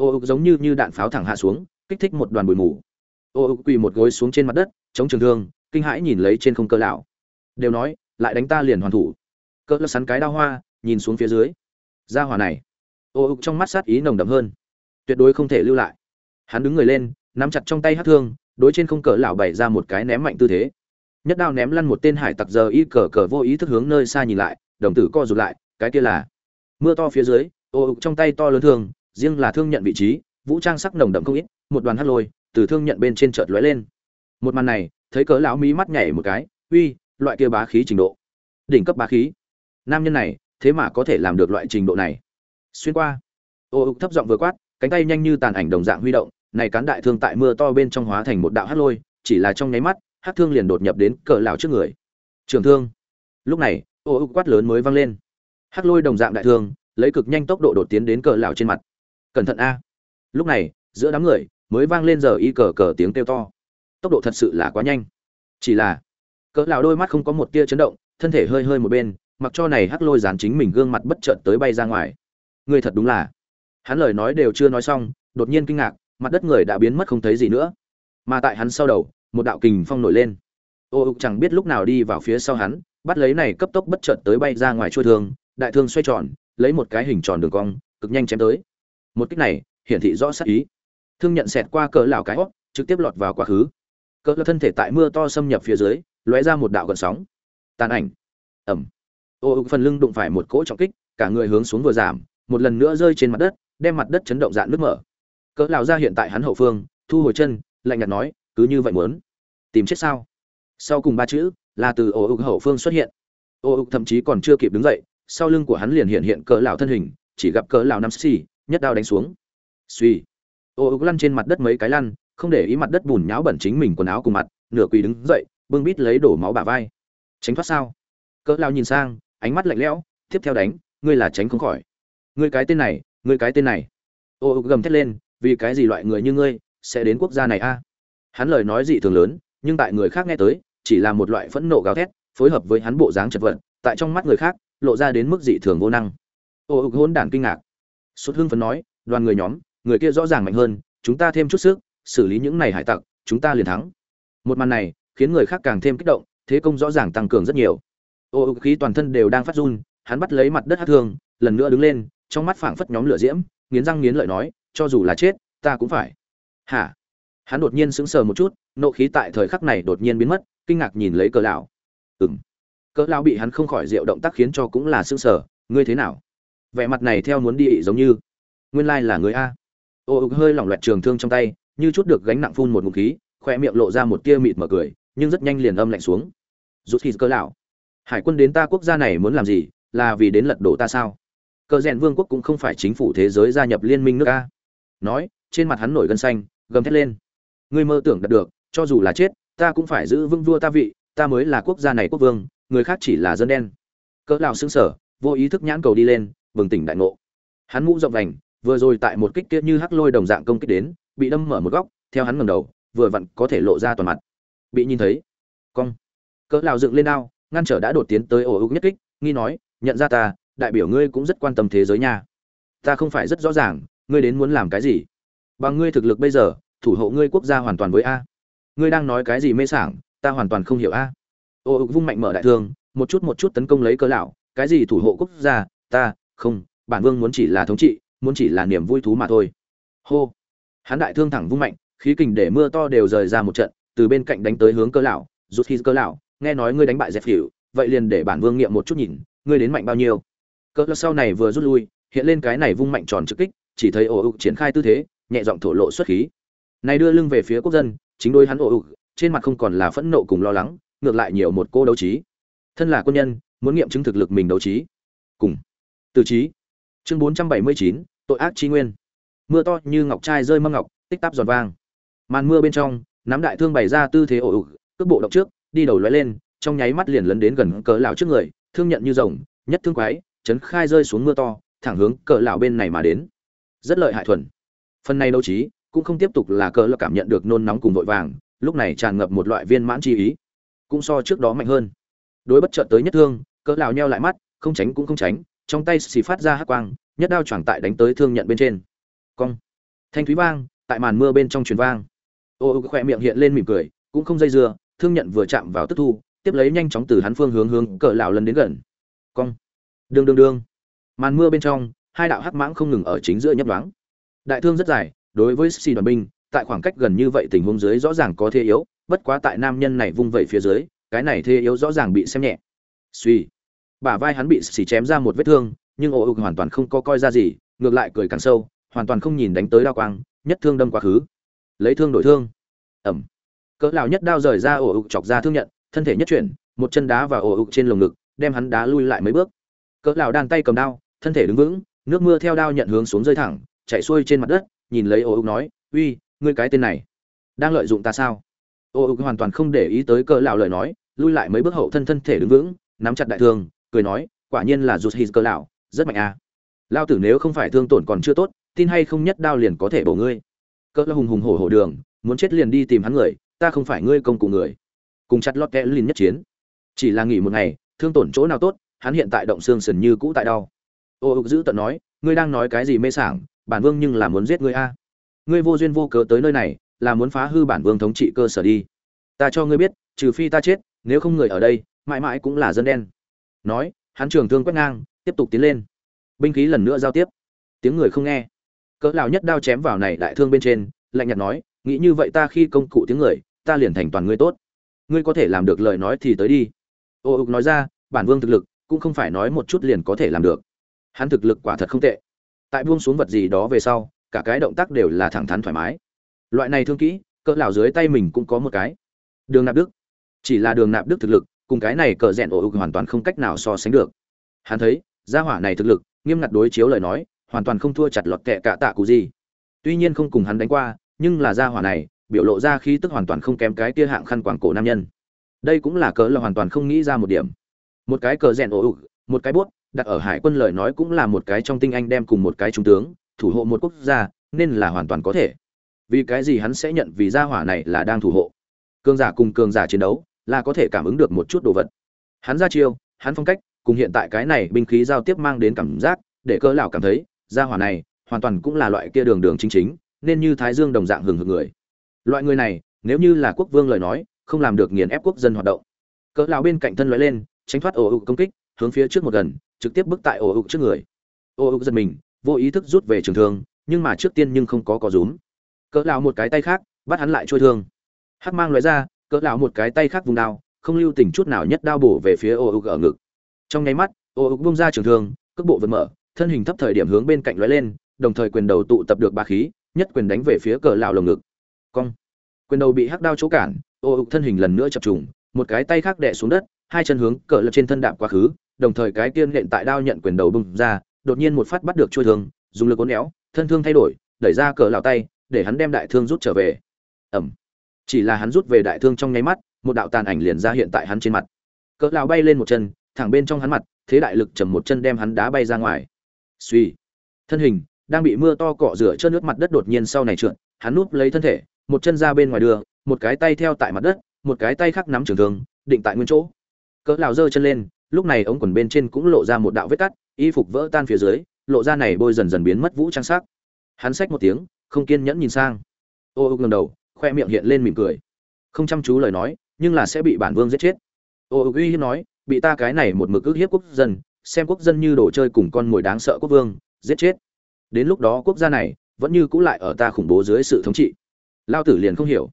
ô ục giống như như đạn pháo thẳng hạ xuống, kích thích một đoàn bụi mù. Ô ục quỳ một gối xuống trên mặt đất, chống trường thương, kinh hãi nhìn lấy trên không cơ lão. Đều nói, lại đánh ta liền hoàn thủ. Cỡ lão sắn cái đao hoa, nhìn xuống phía dưới. Gia hỏa này. Ô ục trong mắt sát ý nồng đậm hơn. Tuyệt đối không thể lưu lại. Hắn đứng người lên, nắm chặt trong tay hát thương, đối trên không cỡ lão bày ra một cái ném mạnh tư thế. Nhất đao ném lăn một tên hải tặc giờ y cờ cờ vô ý thức hướng nơi xa nhìn lại, đồng tử co rụt lại, cái kia là mưa to phía dưới, ô ục trong tay to lớn thương riêng là thương nhận vị trí, vũ trang sắc nồng đậm không ít, một đoàn hát lôi từ thương nhận bên trên chợt lóe lên. Một màn này, thấy cỡ lão mí mắt nhảy một cái, uy, loại kia bá khí trình độ. Đỉnh cấp bá khí. Nam nhân này, thế mà có thể làm được loại trình độ này. Xuyên qua. Ô ục thấp giọng vừa quát, cánh tay nhanh như tàn ảnh đồng dạng huy động, này cán đại thương tại mưa to bên trong hóa thành một đạo hát lôi, chỉ là trong nháy mắt hát thương liền đột nhập đến cỡ lão trước người. Trường thương. Lúc này, ô ục quát lớn mới vang lên. Hát lôi đồng dạng đại thương, lấy cực nhanh tốc độ đột tiến đến cỡ lão trên mặt cẩn thận a. Lúc này, giữa đám người mới vang lên giờ y cờ cờ tiếng kêu to. Tốc độ thật sự là quá nhanh. Chỉ là, cỡ lão đôi mắt không có một tia chấn động, thân thể hơi hơi một bên, mặc cho này hắc lôi dán chính mình gương mặt bất chợt tới bay ra ngoài. Người thật đúng là. Hắn lời nói đều chưa nói xong, đột nhiên kinh ngạc, mặt đất người đã biến mất không thấy gì nữa. Mà tại hắn sau đầu, một đạo kình phong nổi lên. Ô ục chẳng biết lúc nào đi vào phía sau hắn, bắt lấy này cấp tốc bất chợt tới bay ra ngoài chua thương, đại thương xoay tròn, lấy một cái hình tròn đường cong, cực nhanh chém tới một kích này, hiển thị rõ sát ý. Thương nhận xẹt qua cỡ lão cái hót trực tiếp lọt vào quá khứ. Cỡ thân thể tại mưa to xâm nhập phía dưới, lóe ra một đạo gợn sóng. Tàn ảnh. Ẩm ô ục phần lưng đụng phải một cỗ trọng kích, cả người hướng xuống vừa giảm, một lần nữa rơi trên mặt đất, đem mặt đất chấn động dạn nước mở. Cỡ lão ra hiện tại hắn hậu phương, thu hồi chân, lạnh nhạt nói, cứ như vậy muốn tìm chết sao? Sau cùng ba chữ là từ ô ục hậu phương xuất hiện. Ô ục thậm chí còn chưa kịp đứng dậy, sau lưng của hắn liền hiện hiện cỡ lão thân hình, chỉ gặp cỡ lão năm xì nhất đao đánh xuống. Suy ô ục lăn trên mặt đất mấy cái lăn, không để ý mặt đất bùn nháo bẩn chính mình quần áo cùng mặt, nửa quỳ đứng dậy, bưng bít lấy đổ máu bả vai. Tránh thoát sao? Cỡ lão nhìn sang, ánh mắt lạnh lẽo, tiếp theo đánh, ngươi là tránh không khỏi. Ngươi cái tên này, ngươi cái tên này. Ô gầm thét lên, vì cái gì loại người như ngươi sẽ đến quốc gia này a? Hắn lời nói dị thường lớn, nhưng tại người khác nghe tới, chỉ là một loại phẫn nộ gào thét, phối hợp với hắn bộ dáng chật vật, tại trong mắt người khác, lộ ra đến mức dị thường vô năng. Ô hôn đản kinh ngạc. Sút hưng phấn nói, đoàn người nhóm, người kia rõ ràng mạnh hơn, chúng ta thêm chút sức, xử lý những này hải tặc, chúng ta liền thắng. Một màn này khiến người khác càng thêm kích động, thế công rõ ràng tăng cường rất nhiều. Ô khí toàn thân đều đang phát run, hắn bắt lấy mặt đất hắc thương, lần nữa đứng lên, trong mắt phảng phất nhóm lửa diễm, nghiến răng nghiến lợi nói, cho dù là chết, ta cũng phải. Hả? Hắn đột nhiên sững sờ một chút, nộ khí tại thời khắc này đột nhiên biến mất, kinh ngạc nhìn lấy cờ lão. Ừm. Cờ lão bị hắn không khỏi diệu động tác khiến cho cũng là sững sờ, ngươi thế nào? Vẻ mặt này theo muốn đi giống như, nguyên lai là người a. Ô hơi lỏng loẹt trường thương trong tay, như chút được gánh nặng phun một ngụm khí khoe miệng lộ ra một tia mịt mở cười, nhưng rất nhanh liền âm lạnh xuống. Rút khi cơ lão, hải quân đến ta quốc gia này muốn làm gì, là vì đến lật đổ ta sao? Cờ rèn vương quốc cũng không phải chính phủ thế giới gia nhập liên minh nước a. Nói, trên mặt hắn nổi gân xanh, gầm thét lên. Ngươi mơ tưởng đạt được, cho dù là chết, ta cũng phải giữ vương vua ta vị, ta mới là quốc gia này quốc vương, người khác chỉ là dân đen. Cỡ lão sững sờ, vô ý thức nhãn cầu đi lên bừng tỉnh đại ngộ. Hắn mũ rộng vành, vừa rồi tại một kích kia như hắc lôi đồng dạng công kích đến, bị đâm mở một góc, theo hắn ngẩng đầu, vừa vặn có thể lộ ra toàn mặt. Bị nhìn thấy. Cong. Cỡ lão dựng lên đao, ngăn trở đã đột tiến tới ổ ục nhất kích, nghi nói, nhận ra ta, đại biểu ngươi cũng rất quan tâm thế giới nha. Ta không phải rất rõ ràng, ngươi đến muốn làm cái gì? Bằng ngươi thực lực bây giờ, thủ hộ ngươi quốc gia hoàn toàn với a. Ngươi đang nói cái gì mê sảng, ta hoàn toàn không hiểu a. Ô ục vung mạnh mở đại thương, một chút một chút tấn công lấy cỡ lão, cái gì thủ hộ quốc gia? Ta không, bản vương muốn chỉ là thống trị, muốn chỉ là niềm vui thú mà thôi. Hô. Hắn đại thương thẳng vung mạnh, khí kình để mưa to đều rời ra một trận, từ bên cạnh đánh tới hướng cơ lão, rút khi cơ lão, nghe nói ngươi đánh bại dẹp phỉu vậy liền để bản vương nghiệm một chút nhìn, ngươi đến mạnh bao nhiêu. Cơ lão sau này vừa rút lui, hiện lên cái này vung mạnh tròn trực kích, chỉ thấy ổ ục triển khai tư thế, nhẹ giọng thổ lộ xuất khí. Này đưa lưng về phía quốc dân, chính đôi hắn ổ ục trên mặt không còn là phẫn nộ cùng lo lắng, ngược lại nhiều một cô đấu trí. Thân là quân nhân, muốn nghiệm chứng thực lực mình đấu trí. Cùng từ trí chương bốn trăm bảy mươi chín, tội ác chi nguyên. Mưa to như ngọc trai rơi mâm ngọc, tích tắp giòn vang. Màn mưa bên trong, nắm đại thương bày ra tư thế ổ ục cước bộ động trước, đi đầu lóe lên, trong nháy mắt liền lấn đến gần cỡ lão trước người, thương nhận như rồng, nhất thương quái, chấn khai rơi xuống mưa to, thẳng hướng cỡ lão bên này mà đến. Rất lợi hại thuần. Phần này đấu trí, cũng không tiếp tục là cỡ lão cảm nhận được nôn nóng cùng vội vàng, lúc này tràn ngập một loại viên mãn chi ý. Cũng so trước đó mạnh hơn. Đối bất chợt tới nhất thương cỡ lão nheo lại mắt, không tránh cũng không tránh trong tay xì phát ra hắc quang, nhất đao choảng tại đánh tới thương nhận bên trên. Cong. Thanh thúy vang, tại màn mưa bên trong truyền vang. Ô ô khỏe miệng hiện lên mỉm cười, cũng không dây dưa, thương nhận vừa chạm vào tức thu, tiếp lấy nhanh chóng từ hắn phương hướng hướng cỡ lão lần đến gần. Cong. Đương đương đương màn mưa bên trong, hai đạo hắc mãng không ngừng ở chính giữa nhấp đoáng đại thương rất dài, đối với xì đoàn binh, tại khoảng cách gần như vậy tình huống dưới rõ ràng có thế yếu, bất quá tại nam nhân này vung vẩy phía dưới, cái này thế yếu rõ ràng bị xem nhẹ. Suy bả vai hắn bị xì chém ra một vết thương, nhưng ô ục hoàn toàn không có coi ra gì, ngược lại cười càng sâu, hoàn toàn không nhìn đánh tới đao quang, nhất thương đâm quá khứ. Lấy thương đổi thương. Ẩm. Cỡ lão nhất đao rời ra ổ ục chọc ra thương nhận, thân thể nhất chuyển, một chân đá vào ổ ục trên lồng ngực, đem hắn đá lui lại mấy bước. Cỡ lão đan tay cầm đao, thân thể đứng vững, nước mưa theo đao nhận hướng xuống rơi thẳng, chạy xuôi trên mặt đất, nhìn lấy ổ ục nói, uy, ngươi cái tên này, đang lợi dụng ta sao? Ổ ục hoàn toàn không để ý tới cỡ lão lời nói, lui lại mấy bước hậu thân thân thể đứng vững, nắm chặt đại thương cười nói, quả nhiên là rút hít cơ lão, rất mạnh à. Lao tử nếu không phải thương tổn còn chưa tốt, tin hay không nhất đao liền có thể bổ ngươi. Cỡ hùng hùng hổ hổ đường, muốn chết liền đi tìm hắn người, ta không phải ngươi công cụ người. Cùng chặt lót kẽ liền nhất chiến. Chỉ là nghỉ một ngày, thương tổn chỗ nào tốt, hắn hiện tại động xương sần như cũ tại đau. Ô ục giữ tận nói, ngươi đang nói cái gì mê sảng, bản vương nhưng là muốn giết ngươi a. Ngươi vô duyên vô cớ tới nơi này, là muốn phá hư bản vương thống trị cơ sở đi. Ta cho ngươi biết, trừ phi ta chết, nếu không người ở đây, mãi mãi cũng là dân đen nói, hắn trường thương quét ngang, tiếp tục tiến lên. Binh khí lần nữa giao tiếp. Tiếng người không nghe. Cỡ lão nhất đao chém vào này đại thương bên trên, lạnh nhạt nói, nghĩ như vậy ta khi công cụ tiếng người, ta liền thành toàn ngươi tốt. Ngươi có thể làm được lời nói thì tới đi. Ô ục nói ra, bản vương thực lực, cũng không phải nói một chút liền có thể làm được. Hắn thực lực quả thật không tệ. Tại buông xuống vật gì đó về sau, cả cái động tác đều là thẳng thắn thoải mái. Loại này thương kỹ, cỡ lão dưới tay mình cũng có một cái. Đường nạp đức. Chỉ là đường nạp đức thực lực cùng cái này cờ rẽn ổ ục hoàn toàn không cách nào so sánh được. Hắn thấy, gia hỏa này thực lực, nghiêm ngặt đối chiếu lời nói, hoàn toàn không thua chặt lọt kẹ cả tạ cụ gì. Tuy nhiên không cùng hắn đánh qua, nhưng là gia hỏa này, biểu lộ ra khí tức hoàn toàn không kém cái tia hạng khăn quảng cổ nam nhân. Đây cũng là cớ là hoàn toàn không nghĩ ra một điểm. Một cái cờ rẽn ổ ục một cái bút đặt ở hải quân lời nói cũng là một cái trong tinh anh đem cùng một cái trung tướng, thủ hộ một quốc gia, nên là hoàn toàn có thể. Vì cái gì hắn sẽ nhận vì gia hỏa này là đang thủ hộ? Cường giả cùng cường giả chiến đấu là có thể cảm ứng được một chút đồ vật. Hắn ra chiêu, hắn phong cách, cùng hiện tại cái này binh khí giao tiếp mang đến cảm giác, để cơ lão cảm thấy, gia hỏa này, hoàn toàn cũng là loại kia đường đường chính chính, nên như thái dương đồng dạng hừng hực người. Loại người này, nếu như là quốc vương lời nói, không làm được nghiền ép quốc dân hoạt động. Cỡ lão bên cạnh thân lóe lên, tránh thoát ổ ục công kích, hướng phía trước một gần, trực tiếp bước tại ổ ục trước người. Ổ ục giật mình, vô ý thức rút về trường thương, nhưng mà trước tiên nhưng không có có rúm. Cỡ lão một cái tay khác, bắt hắn lại trôi thương. Hắc mang lóe ra cỡ lão một cái tay khác vùng đao, không lưu tình chút nào nhất đao bổ về phía ô ục ở ngực. Trong nháy mắt, ô ục bung ra trường thương, cước bộ vượt mở, thân hình thấp thời điểm hướng bên cạnh lóe lên, đồng thời quyền đầu tụ tập được ba khí, nhất quyền đánh về phía cỡ lão lồng ngực. Cong. Quyền đầu bị hắc đao chỗ cản, ô ục thân hình lần nữa chập trùng, một cái tay khác đè xuống đất, hai chân hướng cờ lập trên thân đạp quá khứ, đồng thời cái tiên nện tại đao nhận quyền đầu bung ra, đột nhiên một phát bắt được chuôi thương, dùng lực uốn éo, thân thương thay đổi, đẩy ra cờ lão tay, để hắn đem đại thương rút trở về. Ẩm chỉ là hắn rút về đại thương trong nháy mắt một đạo tàn ảnh liền ra hiện tại hắn trên mặt. Cỡ lão bay lên một chân thẳng bên trong hắn mặt thế đại lực chầm một chân đem hắn đá bay ra ngoài. Suy thân hình đang bị mưa to cọ rửa chân nước mặt đất đột nhiên sau này trượt hắn núp lấy thân thể một chân ra bên ngoài đường, một cái tay theo tại mặt đất một cái tay khác nắm trường thương định tại nguyên chỗ. Cỡ lão giơ chân lên lúc này ống quần bên trên cũng lộ ra một đạo vết cắt y phục vỡ tan phía dưới lộ ra này bôi dần dần biến mất vũ trang sắc. Hắn xách một tiếng không kiên nhẫn nhìn sang. Ô ô ngẩng đầu khoe miệng hiện lên mỉm cười. Không chăm chú lời nói, nhưng là sẽ bị bản vương giết chết. Ô ô, uy hiếp nói, bị ta cái này một mực ước hiếp quốc dân, xem quốc dân như đồ chơi cùng con mồi đáng sợ quốc vương, giết chết. Đến lúc đó quốc gia này vẫn như cũ lại ở ta khủng bố dưới sự thống trị. Lao tử liền không hiểu.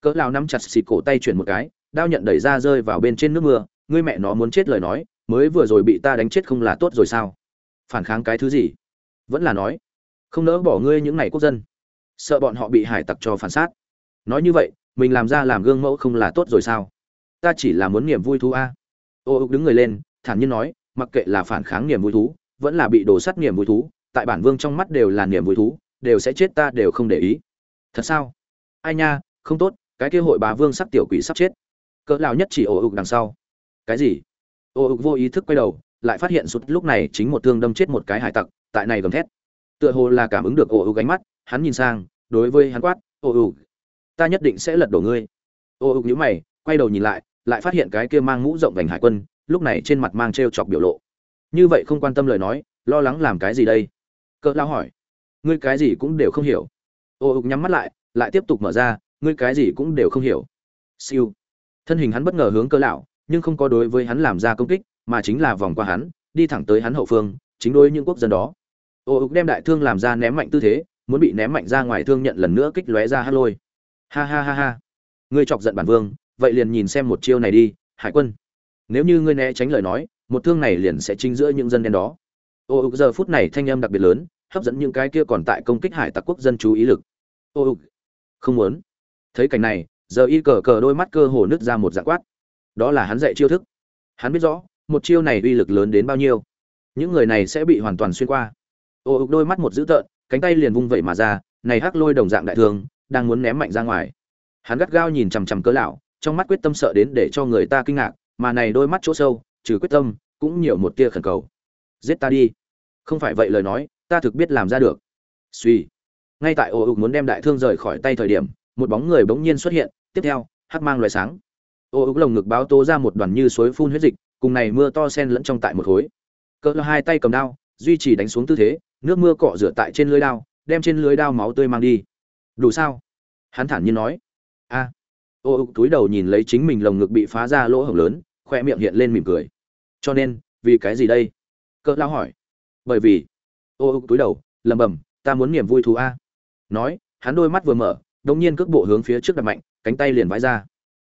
Cỡ lao nắm chặt xịt cổ tay chuyển một cái, đao nhận đẩy ra rơi vào bên trên nước mưa, ngươi mẹ nó muốn chết lời nói, mới vừa rồi bị ta đánh chết không là tốt rồi sao? Phản kháng cái thứ gì? Vẫn là nói, không nỡ bỏ ngươi những này quốc dân. Sợ bọn họ bị hải tặc cho phản sát nói như vậy, mình làm ra làm gương mẫu không là tốt rồi sao? Ta chỉ là muốn niềm vui thú a. Ô ục đứng người lên, thản nhiên nói, mặc kệ là phản kháng niềm vui thú, vẫn là bị đổ sắt niềm vui thú, tại bản vương trong mắt đều là niềm vui thú, đều sẽ chết ta đều không để ý. Thật sao? Ai nha, không tốt, cái kia hội bà vương sắc tiểu quỷ sắp chết. Cỡ lao nhất chỉ ô ục đằng sau. Cái gì? Ô ục vô ý thức quay đầu, lại phát hiện sụt lúc này chính một thương đâm chết một cái hải tặc, tại này gầm thét. Tựa hồ là cảm ứng được ô ục ánh mắt, hắn nhìn sang, đối với hắn quát, ô ục ta nhất định sẽ lật đổ ngươi. Ô ục nhíu mày, quay đầu nhìn lại lại phát hiện cái kia mang mũ rộng vành hải quân, lúc này trên mặt mang trêu chọc biểu lộ. Như vậy không quan tâm lời nói, lo lắng làm cái gì đây? Cỡ lao hỏi. Ngươi cái gì cũng đều không hiểu. Ô ục nhắm mắt lại lại tiếp tục mở ra, ngươi cái gì cũng đều không hiểu. Siêu. Thân hình hắn bất ngờ hướng cơ lão, nhưng không có đối với hắn làm ra công kích, mà chính là vòng qua hắn, đi thẳng tới hắn hậu phương, chính đối những quốc dân đó. Ô ục đem đại thương làm ra ném mạnh tư thế, muốn bị ném mạnh ra ngoài thương nhận lần nữa kích lóe ra hát lôi ha ha ha ha. Ngươi chọc giận bản vương, vậy liền nhìn xem một chiêu này đi, hải quân. Nếu như ngươi né tránh lời nói, một thương này liền sẽ chính giữa những dân đen đó. Ô ục giờ phút này thanh âm đặc biệt lớn, hấp dẫn những cái kia còn tại công kích hải tặc quốc dân chú ý lực. Ô ục không muốn. Thấy cảnh này, giờ y cờ cờ đôi mắt cơ hồ nứt ra một dạng quát. Đó là hắn dạy chiêu thức. Hắn biết rõ, một chiêu này uy lực lớn đến bao nhiêu. Những người này sẽ bị hoàn toàn xuyên qua. Ô ục đôi mắt một dữ tợn, cánh tay liền vung vậy mà ra, này hắc lôi đồng dạng đại thương đang muốn ném mạnh ra ngoài. Hắn gắt gao nhìn chằm chằm cớ lão, trong mắt quyết tâm sợ đến để cho người ta kinh ngạc, mà này đôi mắt chỗ sâu, trừ quyết tâm, cũng nhiều một tia khẩn cầu. Giết ta đi. Không phải vậy lời nói, ta thực biết làm ra được. Suy ngay tại ô ục muốn đem đại thương rời khỏi tay thời điểm, một bóng người bỗng nhiên xuất hiện, tiếp theo, hắc mang loại sáng. Ô ục lồng ngực báo tố ra một đoàn như suối phun huyết dịch, cùng này mưa to sen lẫn trong tại một khối. Cỡ hai tay cầm đao, duy trì đánh xuống tư thế, nước mưa cọ rửa tại trên lưới đao, đem trên lưới đao máu tươi mang đi đủ sao? Hắn thản nhiên nói. A. À. ô ục túi đầu nhìn lấy chính mình lồng ngực bị phá ra lỗ hổng lớn, khoe miệng hiện lên mỉm cười. Cho nên, vì cái gì đây? Cỡ lao hỏi. Bởi vì, ô ô túi đầu lầm bầm ta muốn niềm vui thú a. Nói, hắn đôi mắt vừa mở đống nhiên cước bộ hướng phía trước đặt mạnh, cánh tay liền vãi ra.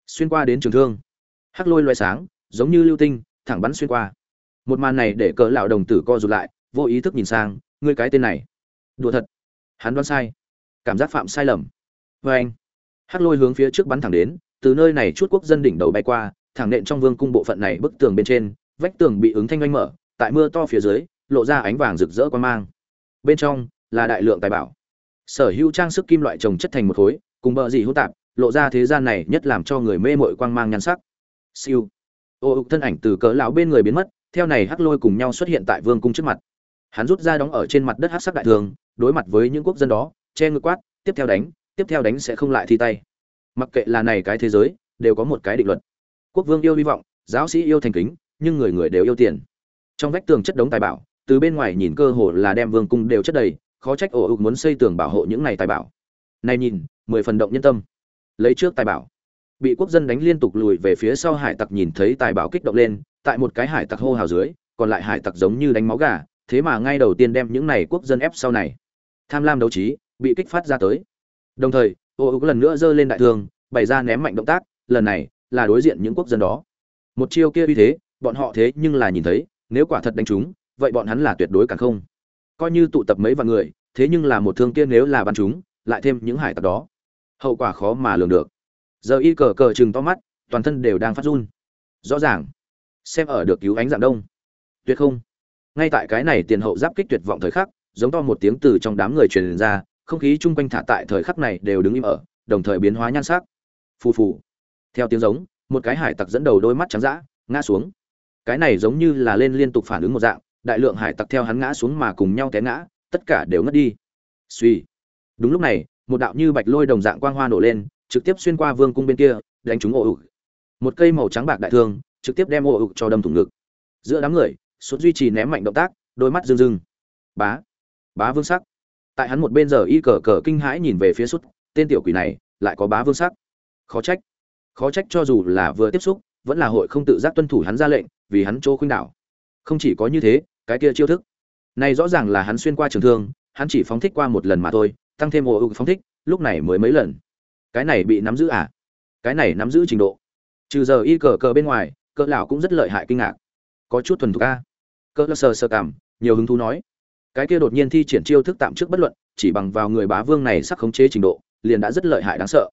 Xuyên qua đến trường thương. Hắc lôi loay sáng, giống như lưu tinh, thẳng bắn xuyên qua. Một màn này để cỡ lão đồng tử co rụt lại, vô ý thức nhìn sang, ngươi cái tên này. Đùa thật. Hắn đoán sai cảm giác phạm sai lầm. Vê anh, hắc lôi hướng phía trước bắn thẳng đến, từ nơi này chút quốc dân đỉnh đầu bay qua, thẳng nện trong vương cung bộ phận này bức tường bên trên, vách tường bị ứng thanh oanh mở, tại mưa to phía dưới, lộ ra ánh vàng rực rỡ quan mang. Bên trong là đại lượng tài bảo. Sở hữu trang sức kim loại trồng chất thành một khối, cùng bờ dị hỗn tạp, lộ ra thế gian này nhất làm cho người mê mội quang mang nhan sắc. Siêu. Ô thân ảnh từ cỡ lão bên người biến mất, theo này hắc lôi cùng nhau xuất hiện tại vương cung trước mặt. Hắn rút ra đóng ở trên mặt đất hắc sắc đại thường, đối mặt với những quốc dân đó che ngực quát, tiếp theo đánh, tiếp theo đánh sẽ không lại thi tay. Mặc kệ là này cái thế giới, đều có một cái định luật. Quốc vương yêu hy vọng, giáo sĩ yêu thành kính, nhưng người người đều yêu tiền. Trong vách tường chất đống tài bảo, từ bên ngoài nhìn cơ hồ là đem vương cung đều chất đầy, khó trách ổ ục muốn xây tường bảo hộ những này tài bảo. Này nhìn, mười phần động nhân tâm. Lấy trước tài bảo. Bị quốc dân đánh liên tục lùi về phía sau hải tặc nhìn thấy tài bảo kích động lên, tại một cái hải tặc hô hào dưới, còn lại hải tặc giống như đánh máu gà, thế mà ngay đầu tiên đem những này quốc dân ép sau này. Tham lam đấu trí bị kích phát ra tới. Đồng thời, ô ục lần nữa giơ lên đại thương, bày ra ném mạnh động tác, lần này là đối diện những quốc dân đó. Một chiêu kia uy thế, bọn họ thế nhưng là nhìn thấy, nếu quả thật đánh chúng, vậy bọn hắn là tuyệt đối càng không. Coi như tụ tập mấy vạn người, thế nhưng là một thương kia nếu là bắn chúng, lại thêm những hải tặc đó. Hậu quả khó mà lường được. Giờ y cờ cờ chừng to mắt, toàn thân đều đang phát run. Rõ ràng, xem ở được cứu ánh dạng đông. Tuyệt không. Ngay tại cái này tiền hậu giáp kích tuyệt vọng thời khắc, giống to một tiếng từ trong đám người truyền ra không khí chung quanh thả tại thời khắc này đều đứng im ở, đồng thời biến hóa nhan sắc. Phù phù. Theo tiếng giống, một cái hải tặc dẫn đầu đôi mắt trắng dã, ngã xuống. Cái này giống như là lên liên tục phản ứng một dạng, đại lượng hải tặc theo hắn ngã xuống mà cùng nhau té ngã, tất cả đều ngất đi. Suy đúng lúc này, một đạo như bạch lôi đồng dạng quang hoa nổ lên, trực tiếp xuyên qua vương cung bên kia, đánh trúng ổ ục một cây màu trắng bạc đại thương, trực tiếp đem ổ ục cho đâm thủng ngực. Giữa đám người xuất duy trì ném mạnh động tác, đôi mắt rưng rưng. Bá. Bá vương sắc tại hắn một bên giờ y cờ cờ kinh hãi nhìn về phía sút tên tiểu quỷ này lại có bá vương sắc. Khó trách. Khó trách cho dù là vừa tiếp xúc, vẫn là hội không tự giác tuân thủ hắn ra lệnh, vì hắn chỗ khuynh đảo. Không chỉ có như thế, cái kia chiêu thức. Này rõ ràng là hắn xuyên qua trường thương, hắn chỉ phóng thích qua một lần mà thôi, tăng thêm ô ưu phóng thích, lúc này mới mấy lần. Cái này bị nắm giữ à? Cái này nắm giữ trình độ. Trừ giờ y cờ cờ bên ngoài, cỡ lão cũng rất lợi hại kinh ngạc. Có chút thuần thục a. Cỡ lão sờ sờ cảm, nhiều hứng thú nói cái kia đột nhiên thi triển chiêu thức tạm trước bất luận, chỉ bằng vào người bá vương này sắc khống chế trình độ, liền đã rất lợi hại đáng sợ.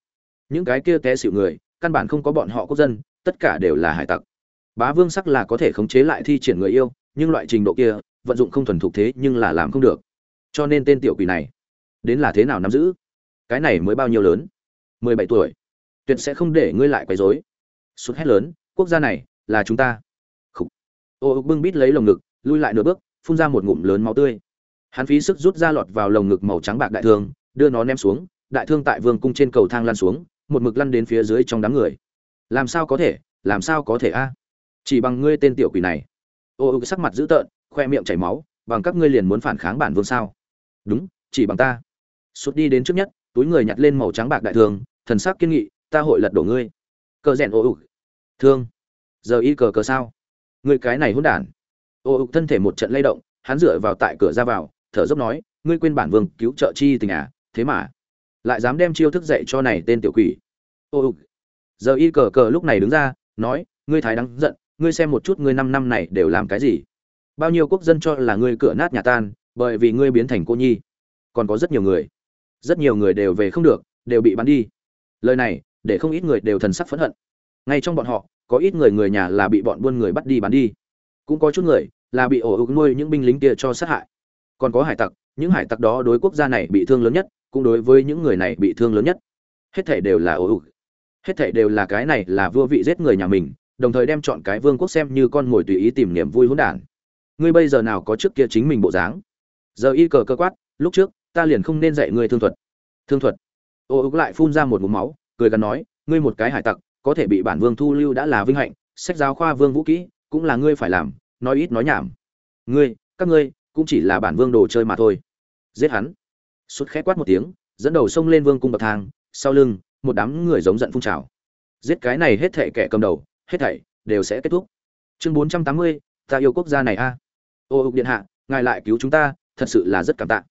Những cái kia té xịu người, căn bản không có bọn họ quốc dân, tất cả đều là hải tặc. Bá vương sắc là có thể khống chế lại thi triển người yêu, nhưng loại trình độ kia, vận dụng không thuần thục thế nhưng là làm không được. Cho nên tên tiểu quỷ này, đến là thế nào nắm giữ? Cái này mới bao nhiêu lớn? Mười bảy tuổi. Tuyệt sẽ không để ngươi lại quấy rối. Sút hét lớn, quốc gia này, là chúng ta. Khủ. ô bưng bít lấy lồng ngực, lui lại nửa bước, phun ra một ngụm lớn máu tươi hắn phí sức rút ra lọt vào lồng ngực màu trắng bạc đại thương, đưa nó ném xuống, đại thương tại vương cung trên cầu thang lăn xuống, một mực lăn đến phía dưới trong đám người. Làm sao có thể, làm sao có thể a? Chỉ bằng ngươi tên tiểu quỷ này. Ô ô sắc mặt dữ tợn, khoe miệng chảy máu, bằng các ngươi liền muốn phản kháng bản vương sao? Đúng, chỉ bằng ta. Sút đi đến trước nhất, túi người nhặt lên màu trắng bạc đại thương, thần sắc kiên nghị, ta hội lật đổ ngươi. Cờ rèn ô ục thương. Giờ y cờ cờ sao? Ngươi cái này hỗn đản. Ô ục thân thể một trận lay động, hắn dựa vào tại cửa ra vào thở dốc nói, ngươi quên bản vương cứu trợ chi tình à? Thế mà lại dám đem chiêu thức dạy cho này tên tiểu quỷ. Ô ục. Giờ y cờ cờ lúc này đứng ra, nói, ngươi thái đáng giận, ngươi xem một chút ngươi năm năm này đều làm cái gì? Bao nhiêu quốc dân cho là ngươi cửa nát nhà tan, bởi vì ngươi biến thành cô nhi. Còn có rất nhiều người, rất nhiều người đều về không được, đều bị bắn đi. Lời này, để không ít người đều thần sắc phẫn hận. Ngay trong bọn họ, có ít người người nhà là bị bọn buôn người bắt đi bắn đi. Cũng có chút người là bị ổ ục nuôi những binh lính kia cho sát hại còn có hải tặc, những hải tặc đó đối quốc gia này bị thương lớn nhất, cũng đối với những người này bị thương lớn nhất. Hết thể đều là ổ ục hết thể đều là cái này là vua vị giết người nhà mình, đồng thời đem chọn cái vương quốc xem như con mồi tùy ý tìm niềm vui hỗn đản. Ngươi bây giờ nào có trước kia chính mình bộ dáng? Giờ y cờ cơ quát, lúc trước, ta liền không nên dạy ngươi thương thuật. Thương thuật? Ô ục lại phun ra một mũ máu, cười gắn nói, ngươi một cái hải tặc, có thể bị bản vương thu lưu đã là vinh hạnh, sách giáo khoa vương vũ kỹ, cũng là ngươi phải làm, nói ít nói nhảm. Ngươi, các ngươi cũng chỉ là bản vương đồ chơi mà thôi. Giết hắn. Suốt khẽ quát một tiếng, dẫn đầu xông lên vương cung bậc thang, sau lưng, một đám người giống giận phun trào. Giết cái này hết thảy kẻ cầm đầu, hết thảy đều sẽ kết thúc. Chương bốn trăm tám mươi, ta yêu quốc gia này a. Ô ục điện hạ, ngài lại cứu chúng ta, thật sự là rất cảm tạ.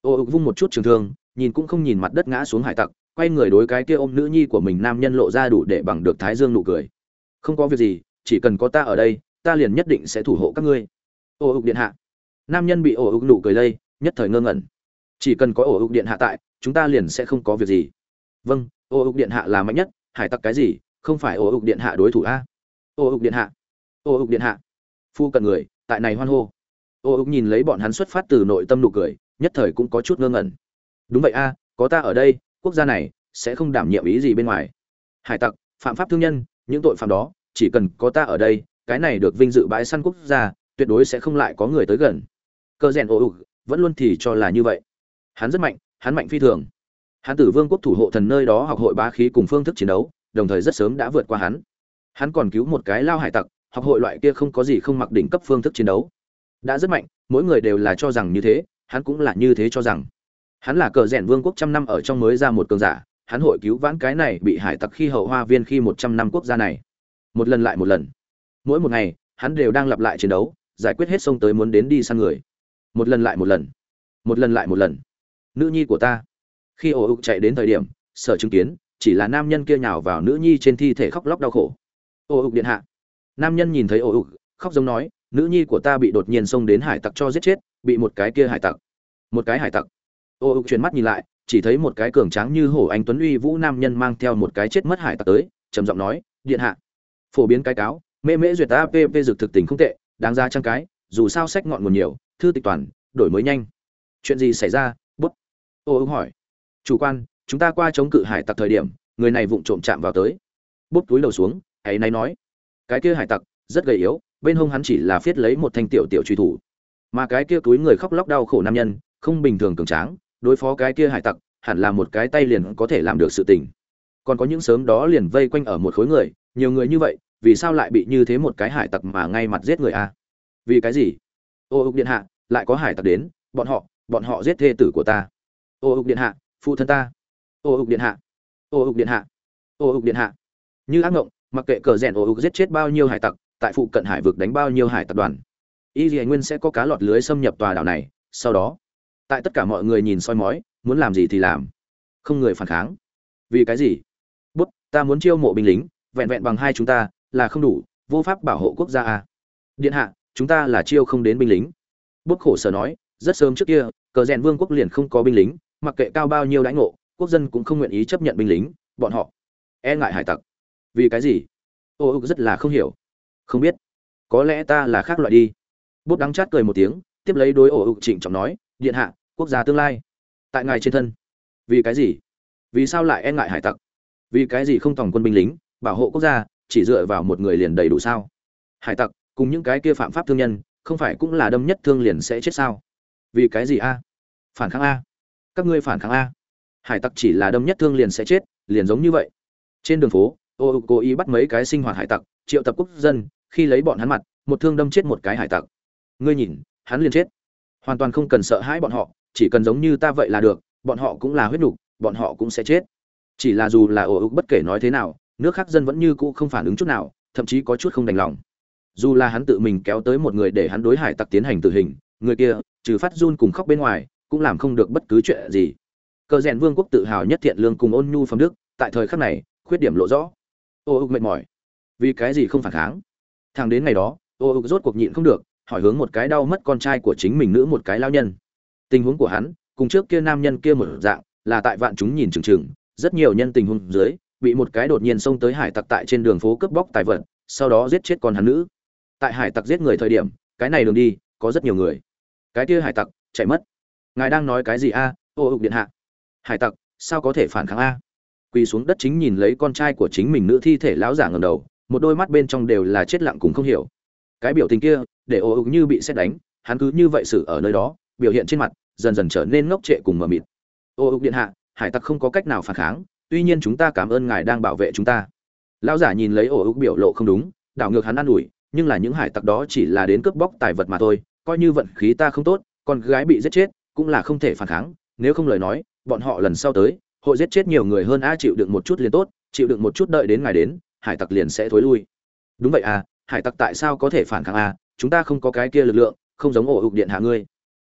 Ô ục vung một chút trường thương, nhìn cũng không nhìn mặt đất ngã xuống hải tặc, quay người đối cái kia ôm nữ nhi của mình nam nhân lộ ra đủ để bằng được thái dương nụ cười. Không có việc gì, chỉ cần có ta ở đây, ta liền nhất định sẽ thủ hộ các ngươi. Ô ục điện hạ nam nhân bị ổ ục nụ cười lây, nhất thời ngơ ngẩn. Chỉ cần có ổ ục điện hạ tại, chúng ta liền sẽ không có việc gì. Vâng ổ ục điện hạ là mạnh nhất, hải tặc cái gì, không phải ổ ục điện hạ đối thủ a? Ổ ục điện hạ, ổ ục điện hạ. Phu cận người, tại này hoan hô. Ổ ục nhìn lấy bọn hắn xuất phát từ nội tâm nụ cười, nhất thời cũng có chút ngơ ngẩn. Đúng vậy a, có ta ở đây, quốc gia này sẽ không đảm nhiệm ý gì bên ngoài. Hải tặc, phạm pháp thương nhân, những tội phạm đó, chỉ cần có ta ở đây, cái này được vinh dự bãi săn quốc gia, tuyệt đối sẽ không lại có người tới gần cơ rèn ô ục vẫn luôn thì cho là như vậy. Hắn rất mạnh, hắn mạnh phi thường. Hắn tử vương quốc thủ hộ thần nơi đó học hội bá khí cùng phương thức chiến đấu, đồng thời rất sớm đã vượt qua hắn. Hắn còn cứu một cái lao hải tặc, học hội loại kia không có gì không mặc đỉnh cấp phương thức chiến đấu. Đã rất mạnh, mỗi người đều là cho rằng như thế, hắn cũng là như thế cho rằng. Hắn là cờ rèn vương quốc trăm năm ở trong mới ra một cường giả, hắn hội cứu vãn cái này bị hải tặc khi hậu hoa viên khi một trăm năm quốc gia này. Một lần lại một lần. Mỗi một ngày, hắn đều đang lặp lại chiến đấu, giải quyết hết sông tới muốn đến đi săn người một lần lại một lần một lần lại một lần. Nữ nhi của ta. Khi ổ ục chạy đến thời điểm, sở chứng kiến, chỉ là nam nhân kia nhào vào nữ nhi trên thi thể khóc lóc đau khổ. Ổ ục điện hạ. Nam nhân nhìn thấy ổ ục khóc giống nói, nữ nhi của ta bị đột nhiên xông đến hải tặc cho giết chết, bị một cái kia hải tặc. Một cái hải tặc. Ô ục chuyển mắt nhìn lại, chỉ thấy một cái cường tráng như hổ anh tuấn uy vũ nam nhân mang theo một cái chết mất hải tặc tới, trầm giọng nói, điện hạ. Phổ biến cái cáo, mê mễ duyệt app dược thực tình không tệ, đáng ra trang cái, dù sao sách ngọn nguồn nhiều thư tịch toàn, đổi mới nhanh. Chuyện gì xảy ra? Bút. Ô ứng hỏi. Chủ quan, chúng ta qua chống cự hải tặc thời điểm, người này vụng trộm chạm vào tới. Bút túi đầu xuống, ấy nay nói. Cái kia hải tặc, rất gầy yếu, bên hông hắn chỉ là phiết lấy một thanh tiểu tiểu truy thủ. Mà cái kia túi người khóc lóc đau khổ nam nhân, không bình thường cường tráng, đối phó cái kia hải tặc, hẳn là một cái tay liền có thể làm được sự tình. Còn có những sớm đó liền vây quanh ở một khối người, nhiều người như vậy, vì sao lại bị như thế một cái hải tặc mà ngay mặt giết người a? Vì cái gì? Ô ục điện hạ, lại có hải tặc đến, bọn họ bọn họ giết thê tử của ta. Ô ục điện hạ, phụ thân ta. Ô ục điện hạ, ô ục điện hạ, ô ục điện hạ. Như ác ngộng, mặc kệ cờ rèn ô ục giết chết bao nhiêu hải tặc, tại phụ cận hải vực đánh bao nhiêu hải tặc đoàn, y dì nguyên sẽ có cá lọt lưới xâm nhập tòa đảo này, sau đó, tại tất cả mọi người nhìn soi mói, muốn làm gì thì làm. Không người phản kháng. Vì cái gì? Bút, ta muốn chiêu mộ binh lính, vẹn vẹn bằng hai chúng ta, là không đủ, vô pháp bảo hộ quốc gia a. Điện hạ chúng ta là chiêu không đến binh lính. Bút khổ sở nói, rất sớm trước kia, cờ rèn vương quốc liền không có binh lính, mặc kệ cao bao nhiêu đãi ngộ, quốc dân cũng không nguyện ý chấp nhận binh lính, bọn họ e ngại hải tặc. Vì cái gì? Ô ức rất là không hiểu. Không biết. Có lẽ ta là khác loại đi. Bút đắng chát cười một tiếng, tiếp lấy đối ổ ức trịnh trọng nói, điện hạ, quốc gia tương lai, tại ngài trên thân. Vì cái gì? Vì sao lại e ngại hải tặc? Vì cái gì không tòng quân binh lính, bảo hộ quốc gia, chỉ dựa vào một người liền đầy đủ sao? Hải tặc cùng những cái kia phạm pháp thương nhân, không phải cũng là đâm nhất thương liền sẽ chết sao? Vì cái gì a? Phản kháng a? Các ngươi phản kháng a? Hải tặc chỉ là đâm nhất thương liền sẽ chết, liền giống như vậy. Trên đường phố, ô cố ý bắt mấy cái sinh hoạt hải tặc, triệu tập quốc dân, khi lấy bọn hắn mặt, một thương đâm chết một cái hải tặc. Ngươi nhìn, hắn liền chết. Hoàn toàn không cần sợ hãi bọn họ, chỉ cần giống như ta vậy là được, bọn họ cũng là huyết nhục bọn họ cũng sẽ chết. Chỉ là dù là ô ô bất kể nói thế nào, nước khác dân vẫn như cũ không phản ứng chút nào, thậm chí có chút không đành lòng dù là hắn tự mình kéo tới một người để hắn đối hải tặc tiến hành tử hình, người kia, trừ phát run cùng khóc bên ngoài, cũng làm không được bất cứ chuyện gì. Cờ rèn vương quốc tự hào nhất thiện lương cùng ôn nhu phẩm đức, tại thời khắc này, khuyết điểm lộ rõ. Ô ục mệt mỏi. Vì cái gì không phản kháng? Thằng đến ngày đó, ô ục rốt cuộc nhịn không được, hỏi hướng một cái đau mất con trai của chính mình nữ một cái lao nhân. Tình huống của hắn, cùng trước kia nam nhân kia một dạng, là tại vạn chúng nhìn chừng chừng, rất nhiều nhân tình huống dưới, bị một cái đột nhiên xông tới hải tặc tại trên đường phố cướp bóc tài vật, sau đó giết chết con hắn nữ tại hải tặc giết người thời điểm, cái này đường đi, có rất nhiều người. Cái kia hải tặc, chạy mất. Ngài đang nói cái gì a? Ô ục điện hạ. Hải tặc, sao có thể phản kháng a? Quỳ xuống đất chính nhìn lấy con trai của chính mình nữ thi thể lão giả ngầm đầu, một đôi mắt bên trong đều là chết lặng cùng không hiểu. Cái biểu tình kia, để ô ục như bị xét đánh, hắn cứ như vậy xử ở nơi đó, biểu hiện trên mặt, dần dần trở nên ngốc trệ cùng mờ mịt. Ô ục điện hạ, hải tặc không có cách nào phản kháng, tuy nhiên chúng ta cảm ơn ngài đang bảo vệ chúng ta. Lão giả nhìn lấy Ô ục biểu lộ không đúng, đảo ngược hắn ă n ủi nhưng là những hải tặc đó chỉ là đến cướp bóc tài vật mà thôi, coi như vận khí ta không tốt, con gái bị giết chết cũng là không thể phản kháng, nếu không lời nói, bọn họ lần sau tới, hội giết chết nhiều người hơn, a, chịu đựng một chút liền tốt, chịu đựng một chút đợi đến ngày đến, hải tặc liền sẽ thối lui. Đúng vậy à hải tặc tại sao có thể phản kháng à chúng ta không có cái kia lực lượng, không giống ổ ục điện hạ ngươi.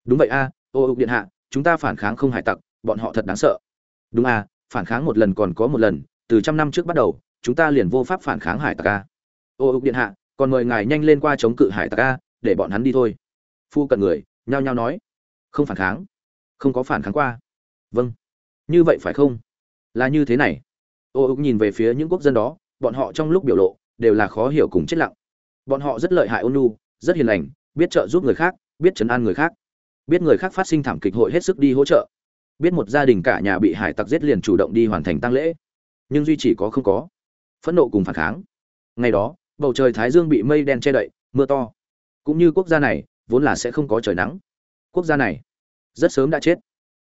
Đúng vậy à ô ục điện hạ, chúng ta phản kháng không hải tặc, bọn họ thật đáng sợ. Đúng à phản kháng một lần còn có một lần, từ trăm năm trước bắt đầu, chúng ta liền vô pháp phản kháng hải tặc à ô ục điện hạ còn mời ngài nhanh lên qua chống cự hải tặc a, để bọn hắn đi thôi. Phu cận người, nhao nhao nói. Không phản kháng. Không có phản kháng qua. Vâng. Như vậy phải không? Là như thế này. Ô ục nhìn về phía những quốc dân đó, bọn họ trong lúc biểu lộ, đều là khó hiểu cùng chết lặng. Bọn họ rất lợi hại ôn nhu, rất hiền lành, biết trợ giúp người khác, biết chấn an người khác. Biết người khác phát sinh thảm kịch hội hết sức đi hỗ trợ. Biết một gia đình cả nhà bị hải tặc giết liền chủ động đi hoàn thành tăng lễ. Nhưng duy chỉ có không có. Phẫn nộ cùng phản kháng. Ngày đó bầu trời thái dương bị mây đen che đậy, mưa to. Cũng như quốc gia này, vốn là sẽ không có trời nắng. Quốc gia này, rất sớm đã chết.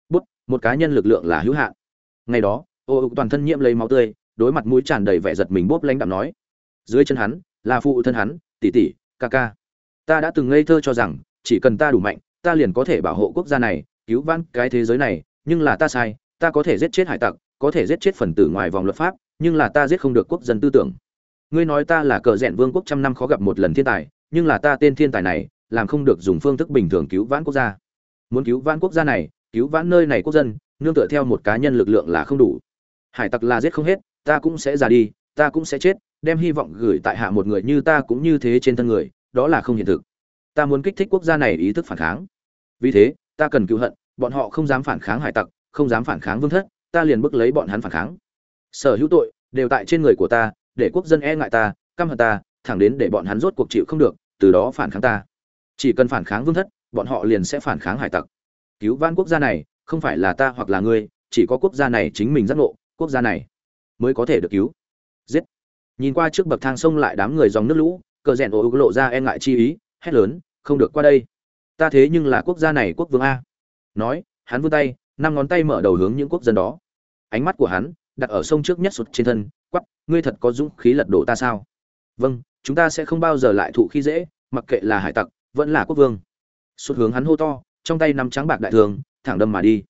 Bút, một cá nhân lực lượng là hữu hạn. Ngày đó, ô toàn thân nhiễm lấy máu tươi, đối mặt mũi tràn đầy vẻ giật mình bốp lãnh đạm nói. Dưới chân hắn, là phụ thân hắn, tỷ tỷ, ca ca. Ta đã từng ngây thơ cho rằng, chỉ cần ta đủ mạnh, ta liền có thể bảo hộ quốc gia này, cứu vãn cái thế giới này, nhưng là ta sai, ta có thể giết chết hải tặc, có thể giết chết phần tử ngoài vòng luật pháp, nhưng là ta giết không được quốc dân tư tưởng ngươi nói ta là cờ rẽn vương quốc trăm năm khó gặp một lần thiên tài, nhưng là ta tên thiên tài này, làm không được dùng phương thức bình thường cứu vãn quốc gia. Muốn cứu vãn quốc gia này, cứu vãn nơi này quốc dân, nương tựa theo một cá nhân lực lượng là không đủ. Hải tặc là giết không hết, ta cũng sẽ già đi, ta cũng sẽ chết, đem hy vọng gửi tại hạ một người như ta cũng như thế trên thân người, đó là không hiện thực. Ta muốn kích thích quốc gia này ý thức phản kháng. Vì thế, ta cần cứu hận, bọn họ không dám phản kháng hải tặc, không dám phản kháng vương thất, ta liền bức lấy bọn hắn phản kháng. Sở hữu tội, đều tại trên người của ta để quốc dân e ngại ta, căm hận ta, thẳng đến để bọn hắn rốt cuộc chịu không được, từ đó phản kháng ta. Chỉ cần phản kháng vương thất, bọn họ liền sẽ phản kháng hải tặc. Cứu vãn quốc gia này, không phải là ta hoặc là ngươi, chỉ có quốc gia này chính mình giác ngộ, quốc gia này mới có thể được cứu. Giết. Nhìn qua trước bậc thang sông lại đám người dòng nước lũ, cờ rèn ồ lộ ra e ngại chi ý, hét lớn, không được qua đây. Ta thế nhưng là quốc gia này quốc vương a. Nói, hắn vươn tay, năm ngón tay mở đầu hướng những quốc dân đó. Ánh mắt của hắn đặt ở sông trước nhất sụt trên thân quắp ngươi thật có dũng khí lật đổ ta sao? Vâng chúng ta sẽ không bao giờ lại thụ khi dễ, mặc kệ là hải tặc, vẫn là quốc vương. Sụt hướng hắn hô to, trong tay nắm trắng bạc đại thương, thẳng đâm mà đi.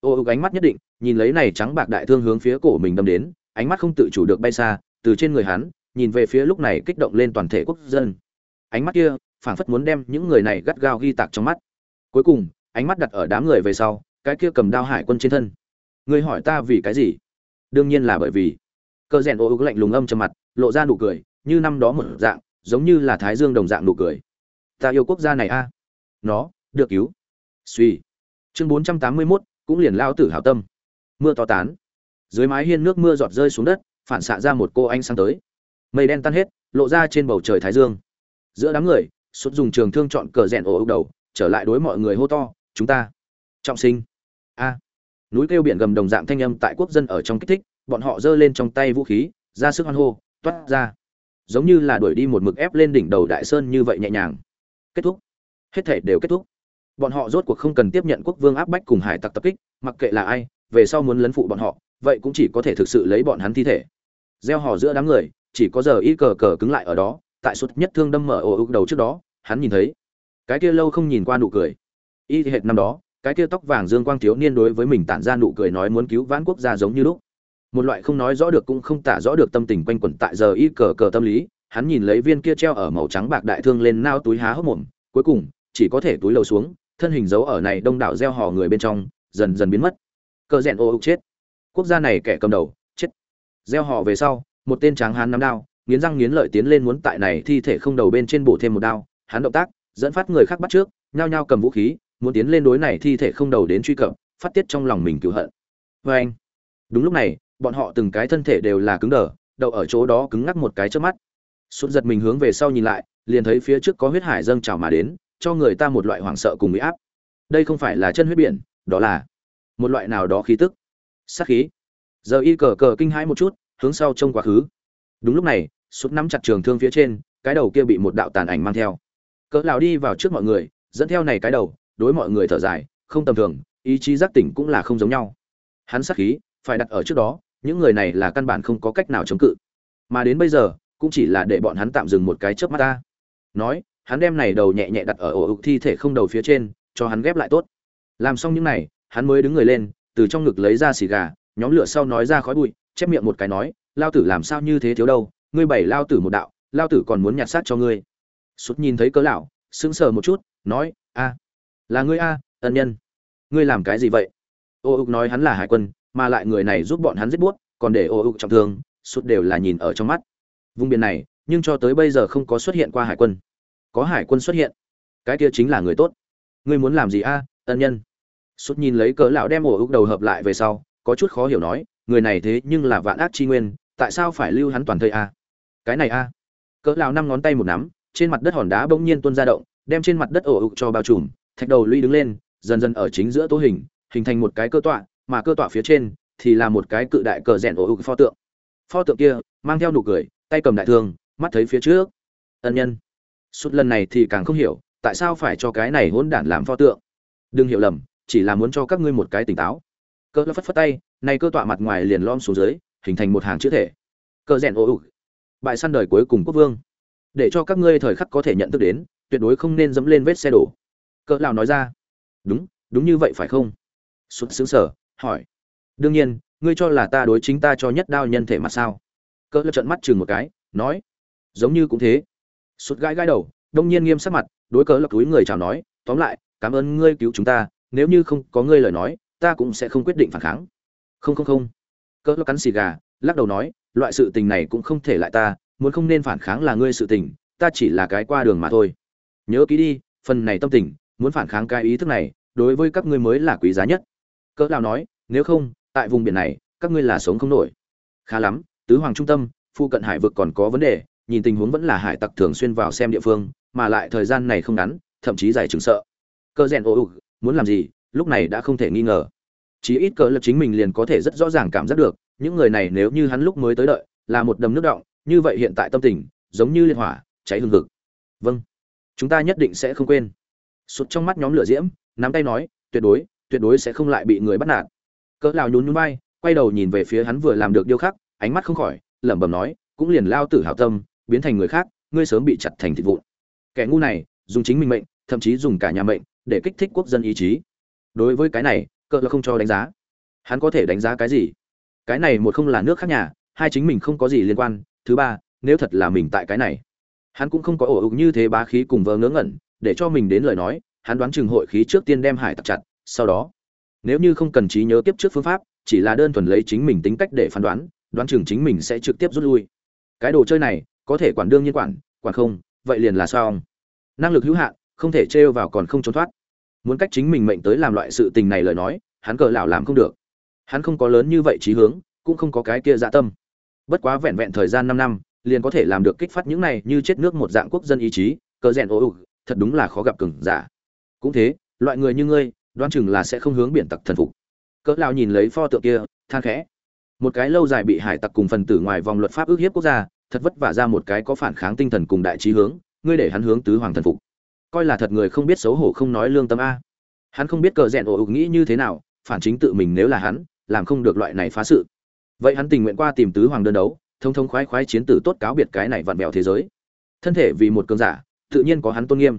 Ô ô ánh mắt nhất định, nhìn lấy này trắng bạc đại thương hướng phía cổ mình đâm đến, ánh mắt không tự chủ được bay xa, từ trên người hắn, nhìn về phía lúc này kích động lên toàn thể quốc dân. Ánh mắt kia, phảng phất muốn đem những người này gắt gao ghi tạc trong mắt. Cuối cùng, ánh mắt đặt ở đám người về sau, cái kia cầm đao hải quân trên thân. Người hỏi ta vì cái gì? Đương nhiên là bởi vì cơ rèn ô ức lạnh lùng âm trầm mặt, lộ ra nụ cười, như năm đó một dạng, giống như là thái dương đồng dạng nụ cười. Ta yêu quốc gia này a. À? Nó, được cứu. Suy. Chương bốn trăm tám mươi mốt, cũng liền lao tử hảo tâm. Mưa to tán. Dưới mái hiên nước mưa giọt rơi xuống đất, phản xạ ra một cô ánh sáng tới. Mây đen tan hết, lộ ra trên bầu trời thái dương. Giữa đám người xuất dùng trường thương chọn cờ rèn ổ ốc đầu, trở lại đối mọi người hô to, chúng ta. Trọng sinh. A. Núi kêu biển gầm đồng dạng thanh âm tại quốc dân ở trong kích thích bọn họ giơ lên trong tay vũ khí, ra sức hoan hô, toát ra. Giống như là đuổi đi một mực ép lên đỉnh đầu đại sơn như vậy nhẹ nhàng. Kết thúc. Hết thể đều kết thúc. Bọn họ rốt cuộc không cần tiếp nhận quốc vương áp bách cùng hải tặc tập kích, mặc kệ là ai, về sau muốn lấn phụ bọn họ, vậy cũng chỉ có thể thực sự lấy bọn hắn thi thể. Gieo họ giữa đám người, chỉ có giờ y cờ cờ cứng lại ở đó, tại suốt nhất thương đâm mở ổ ức đầu trước đó, hắn nhìn thấy. Cái kia lâu không nhìn qua nụ cười. Y hệt năm đó, cái kia tóc vàng dương quang thiếu niên đối với mình tản ra nụ cười nói muốn cứu vãn quốc gia giống như lúc một loại không nói rõ được cũng không tả rõ được tâm tình quanh quẩn tại giờ y cờ cờ tâm lý, hắn nhìn lấy viên kia treo ở màu trắng bạc đại thương lên nao túi há hốc mồm, cuối cùng, chỉ có thể túi lầu xuống, thân hình giấu ở này đông đảo gieo hò người bên trong, dần dần biến mất. Cờ rẽn ô ục chết. Quốc gia này kẻ cầm đầu, chết. Gieo hò về sau, một tên tráng hán nắm đao, nghiến răng nghiến lợi tiến lên muốn tại này thi thể không đầu bên trên bổ thêm một đao, hắn động tác, dẫn phát người khác bắt trước, nhao nhao cầm vũ khí, muốn tiến lên đối này thi thể không đầu đến truy cập, phát tiết trong lòng mình cứu hận. Vê anh đúng lúc này bọn họ từng cái thân thể đều là cứng đờ, đậu ở chỗ đó cứng ngắc một cái trước mắt. Sụt giật mình hướng về sau nhìn lại, liền thấy phía trước có huyết hải dâng trào mà đến, cho người ta một loại hoảng sợ cùng bị áp. Đây không phải là chân huyết biển, đó là một loại nào đó khí tức. Sát khí. Giờ y cờ cờ kinh hãi một chút, hướng sau trông quá khứ. Đúng lúc này suốt nắm chặt trường thương phía trên, cái đầu kia bị một đạo tàn ảnh mang theo. Cỡ lào đi vào trước mọi người, dẫn theo này cái đầu, đối mọi người thở dài, không tầm thường, ý chí giác tỉnh cũng là không giống nhau. Hắn sát khí, phải đặt ở trước đó những người này là căn bản không có cách nào chống cự. Mà đến bây giờ, cũng chỉ là để bọn hắn tạm dừng một cái chớp mắt ta. Nói, hắn đem này đầu nhẹ nhẹ đặt ở ổ ục thi thể không đầu phía trên, cho hắn ghép lại tốt. Làm xong những này, hắn mới đứng người lên, từ trong ngực lấy ra xì gà, nhóm lửa sau nói ra khói bụi, chép miệng một cái nói, lao tử làm sao như thế thiếu đâu? Ngươi bảy lao tử một đạo, lao tử còn muốn nhặt sát cho ngươi. Sút nhìn thấy cớ lão, sững sờ một chút, nói, a, là ngươi a, ân nhân. Ngươi làm cái gì vậy? Ô ục nói hắn là hải quân mà lại người này giúp bọn hắn giết buốt, còn để ô ục trọng thương suốt đều là nhìn ở trong mắt. Vùng biển này, nhưng cho tới bây giờ không có xuất hiện qua hải quân. Có hải quân xuất hiện. Cái kia chính là người tốt. Ngươi muốn làm gì a, ân nhân? Suốt nhìn lấy cỡ lão đem ổ ục đầu hợp lại về sau, có chút khó hiểu nói, người này thế nhưng là vạn ác chi nguyên, tại sao phải lưu hắn toàn thây a? Cái này a. Cỡ lão năm ngón tay một nắm, trên mặt đất hòn đá bỗng nhiên tuôn ra động, đem trên mặt đất ổ ục cho bao trùm, thạch đầu lũy đứng lên, dần dần ở chính giữa tố hình hình thành một cái cơ tọa mà cơ tọa phía trên thì là một cái cự đại cờ rèn ổ ục pho tượng. Pho tượng kia mang theo nụ cười, tay cầm đại thương, mắt thấy phía trước. Ân nhân. Suốt lần này thì càng không hiểu, tại sao phải cho cái này hỗn đản làm pho tượng? Đừng hiểu lầm, chỉ là muốn cho các ngươi một cái tỉnh táo. Cơ phất phất tay nay cơ tọa mặt ngoài liền lom xuống dưới, hình thành một hàng chữ thể. Cơ rèn ổ ục bại săn đời cuối cùng quốc vương. Để cho các ngươi thời khắc có thể nhận thức đến, tuyệt đối không nên dẫm lên vết xe đổ. Cỡ lão nói ra. Đúng đúng như vậy phải không? Sụt xứng sở hỏi. Đương nhiên, ngươi cho là ta đối chính ta cho nhất đao nhân thể mà sao? Cỡ lập trận mắt chừng một cái, nói. Giống như cũng thế. Sụt gãi gãi đầu, đông nhiên nghiêm sắc mặt, đối cỡ lập túi người chào nói, tóm lại, cảm ơn ngươi cứu chúng ta, nếu như không có ngươi lời nói, ta cũng sẽ không quyết định phản kháng. Không không không. Cỡ lập cắn xì gà, lắc đầu nói, loại sự tình này cũng không thể lại ta, muốn không nên phản kháng là ngươi sự tình, ta chỉ là cái qua đường mà thôi. Nhớ kỹ đi, phần này tâm tình, muốn phản kháng cái ý thức này, đối với các ngươi mới là quý giá nhất cỡ nào nói, nếu không, tại vùng biển này, các ngươi là sống không nổi. Khá lắm, tứ hoàng trung tâm phụ cận hải vực còn có vấn đề, nhìn tình huống vẫn là hải tặc thường xuyên vào xem địa phương, mà lại thời gian này không ngắn, thậm chí dài chừng sợ. Cơ rèn ô ục, muốn làm gì, lúc này đã không thể nghi ngờ. Chí ít cỡ lập chính mình liền có thể rất rõ ràng cảm giác được, những người này nếu như hắn lúc mới tới đợi, là một đầm nước động, như vậy hiện tại tâm tình, giống như liên hỏa, cháy hừng hực. Vâng. Chúng ta nhất định sẽ không quên. Sụt trong mắt nhóm lửa diễm, nắm tay nói, tuyệt đối tuyệt đối sẽ không lại bị người bắt nạt. Cỡ lão nhún nhún bay quay đầu nhìn về phía hắn vừa làm được điêu khắc ánh mắt không khỏi, lẩm bẩm nói, cũng liền lao tử hảo tâm, biến thành người khác, ngươi sớm bị chặt thành thịt vụn. Kẻ ngu này, dùng chính mình mệnh, thậm chí dùng cả nhà mệnh, để kích thích quốc dân ý chí. Đối với cái này, cỡ là không cho đánh giá. Hắn có thể đánh giá cái gì? Cái này một không là nước khác nhà, hai chính mình không có gì liên quan, thứ ba, nếu thật là mình tại cái này, hắn cũng không có ổ ục như thế bá khí cùng vờ ngớ ngẩn, để cho mình đến lời nói, hắn đoán chừng hội khí trước tiên đem hải tặc chặt sau đó, nếu như không cần trí nhớ tiếp trước phương pháp, chỉ là đơn thuần lấy chính mình tính cách để phán đoán đoán chừng chính mình sẽ trực tiếp rút lui. Cái đồ chơi này, có thể quản đương nhiên quản quản không, vậy liền là sao năng lực hữu hạn, không thể trêu vào còn không trốn thoát. Muốn cách chính mình mệnh tới làm loại sự tình này lời nói, hắn cờ lão làm không được. Hắn không có lớn như vậy trí hướng, cũng không có cái kia dạ tâm. Bất quá vẹn vẹn thời gian năm năm, liền có thể làm được kích phát những này như chết nước một dạng quốc dân ý chí, cờ rèn ô ục, thật đúng là khó gặp cừng giả. Cũng thế, loại người như ngươi đoán chừng là sẽ không hướng biển tặc thần phục. Cỡ lão nhìn lấy pho tượng kia, than khẽ. Một cái lâu dài bị hải tặc cùng phần tử ngoài vòng luật pháp ước hiếp quốc gia, thật vất vả ra một cái có phản kháng tinh thần cùng đại trí hướng, ngươi để hắn hướng tứ hoàng thần phục. Coi là thật người không biết xấu hổ không nói lương tâm a. Hắn không biết cờ rẽn ổ ục nghĩ như thế nào, phản chính tự mình nếu là hắn, làm không được loại này phá sự. Vậy hắn tình nguyện qua tìm tứ hoàng đơn đấu, thông thông khoái khoái chiến tử tốt cáo biệt cái này vặn vẹo thế giới. Thân thể vì một cường giả, tự nhiên có hắn tôn nghiêm.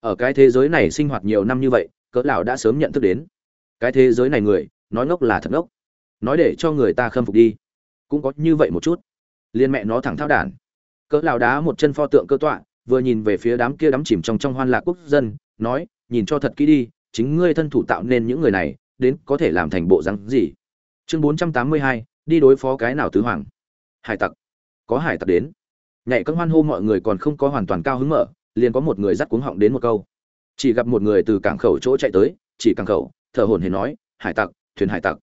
Ở cái thế giới này sinh hoạt nhiều năm như vậy cỡ lão đã sớm nhận thức đến. Cái thế giới này người nói ngốc là thật ngốc. Nói để cho người ta khâm phục đi. Cũng có như vậy một chút. Liên mẹ nó thẳng thao đản. Cỡ lão đá một chân pho tượng cơ tọa vừa nhìn về phía đám kia đắm chìm trong trong hoan lạc quốc dân nói nhìn cho thật kỹ đi chính ngươi thân thủ tạo nên những người này đến có thể làm thành bộ rắn gì? Chương 482, đi đối phó cái nào tứ hoàng? Hải tặc. Có hải tặc đến. Nhảy cơn hoan hô mọi người còn không có hoàn toàn cao hứng mở liền có một người dắt cuống họng đến một câu chỉ gặp một người từ cảng khẩu chỗ chạy tới, chỉ cảng khẩu, thở hổn hển nói, hải tặc, thuyền hải tặc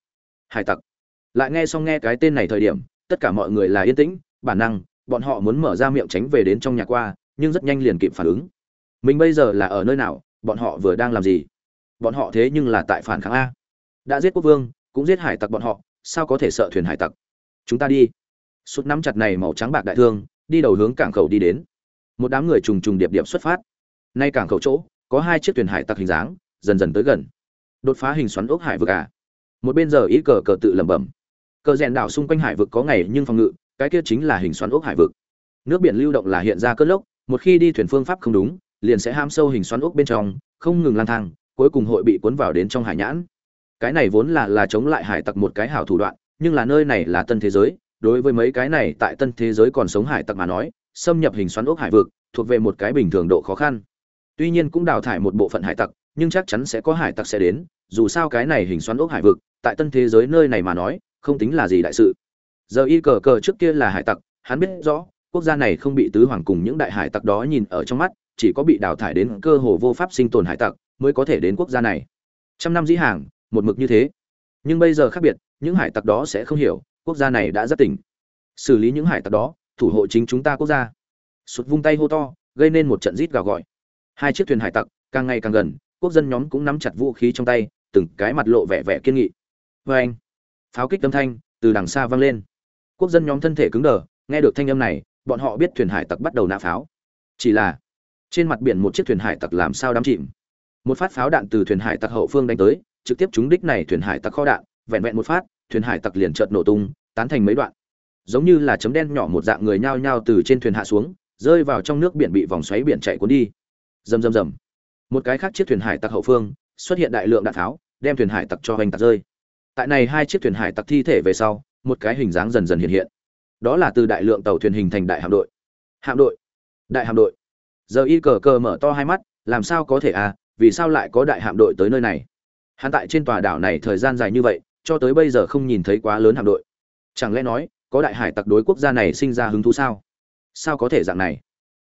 hải tặc. Lại nghe xong nghe cái tên này thời điểm, tất cả mọi người là yên tĩnh, bản năng, bọn họ muốn mở ra miệng tránh về đến trong nhà qua, nhưng rất nhanh liền kịp phản ứng. Mình bây giờ là ở nơi nào, bọn họ vừa đang làm gì? Bọn họ thế nhưng là tại phản kháng a. Đã giết quốc vương, cũng giết hải tặc bọn họ, sao có thể sợ thuyền hải tặc? Chúng ta đi. Suốt nắm chặt này màu trắng bạc đại thương, đi đầu hướng cảng khẩu đi đến. Một đám người trùng trùng điệp điệp xuất phát. Nay cảng khẩu chỗ có hai chiếc thuyền hải tặc hình dáng, dần dần tới gần. Đột phá hình xoắn ốc hải vực à? Một bên giờ ít cờ cờ tự lẩm bẩm. Cờ rèn đảo xung quanh hải vực có ngày nhưng phòng ngự, cái kia chính là hình xoắn ốc hải vực. Nước biển lưu động là hiện ra cơn lốc, một khi đi thuyền phương pháp không đúng, liền sẽ ham sâu hình xoắn ốc bên trong, không ngừng lang thang, cuối cùng hội bị cuốn vào đến trong hải nhãn. Cái này vốn là là chống lại hải tặc một cái hảo thủ đoạn, nhưng là nơi này là tân thế giới, đối với mấy cái này tại tân thế giới còn sống hải tặc mà nói, xâm nhập hình xoắn ốc hải vực, thuộc về một cái bình thường độ khó khăn tuy nhiên cũng đào thải một bộ phận hải tặc, nhưng chắc chắn sẽ có hải tặc sẽ đến, dù sao cái này hình xoắn ốc hải vực, tại tân thế giới nơi này mà nói, không tính là gì đại sự. Giờ y cờ cờ trước kia là hải tặc, hắn biết rõ, quốc gia này không bị tứ hoàng cùng những đại hải tặc đó nhìn ở trong mắt, chỉ có bị đào thải đến cơ hồ vô pháp sinh tồn hải tặc mới có thể đến quốc gia này. Trăm năm dĩ hàng, một mực như thế. Nhưng bây giờ khác biệt, những hải tặc đó sẽ không hiểu, quốc gia này đã rất tỉnh. Xử lý những hải tặc đó, thủ hộ chính chúng ta quốc gia. Sụt vung tay hô to, gây nên một trận rít gào gọi hai chiếc thuyền hải tặc, càng ngày càng gần, quốc dân nhóm cũng nắm chặt vũ khí trong tay, từng cái mặt lộ vẻ vẻ kiên nghị. Vê anh, pháo kích âm thanh từ đằng xa vang lên. Quốc dân nhóm thân thể cứng đờ, nghe được thanh âm này, bọn họ biết thuyền hải tặc bắt đầu nã pháo. Chỉ là, trên mặt biển một chiếc thuyền hải tặc làm sao đắm chìm? Một phát pháo đạn từ thuyền hải tặc hậu phương đánh tới, trực tiếp trúng đích này thuyền hải tặc kho đạn, vẹn vẹn một phát, thuyền hải tặc liền chợt nổ tung, tán thành mấy đoạn. Giống như là chấm đen nhỏ một dạng người nhao nhao từ trên thuyền hạ xuống, rơi vào trong nước biển bị vòng xoáy biển chạy cuốn đi rầm rầm rầm. Một cái khác chiếc thuyền hải tặc hậu phương xuất hiện đại lượng đạn tháo đem thuyền hải tặc cho hoành tặc rơi. Tại này hai chiếc thuyền hải tặc thi thể về sau, một cái hình dáng dần dần hiện hiện. Đó là từ đại lượng tàu thuyền hình thành đại hạm đội. Hạm đội. Đại hạm đội. Giờ y cờ cờ mở to hai mắt, làm sao có thể à vì sao lại có đại hạm đội tới nơi này? Hắn tại trên tòa đảo này thời gian dài như vậy, cho tới bây giờ không nhìn thấy quá lớn hạm đội. Chẳng lẽ nói, có đại hải tặc đối quốc gia này sinh ra hứng thú sao? Sao có thể dạng này?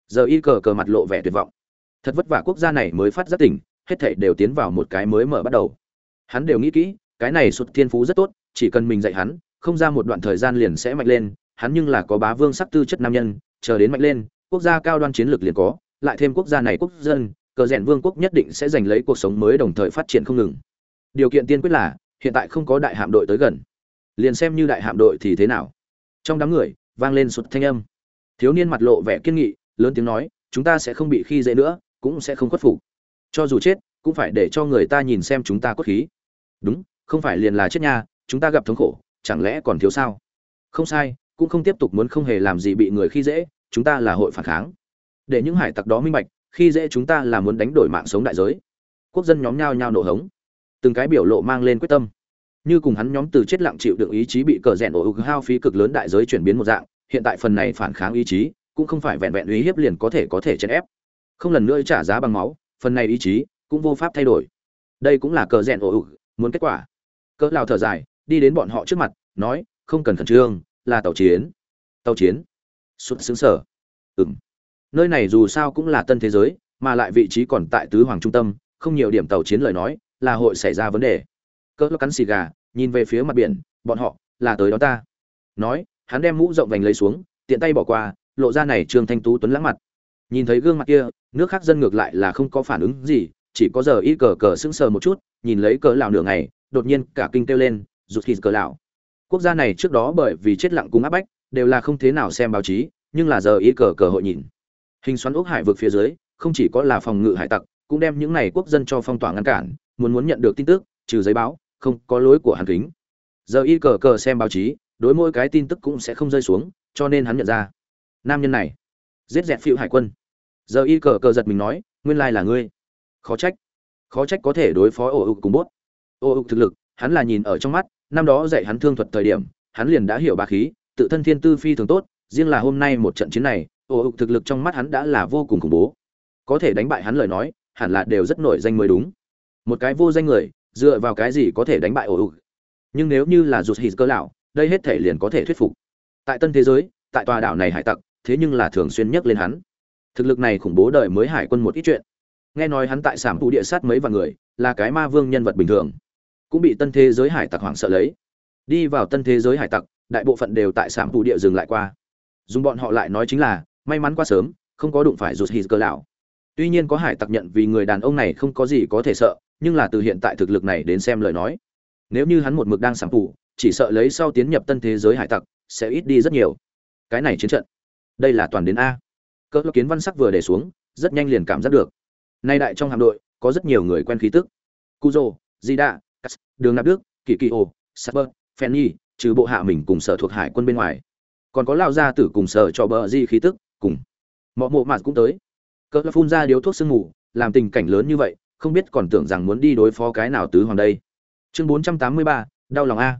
Giờ y cờ cờ mặt lộ vẻ tuyệt vọng thật vất vả quốc gia này mới phát giác tỉnh, hết thảy đều tiến vào một cái mới mở bắt đầu. Hắn đều nghĩ kỹ, cái này sụt thiên phú rất tốt, chỉ cần mình dạy hắn, không ra một đoạn thời gian liền sẽ mạnh lên, hắn nhưng là có bá vương sắc tư chất nam nhân, chờ đến mạnh lên, quốc gia cao đoan chiến lược liền có, lại thêm quốc gia này quốc dân, cờ rèn vương quốc nhất định sẽ giành lấy cuộc sống mới đồng thời phát triển không ngừng. Điều kiện tiên quyết là, hiện tại không có đại hạm đội tới gần. Liền xem như đại hạm đội thì thế nào. Trong đám người, vang lên sụt thanh âm. Thiếu niên mặt lộ vẻ kiên nghị, lớn tiếng nói, chúng ta sẽ không bị khi dễ nữa cũng sẽ không khuất phục. Cho dù chết, cũng phải để cho người ta nhìn xem chúng ta cốt khí. Đúng, không phải liền là chết nha, chúng ta gặp thống khổ, chẳng lẽ còn thiếu sao? Không sai, cũng không tiếp tục muốn không hề làm gì bị người khi dễ, chúng ta là hội phản kháng. Để những hải tặc đó minh bạch, khi dễ chúng ta là muốn đánh đổi mạng sống đại giới. Quốc dân nhóm nhao nhao nổ hống. Từng cái biểu lộ mang lên quyết tâm. Như cùng hắn nhóm từ chết lặng chịu đựng ý chí bị cờ rèn ổ ực hao phí cực lớn đại giới chuyển biến một dạng, hiện tại phần này phản kháng ý chí, cũng không phải vẹn vẹn uy hiếp liền có thể có thể chèn ép không lần nữa trả giá bằng máu, phần này ý chí cũng vô pháp thay đổi. Đây cũng là cờ rèn ổ ực muốn kết quả. Cỡ lao thở dài, đi đến bọn họ trước mặt, nói, không cần khẩn trương, là tàu chiến. Tàu chiến? Xuất xứng sở ừng nơi này dù sao cũng là tân thế giới, mà lại vị trí còn tại tứ hoàng trung tâm, không nhiều điểm tàu chiến lời nói, là hội xảy ra vấn đề. Cỡ cắn xì gà, nhìn về phía mặt biển, bọn họ là tới đó ta. Nói, hắn đem mũ rộng vành lấy xuống, tiện tay bỏ qua, lộ ra này trương thanh tú tuấn lãng mặt nhìn thấy gương mặt kia, nước khác dân ngược lại là không có phản ứng gì, chỉ có giờ y cờ cờ sững sờ một chút, nhìn lấy cờ lão nửa ngày, đột nhiên cả kinh kêu lên, rụt thịt cờ lão. Quốc gia này trước đó bởi vì chết lặng cùng áp bách, đều là không thế nào xem báo chí, nhưng là giờ y cờ cờ hội nhìn. Hình xoắn ốc hải vực phía dưới, không chỉ có là phòng ngự hải tặc, cũng đem những này quốc dân cho phong tỏa ngăn cản, muốn muốn nhận được tin tức, trừ giấy báo, không có lối của hàn kính. Giờ y cờ cờ xem báo chí, đối mỗi cái tin tức cũng sẽ không rơi xuống, cho nên hắn nhận ra. Nam nhân này giết dẹt phiêu hải quân. Giờ y cờ cờ giật mình nói, nguyên lai là ngươi. Khó trách. Khó trách có thể đối phó ổ ục cùng bốt. Ổ ục thực lực, hắn là nhìn ở trong mắt, năm đó dạy hắn thương thuật thời điểm, hắn liền đã hiểu bà khí, tự thân thiên tư phi thường tốt, riêng là hôm nay một trận chiến này ổ ục thực lực trong mắt hắn đã là vô cùng khủng bố. Có thể đánh bại hắn lời nói, hẳn là đều rất nổi danh mới đúng. Một cái vô danh người, dựa vào cái gì có thể đánh bại ổ ục nhưng nếu như là rụt hít cơ lão, đây hết thể liền có thể thuyết phục. Tại tân thế giới, tại tòa đảo này hải tặc thế nhưng là thường xuyên nhắc lên hắn. Thực lực này khủng bố đời mới hải quân một ít chuyện. Nghe nói hắn tại sảm tụ địa sát mấy vạn người, là cái ma vương nhân vật bình thường. Cũng bị tân thế giới hải tặc hoảng sợ lấy. Đi vào tân thế giới hải tặc, đại bộ phận đều tại sảm tụ địa dừng lại qua. Dùng bọn họ lại nói chính là, may mắn quá sớm, không có đụng phải rụt hít cơ lão. Tuy nhiên có hải tặc nhận vì người đàn ông này không có gì có thể sợ, nhưng là từ hiện tại thực lực này đến xem lời nói. Nếu như hắn một mực đang sảm tụ chỉ sợ lấy sau tiến nhập tân thế giới hải tặc, sẽ ít đi rất nhiều. Cái này chiến trận đây là toàn đến a. Cỡ kiến văn sắc vừa để xuống, rất nhanh liền cảm giác được. Nay đại trong hạm đội, có rất nhiều người quen khí tức. Cuzo zida đường nạp đức kỳ kỳ ô sapper fanny trừ bộ hạ mình cùng sở thuộc hải quân bên ngoài. Còn có lao gia tử cùng sở cho bờ di khí tức, cùng. Mọi mộ mạt cũng tới. Cỡ phun ra điếu thuốc sương mù, làm tình cảnh lớn như vậy, không biết còn tưởng rằng muốn đi đối phó cái nào tứ hoàng đây. Chương bốn trăm tám mươi ba, đau lòng a.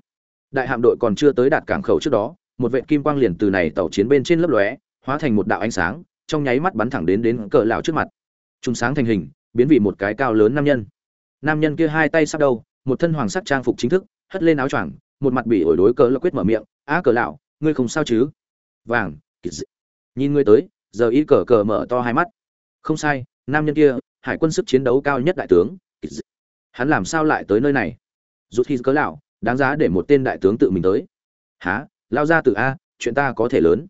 Đại hạm đội còn chưa tới đạt cảng khẩu trước đó, một vệ kim quang liền từ này tàu chiến bên trên lớp lóe hóa thành một đạo ánh sáng, trong nháy mắt bắn thẳng đến đến cỡ lão trước mặt. Trung sáng thành hình, biến vị một cái cao lớn nam nhân. Nam nhân kia hai tay sắp đầu, một thân hoàng sắc trang phục chính thức, hất lên áo choàng, một mặt bị ổi đối cỡ lão quyết mở miệng, á cỡ lão, ngươi không sao chứ? Vàng nhìn ngươi tới, giờ y cờ cờ mở to hai mắt. Không sai, nam nhân kia, hải quân sức chiến đấu cao nhất đại tướng. Hắn làm sao lại tới nơi này? Rút khi cỡ lão, đáng giá để một tên đại tướng tự mình tới. Há lao ra từ a, chuyện ta có thể lớn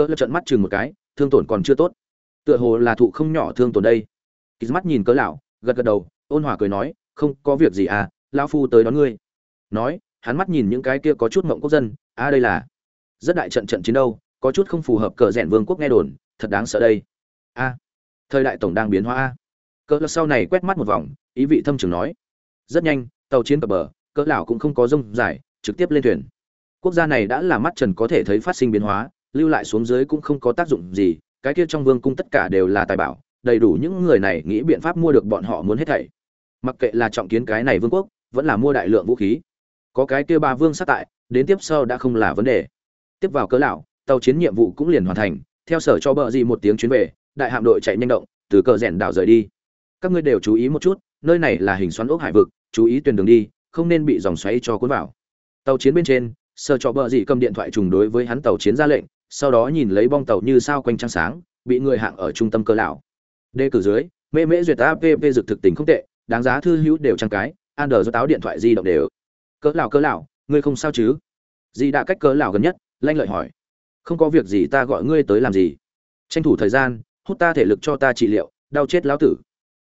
cỡ lập trận mắt chừng một cái, thương tổn còn chưa tốt. Tựa hồ là thụ không nhỏ thương tổn đây. Ký mắt nhìn cỡ lão, gật gật đầu, ôn hòa cười nói, không, có việc gì à lão phu tới đón ngươi. Nói, hắn mắt nhìn những cái kia có chút mộng quốc dân, a, đây là rất đại trận trận chiến đâu, có chút không phù hợp cờ rèn vương quốc nghe đồn, thật đáng sợ đây. A, thời đại tổng đang biến hóa a. Cỡ lão sau này quét mắt một vòng, ý vị thâm trường nói, rất nhanh, tàu chiến cập bờ, cỡ lão cũng không có rông dài, trực tiếp lên thuyền. Quốc gia này đã là mắt trần có thể thấy phát sinh biến hóa lưu lại xuống dưới cũng không có tác dụng gì, cái kia trong vương cung tất cả đều là tài bảo, đầy đủ những người này nghĩ biện pháp mua được bọn họ muốn hết thảy. Mặc kệ là trọng kiến cái này vương quốc, vẫn là mua đại lượng vũ khí. Có cái kia ba vương sát tại, đến tiếp sau đã không là vấn đề. Tiếp vào cớ lão, tàu chiến nhiệm vụ cũng liền hoàn thành, theo sở cho bờ gì một tiếng chuyến về, đại hạm đội chạy nhanh động, từ cờ rèn đảo rời đi. Các ngươi đều chú ý một chút, nơi này là hình xoắn ốc hải vực, chú ý tuyển đường đi, không nên bị dòng xoáy cho cuốn vào. Tàu chiến bên trên, sở cho bờ gì cầm điện thoại trùng đối với hắn tàu chiến ra lệnh sau đó nhìn lấy bong tàu như sao quanh trăng sáng, bị người hạng ở trung tâm cơ lão. Đề cử dưới, mê mễ duyệt app dược thực tình không tệ, đáng giá thư hữu đều trang cái an đờ do táo điện thoại di động đều. Cỡ lão cỡ lão, ngươi không sao chứ? Dì đã cách cỡ lão gần nhất, lanh lợi hỏi. Không có việc gì ta gọi ngươi tới làm gì? Tranh thủ thời gian, hút ta thể lực cho ta trị liệu, đau chết lão tử.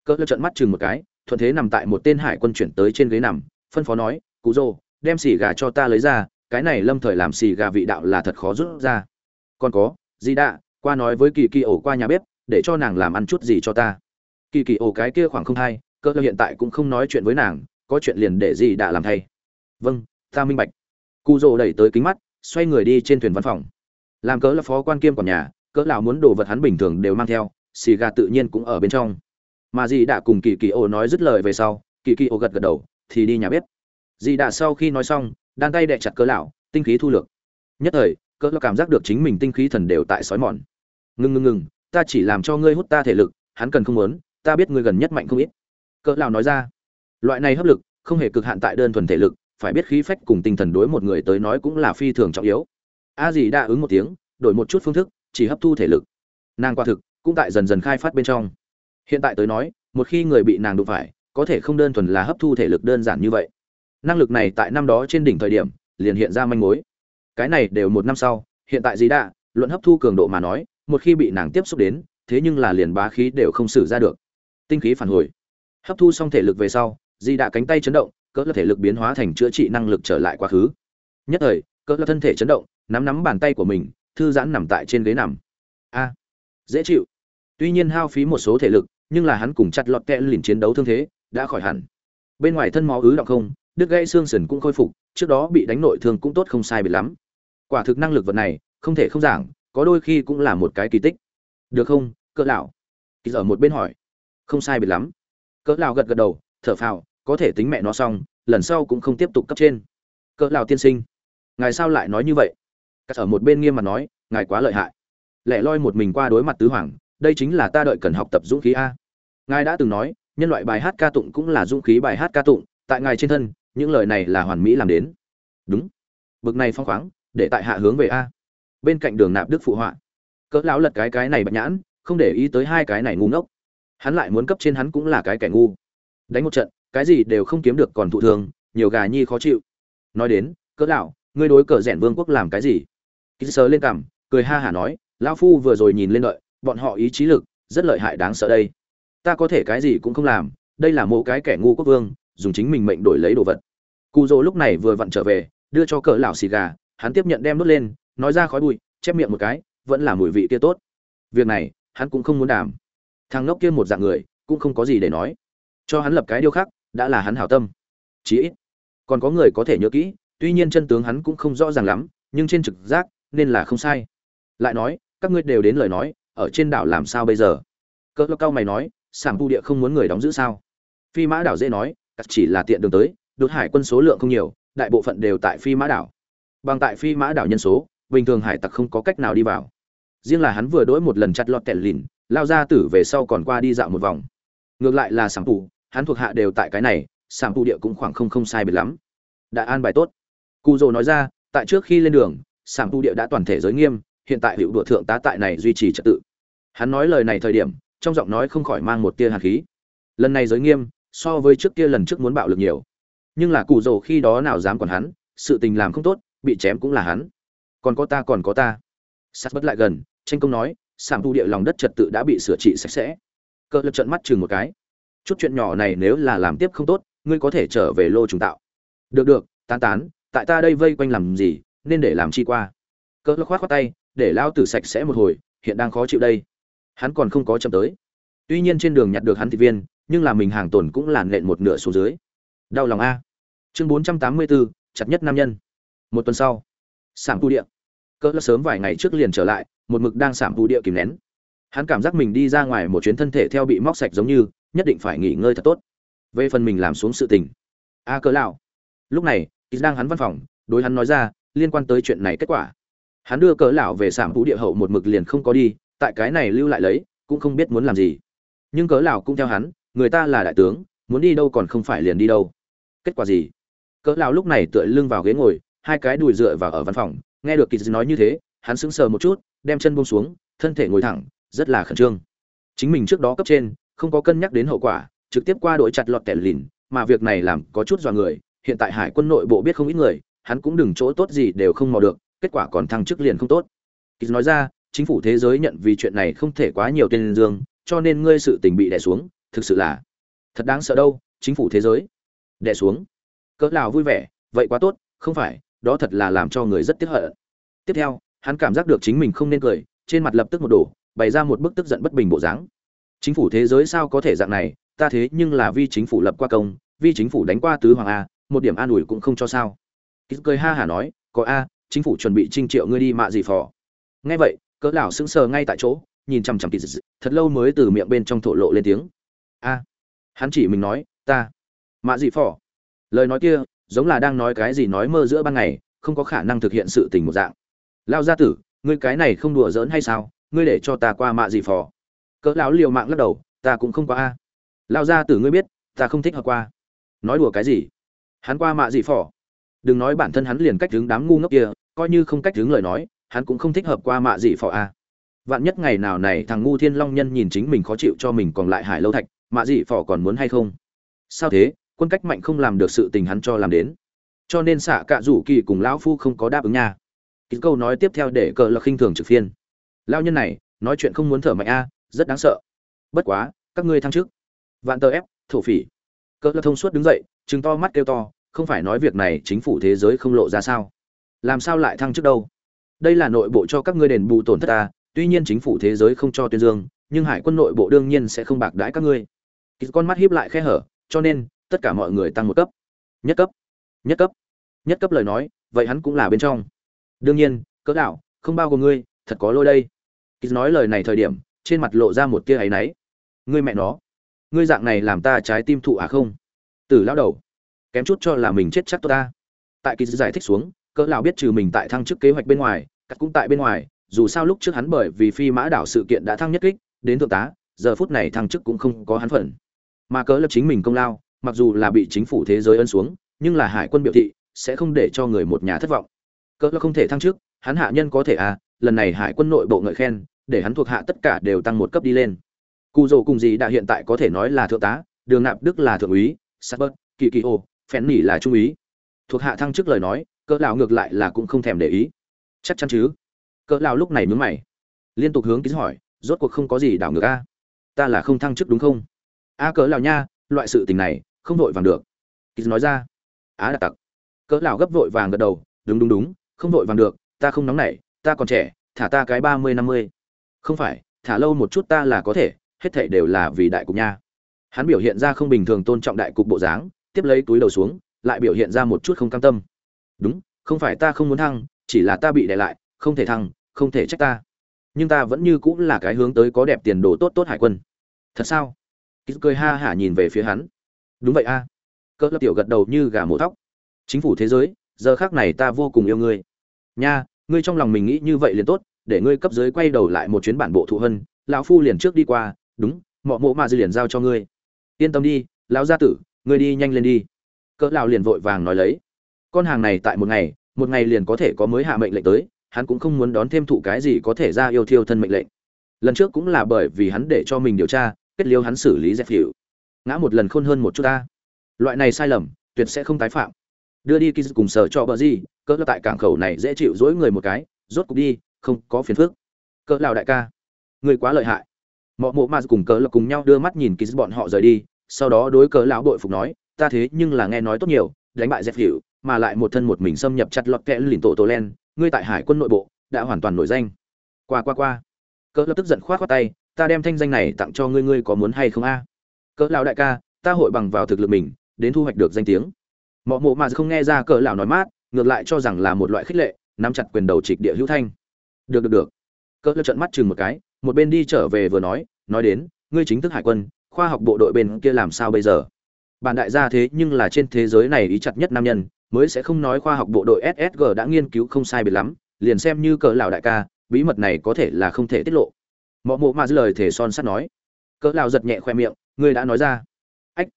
Cỡ lão trợn mắt chừng một cái, thuận thế nằm tại một tên hải quân chuyển tới trên ghế nằm, phân phó nói cú rô đem xì gà cho ta lấy ra, cái này lâm thời làm xì gà vị đạo là thật khó rút ra còn có, Di đã qua nói với kỳ kỳ ổ qua nhà bếp, để cho nàng làm ăn chút gì cho ta. Kỳ kỳ ổ cái kia khoảng không hay cỡ hiện tại cũng không nói chuyện với nàng, có chuyện liền để Di đã làm thay. Vâng ta minh bạch. Cụ rồ đẩy tới kính mắt, xoay người đi trên thuyền văn phòng. Làm cỡ là phó quan kiêm còn nhà cỡ lão muốn đồ vật hắn bình thường đều mang theo, xì gà tự nhiên cũng ở bên trong. Mà dì đã cùng kỳ kỳ ô nói dứt lời về sau, kỳ kỳ ô gật gật đầu, thì đi nhà bếp. Dì đã sau khi nói xong, đan tay đè chặt cỡ lão, tinh khí thu lược. Nhất thời cỡ lo cảm giác được chính mình tinh khí thần đều tại sói mòn. Ngừng ngừng ngừng ta chỉ làm cho ngươi hút ta thể lực, hắn cần không muốn, ta biết ngươi gần nhất mạnh không ít. Cỡ lao nói ra, loại này hấp lực không hề cực hạn tại đơn thuần thể lực, phải biết khí phách cùng tinh thần đối một người tới nói cũng là phi thường trọng yếu. A dì đã ứng một tiếng, đổi một chút phương thức, chỉ hấp thu thể lực. Nàng quả thực cũng tại dần dần khai phát bên trong. Hiện tại tới nói, một khi người bị nàng đụng phải, có thể không đơn thuần là hấp thu thể lực đơn giản như vậy. Năng lực này tại năm đó trên đỉnh thời điểm, liền hiện ra manh mối cái này đều một năm sau, hiện tại gì đã, luận hấp thu cường độ mà nói, một khi bị nàng tiếp xúc đến, thế nhưng là liền bá khí đều không xử ra được. Tinh khí phản hồi. Hấp thu xong thể lực về sau, di đã cánh tay chấn động, cỡ là thể lực biến hóa thành chữa trị năng lực trở lại quá khứ. Nhất thời, cỡ là thân thể chấn động, nắm nắm bàn tay của mình, thư giãn nằm tại trên ghế nằm. A, dễ chịu. Tuy nhiên hao phí một số thể lực, nhưng là hắn cùng chặt lọt kẹ lìn chiến đấu thương thế, đã khỏi hẳn. Bên ngoài thân máu ứ động không, đứt gãy xương sườn cũng khôi phục, trước đó bị đánh nội thương cũng tốt không sai biệt lắm quả thực năng lực vật này, không thể không giảng, có đôi khi cũng là một cái kỳ tích. Được không, cỡ lão? Kỳ ở một bên hỏi. Không sai biệt lắm. Cỡ lão gật gật đầu, thở phào, có thể tính mẹ nó xong, lần sau cũng không tiếp tục cấp trên. Cỡ lão tiên sinh, ngài sao lại nói như vậy? Cắt ở một bên nghiêm mặt nói, ngài quá lợi hại. Lẻ loi một mình qua đối mặt tứ hoàng, đây chính là ta đợi cần học tập dũng khí a. Ngài đã từng nói, nhân loại bài hát ca tụng cũng là dũng khí bài hát ca tụng, tại ngài trên thân, những lời này là hoàn mỹ làm đến. Đúng. Bực này phong khoáng để tại hạ hướng về a. Bên cạnh đường nạp đức phụ họa. Cỡ lão lật cái cái này bạch nhãn, không để ý tới hai cái này ngu ngốc. Hắn lại muốn cấp trên hắn cũng là cái kẻ ngu. Đánh một trận, cái gì đều không kiếm được còn thụ thường, nhiều gà nhi khó chịu. Nói đến, cỡ lão, ngươi đối cờ rèn vương quốc làm cái gì? Ký sờ lên cằm, cười ha hả nói, lão phu vừa rồi nhìn lên đợi bọn họ ý chí lực, rất lợi hại đáng sợ đây. Ta có thể cái gì cũng không làm, đây là một cái kẻ ngu quốc vương, dùng chính mình mệnh đổi lấy đồ vật. Cụ dỗ lúc này vừa vặn trở về, đưa cho cỡ lão xì gà hắn tiếp nhận đem đốt lên, nói ra khói bụi, chép miệng một cái, vẫn là mùi vị kia tốt. Việc này, hắn cũng không muốn đảm thằng ngốc kia một dạng người, cũng không có gì để nói. Cho hắn lập cái điều khác đã là hắn hảo tâm. Chí ít, còn có người có thể nhớ kỹ, tuy nhiên chân tướng hắn cũng không rõ ràng lắm, nhưng trên trực giác, nên là không sai. Lại nói, các ngươi đều đến lời nói, ở trên đảo làm sao bây giờ? Cỡ cao mày nói sảm tu địa không muốn người đóng giữ sao? Phi mã đảo dễ nói chỉ là tiện đường tới, đột hải quân số lượng không nhiều, đại bộ phận đều tại phi mã đảo bằng tại phi mã đảo nhân số, bình thường hải tặc không có cách nào đi vào. Riêng là hắn vừa đỗi một lần chặt lọt tẹt lìn, lao ra tử về sau còn qua đi dạo một vòng. Ngược lại là sảng phụ hắn thuộc hạ đều tại cái này sảng phụ địa cũng khoảng không không sai biệt lắm. Đã an bài tốt. Cụ dồ nói ra, tại trước khi lên đường sảng phụ địa đã toàn thể giới nghiêm, hiện tại hiệu đùa thượng tá tại này duy trì trật tự. Hắn nói lời này thời điểm, trong giọng nói không khỏi mang một tia hạt khí. Lần này giới nghiêm, so với trước kia lần trước muốn bạo lực nhiều. Nhưng là cụ dồ khi đó nào dám còn hắn, sự tình làm không tốt bị chém cũng là hắn. Còn có ta, còn có ta. Sát bất lại gần, tranh công nói sảm thu địa lòng đất trật tự đã bị sửa trị sạch sẽ. Cỡ lập trận mắt chừng một cái. Chút chuyện nhỏ này nếu là làm tiếp không tốt, ngươi có thể trở về lô trùng tạo. Được được, tán tán, tại ta đây vây quanh làm gì, nên để làm chi qua. Cỡ lập khoát khoát tay, để lao tử sạch sẽ một hồi, hiện đang khó chịu đây. Hắn còn không có chậm tới. Tuy nhiên trên đường nhặt được hắn thị viên, nhưng là mình hàng tồn cũng làn lện một nửa xuống dưới. Đau lòng a. Chương bốn trăm tám mươi bốn chặt nhất nam nhân một tuần sau sảm tu địa. Cỡ sớm vài ngày trước liền trở lại một mực đang sảm tu địa kìm nén. Hắn cảm giác mình đi ra ngoài một chuyến thân thể theo bị móc sạch giống như nhất định phải nghỉ ngơi thật tốt. Về phần mình làm xuống sự tình. A à, cỡ lão. Lúc này kýt đang hắn văn phòng đối hắn nói ra liên quan tới chuyện này kết quả. Hắn đưa cỡ lão về sảm tu địa hậu một mực liền không có đi tại cái này lưu lại lấy cũng không biết muốn làm gì. Nhưng cỡ lão cũng theo hắn người ta là đại tướng muốn đi đâu còn không phải liền đi đâu. Kết quả gì? Cỡ lão lúc này tựa lưng vào ghế ngồi hai cái đùi dựa vào ở văn phòng, nghe được kỳ nói như thế, hắn sững sờ một chút, đem chân buông xuống, thân thể ngồi thẳng, rất là khẩn trương. Chính mình trước đó cấp trên, không có cân nhắc đến hậu quả, trực tiếp qua đội chặt lọt tẻ lìn, mà việc này làm có chút dọa người, hiện tại hải quân nội bộ biết không ít người, hắn cũng đừng chỗ tốt gì đều không mò được, kết quả còn thăng chức liền không tốt. Kịch nói ra, chính phủ thế giới nhận vì chuyện này không thể quá nhiều tên dương cho nên ngươi sự tình bị đè xuống, thực sự là thật đáng sợ đâu, chính phủ thế giới. Đè xuống. Cỡ nào vui vẻ, vậy quá tốt, không phải đó thật là làm cho người rất tiếc hận. Tiếp theo, hắn cảm giác được chính mình không nên cười, trên mặt lập tức một đổ, bày ra một bức tức giận bất bình bộ dáng. Chính phủ thế giới sao có thể dạng này, ta thế nhưng là vi chính phủ lập qua công, vi chính phủ đánh qua tứ hoàng a, một điểm an ủi cũng không cho sao. Kít cười ha hả nói, có a, chính phủ chuẩn bị trinh triệu ngươi đi mạ gì phò. Nghe vậy, cỡ lão sững sờ ngay tại chỗ, nhìn chằm chằm kýt thật lâu mới từ miệng bên trong thổ lộ lên tiếng. A. Hắn chỉ mình nói, ta. Mạ gì phò. Lời nói kia giống là đang nói cái gì nói mơ giữa ban ngày, không có khả năng thực hiện sự tình một dạng. Lao gia tử, ngươi cái này không đùa giỡn hay sao? Ngươi để cho ta qua mạ gì phò? Cỡ lão liều mạng lắc đầu, ta cũng không qua a. Lao gia tử ngươi biết, ta không thích hợp qua. Nói đùa cái gì? Hắn qua mạ gì phò? Đừng nói bản thân hắn liền cách hướng đám ngu ngốc kia, coi như không cách hướng lời nói, hắn cũng không thích hợp qua mạ gì phò a. Vạn nhất ngày nào này thằng ngu thiên long nhân nhìn chính mình khó chịu cho mình còn lại hải lâu thạch, mạ gì phò còn muốn hay không? Sao thế? Quân cách mạnh không làm được sự tình hắn cho làm đến. Cho nên xạ cạ rủ kỳ cùng lão phu không có đáp ứng nha. Ký câu nói tiếp theo để cờ là khinh thường trực phiên. Lao nhân này nói chuyện không muốn thở mạnh a rất đáng sợ. Bất quá các ngươi thăng chức, vạn tờ ép thổ phỉ. Cờ là thông suốt đứng dậy chứng to mắt kêu to không phải nói việc này chính phủ thế giới không lộ ra sao. Làm sao lại thăng chức đâu? Đây là nội bộ cho các ngươi đền bù tổn thất ta tuy nhiên chính phủ thế giới không cho tuyên dương nhưng hải quân nội bộ đương nhiên sẽ không bạc đãi các ngươi. Con mắt hiếp lại khe hở cho nên tất cả mọi người tăng một cấp. Nhất cấp. Nhất cấp. Nhất cấp lời nói, vậy hắn cũng là bên trong. Đương nhiên, cỡ đạo không bao gồm ngươi, thật có lôi đây. Kýt nói lời này thời điểm, trên mặt lộ ra một tia áy náy. Ngươi mẹ nó. Ngươi dạng này làm ta trái tim thụ à không? Tử lao đầu, kém chút cho là mình chết chắc tôi ta. Tại kỳ giải thích xuống, cỡ lão biết trừ mình tại thăng chức kế hoạch bên ngoài, cắt cũng tại bên ngoài, dù sao lúc trước hắn bởi vì phi mã đảo sự kiện đã thăng nhất kích, đến thượng tá, giờ phút này thăng chức cũng không có hắn phận mà cỡ lập chính mình công lao mặc dù là bị chính phủ thế giới ân xuống, nhưng là hải quân biểu thị sẽ không để cho người một nhà thất vọng. Cỡ là không thể thăng chức hắn hạ nhân có thể à lần này hải quân nội bộ ngợi khen, để hắn thuộc hạ tất cả đều tăng một cấp đi lên. Cụ rồ cùng gì đã hiện tại có thể nói là thượng tá, đường nạp đức là thượng úy sabert kỳ kỳ ô, phèn nỉ là trung úy. Thuộc hạ thăng chức lời nói, cỡ lão ngược lại là cũng không thèm để ý. Chắc chắn chứ? Cỡ lão lúc này nhướng mày. Liên tục hướng ký hỏi, rốt cuộc không có gì đảo ngược a? Ta là không thăng chức đúng không? A cỡ lão nha, loại sự tình này không vội vàng được. Ký nói ra, á đặc tặc. Cỡ lão gấp vội vàng gật đầu, đúng đúng đúng, không vội vàng được, ta không nóng nảy, ta còn trẻ, thả ta cái ba mươi, năm mươi. Không phải, thả lâu một chút ta là có thể, hết thảy đều là vì đại cục nha. Hắn biểu hiện ra không bình thường tôn trọng đại cục bộ dáng, tiếp lấy túi đầu xuống, lại biểu hiện ra một chút không cam tâm. Đúng, không phải ta không muốn thăng, chỉ là ta bị đè lại, không thể thăng, không thể trách ta. Nhưng ta vẫn như cũng là cái hướng tới có đẹp tiền đồ tốt tốt hải quân. Thật sao? Kýt cười ha hả nhìn về phía hắn đúng vậy a. Cỡ lập tiểu gật đầu như gà mổ thóc. Chính phủ thế giới, giờ khác này ta vô cùng yêu ngươi. Nha, ngươi trong lòng mình nghĩ như vậy liền tốt, để ngươi cấp dưới quay đầu lại một chuyến bản bộ thụ hân, lão phu liền trước đi qua, đúng, mọ mộ mà dư liền giao cho ngươi. Yên tâm đi, lão gia tử, ngươi đi nhanh lên đi. Cỡ lão liền vội vàng nói lấy. Con hàng này tại một ngày một ngày liền có thể có mới hạ mệnh lệnh tới, hắn cũng không muốn đón thêm thụ cái gì có thể ra yêu thiêu thân mệnh lệnh. Lần trước cũng là bởi vì hắn để cho mình điều tra, kết liêu hắn xử lý dẹp hiệu ngã một lần khôn hơn một chút ta. Loại này sai lầm, tuyệt sẽ không tái phạm. Đưa đi kiz cùng sở cho bờ gì, cỡ tại cảng khẩu này dễ chịu dỗi người một cái, rốt cục đi, không có phiền phức. Cỡ lào đại ca, người quá lợi hại. Mọi mộ ma cùng cỡ là cùng nhau đưa mắt nhìn kiz bọn họ rời đi, sau đó đối cỡ lão bội phục nói, ta thế nhưng là nghe nói tốt nhiều, đánh bại dẹp hiệu mà lại một thân một mình xâm nhập chặt lọt kẽ lìn tổ tổ len, ngươi tại hải quân nội bộ, đã hoàn toàn nổi danh. Qua qua qua. Cỡ lập tức giận khoát khoát tay, ta đem thanh danh này tặng cho ngươi ngươi có muốn hay không a? Cỡ lão đại ca, ta hội bằng vào thực lực mình, đến thu hoạch được danh tiếng. Mọ mộ mà không nghe ra cỡ lão nói mát, ngược lại cho rằng là một loại khích lệ, nắm chặt quyền đầu trịch địa hữu thanh. Được được được. Cỡ lão trợn mắt chừng một cái, một bên đi trở về vừa nói nói đến, ngươi chính thức hải quân, khoa học bộ đội bên kia làm sao bây giờ? Bản đại gia thế nhưng là trên thế giới này ý chặt nhất nam nhân, mới sẽ không nói khoa học bộ đội ssg đã nghiên cứu không sai biệt lắm, liền xem như cỡ lão đại ca, bí mật này có thể là không thể tiết lộ. Mọ mộ mà dư lời thể son sắt nói. Cỡ lão giật nhẹ khoe miệng ngươi đã nói ra. Ách.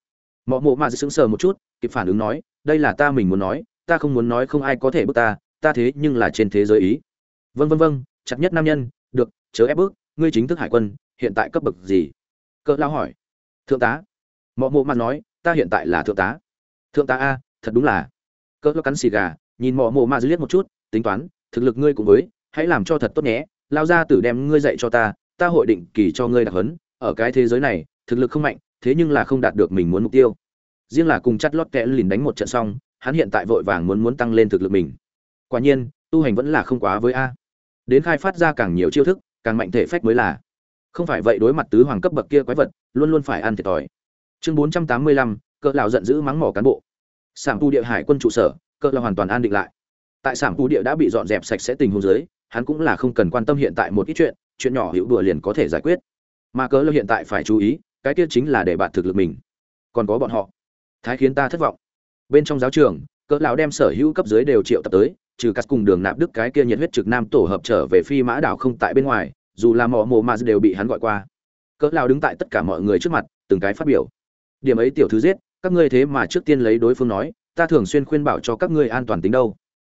Mọ mộ mà sững sờ một chút, kịp phản ứng nói, đây là ta mình muốn nói, ta không muốn nói không ai có thể bước ta ta thế nhưng là trên thế giới ý. Vân vân vân chặt nhất nam nhân, được, chớ ép bước, ngươi chính thức hải quân, hiện tại cấp bậc gì? Cỡ lao hỏi. Thượng tá. Mọ mộ mà nói, ta hiện tại là thượng tá. Thượng tá a, thật đúng là. Cỡ lao cắn xì gà, nhìn mọ mộ ma liếc một chút, tính toán, thực lực ngươi cùng với, hãy làm cho thật tốt nhé lao ra tử đem ngươi dạy cho ta ta hội định kỳ cho ngươi đặc hấn ở cái thế giới này thực lực không mạnh, thế nhưng là không đạt được mình muốn mục tiêu. Riêng là cùng chặt lót kẽ lìn đánh một trận xong, hắn hiện tại vội vàng muốn muốn tăng lên thực lực mình. Quả nhiên, tu hành vẫn là không quá với a. Đến khai phát ra càng nhiều chiêu thức, càng mạnh thể phách mới là. Không phải vậy đối mặt tứ hoàng cấp bậc kia quái vật, luôn luôn phải ăn thiệt thòi. Chương bốn trăm tám mươi lăm, cỡ lão giận dữ mắng mỏ cán bộ. Sảng tu địa hải quân trụ sở, cỡ là hoàn toàn an định lại. Tại sảng tu địa đã bị dọn dẹp sạch sẽ tình huống dưới, hắn cũng là không cần quan tâm hiện tại một ít chuyện chuyện nhỏ hữu đùa liền có thể giải quyết. Mà cỡ lão hiện tại phải chú ý cái kia chính là để bạn thực lực mình. Còn có bọn họ. Thái khiến ta thất vọng. Bên trong giáo trường, cỡ lão đem sở hữu cấp dưới đều triệu tập tới, trừ cắt cùng đường nạp đức cái kia nhiệt huyết trực nam tổ hợp trở về phi mã đảo không tại bên ngoài, dù là mỏ mồ mà đều bị hắn gọi qua. Cỡ lão đứng tại tất cả mọi người trước mặt, từng cái phát biểu. Điểm ấy tiểu thứ giết, các ngươi thế mà trước tiên lấy đối phương nói, ta thường xuyên khuyên bảo cho các ngươi an toàn tính đâu.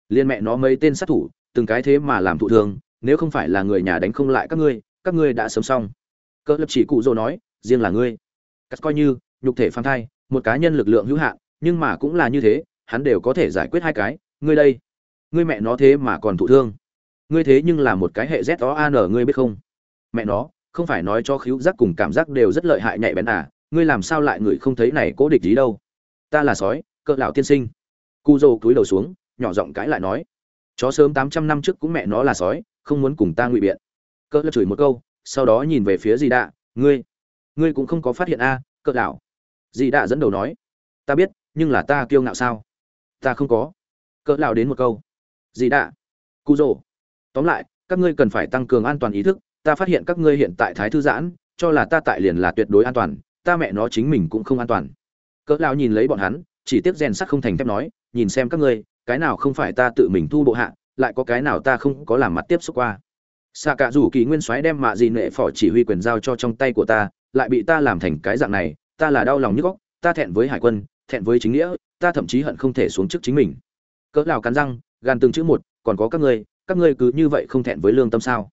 Liên mẹ nó mấy tên sát thủ, từng cái thế mà làm thụ thương, nếu không phải là người nhà đánh không lại các ngươi các ngươi đã sớm xong. Cỡ lập chỉ cụ dỗ nói riêng là ngươi. Cắt coi như, nhục thể phang thai, một cá nhân lực lượng hữu hạn, nhưng mà cũng là như thế, hắn đều có thể giải quyết hai cái. Ngươi đây, ngươi mẹ nó thế mà còn thụ thương. Ngươi thế nhưng là một cái hệ z o an ngươi biết không? Mẹ nó, không phải nói cho khíu giác cùng cảm giác đều rất lợi hại nhạy bén à ngươi làm sao lại người không thấy này cố địch gì đâu. Ta là sói, cỡ lão tiên sinh. Cu dô cúi đầu xuống, nhỏ giọng cãi lại nói. Chó sớm tám trăm năm trước cũng mẹ nó là sói, không muốn cùng ta ngụy biện. Cỡ lão chửi một câu, sau đó nhìn về phía gì đạ, ngươi ngươi cũng không có phát hiện a à, cỡ lão dì đã dẫn đầu nói. Ta biết nhưng là ta kiêu ngạo sao? Ta không có. Cỡ lão đến một câu? Dì đã cu rồ. Tóm lại các ngươi cần phải tăng cường an toàn ý thức. Ta phát hiện các ngươi hiện tại thái thư giãn cho là ta tại liền là tuyệt đối an toàn. Ta mẹ nó chính mình cũng không an toàn. Cỡ lão nhìn lấy bọn hắn chỉ tiếc rèn sắt không thành thép nói nhìn xem các ngươi cái nào không phải ta tự mình thu bộ hạ lại có cái nào ta không có làm mặt tiếp xúc qua. Xạ cả rủ kỳ nguyên soái đem mạ gì nệ phỏ chỉ huy quyền giao cho trong tay của ta lại bị ta làm thành cái dạng này, ta là đau lòng nhức góc, ta thẹn với hải quân, thẹn với chính nghĩa, ta thậm chí hận không thể xuống trước chính mình. Cỡ lão cắn răng, gan từng chữ một, còn có các ngươi các ngươi cứ như vậy không thẹn với lương tâm sao?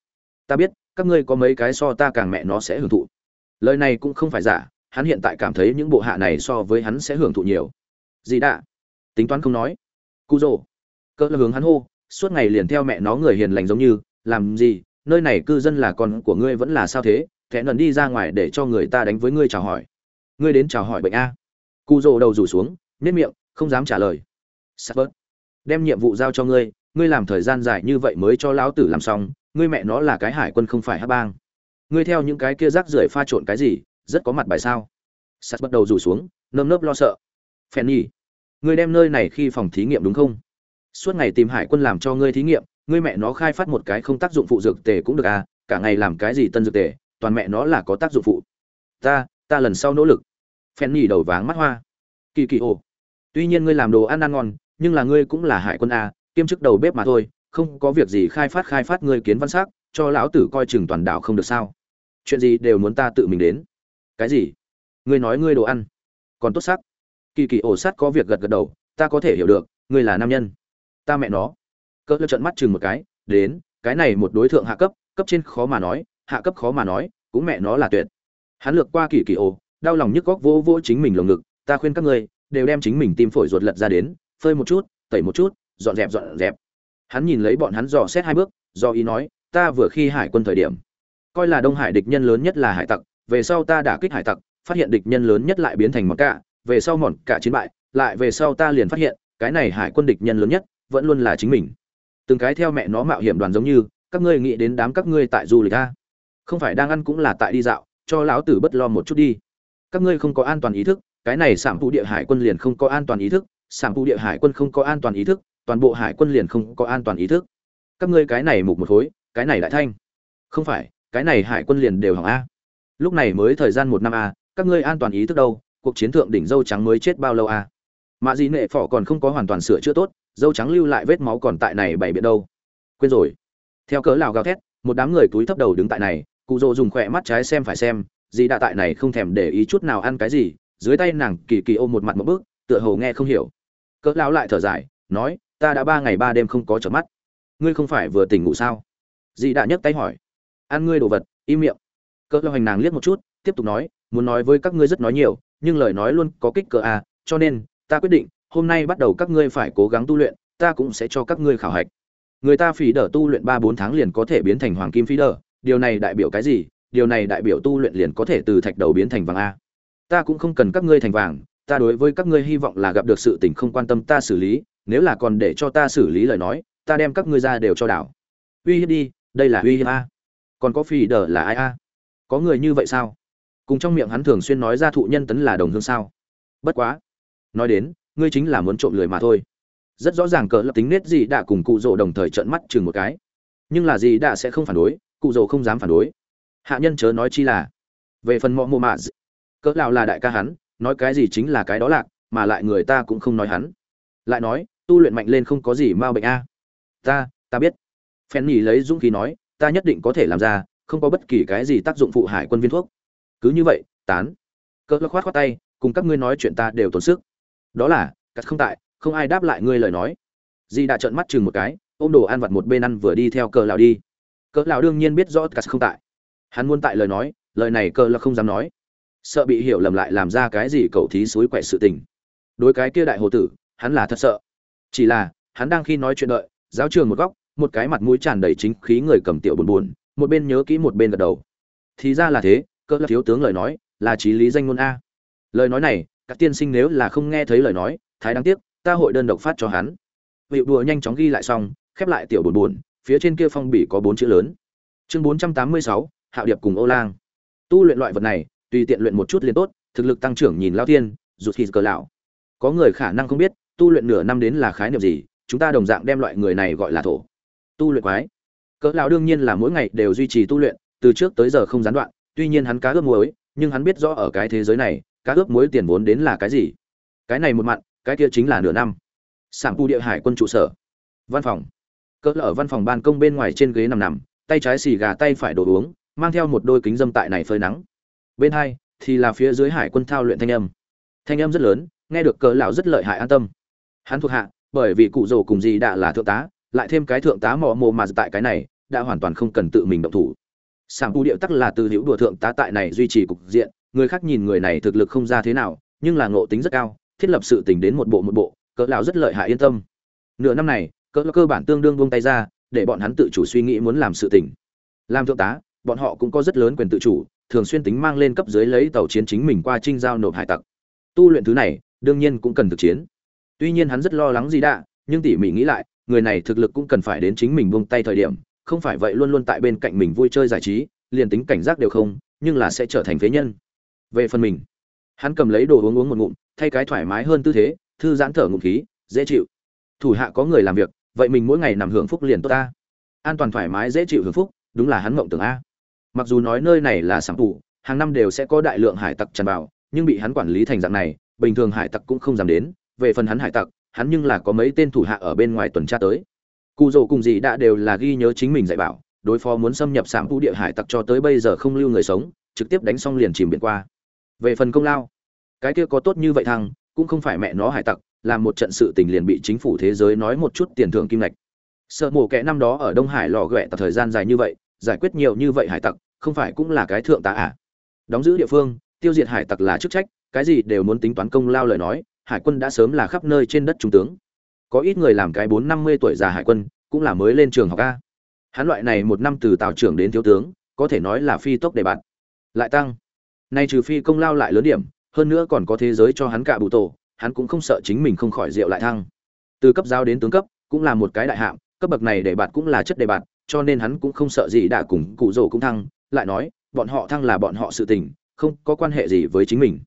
Ta biết, các ngươi có mấy cái so ta càng mẹ nó sẽ hưởng thụ. Lời này cũng không phải giả, hắn hiện tại cảm thấy những bộ hạ này so với hắn sẽ hưởng thụ nhiều. Gì đã tính toán không nói. Cu rồ cỡ là hướng hắn hô, suốt ngày liền theo mẹ nó người hiền lành giống như, làm gì? Nơi này cư dân là con của ngươi vẫn là sao thế? Kẻ nần đi ra ngoài để cho người ta đánh với ngươi chào hỏi. Ngươi đến chào hỏi bệnh a. Cụ rồ đầu rủ xuống nếp miệng, không dám trả lời. Sắp bớt. Đem nhiệm vụ giao cho ngươi ngươi làm thời gian dài như vậy mới cho lão tử làm xong, ngươi mẹ nó là cái hải quân không phải hát bang. Ngươi theo những cái kia rác rưởi pha trộn cái gì, rất có mặt bài sao? Sắt bắt đầu rủ xuống, nơm nớp lo sợ. Phen nhi ngươi đem nơi này khi phòng thí nghiệm đúng không? Suốt ngày tìm hải quân làm cho ngươi thí nghiệm, ngươi mẹ nó khai phát một cái không tác dụng phụ dược tề cũng được à cả ngày làm cái gì tân dược tề toàn mẹ nó là có tác dụng phụ. Ta ta lần sau nỗ lực. Phen nhỉ đầu váng mắt hoa. Kỳ kỳ ồ. Tuy nhiên ngươi làm đồ ăn ăn ngon, nhưng là ngươi cũng là hải quân a, kiêm chức đầu bếp mà thôi, không có việc gì khai phát khai phát ngươi kiến văn sắc, cho lão tử coi chừng toàn đảo không được sao. Chuyện gì đều muốn ta tự mình đến. Cái gì? Ngươi nói ngươi đồ ăn. Còn tốt sắc. Kỳ kỳ ổ sát có việc gật gật đầu, ta có thể hiểu được, ngươi là nam nhân. Ta mẹ nó. Cỡ lơ trận mắt chừng một cái, đến, cái này một đối tượng hạ cấp cấp trên khó mà nói hạ cấp khó mà nói cũng mẹ nó là tuyệt. Hắn lược qua kỳ kỳ ồ, đau lòng nhức góc vô vô chính mình lồng ngực ta khuyên các ngươi đều đem chính mình tim phổi ruột lật ra đến phơi một chút tẩy một chút dọn dẹp dọn dẹp. Hắn nhìn lấy bọn hắn dò xét hai bước do ý nói ta vừa khi hải quân thời điểm coi là đông hải địch nhân lớn nhất là hải tặc về sau ta đã kích hải tặc phát hiện địch nhân lớn nhất lại biến thành mọn cả về sau mọn cả chiến bại lại về sau ta liền phát hiện cái này hải quân địch nhân lớn nhất vẫn luôn là chính mình. Từng cái theo mẹ nó mạo hiểm đoàn giống như các ngươi nghĩ đến đám các ngươi tại du lịch ta không phải đang ăn cũng là tại đi dạo, cho lão tử bất lo một chút đi. Các ngươi không có an toàn ý thức, cái này sảm phụ địa hải quân liền không có an toàn ý thức, sảm phụ địa hải quân không có an toàn ý thức, toàn bộ hải quân liền không có an toàn ý thức. Các ngươi cái này mục một khối, cái này đại thanh. Không phải, cái này hải quân liền đều hỏng a. Lúc này mới thời gian một năm a, các ngươi an toàn ý thức đâu, cuộc chiến thượng đỉnh dâu trắng mới chết bao lâu a? Mạ dị nệ phỏ còn không có hoàn toàn sửa chữa tốt, dâu trắng lưu lại vết máu còn tại này bảy biện đâu. Quên rồi. Theo cớ lào gào thét, một đám người túi thấp đầu đứng tại này cụ rồ dùng khỏe mắt trái xem phải xem, dì đạ tại này không thèm để ý chút nào ăn cái gì, dưới tay nàng kỳ kỳ ôm một mặt một bước, tựa hồ nghe không hiểu. Cỡ lão lại thở dài, nói, ta đã ba ngày ba đêm không có chợp mắt. Ngươi không phải vừa tỉnh ngủ sao? Dì đã nhấc tay hỏi. Ăn ngươi đồ vật, im miệng. Cỡ lão hành nàng liếc một chút, tiếp tục nói, muốn nói với các ngươi rất nói nhiều, nhưng lời nói luôn có kích cỡ à cho nên, ta quyết định, hôm nay bắt đầu các ngươi phải cố gắng tu luyện, ta cũng sẽ cho các ngươi khảo hạch. Người ta phí đỡ tu luyện ba bốn tháng liền có thể biến thành hoàng kim phí đỡ điều này đại biểu cái gì? Điều này đại biểu tu luyện liền có thể từ thạch đầu biến thành vàng a. Ta cũng không cần các ngươi thành vàng, ta đối với các ngươi hy vọng là gặp được sự tình không quan tâm ta xử lý, nếu là còn để cho ta xử lý lời nói, ta đem các ngươi ra đều cho đảo. Uy hiếp đi, đây là uy hiếp a. Còn có phi đờ là ai a? Có người như vậy sao? Cùng trong miệng hắn thường xuyên nói ra thụ nhân tấn là đồng hương sao? Bất quá. Nói đến, ngươi chính là muốn trộm lười mà thôi. Rất rõ ràng cỡ lập tính nết gì đã cùng cụ rỗ đồng thời trợn mắt chừng một cái. Nhưng là gì đã sẽ không phản đối cụ rồ không dám phản đối. Hạ nhân chớ nói chi là, về phần mọ mô mạ cỡ lão là đại ca hắn, nói cái gì chính là cái đó lạc, mà lại người ta cũng không nói hắn. Lại nói, tu luyện mạnh lên không có gì ma bệnh a. Ta ta biết. Phen nhì lấy dũng khí nói, ta nhất định có thể làm ra, không có bất kỳ cái gì tác dụng phụ hải quân viên thuốc. Cứ như vậy, tán. Cỡ lắc khoát khoát tay, cùng các ngươi nói chuyện ta đều tốn sức. Đó là, cắt không tại, không ai đáp lại ngươi lời nói. Di đã trợn mắt chừng một cái, ôm đồ ăn vặt một bên ăn vừa đi theo cờ lão đi cỡ lão đương nhiên biết rõ cát không tại. Hắn muốn tại lời nói, lời này cỡ là không dám nói. Sợ bị hiểu lầm lại làm ra cái gì cậu thí suối quậy sự tình. Đối cái kia đại hồ tử, hắn là thật sợ. Chỉ là, hắn đang khi nói chuyện đợi, giáo trường một góc, một cái mặt mũi tràn đầy chính khí người cầm tiểu buồn buồn, một bên nhớ kỹ một bên gật đầu. Thì ra là thế, cỡ là thiếu tướng lời nói, là trí lý danh ngôn a. Lời nói này, các tiên sinh nếu là không nghe thấy lời nói, thái đáng tiếc, ta hội đơn độc phát cho hắn. Vị đùa nhanh chóng ghi lại xong, khép lại tiểu buồn buồn phía trên kia phong bì có bốn chữ lớn. Chương bốn trăm tám mươi sáu, hạo điệp cùng ô lang. Tu luyện loại vật này, tùy tiện luyện một chút liền tốt, thực lực tăng trưởng nhìn lao thiên, rụt khi cờ lão. Có người khả năng không biết, tu luyện nửa năm đến là khái niệm gì, chúng ta đồng dạng đem loại người này gọi là thổ. Tu luyện quái. Cỡ lão đương nhiên là mỗi ngày đều duy trì tu luyện, từ trước tới giờ không gián đoạn, tuy nhiên hắn cá ướp muối, nhưng hắn biết rõ ở cái thế giới này, cá ướp muối tiền vốn đến là cái gì. Cái này một mặn, cái kia chính là nửa năm. Sảng tu địa hải quân trụ sở. Văn phòng cỡ ở văn phòng ban công bên ngoài trên ghế nằm nằm, tay trái xì gà tay phải đồ uống, mang theo một đôi kính dâm tại này phơi nắng. Bên hai thì là phía dưới hải quân thao luyện thanh âm. Thanh âm rất lớn, nghe được cỡ lão rất lợi hại an tâm. Hắn thuộc hạ, bởi vì cụ rồ cùng gì đã là thượng tá, lại thêm cái thượng tá mò mồ mà tại cái này, đã hoàn toàn không cần tự mình động thủ. Sảng tu điệu tắc là từ hữu đùa thượng tá tại này duy trì cục diện, người khác nhìn người này thực lực không ra thế nào, nhưng là ngộ tính rất cao, thiết lập sự tình đến một bộ một bộ, cỡ lão rất lợi hại yên tâm. Nửa năm này cơ cơ bản tương đương buông tay ra, để bọn hắn tự chủ suy nghĩ muốn làm sự tình. Làm thượng tá, bọn họ cũng có rất lớn quyền tự chủ, thường xuyên tính mang lên cấp dưới lấy tàu chiến chính mình qua trinh giao nộp hải tặc. Tu luyện thứ này, đương nhiên cũng cần thực chiến. Tuy nhiên hắn rất lo lắng gì đã, nhưng tỉ mỉ nghĩ lại, người này thực lực cũng cần phải đến chính mình buông tay thời điểm, không phải vậy luôn luôn tại bên cạnh mình vui chơi giải trí, liền tính cảnh giác đều không, nhưng là sẽ trở thành phế nhân. Về phần mình, hắn cầm lấy đồ uống uống một ngụm, thay cái thoải mái hơn tư thế, thư giãn thở ngụm khí, dễ chịu. Thủ hạ có người làm việc vậy mình mỗi ngày nằm hưởng phúc liền tốt ta. An toàn thoải mái dễ chịu hưởng phúc, đúng là hắn mộng tưởng a. Mặc dù nói nơi này là sản phụ hàng năm đều sẽ có đại lượng hải tặc tràn vào, nhưng bị hắn quản lý thành dạng này, bình thường hải tặc cũng không dám đến, về phần hắn hải tặc, hắn nhưng là có mấy tên thủ hạ ở bên ngoài tuần tra tới. Cụ rồ cùng gì đã đều là ghi nhớ chính mình dạy bảo, đối phó muốn xâm nhập sản phụ địa hải tặc cho tới bây giờ không lưu người sống, trực tiếp đánh xong liền chìm biển qua. Về phần công lao, cái kia có tốt như vậy thằng, cũng không phải mẹ nó hải tặc làm một trận sự tình liền bị chính phủ thế giới nói một chút tiền thưởng kim ngạch. Sợ mổ kẻ năm đó ở đông hải lò ghẹ tập thời gian dài như vậy, giải quyết nhiều như vậy hải tặc, không phải cũng là cái thượng tá à? Đóng giữ địa phương, tiêu diệt hải tặc là chức trách, cái gì đều muốn tính toán công lao lời nói, hải quân đã sớm là khắp nơi trên đất trung tướng. Có ít người làm cái bốn năm mươi tuổi già hải quân, cũng là mới lên trường học a. Hắn loại này một năm từ tào trưởng đến thiếu tướng, có thể nói là phi tốc đề bạt. Lại tăng. Nay trừ phi công lao lại lớn điểm, hơn nữa còn có thế giới cho hắn cả bụ tổ hắn cũng không sợ chính mình không khỏi rượu lại thăng. Từ cấp giáo đến tướng cấp, cũng là một cái đại hạng, cấp bậc này để bạt cũng là chất đề bạt, cho nên hắn cũng không sợ gì đã cùng cụ rồ cũng thăng, lại nói, bọn họ thăng là bọn họ sự tình, không có quan hệ gì với chính mình.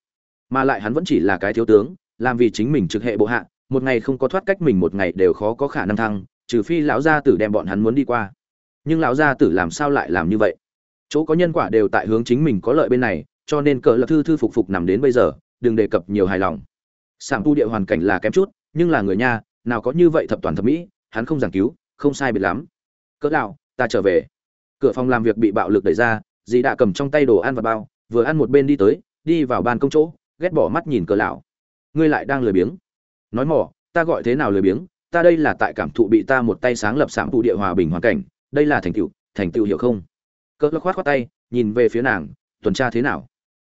Mà lại hắn vẫn chỉ là cái thiếu tướng, làm vì chính mình trực hệ bộ hạ, một ngày không có thoát cách mình một ngày đều khó có khả năng thăng, trừ phi lão gia tử đem bọn hắn muốn đi qua. Nhưng lão gia tử làm sao lại làm như vậy? Chỗ có nhân quả đều tại hướng chính mình có lợi bên này, cho nên cờ lập thư thư phục phục nằm đến bây giờ, đừng đề cập nhiều hài lòng sảng tu địa hoàn cảnh là kém chút nhưng là người nha nào có như vậy thập toàn thập mỹ hắn không giảng cứu không sai biệt lắm. Cỡ đạo ta trở về. Cửa phòng làm việc bị bạo lực đẩy ra dì đã cầm trong tay đồ ăn và bao vừa ăn một bên đi tới đi vào ban công chỗ ghét bỏ mắt nhìn cỡ lão. Ngươi lại đang lười biếng. Nói mỏ ta gọi thế nào lười biếng? Ta đây là tại cảm thụ bị ta một tay sáng lập sảng tu địa hòa bình hoàn cảnh đây là thành tựu thành tựu hiểu không? Cỡ khoát khoát tay nhìn về phía nàng tuần tra thế nào?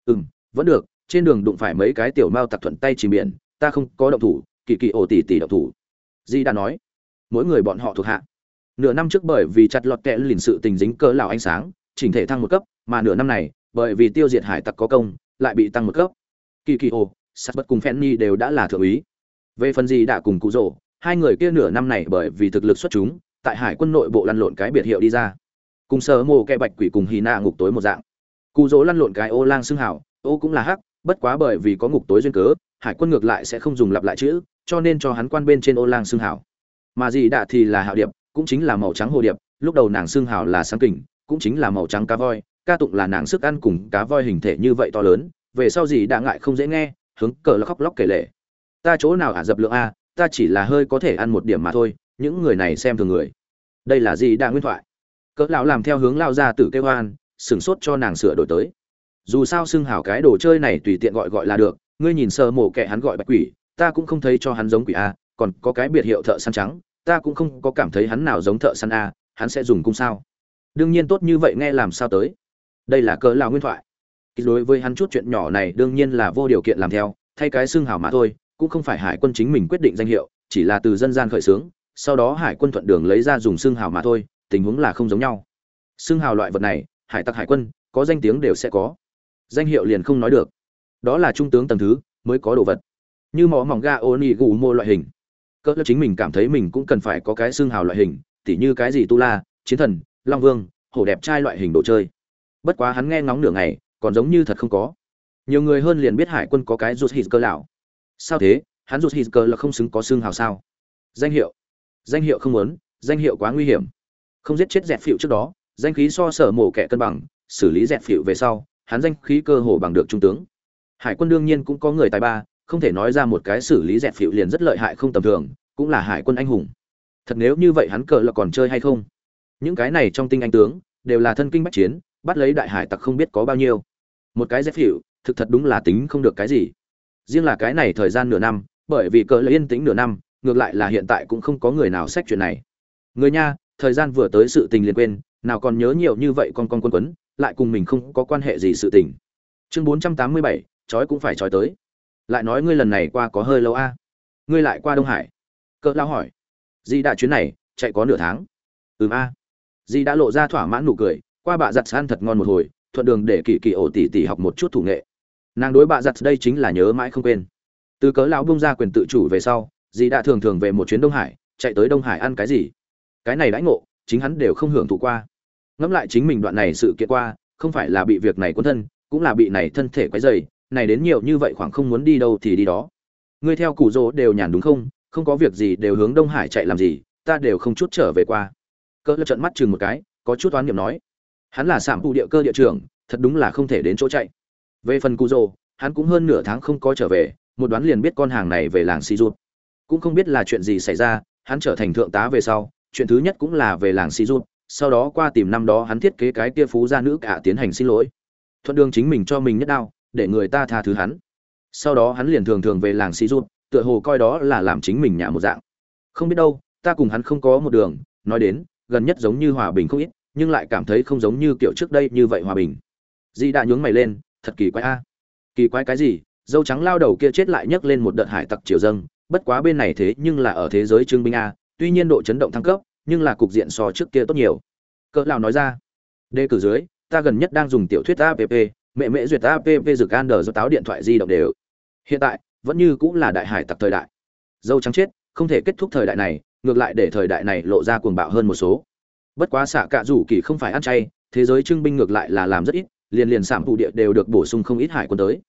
Ừm, vẫn được trên đường đụng phải mấy cái tiểu mao tặc thuận tay chìm biển ta không có động thủ kỳ kỳ ổ tỷ tỷ động thủ di đã nói mỗi người bọn họ thuộc hạ nửa năm trước bởi vì chặt lọt kẽ lìn sự tình dính cỡ lão ánh sáng chỉnh thể thăng một cấp mà nửa năm này bởi vì tiêu diệt hải tặc có công lại bị tăng một cấp kỳ kỳ ổ sắt bất cùng Fanny đều đã là thượng úy. Về phần gì đã cùng cụ rỗ hai người kia nửa năm này bởi vì thực lực xuất chúng, tại hải quân nội bộ lăn lộn cái biệt hiệu đi ra. Cùng sờ mồ kẻ bạch quỷ cùng hì nạ ngục tối một dạng. Cụ rỗ lăn lộn cái ô lang xương hảo, ô cũng là hắc, bất quá bởi vì có ngục tối duyên cớ, hải quân ngược lại sẽ không dùng lặp lại chữ, cho nên cho hắn quan bên trên ô lang xương hảo. Mà dì đạ thì là hạo điệp, cũng chính là màu trắng hồ điệp, lúc đầu nàng xương hảo là sáng kình, cũng chính là màu trắng cá voi, ca tụng là nàng sức ăn cùng cá voi hình thể như vậy to lớn, về sau dì đạ ngại không dễ nghe, hướng cờ là khóc lóc kể lệ. ta chỗ nào ả dập lượng a ta chỉ là hơi có thể ăn một điểm mà thôi những người này xem thường người đây là dì đạ nguyên thoại cỡ lão làm theo hướng lao ra tử kêu hoan sửng sốt cho nàng sửa đổi tới dù sao xưng hảo cái đồ chơi này tùy tiện gọi gọi là được ngươi nhìn sơ mổ kẻ hắn gọi bạch quỷ, ta cũng không thấy cho hắn giống quỷ a, còn có cái biệt hiệu thợ săn trắng, ta cũng không có cảm thấy hắn nào giống thợ săn a, hắn sẽ dùng cung sao? Đương nhiên tốt như vậy nghe làm sao tới? Đây là cỡ lào nguyên thoại. Đối với hắn chút chuyện nhỏ này đương nhiên là vô điều kiện làm theo, thay cái xương hào mà thôi, cũng không phải hải quân chính mình quyết định danh hiệu, chỉ là từ dân gian khởi xướng, sau đó hải quân thuận đường lấy ra dùng xương hào mà thôi, tình huống là không giống nhau. Xương hào loại vật này, hải tặc hải quân, có danh tiếng đều sẽ có. Danh hiệu liền không nói được đó là trung tướng tầng thứ, mới có đồ vật. Như mỏ mỏng ga ô nị gù mô loại hình. Cỡ chính mình cảm thấy mình cũng cần phải có cái xương hào loại hình, tỉ như cái gì tu la, chiến thần, long vương, hổ đẹp trai loại hình đồ chơi. Bất quá hắn nghe ngóng nửa ngày, còn giống như thật không có. Nhiều người hơn liền biết hải quân có cái rút hít cơ lão. Sao thế? Hắn rút hít cơ là không xứng có xương hào sao? Danh hiệu. Danh hiệu không muốn, danh hiệu quá nguy hiểm. Không giết chết dẹp phịu trước đó, danh khí so sở mổ kẻ cân bằng, xử lý dẹp phịu về sau, hắn danh khí cơ hồ bằng được trung tướng hải quân đương nhiên cũng có người tài ba không thể nói ra một cái xử lý dẹp phịu liền rất lợi hại không tầm thường cũng là hải quân anh hùng. Thật nếu như vậy hắn cờ là còn chơi hay không? Những cái này trong tinh anh tướng đều là thân kinh bách chiến bắt lấy đại hải tặc không biết có bao nhiêu. Một cái dép hiệu thực thật đúng là tính không được cái gì. Riêng là cái này thời gian nửa năm bởi vì cỡ lấy yên tĩnh nửa năm ngược lại là hiện tại cũng không có người nào xét chuyện này. Người nha thời gian vừa tới sự tình liền quên nào còn nhớ nhiều như vậy con con quân quấn lại cùng mình không có quan hệ gì sự tình. Chương 487, trói cũng phải trói tới. Lại nói ngươi lần này qua có hơi lâu a. Ngươi lại qua đông hải. Cỡ lao hỏi. Di đã chuyến này, chạy có nửa tháng. Ừm a. Di đã lộ ra thỏa mãn nụ cười, qua bạ giặt san thật ngon một hồi, thuận đường để kỳ kỳ ổ tỷ tỷ học một chút thủ nghệ. Nàng đối bạ giặt đây chính là nhớ mãi không quên. Từ cớ lão bông ra quyền tự chủ về sau dì đã thường thường về một chuyến đông hải, chạy tới đông hải ăn cái gì? Cái này đãi ngộ, chính hắn đều không hưởng thụ qua. Ngẫm lại chính mình đoạn này sự kiện qua, không phải là bị việc này quân thân, cũng là bị này thân thể quấy dày này đến nhiều như vậy khoảng không muốn đi đâu thì đi đó. Ngươi theo cụ rỗ đều nhàn đúng không? Không có việc gì đều hướng đông hải chạy làm gì, ta đều không chút trở về qua. Cỡ trận mắt chừng một cái, có chút oán niệm nói. Hắn là sảm phụ địa cơ địa trưởng, thật đúng là không thể đến chỗ chạy. Về phần cụ rỗ, hắn cũng hơn nửa tháng không có trở về, một đoán liền biết con hàng này về làng si rút cũng không biết là chuyện gì xảy ra, hắn trở thành thượng tá về sau, chuyện thứ nhất cũng là về làng si rút sau đó qua tìm năm đó hắn thiết kế cái kia phú gia nữ cả tiến hành xin lỗi. Thuận đường chính mình cho mình nhất đau để người ta tha thứ hắn. Sau đó hắn liền thường thường về làng si rút tựa hồ coi đó là làm chính mình nhà một dạng. Không biết đâu, ta cùng hắn không có một đường, nói đến, gần nhất giống như hòa bình không ít, nhưng lại cảm thấy không giống như kiểu trước đây như vậy hòa bình. Di đã nhướng mày lên, thật kỳ quái a. Kỳ quái cái gì? Dâu trắng lao đầu kia chết lại nhấc lên một đợt hải tặc triều dâng, bất quá bên này thế nhưng là ở thế giới trương binh a, tuy nhiên độ chấn động thăng cấp, nhưng là cục diện so trước kia tốt nhiều. Cỡ lao nói ra, đề cử dưới, ta gần nhất đang dùng tiểu thuyết app mẹ mẹ duyệt app dược an đờ do táo điện thoại di động đều. Hiện tại, vẫn như cũng là đại hải tặc thời đại. Dâu trắng chết, không thể kết thúc thời đại này, ngược lại để thời đại này lộ ra cuồng bạo hơn một số. Bất quá xạ cạ rủ kỳ không phải ăn chay, thế giới trưng binh ngược lại là làm rất ít, liền liền sảm phụ địa đều được bổ sung không ít hải quân tới.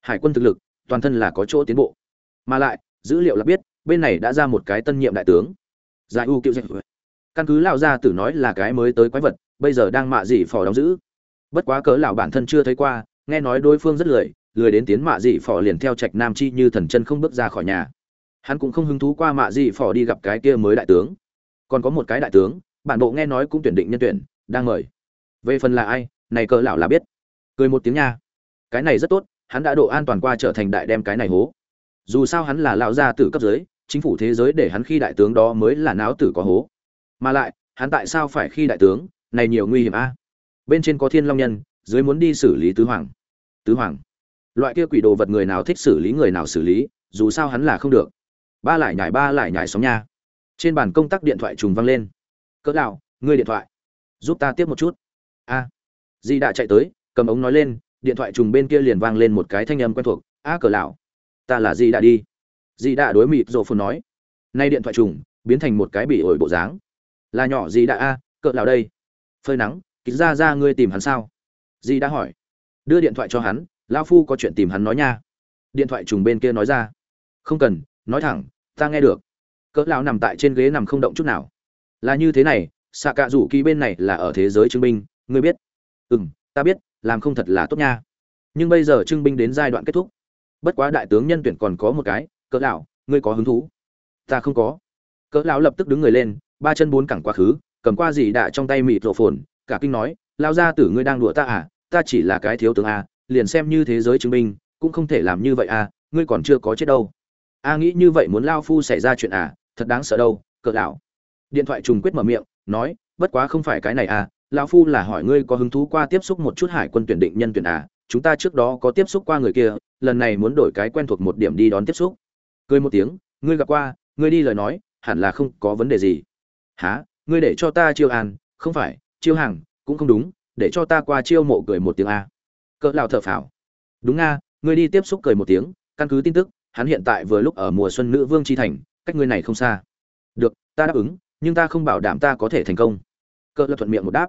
Hải quân thực lực, toàn thân là có chỗ tiến bộ. Mà lại, dữ liệu là biết, bên này đã ra một cái tân nhiệm đại tướng. Giải u kiệu căn cứ lão gia tử nói là cái mới tới quái vật, bây giờ đang mạ gì phò đóng giữ bất quá cớ lão bản thân chưa thấy qua, nghe nói đối phương rất lười lười đến tiến mạ dị phò liền theo trạch nam chi như thần chân không bước ra khỏi nhà. Hắn cũng không hứng thú qua mạ dị phò đi gặp cái kia mới đại tướng. Còn có một cái đại tướng, bản bộ nghe nói cũng tuyển định nhân tuyển, đang mời. Về phần là ai, này cỡ lão là biết. Cười một tiếng nha. Cái này rất tốt, hắn đã độ an toàn qua trở thành đại đem cái này hố. Dù sao hắn là lão gia tử cấp dưới, chính phủ thế giới để hắn khi đại tướng đó mới là náo tử có hố. Mà lại, hắn tại sao phải khi đại tướng, này nhiều nguy hiểm a? Bên trên có thiên long nhân, dưới muốn đi xử lý tứ hoàng. Tứ hoàng. Loại kia quỷ đồ vật người nào thích xử lý người nào xử lý, dù sao hắn là không được. Ba lại nhải ba lại nhải sóng nha. Trên bàn công tắc điện thoại trùng vang lên. Cỡ đạo ngươi điện thoại. Giúp ta tiếp một chút. A. Di đã chạy tới, cầm ống nói lên, điện thoại trùng bên kia liền vang lên một cái thanh âm quen thuộc, a cỡ lão, ta là di đã đi. Di đã đối mịt rồ phun nói. Nay điện thoại trùng biến thành một cái bị ổi bộ dáng. Là nhỏ di đã a cỡ lão đây. Phơi nắng kýt ra ra ngươi tìm hắn sao? Di đã hỏi. Đưa điện thoại cho hắn, lão phu có chuyện tìm hắn nói nha. Điện thoại trùng bên kia nói ra. Không cần, nói thẳng, ta nghe được. Cỡ lão nằm tại trên ghế nằm không động chút nào. Là như thế này xạ cạ rủ kỳ bên này là ở thế giới chứng binh ngươi biết. Ừm, ta biết, làm không thật là tốt nha. Nhưng bây giờ trưng binh đến giai đoạn kết thúc. Bất quá đại tướng nhân tuyển còn có một cái, cỡ lão, ngươi có hứng thú? Ta không có. Cỡ lão lập tức đứng người lên, ba chân bốn cẳng quá khứ, cầm qua gì đã trong tay mịt rộ phồn cả kinh nói lao ra tử ngươi đang đùa ta à? Ta chỉ là cái thiếu tướng a liền xem như thế giới chứng minh, cũng không thể làm như vậy à ngươi còn chưa có chết đâu. A nghĩ như vậy muốn lao phu xảy ra chuyện à thật đáng sợ đâu cỡ lão điện thoại trùng quyết mở miệng nói bất quá không phải cái này à lão phu là hỏi ngươi có hứng thú qua tiếp xúc một chút hải quân tuyển định nhân tuyển à chúng ta trước đó có tiếp xúc qua người kia lần này muốn đổi cái quen thuộc một điểm đi đón tiếp xúc. Cười một tiếng ngươi gặp qua ngươi đi lời nói hẳn là không có vấn đề gì. Há ngươi để cho ta chiêu an không phải chiêu hàng, cũng không đúng, để cho ta qua chiêu mộ cười một tiếng a. Cỡ lão thở phào. Đúng a, ngươi đi tiếp xúc cười một tiếng, căn cứ tin tức, hắn hiện tại vừa lúc ở mùa xuân nữ vương chi thành, cách ngươi này không xa. Được, ta đáp ứng, nhưng ta không bảo đảm ta có thể thành công. Cỡ lão thuận miệng một đáp.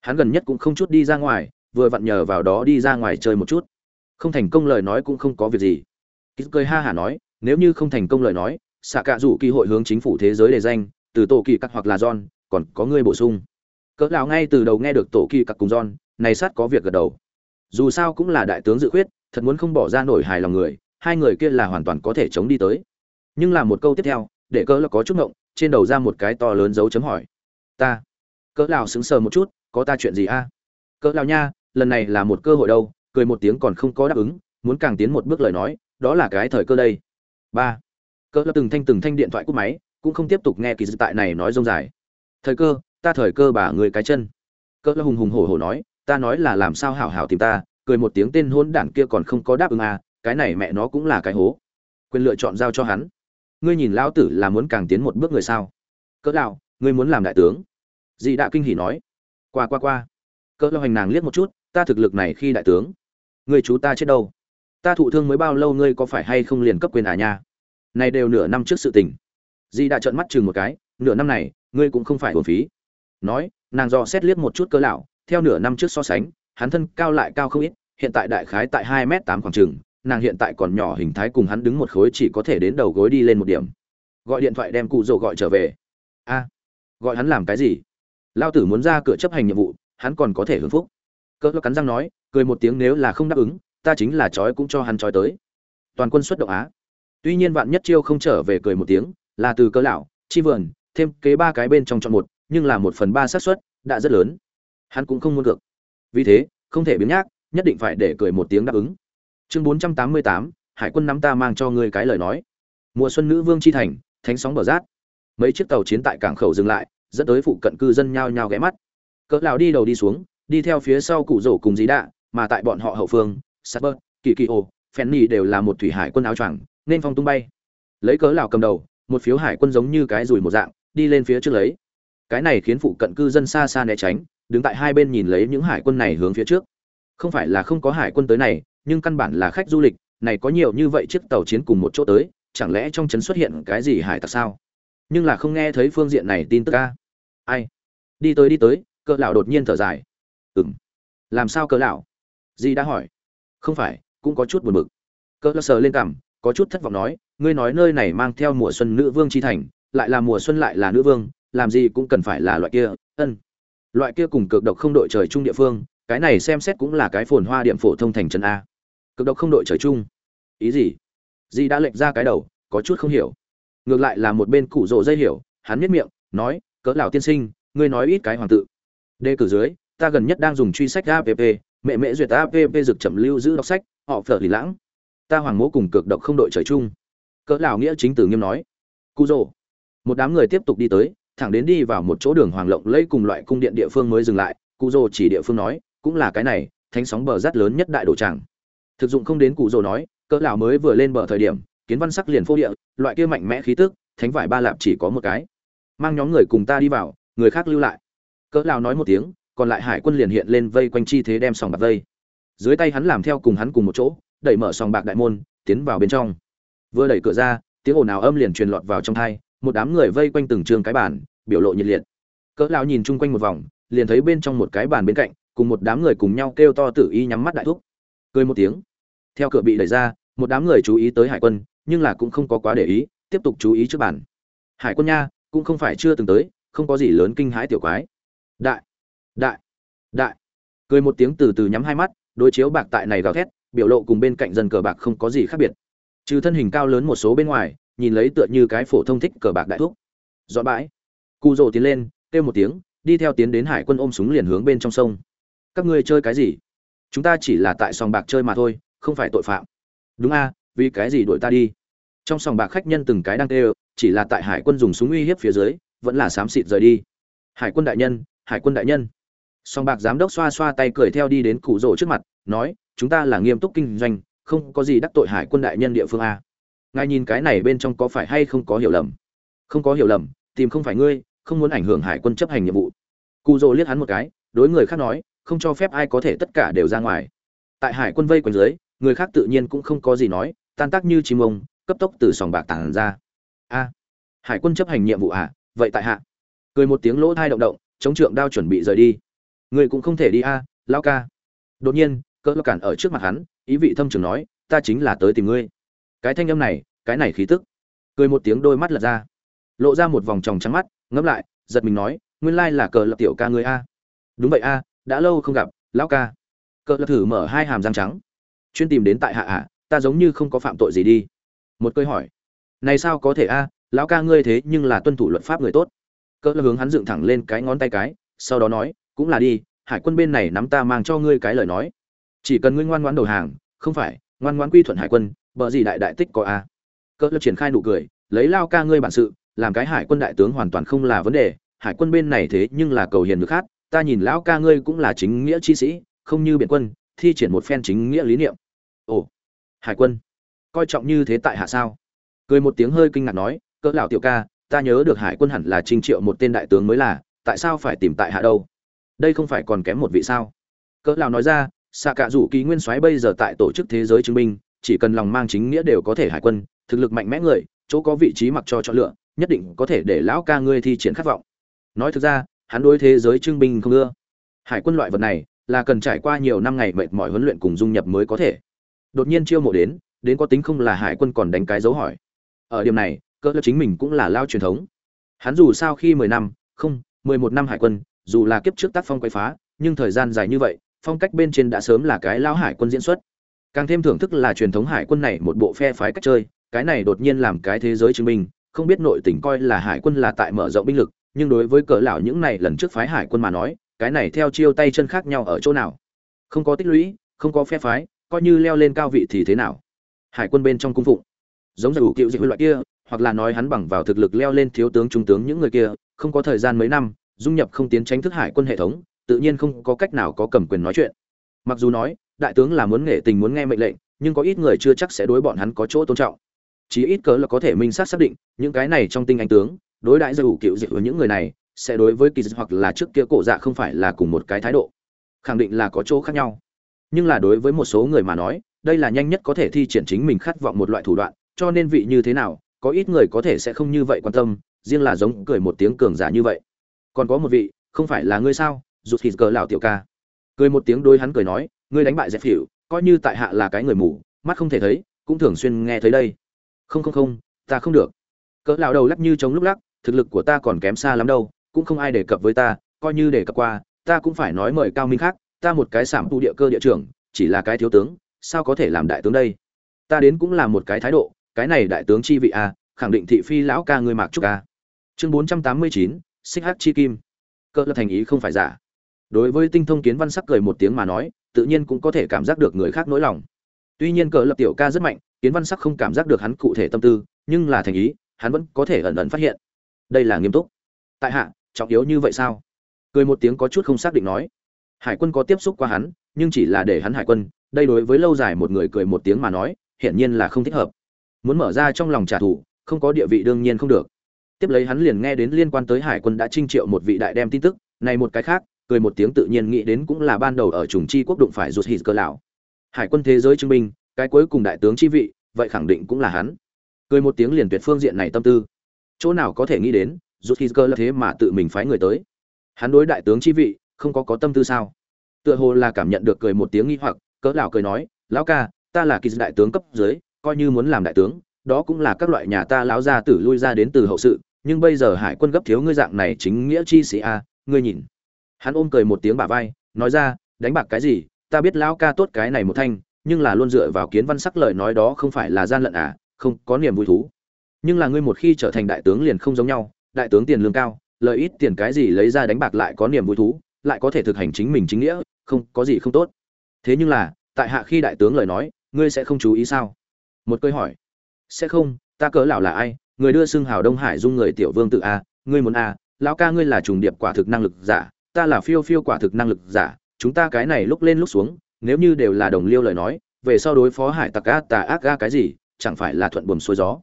Hắn gần nhất cũng không chút đi ra ngoài, vừa vặn nhờ vào đó đi ra ngoài chơi một chút. Không thành công lời nói cũng không có việc gì. Ký cười ha hả nói, nếu như không thành công lời nói, xạ cạ rủ kỳ hội hướng chính phủ thế giới đề danh, từ tổ kỳ cắt hoặc là john, còn có người bổ sung cỡ lão ngay từ đầu nghe được tổ kỳ cặc cùng don, này sát có việc gật đầu. Dù sao cũng là đại tướng dự khuyết thật muốn không bỏ ra nổi hài lòng người hai người kia là hoàn toàn có thể chống đi tới. Nhưng là một câu tiếp theo để cỡ lão có chút ngộng trên đầu ra một cái to lớn dấu chấm hỏi. Ta cỡ lão sững sờ một chút có ta chuyện gì a? Cỡ lão nha lần này là một cơ hội đâu cười một tiếng còn không có đáp ứng muốn càng tiến một bước lời nói đó là cái thời cơ đây. Ba cỡ lão từng thanh từng thanh điện thoại cúp máy cũng không tiếp tục nghe kỳ dự tại này nói rông dài. Thời cơ ta thời cơ bà người cái chân. Cỡ hùng hùng hổ hổ nói, ta nói là làm sao hảo hảo tìm ta, cười một tiếng tên hôn đản kia còn không có đáp ứng à cái này mẹ nó cũng là cái hố. Quyền lựa chọn giao cho hắn. Ngươi nhìn lão tử là muốn càng tiến một bước người sao? Cỡ lão, ngươi muốn làm đại tướng. Dị đạo kinh hỉ nói. Qua qua qua. Cỡ lão hành nàng liếc một chút, ta thực lực này khi đại tướng, ngươi chú ta chết đâu? Ta thụ thương mới bao lâu ngươi có phải hay không liền cấp quyền à nha? Này đều nửa năm trước sự tình. Dị đã trợn mắt chừng một cái, nửa năm này, ngươi cũng không phải hồn phí nói nàng dò xét liếc một chút cơ lão theo nửa năm trước so sánh hắn thân cao lại cao không ít hiện tại đại khái tại hai m tám khoảng trường, nàng hiện tại còn nhỏ hình thái cùng hắn đứng một khối chỉ có thể đến đầu gối đi lên một điểm. Gọi điện thoại đem cụ rồ gọi trở về. A gọi hắn làm cái gì? Lao tử muốn ra cửa chấp hành nhiệm vụ hắn còn có thể hưởng phúc. Cỡ cắn răng nói cười một tiếng nếu là không đáp ứng ta chính là trói cũng cho hắn trói tới. Toàn quân xuất động á. Tuy nhiên vạn nhất chiêu không trở về cười một tiếng là từ cỡ lão chi vườn thêm kế ba cái bên trong chọn một nhưng là một phần ba xác suất đã rất lớn. Hắn cũng không muốn cược. Vì thế không thể biến nhác nhất định phải để cười một tiếng đáp ứng. Chương bốn trăm tám mươi tám hải quân nắm ta mang cho ngươi cái lời nói. Mùa xuân nữ vương chi thành thánh sóng bờ rát. Mấy chiếc tàu chiến tại cảng khẩu dừng lại dẫn tới phụ cận cư dân nhao nhao ghé mắt. Cỡ lão đi đầu đi xuống đi theo phía sau cụ rổ cùng dí đạ mà tại bọn họ hậu phương sapper Kỳ Kỳ Ô, phen nỉ đều là một thủy hải quân áo choàng, nên phong tung bay. Lấy cớ lão cầm đầu, một phiếu hải quân giống như cái rùi một dạng, đi lên phía trước lấy. Cái này khiến phụ cận cư dân xa xa né tránh, đứng tại hai bên nhìn lấy những hải quân này hướng phía trước. Không phải là không có hải quân tới này, nhưng căn bản là khách du lịch, này có nhiều như vậy chiếc tàu chiến cùng một chỗ tới, chẳng lẽ trong trấn xuất hiện cái gì hải tặc sao? Nhưng là không nghe thấy phương diện này tin tức ca Ai? Đi tới đi tới, cỡ lão đột nhiên thở dài. Ừm. Làm sao cỡ lão? Di đã hỏi. Không phải, cũng có chút buồn bực. Cỡ lão sờ lên cằm, có chút thất vọng nói, ngươi nói nơi này mang theo mùa xuân nữ vương chi thành, lại là mùa xuân lại là nữ vương, làm gì cũng cần phải là loại kia, ân. Loại kia cùng cực độc không đội trời chung địa phương, cái này xem xét cũng là cái phồn hoa điểm phổ thông thành trấn a. Cực độc không đội trời chung. Ý gì? Di đã lệch ra cái đầu có chút không hiểu. Ngược lại là một bên cụ rộ dây hiểu hắn miết miệng nói cỡ lão tiên sinh ngươi nói ít cái hoàng tự. Đề cử dưới ta gần nhất đang dùng truy sách app mẹ mẹ duyệt app dược chậm lưu giữ đọc sách họ phở lì lãng. Ta hoàng mỗ cùng cực độc không đội trời chung. Cỡ lão nghĩa chính tử nghiêm nói. Cụ rộ một đám người tiếp tục đi tới thẳng đến đi vào một chỗ đường hoàng lộng lẫy cùng loại cung điện địa phương mới dừng lại, cụ rồ chỉ địa phương nói, cũng là cái này, thánh sóng bờ rát lớn nhất đại đồ tràng. Thực dụng không đến cụ rồ nói, cỡ lão mới vừa lên bờ thời điểm, kiến văn sắc liền phô địa, loại kia mạnh mẽ khí tức, thánh vải ba lạp chỉ có một cái. Mang nhóm người cùng ta đi vào, người khác lưu lại. Cỡ lão nói một tiếng, còn lại hải quân liền hiện lên vây quanh chi thế đem sòng bạc vây. Dưới tay hắn làm theo cùng hắn cùng một chỗ, đẩy mở sòng bạc đại môn, tiến vào bên trong. Vừa đẩy cửa ra, tiếng ồn ào âm liền truyền lọt vào trong thai một đám người vây quanh từng trường cái bàn, biểu lộ nhiệt liệt. Cỡ lão nhìn chung quanh một vòng, liền thấy bên trong một cái bàn bên cạnh, cùng một đám người cùng nhau kêu to tử y nhắm mắt đại thúc. Cười một tiếng. Theo cửa bị đẩy ra, một đám người chú ý tới hải quân, nhưng là cũng không có quá để ý, tiếp tục chú ý trước bàn. Hải quân nha, cũng không phải chưa từng tới, không có gì lớn kinh hãi tiểu quái. Đại đại đại. Cười một tiếng từ từ nhắm hai mắt, đối chiếu bạc tại này gào thét, biểu lộ cùng bên cạnh dân cờ bạc không có gì khác biệt. Trừ thân hình cao lớn một số bên ngoài nhìn lấy tựa như cái phổ thông thích cờ bạc đại thúc. Dọn bãi. Cụ rồ tiến lên, kêu một tiếng, đi theo tiến đến hải quân ôm súng liền hướng bên trong sông. Các ngươi chơi cái gì? Chúng ta chỉ là tại sòng bạc chơi mà thôi, không phải tội phạm. Đúng a, vì cái gì đuổi ta đi? Trong sòng bạc khách nhân từng cái đang kêu, chỉ là tại hải quân dùng súng uy hiếp phía dưới, vẫn là xám xịt rời đi. Hải quân đại nhân, hải quân đại nhân. Sòng bạc giám đốc xoa xoa tay cười theo đi đến cụ rồ trước mặt, nói, chúng ta là nghiêm túc kinh doanh, không có gì đắc tội hải quân đại nhân địa phương a ngài nhìn cái này bên trong có phải hay không có hiểu lầm? Không có hiểu lầm tìm không phải ngươi không muốn ảnh hưởng hải quân chấp hành nhiệm vụ. Cụ dỗ liếc hắn một cái đối người khác nói không cho phép ai có thể tất cả đều ra ngoài. Tại hải quân vây quanh dưới người khác tự nhiên cũng không có gì nói tan tác như chim ông cấp tốc từ sòng bạc tàn ra. A hải quân chấp hành nhiệm vụ à? Vậy tại hạ. Cười một tiếng lỗ thai động động chống trượng đao chuẩn bị rời đi. Người cũng không thể đi a à, lao ca. Đột nhiên cỡ lo cản ở trước mặt hắn ý vị thâm trường nói ta chính là tới tìm ngươi cái thanh âm này, cái này khí tức. Cười một tiếng đôi mắt lật ra. Lộ ra một vòng tròng trắng mắt ngấp lại, giật mình nói, nguyên lai là cờ lập tiểu ca ngươi a. Đúng vậy a, đã lâu không gặp, lão ca. Cờ lập thử mở hai hàm răng trắng. Chuyên tìm đến tại hạ ạ ta giống như không có phạm tội gì đi. Một câu hỏi, này sao có thể a, lão ca ngươi thế nhưng là tuân thủ luật pháp người tốt. Cỡ hướng hắn dựng thẳng lên cái ngón tay cái, sau đó nói, cũng là đi, hải quân bên này nắm ta mang cho ngươi cái lời nói. Chỉ cần ngươi ngoan ngoãn đầu hàng, không phải ngoan ngoãn quy thuận hải quân bờ gì đại đại tích có a? Cỡ triển khai nụ cười, lấy lao ca ngươi bản sự, làm cái hải quân đại tướng hoàn toàn không là vấn đề, hải quân bên này thế nhưng là cầu hiền được khác, ta nhìn lão ca ngươi cũng là chính nghĩa chi sĩ, không như biện quân, thi triển một phen chính nghĩa lý niệm. Ồ, hải quân, coi trọng như thế tại hạ sao? Cười một tiếng hơi kinh ngạc nói cỡ lão tiểu ca, ta nhớ được hải quân hẳn là trinh triệu một tên đại tướng mới là, tại sao phải tìm tại hạ đâu? Đây không phải còn kém một vị sao? Cỡ lão nói ra xạ cả rủ ký nguyên soái bây giờ tại tổ chức thế giới chứng minh, chỉ cần lòng mang chính nghĩa đều có thể hải quân, thực lực mạnh mẽ người, chỗ có vị trí mặc cho chọn lựa, nhất định có thể để lão ca ngươi thi triển khát vọng. Nói thực ra, hắn đối thế giới trưng binh không ưa. Hải quân loại vật này, là cần trải qua nhiều năm ngày mệt mỏi huấn luyện cùng dung nhập mới có thể. Đột nhiên chiêu mộ đến đến có tính không là hải quân còn đánh cái dấu hỏi. Ở điểm này cỡ chính mình cũng là lao truyền thống. Hắn dù sao khi mười năm, không, mười một năm hải quân, dù là kiếp trước tác phong quay phá, nhưng thời gian dài như vậy phong cách bên trên đã sớm là cái lao hải quân diễn xuất. Càng thêm thưởng thức là truyền thống hải quân này một bộ phe phái cách chơi, cái này đột nhiên làm cái thế giới chứng minh, không biết nội tình coi là hải quân là tại mở rộng binh lực, nhưng đối với cỡ lão những này lần trước phái hải quân mà nói, cái này theo chiêu tay chân khác nhau ở chỗ nào? Không có tích lũy, không có phe phái, coi như leo lên cao vị thì thế nào? Hải quân bên trong cung phụng. Giống như cựu dịch loại kia, hoặc là nói hắn bằng vào thực lực leo lên thiếu tướng trung tướng những người kia, không có thời gian mấy năm, dung nhập không tiến tránh thức hải quân hệ thống tự nhiên không có cách nào có cầm quyền nói chuyện. Mặc dù nói, đại tướng là muốn nghệ tình muốn nghe mệnh lệnh, nhưng có ít người chưa chắc sẽ đối bọn hắn có chỗ tôn trọng. Chỉ ít cớ là có thể minh xác xác định, những cái này trong tinh anh tướng, đối đãi dù cựu dịch của những người này, sẽ đối với kỳ dịch hoặc là trước kia cổ dạ không phải là cùng một cái thái độ. Khẳng định là có chỗ khác nhau. Nhưng là đối với một số người mà nói, đây là nhanh nhất có thể thi triển chính mình khát vọng một loại thủ đoạn, cho nên vị như thế nào, có ít người có thể sẽ không như vậy quan tâm, riêng là giống cười một tiếng cường giả như vậy. Còn có một vị, không phải là ngươi sao? Rụt thịt cờ lão tiểu ca. Cười một tiếng đôi hắn cười nói ngươi đánh bại dẹp phỉu coi như tại hạ là cái người mù mắt không thể thấy cũng thường xuyên nghe thấy đây. Không không không ta không được. Cỡ lão đầu lắc như chống lúc lắc thực lực của ta còn kém xa lắm đâu cũng không ai đề cập với ta coi như đề cập qua ta cũng phải nói mời cao minh khác ta một cái sảm tu địa cơ địa trưởng chỉ là cái thiếu tướng sao có thể làm đại tướng đây? Ta đến cũng là một cái thái độ cái này đại tướng chi vị à, khẳng định thị phi lão ca ngươi mạc trúc ca chương bốn trăm tám mươi chín xích hắc chi kim. Cỡ là thành ý không phải giả đối với tinh thông kiến văn sắc cười một tiếng mà nói, tự nhiên cũng có thể cảm giác được người khác nỗi lòng. Tuy nhiên cỡ lập tiểu ca rất mạnh, kiến văn sắc không cảm giác được hắn cụ thể tâm tư, nhưng là thành ý, hắn vẫn có thể ẩn ẩn phát hiện. Đây là nghiêm túc. Tại hạ, trọng yếu như vậy sao? Cười một tiếng có chút không xác định nói. Hải quân có tiếp xúc qua hắn, nhưng chỉ là để hắn hải quân, đây đối với lâu dài một người cười một tiếng mà nói, hiển nhiên là không thích hợp. Muốn mở ra trong lòng trả thù, không có địa vị đương nhiên không được. Tiếp lấy hắn liền nghe đến liên quan tới hải quân đã trinh triệu một vị đại đem tin tức, này một cái khác cười một tiếng tự nhiên nghĩ đến cũng là ban đầu ở trùng chi quốc đụng phải rụt hít cơ lão. Hải quân thế giới chứng minh, cái cuối cùng đại tướng chi vị, vậy khẳng định cũng là hắn. Cười một tiếng liền tuyệt phương diện này tâm tư. Chỗ nào có thể nghĩ đến rút hít cơ là thế mà tự mình phái người tới. Hắn đối đại tướng chi vị, không có có tâm tư sao? Tựa hồ là cảm nhận được cười một tiếng nghi hoặc, cỡ lão cười nói, lão ca, ta là kỳ đại tướng cấp dưới, coi như muốn làm đại tướng, đó cũng là các loại nhà ta lão gia tử lui ra đến từ hậu sự, nhưng bây giờ hải quân gấp thiếu ngươi dạng này chính nghĩa chi sĩ a, ngươi nhìn hắn ôm cười một tiếng bả vai, nói ra, đánh bạc cái gì? Ta biết lão ca tốt cái này một thanh, nhưng là luôn dựa vào kiến văn sắc lời nói đó không phải là gian lận à không, có niềm vui thú. Nhưng là ngươi một khi trở thành đại tướng liền không giống nhau, đại tướng tiền lương cao, lợi ít tiền cái gì lấy ra đánh bạc lại có niềm vui thú, lại có thể thực hành chính mình chính nghĩa, không, có gì không tốt. Thế nhưng là, tại hạ khi đại tướng lời nói, ngươi sẽ không chú ý sao? Một câu hỏi. Sẽ không, ta cớ lão là ai? Người đưa xưng hào đông hải dung người tiểu vương tự a à, ngươi muốn a lão ca ngươi là trùng điệp quả thực năng lực giả ta là phiêu phiêu quả thực năng lực giả, chúng ta cái này lúc lên lúc xuống, nếu như đều là đồng liêu lời nói, về sau đối phó hải tặc a tà ác ga cái gì, chẳng phải là thuận buồm xuôi gió.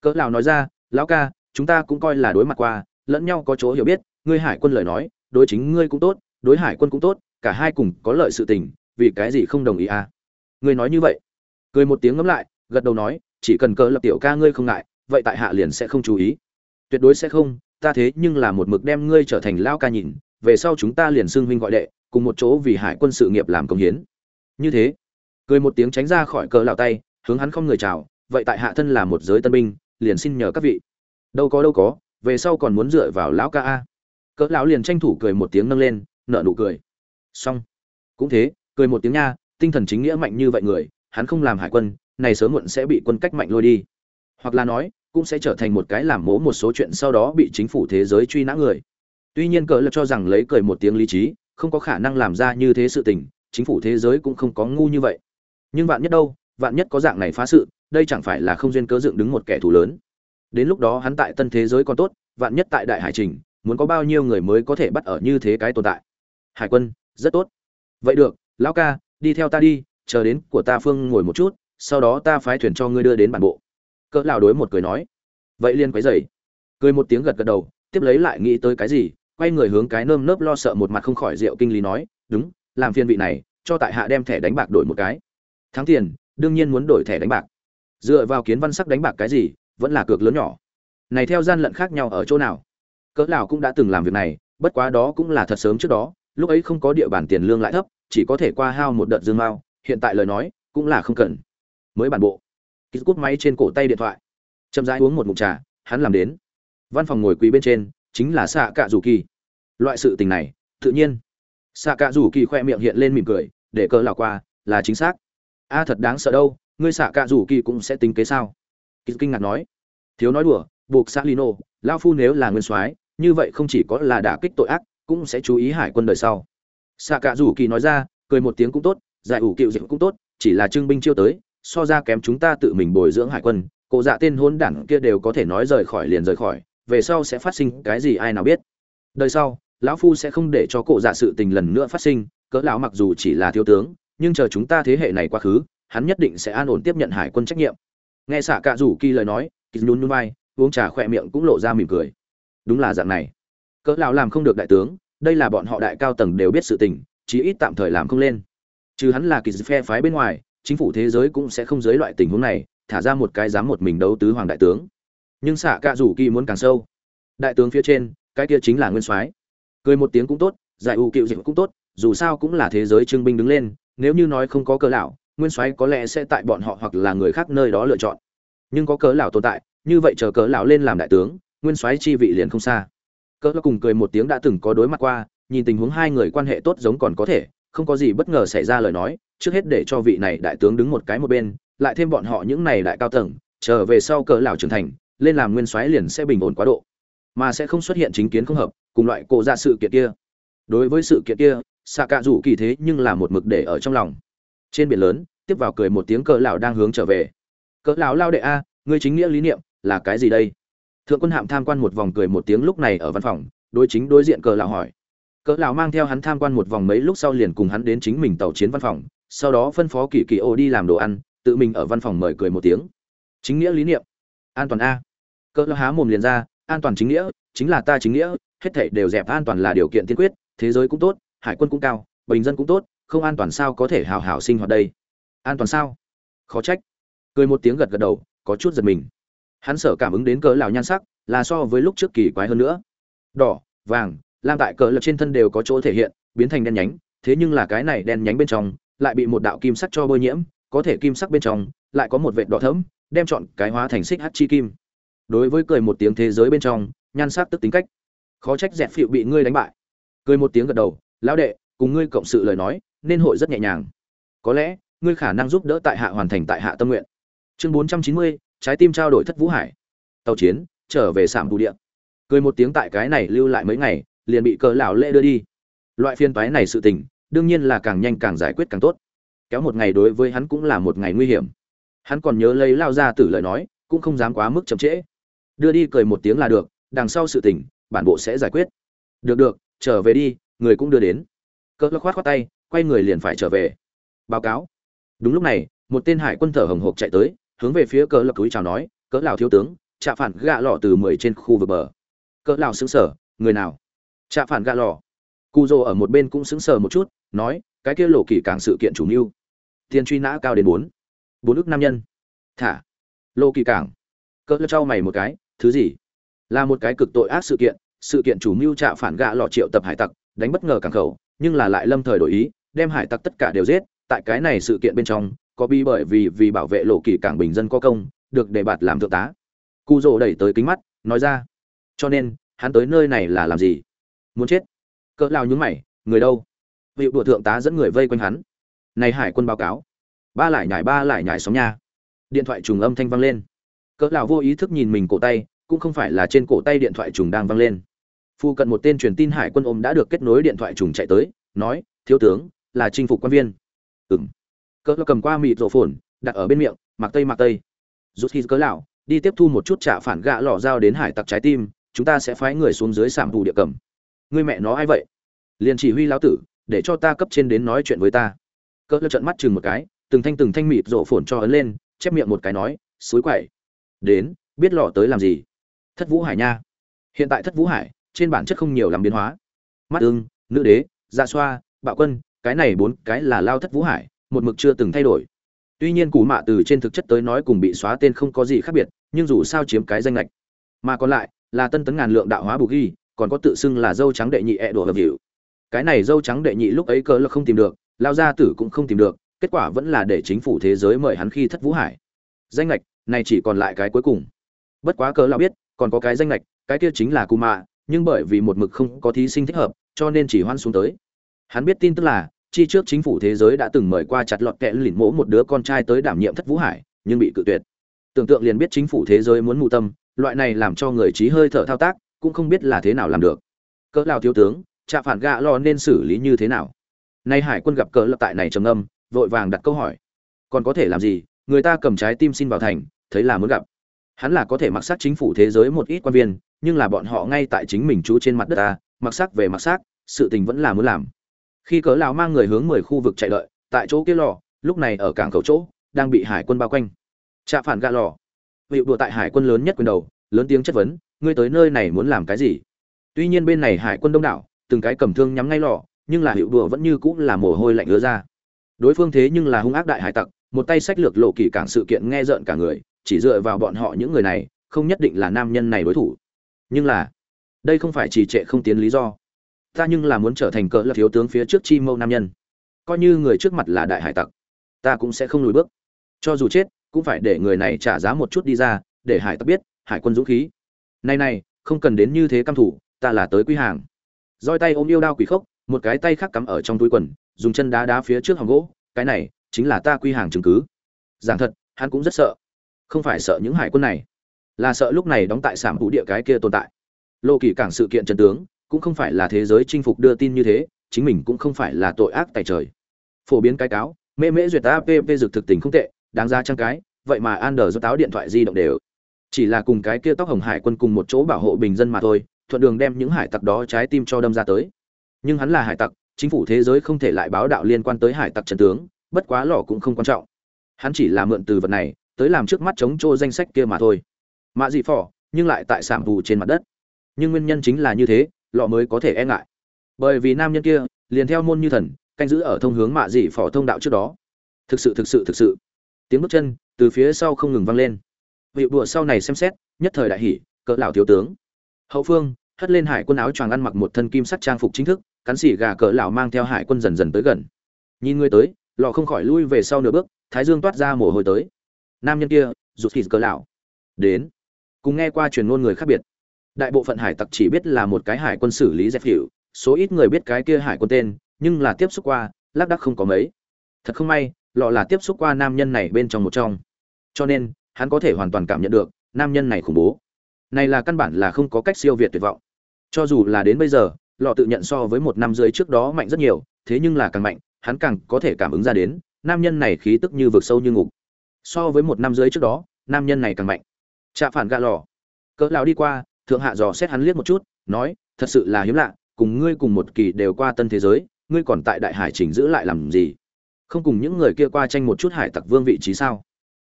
Cỡ lão nói ra, lão ca, chúng ta cũng coi là đối mặt qua, lẫn nhau có chỗ hiểu biết, ngươi hải quân lời nói, đối chính ngươi cũng tốt, đối hải quân cũng tốt, cả hai cùng có lợi sự tình, vì cái gì không đồng ý à? Ngươi nói như vậy. Cười một tiếng ngẫm lại, gật đầu nói, chỉ cần cỡ lập tiểu ca ngươi không ngại, vậy tại hạ liền sẽ không chú ý. Tuyệt đối sẽ không, ta thế nhưng là một mực đem ngươi trở thành lao ca nhìn về sau chúng ta liền xưng huynh gọi đệ, cùng một chỗ vì hải quân sự nghiệp làm công hiến. Như thế, cười một tiếng tránh ra khỏi cỡ lão tay, hướng hắn không người chào, vậy tại hạ thân là một giới tân binh, liền xin nhờ các vị. Đâu có đâu có, về sau còn muốn dựa vào lão ca a. Cỡ lão liền tranh thủ cười một tiếng nâng lên, nở nụ cười. Xong. Cũng thế, cười một tiếng nha, tinh thần chính nghĩa mạnh như vậy người, hắn không làm hải quân, này sớm muộn sẽ bị quân cách mạnh lôi đi. Hoặc là nói, cũng sẽ trở thành một cái làm mố một số chuyện sau đó bị chính phủ thế giới truy nã người tuy nhiên cỡ là cho rằng lấy cười một tiếng lý trí, không có khả năng làm ra như thế sự tình, chính phủ thế giới cũng không có ngu như vậy. Nhưng vạn nhất đâu, vạn nhất có dạng này phá sự, đây chẳng phải là không duyên cớ dựng đứng một kẻ thù lớn. Đến lúc đó hắn tại tân thế giới còn tốt, vạn nhất tại đại hải trình, muốn có bao nhiêu người mới có thể bắt ở như thế cái tồn tại? Hải quân, rất tốt. Vậy được, lão ca, đi theo ta đi, chờ đến của ta phương ngồi một chút, sau đó ta phái thuyền cho ngươi đưa đến bản bộ. Cỡ lão đối một cười nói. Vậy liên quấy dày cười một tiếng gật gật đầu, tiếp lấy lại nghĩ tới cái gì quay người hướng cái nơm nớp lo sợ một mặt không khỏi rượu kinh lý nói, đúng, làm phiên vị này, cho tại hạ đem thẻ đánh bạc đổi một cái. Thắng tiền, đương nhiên muốn đổi thẻ đánh bạc. Dựa vào kiến văn sắc đánh bạc cái gì, vẫn là cược lớn nhỏ. Này theo gian lận khác nhau ở chỗ nào? Cỡ nào cũng đã từng làm việc này, bất quá đó cũng là thật sớm trước đó, lúc ấy không có địa bàn tiền lương lại thấp, chỉ có thể qua hao một đợt dương mao, hiện tại lời nói, cũng là không cần. Mới bản bộ. Ký cút máy trên cổ tay điện thoại. Chậm rãi uống một ngụm trà, hắn làm đến. Văn phòng ngồi quý bên trên chính là xạ cạ rủ kỳ. Loại sự tình này, tự nhiên. Xạ cạ rủ kỳ khoe miệng hiện lên mỉm cười, để cờ lão qua, là chính xác. A, thật đáng sợ đâu, ngươi xạ cạ rủ kỳ cũng sẽ tính kế sao? Kỳ kinh ngạc nói. Thiếu nói đùa, buộc xã lino lao phu nếu là nguyên soái, như vậy không chỉ có là đả kích tội ác, cũng sẽ chú ý hải quân đời sau. Xạ cạ rủ kỳ nói ra, cười một tiếng cũng tốt, giải ủ cựu dịch cũng tốt, chỉ là trưng binh chiêu tới, so ra kém chúng ta tự mình bồi dưỡng hải quân cụ dạ tên hôn đản kia đều có thể nói rời khỏi liền rời khỏi về sau sẽ phát sinh cái gì ai nào biết. Đời sau, lão phu sẽ không để cho cụ dạ sự tình lần nữa phát sinh, cỡ lão mặc dù chỉ là thiếu tướng, nhưng chờ chúng ta thế hệ này quá khứ, hắn nhất định sẽ an ổn tiếp nhận hải quân trách nhiệm. Nghe xạ cạ rủ kỳ lời nói kỳ nhún nhún vai, uống trà khỏe miệng cũng lộ ra mỉm cười. Đúng là dạng này. Cỡ lão làm không được đại tướng, đây là bọn họ đại cao tầng đều biết sự tình, chí ít tạm thời làm không lên. Chứ hắn là kỳ phe phái bên ngoài, chính phủ thế giới cũng sẽ không giới loại tình huống này, thả ra một cái dám một mình đấu tứ hoàng đại tướng nhưng xạ cạ rủ kỳ muốn càng sâu. Đại tướng phía trên, cái kia chính là nguyên soái. Cười một tiếng cũng tốt, giải ưu cựu dịch cũng tốt, dù sao cũng là thế giới trưng binh đứng lên, nếu như nói không có cớ lão, nguyên soái có lẽ sẽ tại bọn họ hoặc là người khác nơi đó lựa chọn. Nhưng có cớ lão tồn tại, như vậy chờ cớ lão lên làm đại tướng, nguyên soái chi vị liền không xa. Cớ lão cùng cười một tiếng đã từng có đối mặt qua, nhìn tình huống hai người quan hệ tốt giống còn có thể, không có gì bất ngờ xảy ra lời nói, trước hết để cho vị này đại tướng đứng một cái một bên, lại thêm bọn họ những này đại cao tầng, trở về sau cớ lão trưởng thành lên làm nguyên soái liền sẽ bình ổn quá độ, mà sẽ không xuất hiện chính kiến không hợp, cùng loại cổ ra sự kiện kia. Đối với sự kiện kia xạ cạ rủ kỳ thế nhưng là một mực để ở trong lòng. Trên biển lớn, tiếp vào cười một tiếng cỡ lão đang hướng trở về. Cỡ lão lao đệ a, ngươi chính nghĩa lý niệm là cái gì đây? Thượng quân hạm tham quan một vòng cười một tiếng lúc này ở văn phòng, đối chính đối diện cỡ lão hỏi. Cỡ lão mang theo hắn tham quan một vòng mấy lúc sau liền cùng hắn đến chính mình tàu chiến văn phòng, sau đó phân phó kỳ kỳ ô đi làm đồ ăn, tự mình ở văn phòng mời cười một tiếng. Chính nghĩa lý niệm. An toàn a cỡ há mồm liền ra, an toàn chính nghĩa, chính là ta chính nghĩa, hết thảy đều dẹp an toàn là điều kiện tiên quyết, thế giới cũng tốt, hải quân cũng cao, bình dân cũng tốt, không an toàn sao có thể hào hào sinh hoạt đây? An toàn sao? Khó trách. Cười một tiếng gật gật đầu, có chút giật mình. Hắn sợ cảm ứng đến cỡ lão nhan sắc, là so với lúc trước kỳ quái hơn nữa. Đỏ, vàng, lam tại cỡ lập trên thân đều có chỗ thể hiện, biến thành đen nhánh, thế nhưng là cái này đen nhánh bên trong, lại bị một đạo kim sắc cho bôi nhiễm, có thể kim sắc bên trong, lại có một vệt đỏ thẫm, đem chọn cái hóa thành xích hắc chi kim đối với cười một tiếng thế giới bên trong, nhan sắc tức tính cách. Khó trách dẹp phịu bị ngươi đánh bại. Cười một tiếng gật đầu, lão đệ, cùng ngươi cộng sự lời nói, nên hội rất nhẹ nhàng. Có lẽ, ngươi khả năng giúp đỡ tại hạ hoàn thành tại hạ tâm nguyện. Chương bốn trăm chín mươi, trái tim trao đổi thất vũ hải. Tàu chiến, trở về sạm bù địa. Cười một tiếng tại cái này lưu lại mấy ngày, liền bị cờ lão lễ đưa đi. Loại phiên toái này sự tình, đương nhiên là càng nhanh càng giải quyết càng tốt. Kéo một ngày đối với hắn cũng là một ngày nguy hiểm. Hắn còn nhớ lấy lao ra tử lời nói, cũng không dám quá mức chậm trễ đưa đi cười một tiếng là được, đằng sau sự tình, bản bộ sẽ giải quyết. Được được, trở về đi, người cũng đưa đến. Cỡ khoát khoát tay, quay người liền phải trở về. Báo cáo. Đúng lúc này, một tên hải quân thở hồng hộc chạy tới, hướng về phía cỡ lập túi chào nói, cỡ lào thiếu tướng, trạ phản gạ lọ từ mười trên khu vực bờ. Cỡ lào xứng sở người nào? Trạ phản gạ lọ. Cụ rồ ở một bên cũng xứng sở một chút, nói, cái kia lộ kỳ càng sự kiện chủ mưu. Tiền truy nã cao đến bốn. Bốn ước nam nhân. Thả. Lộ kỳ cảng cỡ cho mày một cái thứ gì? Là một cái cực tội ác sự kiện sự kiện chủ mưu trạ phản gạ lọ triệu tập hải tặc, đánh bất ngờ cảng khẩu, nhưng là lại lâm thời đổi ý, đem hải tặc tất cả đều giết. Tại cái này sự kiện bên trong, có bi bởi vì vì bảo vệ lộ kỳ cảng bình dân có công, được đề bạt làm thượng tá. Cụ rồ đẩy tới kính mắt, nói ra. Cho nên, hắn tới nơi này là làm gì? Muốn chết? Cỡ lao nhúng mày, người đâu? Vị đùa thượng tá dẫn người vây quanh hắn. Này hải quân báo cáo. Ba lại nhải ba lại nhải sóng nha. Điện thoại trùng âm thanh vang lên cỡ lão vô ý thức nhìn mình cổ tay, cũng không phải là trên cổ tay điện thoại trùng đang vang lên. Phu cận một tên truyền tin hải quân ôm đã được kết nối điện thoại trùng chạy tới, nói, thiếu tướng, là chinh phục quan viên. Ừm. Cỡ lão cầm qua mịt rổ phồn, đặt ở bên miệng, mặc tây mặc tây. Rút khi cỡ lão, đi tiếp thu một chút trả phản gạ lò dao đến hải tặc trái tim, chúng ta sẽ phái người xuống dưới sạm thủ địa cầm. Người mẹ nó ai vậy? Liền chỉ huy lão tử, để cho ta cấp trên đến nói chuyện với ta. Cỡ lão trợn mắt chừng một cái, từng thanh từng thanh mịt rổ phồn cho ấn lên, chép miệng một cái nói suối quậy đến, biết lò tới làm gì? Thất vũ hải nha. Hiện tại thất vũ hải, trên bản chất không nhiều làm biến hóa. Mắt ưng, nữ đế dạ xoa, bạo quân, cái này bốn cái là lao thất vũ hải, một mực chưa từng thay đổi. Tuy nhiên cú mạ từ trên thực chất tới nói cùng bị xóa tên không có gì khác biệt, nhưng dù sao chiếm cái danh lệch mà còn lại, là tân tấn ngàn lượng đạo hóa bù ghi, còn có tự xưng là dâu trắng đệ nhị ẹ、e、đổ hợp hiệu. Cái này dâu trắng đệ nhị lúc ấy cơ là không tìm được, lao gia tử cũng không tìm được, kết quả vẫn là để chính phủ thế giới mời hắn khi thất vũ hải. Danh lệch này chỉ còn lại cái cuối cùng. Bất quá cớ là biết, còn có cái danh lệch, cái kia chính là cù mạ nhưng bởi vì một mực không có thí sinh thích hợp, cho nên chỉ hoan xuống tới. Hắn biết tin tức là, chi trước chính phủ thế giới đã từng mời qua chặt lọt kẽ lỉnh mỗ một đứa con trai tới đảm nhiệm thất vũ hải, nhưng bị cự tuyệt. Tưởng tượng liền biết chính phủ thế giới muốn mù tâm, loại này làm cho người trí hơi thở thao tác, cũng không biết là thế nào làm được. Cỡ lao thiếu tướng, trạ phản gạ lo nên xử lý như thế nào? Nay hải quân gặp cỡ lập tại này trầm âm vội vàng đặt câu hỏi. Còn có thể làm gì? Người ta cầm trái tim xin vào thành thấy là muốn gặp. Hắn là có thể mặc sắc chính phủ thế giới một ít quan viên, nhưng là bọn họ ngay tại chính mình trú trên mặt đất ta, mặc sắc về mặc sắc sự tình vẫn là muốn làm. Khi cớ lão mang người hướng mười khu vực chạy đợi, tại chỗ kia lò, lúc này ở cảng khẩu chỗ, đang bị hải quân bao quanh. Trạ phản gạ lò. Vị đùa tại hải quân lớn nhất quyền đầu, lớn tiếng chất vấn, ngươi tới nơi này muốn làm cái gì? Tuy nhiên bên này hải quân đông đảo, từng cái cầm thương nhắm ngay lò, nhưng là hiệu đùa vẫn như cũng là mồ hôi lạnh ứa ra. Đối phương thế nhưng là hung ác đại hải tặc, một tay sách lược lộ kỳ cảng sự kiện nghe rợn cả người chỉ dựa vào bọn họ những người này, không nhất định là nam nhân này đối thủ. Nhưng là, đây không phải chỉ trệ không tiến lý do. Ta nhưng là muốn trở thành cỡ là thiếu tướng phía trước chi mâu nam nhân. Coi như người trước mặt là đại hải tặc, ta cũng sẽ không lùi bước. Cho dù chết, cũng phải để người này trả giá một chút đi ra, để hải tặc biết, hải quân dũng khí. Này này, không cần đến như thế căm thủ, ta là tới quý hàng. Roi tay ôm yêu đao quỷ khốc, một cái tay khác cắm ở trong túi quần, dùng chân đá đá phía trước hòng gỗ. Cái này, chính là ta quy hàng chứng cứ. Giảng thật, hắn cũng rất sợ không phải sợ những hải quân này, là sợ lúc này đóng tại sảm vũ địa cái kia tồn tại. Lô kỳ cảng sự kiện trần tướng, cũng không phải là thế giới chinh phục đưa tin như thế, chính mình cũng không phải là tội ác tài trời. Phổ biến cái cáo, mê mễ duyệt app dược thực tình không tệ, đáng ra trang cái, vậy mà an đờ do táo điện thoại di động đều. Chỉ là cùng cái kia tóc hồng hải quân cùng một chỗ bảo hộ bình dân mà thôi, thuận đường đem những hải tặc đó trái tim cho đâm ra tới. Nhưng hắn là hải tặc, chính phủ thế giới không thể lại báo đạo liên quan tới hải tặc trần tướng, bất quá lò cũng không quan trọng. Hắn chỉ là mượn từ vật này tới làm trước mắt chống chỗ danh sách kia mà thôi. Mạ dị phỏ, nhưng lại tại sảm tù trên mặt đất. Nhưng nguyên nhân chính là như thế, lọ mới có thể e ngại. Bởi vì nam nhân kia, liền theo môn như thần, canh giữ ở thông hướng mạ dị phỏ thông đạo trước đó. Thực sự thực sự thực sự. Tiếng bước chân từ phía sau không ngừng vang lên. Vị đùa sau này xem xét, nhất thời đại hỉ, cỡ lão thiếu tướng. Hậu phương, hất lên hải quân áo choàng ăn mặc một thân kim sắc trang phục chính thức, cắn xỉ gà cỡ lão mang theo hải quân dần dần tới gần. Nhìn người tới, lọ không khỏi lui về sau nửa bước, thái dương toát ra mồ hôi tới nam nhân kia, rụt thịt cỡ lão. Đến. Cùng nghe qua truyền ngôn người khác biệt. Đại bộ phận hải tặc chỉ biết là một cái hải quân xử lý dẹp hiệu, số ít người biết cái kia hải quân tên, nhưng là tiếp xúc qua, lác đắc không có mấy. Thật không may, lọ là tiếp xúc qua nam nhân này bên trong một trong. Cho nên, hắn có thể hoàn toàn cảm nhận được, nam nhân này khủng bố. Này là căn bản là không có cách siêu việt tuyệt vọng. Cho dù là đến bây giờ, lọ tự nhận so với một năm dưới trước đó mạnh rất nhiều, thế nhưng là càng mạnh, hắn càng có thể cảm ứng ra đến, nam nhân này khí tức như vực sâu như ngục so với một năm dưới trước đó, nam nhân này càng mạnh. Trạ phản gạ lò. Cỡ lão đi qua, thượng hạ dò xét hắn liếc một chút, nói, thật sự là hiếm lạ, cùng ngươi cùng một kỳ đều qua tân thế giới, ngươi còn tại đại hải trình giữ lại làm gì? Không cùng những người kia qua tranh một chút hải tặc vương vị trí sao?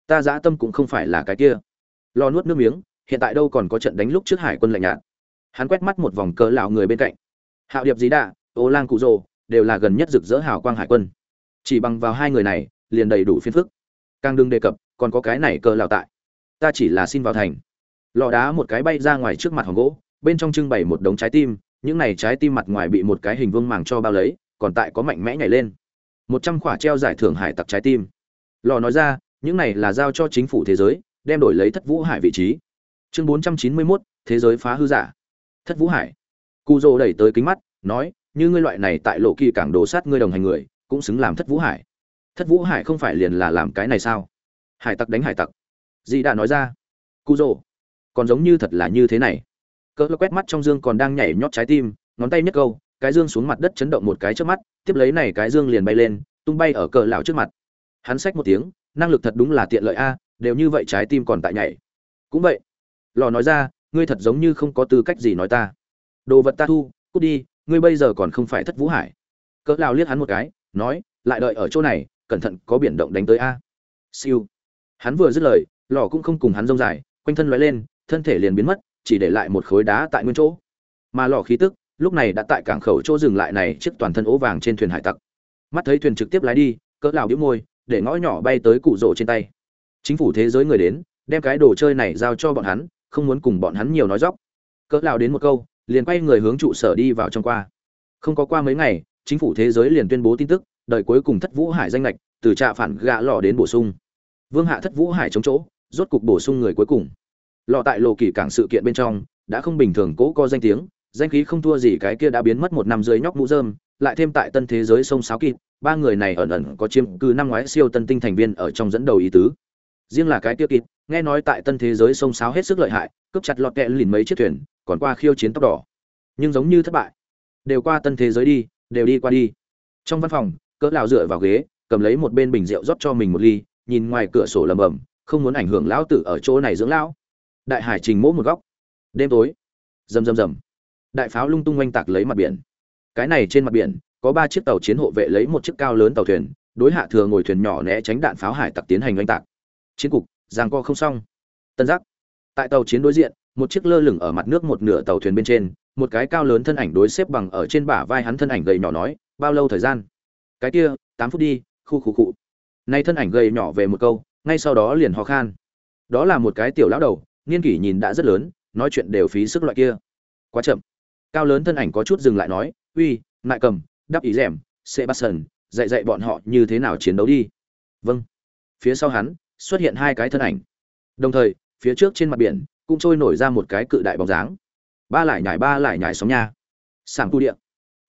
Ta dã tâm cũng không phải là cái kia. Lo nuốt nước miếng, hiện tại đâu còn có trận đánh lúc trước hải quân lạnh nhạt. Hắn quét mắt một vòng cỡ lão người bên cạnh. Hạo điệp dí đạ, ô lang cụ rồ, đều là gần nhất rực rỡ hào quang hải quân. Chỉ bằng vào hai người này, liền đầy đủ phiền phức càng đừng đề cập, còn có cái này cơ lão tại. Ta chỉ là xin vào thành. Lò đá một cái bay ra ngoài trước mặt hòn gỗ, bên trong trưng bày một đống trái tim, những này trái tim mặt ngoài bị một cái hình vương màng cho bao lấy, còn tại có mạnh mẽ nhảy lên. Một trăm khỏa treo giải thưởng hải tặc trái tim. Lò nói ra, những này là giao cho chính phủ thế giới, đem đổi lấy thất vũ hải vị trí. Chương bốn trăm chín mươi mốt, thế giới phá hư giả. Thất vũ hải. Cụ rồ đẩy tới kính mắt, nói, như ngươi loại này tại lộ kỳ cảng đồ sát ngươi đồng hành người, cũng xứng làm thất vũ hải thất vũ hải không phải liền là làm cái này sao? Hải tặc đánh hải tặc. Dì đã nói ra. Cụ rồ. Còn giống như thật là như thế này. Cỡ quét mắt trong dương còn đang nhảy nhót trái tim, ngón tay nhấc câu, cái dương xuống mặt đất chấn động một cái trước mắt, tiếp lấy này cái dương liền bay lên, tung bay ở cỡ lão trước mặt. Hắn xách một tiếng, năng lực thật đúng là tiện lợi a, đều như vậy trái tim còn tại nhảy. Cũng vậy. Lò nói ra, ngươi thật giống như không có tư cách gì nói ta. Đồ vật ta thu, cút đi, ngươi bây giờ còn không phải thất vũ hải. Cỡ lão liếc hắn một cái, nói, lại đợi ở chỗ này cẩn thận có biển động đánh tới a. Siêu. Hắn vừa dứt lời, lò cũng không cùng hắn rông dài, quanh thân loại lên, thân thể liền biến mất, chỉ để lại một khối đá tại nguyên chỗ. Mà lò khí tức, lúc này đã tại cảng khẩu chỗ dừng lại này chiếc toàn thân ố vàng trên thuyền hải tặc. Mắt thấy thuyền trực tiếp lái đi, cỡ lão đĩu môi, để ngõ nhỏ bay tới cụ rỗ trên tay. Chính phủ thế giới người đến, đem cái đồ chơi này giao cho bọn hắn, không muốn cùng bọn hắn nhiều nói dóc. Cỡ lão đến một câu, liền quay người hướng trụ sở đi vào trong qua. Không có qua mấy ngày, chính phủ thế giới liền tuyên bố tin tức đợi cuối cùng thất vũ hải danh lệch, từ trạ phản gạ lò đến bổ sung. Vương hạ thất vũ hải chống chỗ, rốt cục bổ sung người cuối cùng. Lò tại lộ kỳ cảng sự kiện bên trong, đã không bình thường cố co danh tiếng, danh khí không thua gì cái kia đã biến mất một năm dưới nhóc mũ dơm lại thêm tại tân thế giới sông sáo kịt, ba người này ẩn ẩn có chiếm cư năm ngoái siêu tân tinh thành viên ở trong dẫn đầu ý tứ. Riêng là cái kia kịt, nghe nói tại tân thế giới sông sáo hết sức lợi hại, cướp chặt lọt kẹ lìn mấy chiếc thuyền, còn qua khiêu chiến tóc đỏ nhưng giống như thất bại. Đều qua tân thế giới đi, đều đi qua đi. Trong văn phòng cỡ lão dựa vào ghế, cầm lấy một bên bình rượu rót cho mình một ly, nhìn ngoài cửa sổ lầm bầm, không muốn ảnh hưởng lão tử ở chỗ này dưỡng lão. Đại hải trình mỗ một góc, đêm tối, rầm rầm rầm. Đại pháo lung tung oanh tạc lấy mặt biển. Cái này trên mặt biển, có ba chiếc tàu chiến hộ vệ lấy một chiếc cao lớn tàu thuyền, đối hạ thừa ngồi thuyền nhỏ né tránh đạn pháo hải tặc tiến hành oanh tạc. Chiến cục giang co không xong. Tân giác, tại tàu chiến đối diện, một chiếc lơ lửng ở mặt nước một nửa tàu thuyền bên trên, một cái cao lớn thân ảnh đối xếp bằng ở trên bả vai hắn thân ảnh gầy nhỏ nói, bao lâu thời gian? Cái kia, tám phút đi, khu khu cụ nay thân ảnh gầy nhỏ về một câu, ngay sau đó liền ho khan. Đó là một cái tiểu lão đầu, niên kỷ nhìn đã rất lớn, nói chuyện đều phí sức loại kia. Quá chậm. Cao lớn thân ảnh có chút dừng lại nói, uy nại cầm, đắp ý rèm sebastian, dạy dạy bọn họ như thế nào chiến đấu đi. Vâng. Phía sau hắn, xuất hiện hai cái thân ảnh. Đồng thời, phía trước trên mặt biển, cũng trôi nổi ra một cái cự đại bóng dáng. Ba lại nhải ba lại nhải sóng nha. Sảng tu điện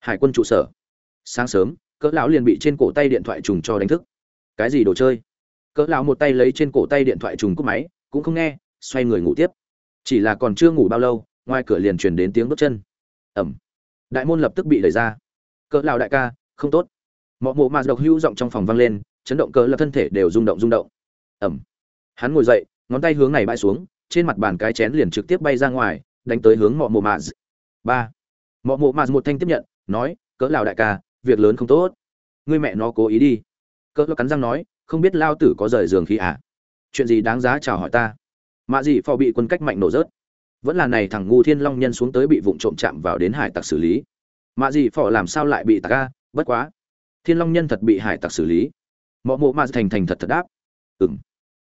hải quân trụ sở. Sáng sớm cỡ lão liền bị trên cổ tay điện thoại trùng cho đánh thức. Cái gì đồ chơi? Cỡ lão một tay lấy trên cổ tay điện thoại trùng cúp máy, cũng không nghe, xoay người ngủ tiếp. Chỉ là còn chưa ngủ bao lâu, ngoài cửa liền truyền đến tiếng bước chân. Ầm. Đại môn lập tức bị đẩy ra. Cỡ lão đại ca, không tốt. Mọ mộ mà độc hữu giọng trong phòng vang lên, chấn động cỡ là thân thể đều rung động rung động. Ầm. Hắn ngồi dậy, ngón tay hướng này bãi xuống, trên mặt bàn cái chén liền trực tiếp bay ra ngoài, đánh tới hướng mọ mộ mà. Ba. Mọ mộ mà một thanh tiếp nhận, nói, cỡ lão đại ca việc lớn không tốt. Ngươi mẹ nó cố ý đi. Cỡ cắn răng nói, không biết lao tử có rời giường khi à? Chuyện gì đáng giá chào hỏi ta? Mạ dị phò bị quân cách mạnh nổ rớt. Vẫn là này thằng ngu thiên long nhân xuống tới bị vụng trộm chạm vào đến hải tặc xử lý. Mạ dị phò làm sao lại bị tặc ca bất quá. Thiên long nhân thật bị hải tặc xử lý. Mọi mộ mạ thành thành thật thật đáp. Ừng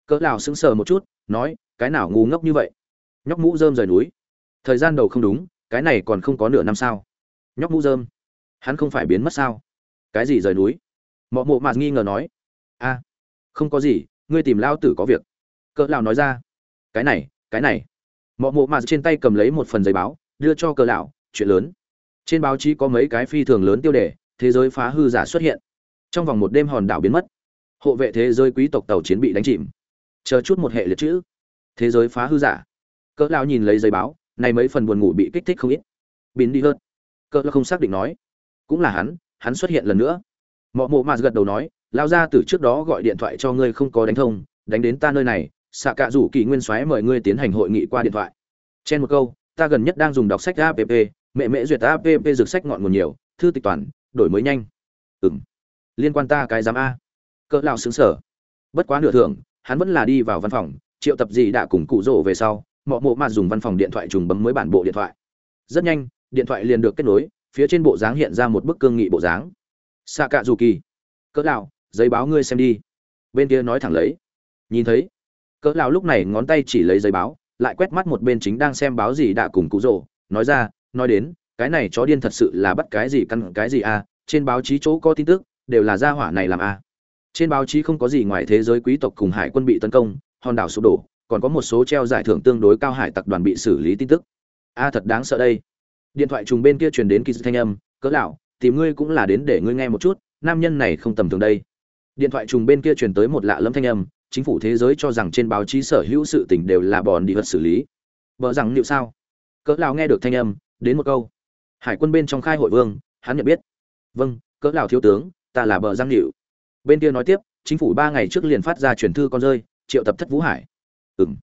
cỡ lào sững sờ một chút, nói, cái nào ngu ngốc như vậy? Nhóc mũ rơm rời núi. Thời gian đầu không đúng, cái này còn không có nửa năm sao? Nhóc mũ rơm hắn không phải biến mất sao? Cái gì rời núi? Mọ mộ mạt nghi ngờ nói. A, không có gì, ngươi tìm lao tử có việc. Cỡ lão nói ra. Cái này cái này. Mọ mộ mạt trên tay cầm lấy một phần giấy báo, đưa cho cỡ lão, chuyện lớn. Trên báo chí có mấy cái phi thường lớn tiêu đề, thế giới phá hư giả xuất hiện. Trong vòng một đêm hòn đảo biến mất. Hộ vệ thế giới quý tộc tàu chiến bị đánh chìm. Chờ chút một hệ liệt chữ. Thế giới phá hư giả. Cỡ lão nhìn lấy giấy báo, này mấy phần buồn ngủ bị kích thích không ít. Biến đi hơn. Cỡ lão không xác định nói cũng là hắn hắn xuất hiện lần nữa. Mọi mộ mạt gật đầu nói lao ra từ trước đó gọi điện thoại cho ngươi không có đánh thông, đánh đến ta nơi này, xạ cạ rủ kỳ nguyên soái mời ngươi tiến hành hội nghị qua điện thoại. Trên một câu, ta gần nhất đang dùng đọc sách app mẹ mẹ duyệt app dược sách ngọn nguồn nhiều, thư tịch toàn, đổi mới nhanh. Ừng liên quan ta cái giám a. Cỡ lão xứng sở bất quá nửa thường hắn vẫn là đi vào văn phòng, triệu tập gì đã cùng cụ rỗ về sau mọi mộ mà dùng văn phòng điện thoại trùng bấm mới bản bộ điện thoại. Rất nhanh, điện thoại liền được kết nối phía trên bộ dáng hiện ra một bức cương nghị bộ dáng. Xạ cạ dù kỳ cỡ lão, giấy báo ngươi xem đi. Bên kia nói thẳng lấy. Nhìn thấy, cỡ lão lúc này ngón tay chỉ lấy giấy báo, lại quét mắt một bên chính đang xem báo gì đã cùng cụ rồ, nói ra, nói đến, cái này chó điên thật sự là bắt cái gì căn cái gì à trên báo chí chỗ có tin tức, đều là gia hỏa này làm à. Trên báo chí không có gì ngoài thế giới quý tộc cùng hải quân bị tấn công, hòn đảo sụp đổ, còn có một số treo giải thưởng tương đối cao hải tặc đoàn bị xử lý tin tức. A thật đáng sợ đây điện thoại trùng bên kia truyền đến kỳ thanh âm, cỡ lão, tìm ngươi cũng là đến để ngươi nghe một chút, nam nhân này không tầm thường đây. Điện thoại trùng bên kia truyền tới một lạ lẫm thanh âm, chính phủ thế giới cho rằng trên báo chí sở hữu sự tình đều là bòn đi vật xử lý. Vợ rằng liệu sao? Cỡ lão nghe được thanh âm, đến một câu. Hải quân bên trong khai hội vương, hắn nhận biết. Vâng cỡ lão thiếu tướng, ta là bờ giang liệu. Bên kia nói tiếp, chính phủ ba ngày trước liền phát ra truyền thư con rơi, triệu tập thất vũ hải. Ừm,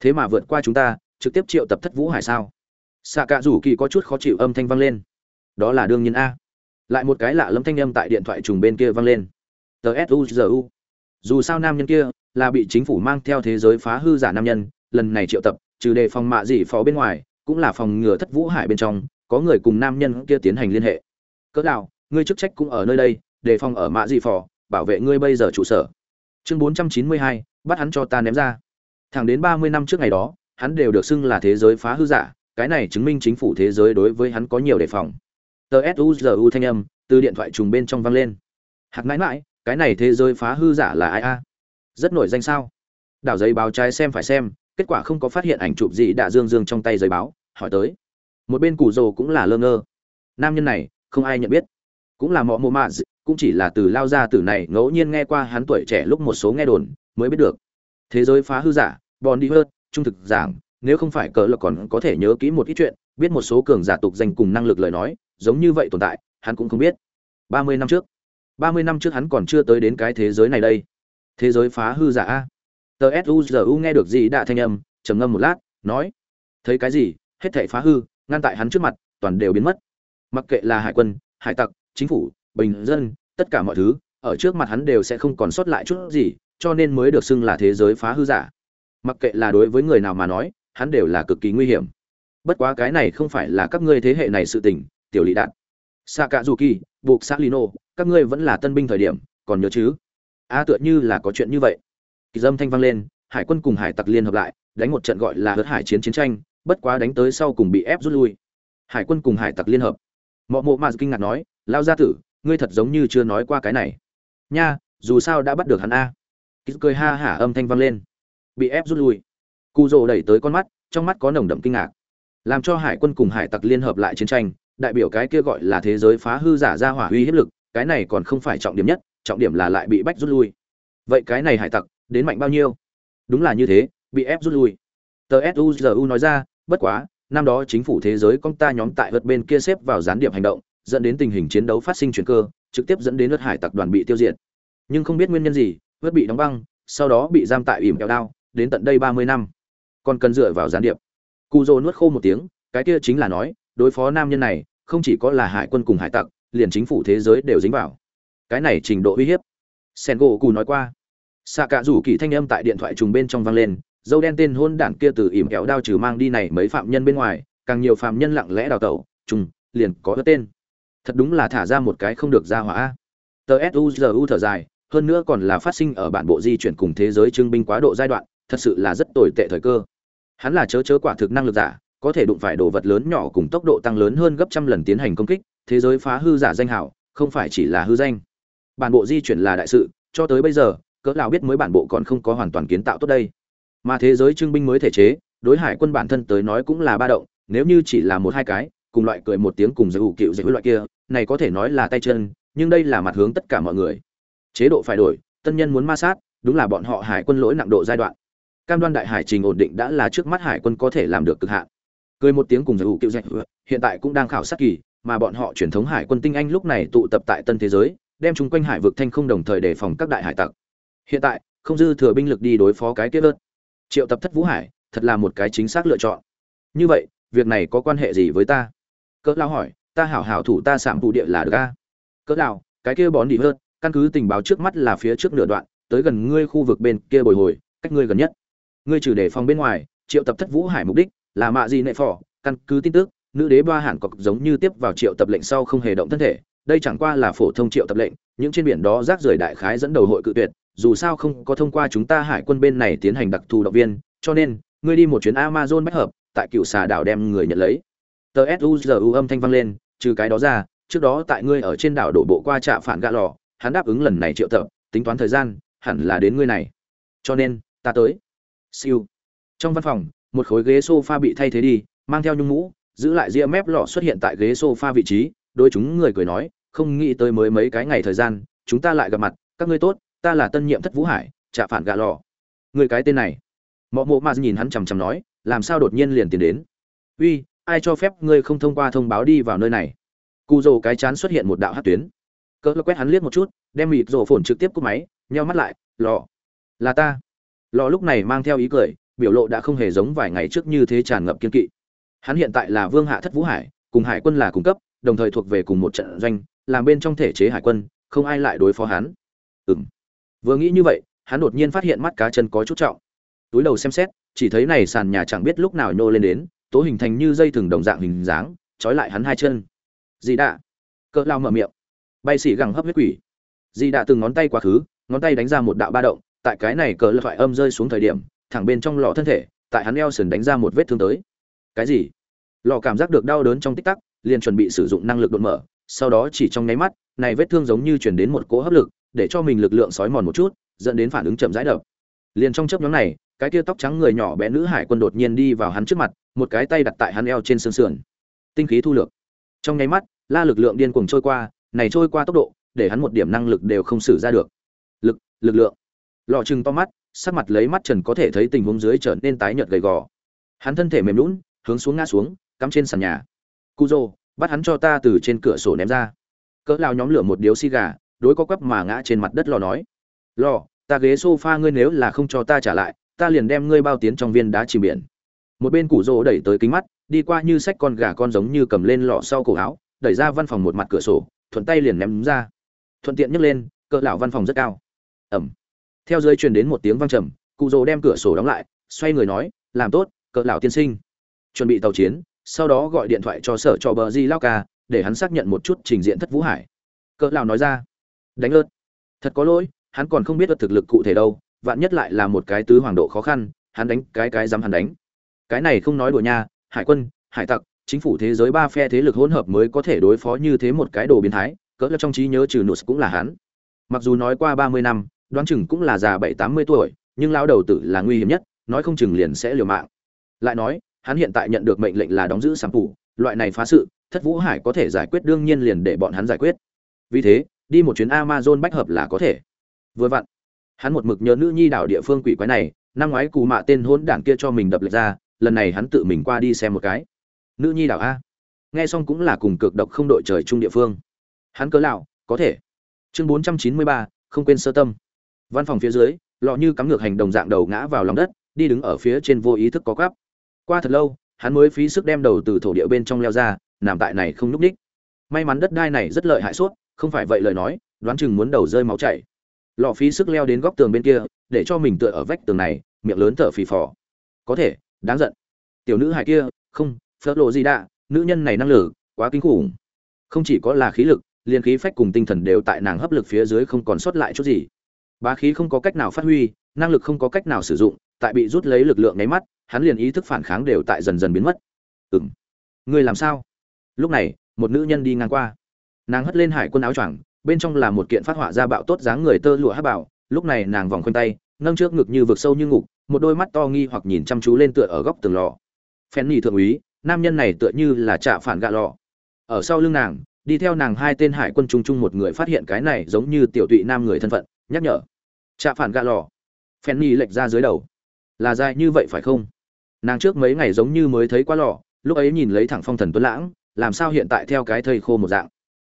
thế mà vượt qua chúng ta, trực tiếp triệu tập thất vũ hải sao? Xạ cạ rủ kỳ có chút khó chịu âm thanh vang lên. Đó là đương nhiên a. Lại một cái lạ lẫm thanh âm tại điện thoại trùng bên kia vang lên. Tsuzu dù sao nam nhân kia là bị chính phủ mang theo thế giới phá hư giả nam nhân lần này triệu tập trừ đề phòng mạ dị phó bên ngoài cũng là phòng ngừa thất vũ hải bên trong có người cùng nam nhân kia tiến hành liên hệ. Cỡ nào ngươi chức trách cũng ở nơi đây đề phòng ở mạ dị phò bảo vệ ngươi bây giờ trụ sở. Chương 492, bắt hắn cho ta ném ra. Thẳng đến 30 năm trước ngày đó hắn đều được xưng là thế giới phá hư giả cái này chứng minh chính phủ thế giới đối với hắn có nhiều đề phòng. Tờ suzu thanh âm, từ điện thoại trùng bên trong vang lên. Hạc mãi mãi, cái này thế giới phá hư giả là ai a? Rất nổi danh sao? Đảo giấy báo trái xem phải xem, kết quả không có phát hiện ảnh chụp gì đã dương dương trong tay giấy báo, hỏi tới. Một bên củ rồ cũng là lơ ngơ. Nam nhân này, không ai nhận biết. Cũng là mọ mộ mạ cũng chỉ là từ lao ra từ này ngẫu nhiên nghe qua hắn tuổi trẻ lúc một số nghe đồn, mới biết được. Thế giới phá hư giả bòn đi hơn trung thực giảng nếu không phải cỡ là còn có thể nhớ kỹ một ít chuyện, biết một số cường giả tục danh cùng năng lực lời nói, giống như vậy tồn tại, hắn cũng không biết. Ba mươi năm trước. Ba mươi năm trước hắn còn chưa tới đến cái thế giới này đây. Thế giới phá hư giả a. Tờ suzu nghe được gì đạ thanh âm, trầm ngâm một lát, nói, thấy cái gì? Hết thảy phá hư, ngăn tại hắn trước mặt, toàn đều biến mất. Mặc kệ là hải quân, hải tặc, chính phủ, bình dân, tất cả mọi thứ, ở trước mặt hắn đều sẽ không còn sót lại chút gì, cho nên mới được xưng là thế giới phá hư giả. Mặc kệ là đối với người nào mà nói hắn đều là cực kỳ nguy hiểm. Bất quá cái này không phải là các ngươi thế hệ này sự tình, tiểu lý đạn. Xạ cạ dù kỳ buộc xã lino các ngươi vẫn là tân binh thời điểm, còn nhớ chứ? A tựa như là có chuyện như vậy. Kỳ dâm thanh vang lên, hải quân cùng hải tặc liên hợp lại, đánh một trận gọi là hớt hải chiến chiến tranh, bất quá đánh tới sau cùng bị ép rút lui. Hải quân cùng hải tặc liên hợp. Mọ mộ mà kinh ngạc nói, lao gia tử, ngươi thật giống như chưa nói qua cái này. Nha, dù sao đã bắt được hắn a. Kỳ cười ha hả âm thanh vang lên. Bị ép rút lui cụ rồ đẩy tới con mắt, trong mắt có nồng đậm kinh ngạc. Làm cho hải quân cùng hải tặc liên hợp lại chiến tranh, đại biểu cái kia gọi là thế giới phá hư giả ra hỏa uy hiếp lực, cái này còn không phải trọng điểm nhất, trọng điểm là lại bị bách rút lui. Vậy cái này hải tặc, đến mạnh bao nhiêu? Đúng là như thế, bị ép rút lui. Tờ suzu nói ra, bất quá, năm đó chính phủ thế giới công ta nhóm tại vật bên kia xếp vào gián điệp hành động, dẫn đến tình hình chiến đấu phát sinh chuyển cơ, trực tiếp dẫn đến vượt hải tặc đoàn bị tiêu diệt. Nhưng không biết nguyên nhân gì vượt bị đóng băng, sau đó bị giam tại ỉm kẹo đao, đến tận đây ba mươi năm còn cần dựa vào gián điệp. Cụ dô nuốt khô một tiếng, cái kia chính là nói, đối phó nam nhân này, không chỉ có là hải quân cùng hải tặc, liền chính phủ thế giới đều dính vào. Cái này trình độ uy hiếp. Sen gỗ cù nói qua. Xạ cả rủ kỳ thanh âm tại điện thoại trùng bên trong vang lên, dâu đen tên hôn đảng kia từ ỉm kéo đao trừ mang đi này mấy phạm nhân bên ngoài, càng nhiều phạm nhân lặng lẽ đào tẩu, trùng, liền có ớt tên. Thật đúng là thả ra một cái không được ra hỏa tờ suzu thở dài, hơn nữa còn là phát sinh ở bản bộ di chuyển cùng thế giới trưng binh quá độ giai đoạn thật sự là rất tồi tệ thời cơ. Hắn là chớ chớ quả thực năng lực giả, có thể đụng phải đồ vật lớn nhỏ cùng tốc độ tăng lớn hơn gấp trăm lần tiến hành công kích, thế giới phá hư giả danh hảo, không phải chỉ là hư danh. Bản bộ di chuyển là đại sự, cho tới bây giờ, cỡ nào biết mới bản bộ còn không có hoàn toàn kiến tạo tốt đây. Mà thế giới trưng binh mới thể chế, đối hải quân bản thân tới nói cũng là ba động, nếu như chỉ là một hai cái, cùng loại cười một tiếng cùng giải hữu cựu giải hữu loại kia, này có thể nói là tay chân, nhưng đây là mặt hướng tất cả mọi người. Chế độ phải đổi, tân nhân muốn ma sát, đúng là bọn họ hải quân lỗi nặng độ giai đoạn cam đoan đại hải trình ổn định đã là trước mắt hải quân có thể làm được cực hạn. Cười một tiếng cùng giải hữu cựu giải hiện tại cũng đang khảo sát kỳ, mà bọn họ truyền thống hải quân tinh anh lúc này tụ tập tại tân thế giới, đem chúng quanh hải vực thanh không đồng thời đề phòng các đại hải tặc. Hiện tại, không dư thừa binh lực đi đối phó cái kia ớt. Triệu tập thất vũ hải, thật là một cái chính xác lựa chọn. Như vậy, việc này có quan hệ gì với ta? Cỡ lao hỏi, ta hảo hảo thủ ta sạm tụ địa là được a. Cỡ lao cái kia bón đi hơn căn cứ tình báo trước mắt là phía trước nửa đoạn, tới gần ngươi khu vực bên kia bồi hồi, cách ngươi gần nhất ngươi trừ đề phòng bên ngoài, triệu tập thất vũ hải mục đích là mạ gì nệ phò, căn cứ tin tức, nữ đế ba hẳn cọc giống như tiếp vào triệu tập lệnh sau không hề động thân thể, đây chẳng qua là phổ thông triệu tập lệnh, những trên biển đó rác rưởi đại khái dẫn đầu hội cự tuyệt, dù sao không có thông qua chúng ta hải quân bên này tiến hành đặc thù động viên, cho nên, ngươi đi một chuyến amazon bách hợp, tại cựu xà đảo đem người nhận lấy. Tờ suzu âm thanh vang lên, trừ cái đó ra, trước đó tại ngươi ở trên đảo đổ bộ qua trạm phản gạ lò, hắn đáp ứng lần này triệu tập, tính toán thời gian, hẳn là đến ngươi này. Cho nên, ta tới siêu. Trong văn phòng một khối ghế sofa bị thay thế đi mang theo nhung mũ giữ lại ria mép lọ xuất hiện tại ghế sofa vị trí. Đôi chúng người cười nói không nghĩ tới mới mấy cái ngày thời gian chúng ta lại gặp mặt. Các ngươi tốt ta là tân nhiệm thất vũ hải trả phản gạ lọ, người cái tên này. Mộ mộ mà nhìn hắn chằm chằm nói làm sao đột nhiên liền tiến đến? Uy ai cho phép ngươi không thông qua thông báo đi vào nơi này? Cù rồ cái chán xuất hiện một đạo hắc tuyến. Cỡ quét hắn liếc một chút đem mịt rồ phồn trực tiếp cúp máy nheo mắt lại lọ, là ta lò lúc này mang theo ý cười, biểu lộ đã không hề giống vài ngày trước như thế tràn ngập kiên kỵ. Hắn hiện tại là vương hạ thất vũ hải, cùng hải quân là cung cấp, đồng thời thuộc về cùng một trận doanh, làm bên trong thể chế hải quân, không ai lại đối phó hắn. Ừng vừa nghĩ như vậy, hắn đột nhiên phát hiện mắt cá chân có chút trọng. Túi đầu xem xét, chỉ thấy này sàn nhà chẳng biết lúc nào nhô lên đến, tố hình thành như dây thừng đồng dạng hình dáng, trói lại hắn hai chân. Dì đạ. Cỡ lao mở miệng. Bay xỉ gẳng hấp huyết quỷ. Dì đạ từng ngón tay quá khứ, ngón tay đánh ra một đạo ba động tại cái này cỡ lật thoại âm rơi xuống thời điểm, thẳng bên trong lò thân thể, tại hắn eo sườn đánh ra một vết thương tới. Cái gì? Lò cảm giác được đau đớn trong tích tắc, liền chuẩn bị sử dụng năng lực đột mở, sau đó chỉ trong nháy mắt, này vết thương giống như chuyển đến một cỗ hấp lực, để cho mình lực lượng sói mòn một chút, dẫn đến phản ứng chậm rãi đập. Liền trong chớp nhóm này, cái kia tóc trắng người nhỏ bé nữ hải quân đột nhiên đi vào hắn trước mặt, một cái tay đặt tại hắn eo trên xương sườn. Tinh khí thu lược. Trong nháy mắt, la lực lượng điên cuồng trôi qua, này trôi qua tốc độ, để hắn một điểm năng lực đều không xử ra được. Lực lực lượng lọ trừng to mắt, sắc mặt lấy mắt trần có thể thấy tình huống dưới trở nên tái nhợt gầy gò. Hắn thân thể mềm lún hướng xuống ngã xuống, cắm trên sàn nhà. Cu dô bắt hắn cho ta từ trên cửa sổ ném ra. Cỡ lao nhóm lửa một điếu xi gà, đối có quắp mà ngã trên mặt đất lò nói. Lò, ta ghế sofa ngươi nếu là không cho ta trả lại, ta liền đem ngươi bao tiến trong viên đá chìm biển. Một bên củ rỗ đẩy tới kính mắt, đi qua như sách con gà con giống như cầm lên lọ sau cổ áo, đẩy ra văn phòng một mặt cửa sổ, thuận tay liền ném ra. Thuận tiện nhấc lên, cỡ lão văn phòng rất cao. Ẩm theo dưới truyền đến một tiếng vang trầm, cụ rồ đem cửa sổ đóng lại, xoay người nói, làm tốt, cỡ lão tiên sinh. Chuẩn bị tàu chiến, sau đó gọi điện thoại cho sở cho bờ di lao ca, để hắn xác nhận một chút trình diện thất vũ hải. Cỡ lão nói ra, đánh ớt. Thật có lỗi, hắn còn không biết được thực lực cụ thể đâu, vạn nhất lại là một cái tứ hoàng độ khó khăn, hắn đánh cái cái dám hắn đánh. Cái này không nói đùa nha, hải quân, hải tặc, chính phủ thế giới ba phe thế lực hỗn hợp mới có thể đối phó như thế một cái đồ biến thái, cỡ là trong trí nhớ trừ nụt cũng là hắn. Mặc dù nói qua ba mươi năm đoán chừng cũng là già bảy tám mươi tuổi, nhưng lão đầu tử là nguy hiểm nhất, nói không chừng liền sẽ liều mạng. Lại nói, hắn hiện tại nhận được mệnh lệnh là đóng giữ sản phủ, loại này phá sự, thất vũ hải có thể giải quyết đương nhiên liền để bọn hắn giải quyết. Vì thế, đi một chuyến amazon bách hợp là có thể. Vừa vặn, hắn một mực nhớ nữ nhi đảo địa phương quỷ quái này, năm ngoái cù mạ tên hôn đảng kia cho mình đập lệch ra, lần này hắn tự mình qua đi xem một cái. Nữ nhi đảo a. Nghe xong cũng là cùng cực độc không đội trời chung địa phương. Hắn cớ lạo có thể. Chương bốn trăm chín mươi ba, không quên sơ tâm văn phòng phía dưới, lọ như cắm ngược hành đồng dạng đầu ngã vào lòng đất, đi đứng ở phía trên vô ý thức có gắp qua thật lâu, hắn mới phí sức đem đầu từ thổ địa bên trong leo ra, nằm tại này không núp ních may mắn đất đai này rất lợi hại suốt, không phải vậy lời nói, đoán chừng muốn đầu rơi máu chảy. Lọ phí sức leo đến góc tường bên kia, để cho mình tựa ở vách tường này, miệng lớn thở phì phò. Có thể, đáng giận. Tiểu nữ hài kia, không, phớt lộ gì đã nữ nhân này năng lực, quá kinh khủng. Không chỉ có là khí lực, liền khí phách cùng tinh thần đều tại nàng hấp lực phía dưới không còn sót lại chút gì bá khí không có cách nào phát huy năng lực không có cách nào sử dụng tại bị rút lấy lực lượng nháy mắt hắn liền ý thức phản kháng đều tại dần dần biến mất. "Ừm, ngươi làm sao? Lúc này một nữ nhân đi ngang qua. Nàng hất lên hải quân áo choàng bên trong là một kiện phát họa ra bạo tốt dáng người tơ lụa hắc bảo. Lúc này nàng vòng quanh tay nâng trước ngực như vực sâu như ngục một đôi mắt to nghi hoặc nhìn chăm chú lên tựa ở góc tường lò. Fenny thượng úy nam nhân này tựa như là trả phản gạ lò. Ở sau lưng nàng đi theo nàng hai tên hải quân trung trung một người phát hiện cái này giống như tiểu tụy nam người thân phận nhắc nhở trạ phản gạ lò. Phen lệch ra dưới đầu. Là dài như vậy phải không? Nàng trước mấy ngày giống như mới thấy qua lò, lúc ấy nhìn lấy thẳng phong thần tuấn lãng, làm sao hiện tại theo cái thây khô một dạng?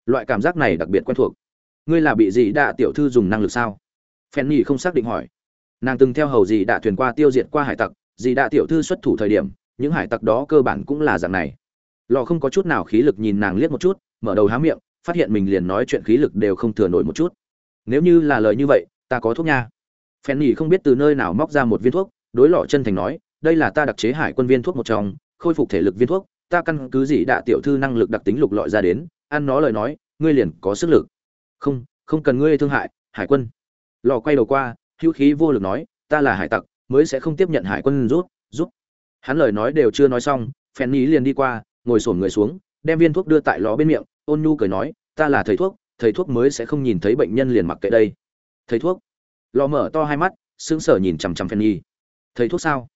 Loại cảm giác này đặc biệt quen thuộc. Ngươi là bị gì đạ tiểu thư dùng năng lực sao? Phen không xác định hỏi. Nàng từng theo hầu gì đạ thuyền qua tiêu diệt qua hải tặc, gì đạ tiểu thư xuất thủ thời điểm, những hải tặc đó cơ bản cũng là dạng này. Lò không có chút nào khí lực nhìn nàng liếc một chút, mở đầu há miệng, phát hiện mình liền nói chuyện khí lực đều không thừa nổi một chút. Nếu như là lời như vậy ta có thuốc nha. Phen nhì không biết từ nơi nào móc ra một viên thuốc, đối lọ chân thành nói, đây là ta đặc chế hải quân viên thuốc một trong, khôi phục thể lực viên thuốc, ta căn cứ gì đạ tiểu thư năng lực đặc tính lục lọi ra đến, ăn nó lời nói, ngươi liền có sức lực. Không không cần ngươi thương hại, hải quân. Lò quay đầu qua, hữu khí vô lực nói, ta là hải tặc, mới sẽ không tiếp nhận hải quân rút rút. hắn lời nói đều chưa nói xong phen nhì liền đi qua, ngồi sổn người xuống, đem viên thuốc đưa tại lò bên miệng, ôn nhu cười nói, ta là thầy thuốc thầy thuốc mới sẽ không nhìn thấy bệnh nhân liền mặc kệ đây thầy thuốc. Lò mở to hai mắt sững sờ nhìn chằm chằm phen nhi thầy thuốc sao?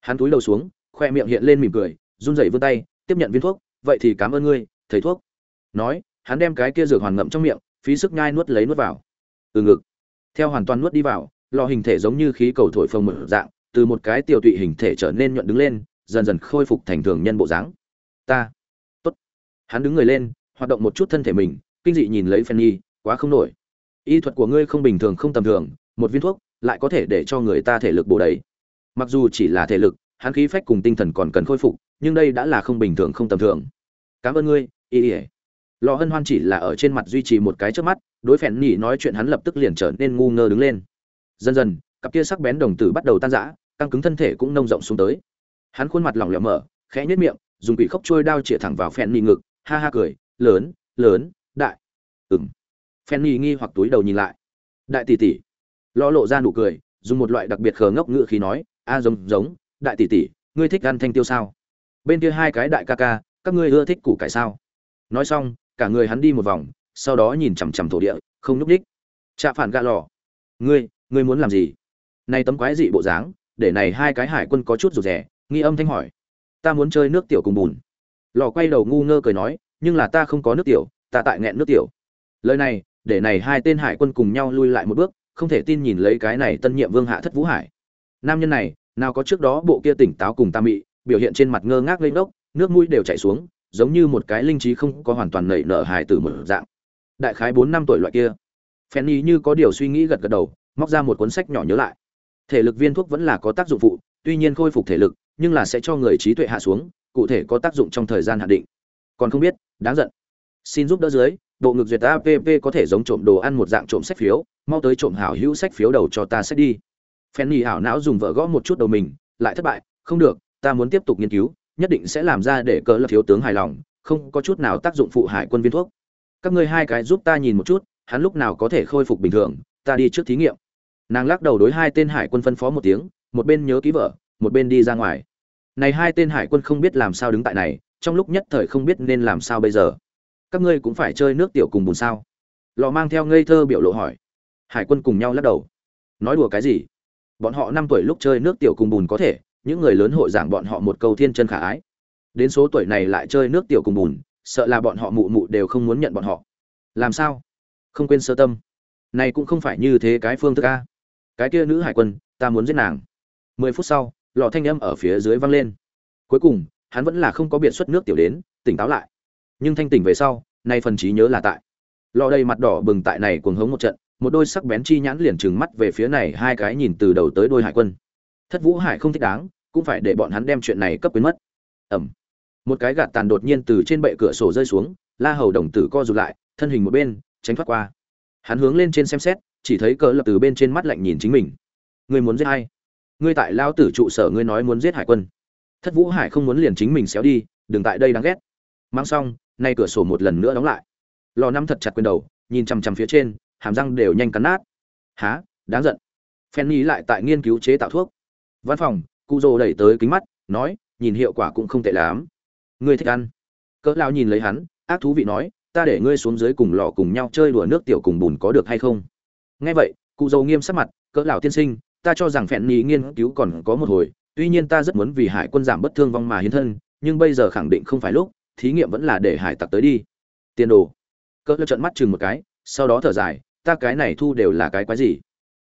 Hắn túi đầu xuống khoe miệng hiện lên mỉm cười run rẩy vươn tay tiếp nhận viên thuốc vậy thì cảm ơn ngươi thầy thuốc. Nói hắn đem cái kia dược hoàn ngậm trong miệng phí sức nhai nuốt lấy nuốt vào. Từ ngực theo hoàn toàn nuốt đi vào lò hình thể giống như khí cầu thổi phồng mở dạng từ một cái tiểu tụy hình thể trở nên nhuận đứng lên dần dần khôi phục thành thường nhân bộ dáng. Ta. Tốt. Hắn đứng người lên hoạt động một chút thân thể mình kinh dị nhìn lấy Fanny, quá không nổi y thuật của ngươi không bình thường không tầm thường, một viên thuốc lại có thể để cho người ta thể lực bổ đầy. Mặc dù chỉ là thể lực, hắn khí phách cùng tinh thần còn cần khôi phục, nhưng đây đã là không bình thường không tầm thường. Cảm ơn ngươi, y ỉa lò hân hoan chỉ là ở trên mặt duy trì một cái trước mắt, đối phèn nhỉ nói chuyện hắn lập tức liền trở nên ngu ngơ đứng lên. Dần dần, cặp kia sắc bén đồng tử bắt đầu tan rã, căng cứng thân thể cũng nông rộng xuống tới. Hắn khuôn mặt lỏng lẻo mở, khẽ nhếch miệng, dùng quỷ khóc trôi đao chĩa thẳng vào phèn nhỉ ngực, ha ha cười, lớn lớn, đại. Ừng Fanny nghi hoặc túi đầu nhìn lại. Đại tỷ tỷ. Lò lộ ra nụ cười, dùng một loại đặc biệt khờ ngốc ngựa khí nói, a, giống giống, đại tỷ tỷ, ngươi thích ăn thanh tiêu sao? Bên kia hai cái đại ca ca, các ngươi ưa thích củ cải sao? Nói xong, cả người hắn đi một vòng, sau đó nhìn chằm chằm thổ địa, không nhúc đích. Trạ phản gạ lò. Ngươi ngươi muốn làm gì? Này tấm quái dị bộ dáng, để này hai cái hải quân có chút rụt rè, nghi âm thanh hỏi. Ta muốn chơi nước tiểu cùng bùn. Lò quay đầu ngu ngơ cười nói, nhưng là ta không có nước tiểu, ta tại nghẹn nước tiểu. Lời này để này hai tên hải quân cùng nhau lui lại một bước, không thể tin nhìn lấy cái này tân nhiệm vương hạ thất vũ hải. Nam nhân này, nào có trước đó bộ kia tỉnh táo cùng tam mị, biểu hiện trên mặt ngơ ngác lên đốc nước mũi đều chảy xuống, giống như một cái linh trí không có hoàn toàn nảy nở hài từ một dạng. Đại khái bốn năm tuổi loại kia. Fanny như có điều suy nghĩ gật gật đầu, móc ra một cuốn sách nhỏ nhớ lại. Thể lực viên thuốc vẫn là có tác dụng phụ, tuy nhiên khôi phục thể lực, nhưng là sẽ cho người trí tuệ hạ xuống, cụ thể có tác dụng trong thời gian hạn định. Còn không biết, đáng giận xin giúp đỡ dưới, bộ ngực duyệt app có thể giống trộm đồ ăn một dạng trộm sách phiếu, mau tới trộm hảo hữu sách phiếu đầu cho ta sách đi. Fanny ảo não dùng vợ gõ một chút đầu mình, lại thất bại, không được, ta muốn tiếp tục nghiên cứu, nhất định sẽ làm ra để cỡ lập thiếu tướng hài lòng, không có chút nào tác dụng phụ hải quân viên thuốc. Các ngươi hai cái giúp ta nhìn một chút, hắn lúc nào có thể khôi phục bình thường, ta đi trước thí nghiệm. Nàng lắc đầu đối hai tên hải quân phân phó một tiếng, một bên nhớ ký vợ, một bên đi ra ngoài. Này hai tên hải quân không biết làm sao đứng tại này, trong lúc nhất thời không biết nên làm sao bây giờ các ngươi cũng phải chơi nước tiểu cùng bùn sao? Lò mang theo ngây thơ biểu lộ hỏi. Hải quân cùng nhau lắc đầu. Nói đùa cái gì? Bọn họ năm tuổi lúc chơi nước tiểu cùng bùn có thể, những người lớn hội giảng bọn họ một câu thiên chân khả ái. Đến số tuổi này lại chơi nước tiểu cùng bùn, sợ là bọn họ mụ mụ đều không muốn nhận bọn họ. Làm sao? Không quên sơ tâm. Này cũng không phải như thế cái phương thức a. Cái kia nữ hải quân, ta muốn giết nàng. Mười phút sau, lò thanh âm ở phía dưới vang lên. Cuối cùng, hắn vẫn là không có biện xuất nước tiểu đến, tỉnh táo lại nhưng thanh tỉnh về sau, nay phần trí nhớ là tại. Lò đầy mặt đỏ bừng tại này cuồng hống một trận, một đôi sắc bén chi nhãn liền trừng mắt về phía này hai cái nhìn từ đầu tới đôi hải quân. Thất vũ hải không thích đáng, cũng phải để bọn hắn đem chuyện này cấp quyến mất. Ẩm một cái gạt tàn đột nhiên từ trên bệ cửa sổ rơi xuống, la hầu đồng tử co rụt lại, thân hình một bên, tránh thoát qua. Hắn hướng lên trên xem xét, chỉ thấy cỡ lập từ bên trên mắt lạnh nhìn chính mình. Ngươi muốn giết ai? Ngươi tại lao tử trụ sở ngươi nói muốn giết hải quân. Thất vũ hải không muốn liền chính mình xéo đi, đừng tại đây đáng ghét. Mang xong nay cửa sổ một lần nữa đóng lại. Lò năm thật chặt quyền đầu, nhìn chằm chằm phía trên, hàm răng đều nhanh cắn nát. Há, đáng giận. Phen nghĩ lại tại nghiên cứu chế tạo thuốc. Văn phòng cụ rồ đẩy tới kính mắt, nói, nhìn hiệu quả cũng không tệ lắm. Ngươi thích ăn. Cỡ lao nhìn lấy hắn, ác thú vị nói, ta để ngươi xuống dưới cùng lò cùng nhau chơi đùa nước tiểu cùng bùn có được hay không? Nghe vậy cụ dầu nghiêm sắc mặt, cỡ lão tiên sinh, ta cho rằng phèn nhì nghiên cứu còn có một hồi, tuy nhiên ta rất muốn vì hải quân giảm bất thương vong mà hiến thân, nhưng bây giờ khẳng định không phải lúc thí nghiệm vẫn là để hải tặc tới đi. Tiền đồ. Cỡ lão trợn mắt chừng một cái sau đó thở dài ta cái này thu đều là cái quái gì?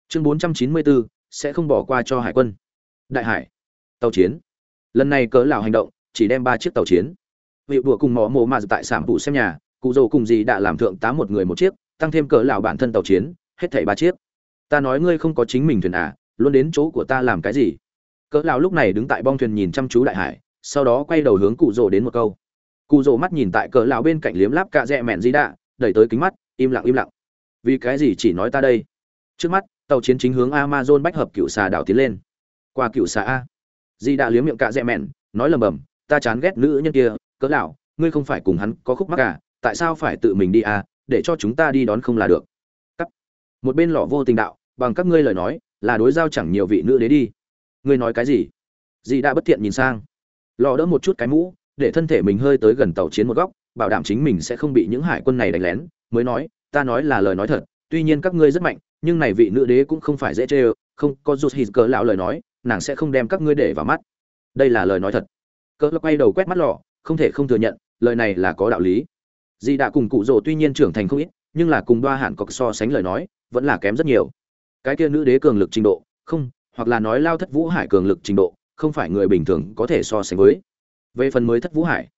Chương 494, sẽ không bỏ qua cho hải quân. Đại hải. Tàu chiến. Lần này cỡ lão hành động chỉ đem ba chiếc tàu chiến. Vị đùa cùng mỏ mồ mà tại sản phụ xem nhà cụ dầu cùng gì đã làm thượng tá một người một chiếc tăng thêm cỡ lão bản thân tàu chiến hết thảy ba chiếc. Ta nói ngươi không có chính mình thuyền à luôn đến chỗ của ta làm cái gì? Cỡ lão lúc này đứng tại bong thuyền nhìn chăm chú đại hải sau đó quay đầu hướng cụ rồ đến một câu cụ rồ mắt nhìn tại cỡ lão bên cạnh liếm láp cạ rẽ mẹn di đạ đẩy tới kính mắt, im lặng im lặng. Vì cái gì chỉ nói ta đây? Trước mắt, tàu chiến chính hướng amazon bách hợp cựu xà đảo tiến lên. Qua cựu xà a. Di đạ liếm miệng cạ rẽ mẹn, nói lầm bầm, ta chán ghét nữ nhân kia, cỡ lão, ngươi không phải cùng hắn có khúc mắc à tại sao phải tự mình đi à để cho chúng ta đi đón không là được. Cắt. một bên lọ vô tình đạo, bằng các ngươi lời nói, là đối giao chẳng nhiều vị nữ đế đi. Ngươi nói cái gì? Dì đã bất tiện nhìn sang. Lò đỡ một chút cái mũ để thân thể mình hơi tới gần tàu chiến một góc, bảo đảm chính mình sẽ không bị những hải quân này đánh lén, mới nói, ta nói là lời nói thật, tuy nhiên các ngươi rất mạnh, nhưng này vị nữ đế cũng không phải dễ chê không, có rút hít cỡ lão lời nói, nàng sẽ không đem các ngươi để vào mắt. Đây là lời nói thật. Cỡ quay đầu quét mắt lọ không thể không thừa nhận, lời này là có đạo lý. Dì đã cùng cụ rồ tuy nhiên trưởng thành không ít, nhưng là cùng đoa hạn cọc so sánh lời nói, vẫn là kém rất nhiều. Cái kia nữ đế cường lực trình độ, không, hoặc là nói lao thất vũ hải cường lực trình độ, không phải người bình thường có thể so sánh với về phần mới thất vũ hải.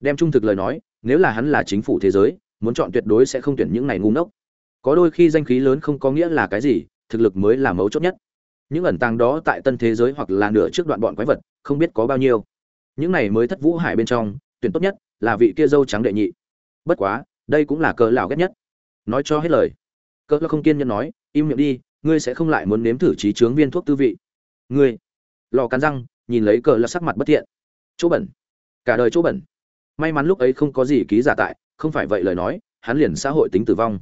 Đem trung thực lời nói, nếu là hắn là chính phủ thế giới, muốn chọn tuyệt đối sẽ không tuyển những này ngu ngốc. Có đôi khi danh khí lớn không có nghĩa là cái gì, thực lực mới là mấu chốt nhất. Những ẩn tàng đó tại tân thế giới hoặc là nửa trước đoạn bọn quái vật, không biết có bao nhiêu. Những này mới thất vũ hải bên trong, tuyển tốt nhất là vị kia dâu trắng đệ nhị. Bất quá, đây cũng là cờ lão ghét nhất. Nói cho hết lời. Cờ lão không kiên nhẫn nói, im miệng đi, ngươi sẽ không lại muốn nếm thử trí chướng viên thuốc tư vị. Ngươi, lò cắn răng, nhìn lấy cờ lão sắc mặt bất thiện. Chỗ bẩn cả đời chỗ bẩn. May mắn lúc ấy không có gì ký giả tại, không phải vậy lời nói, hắn liền xã hội tính tử vong.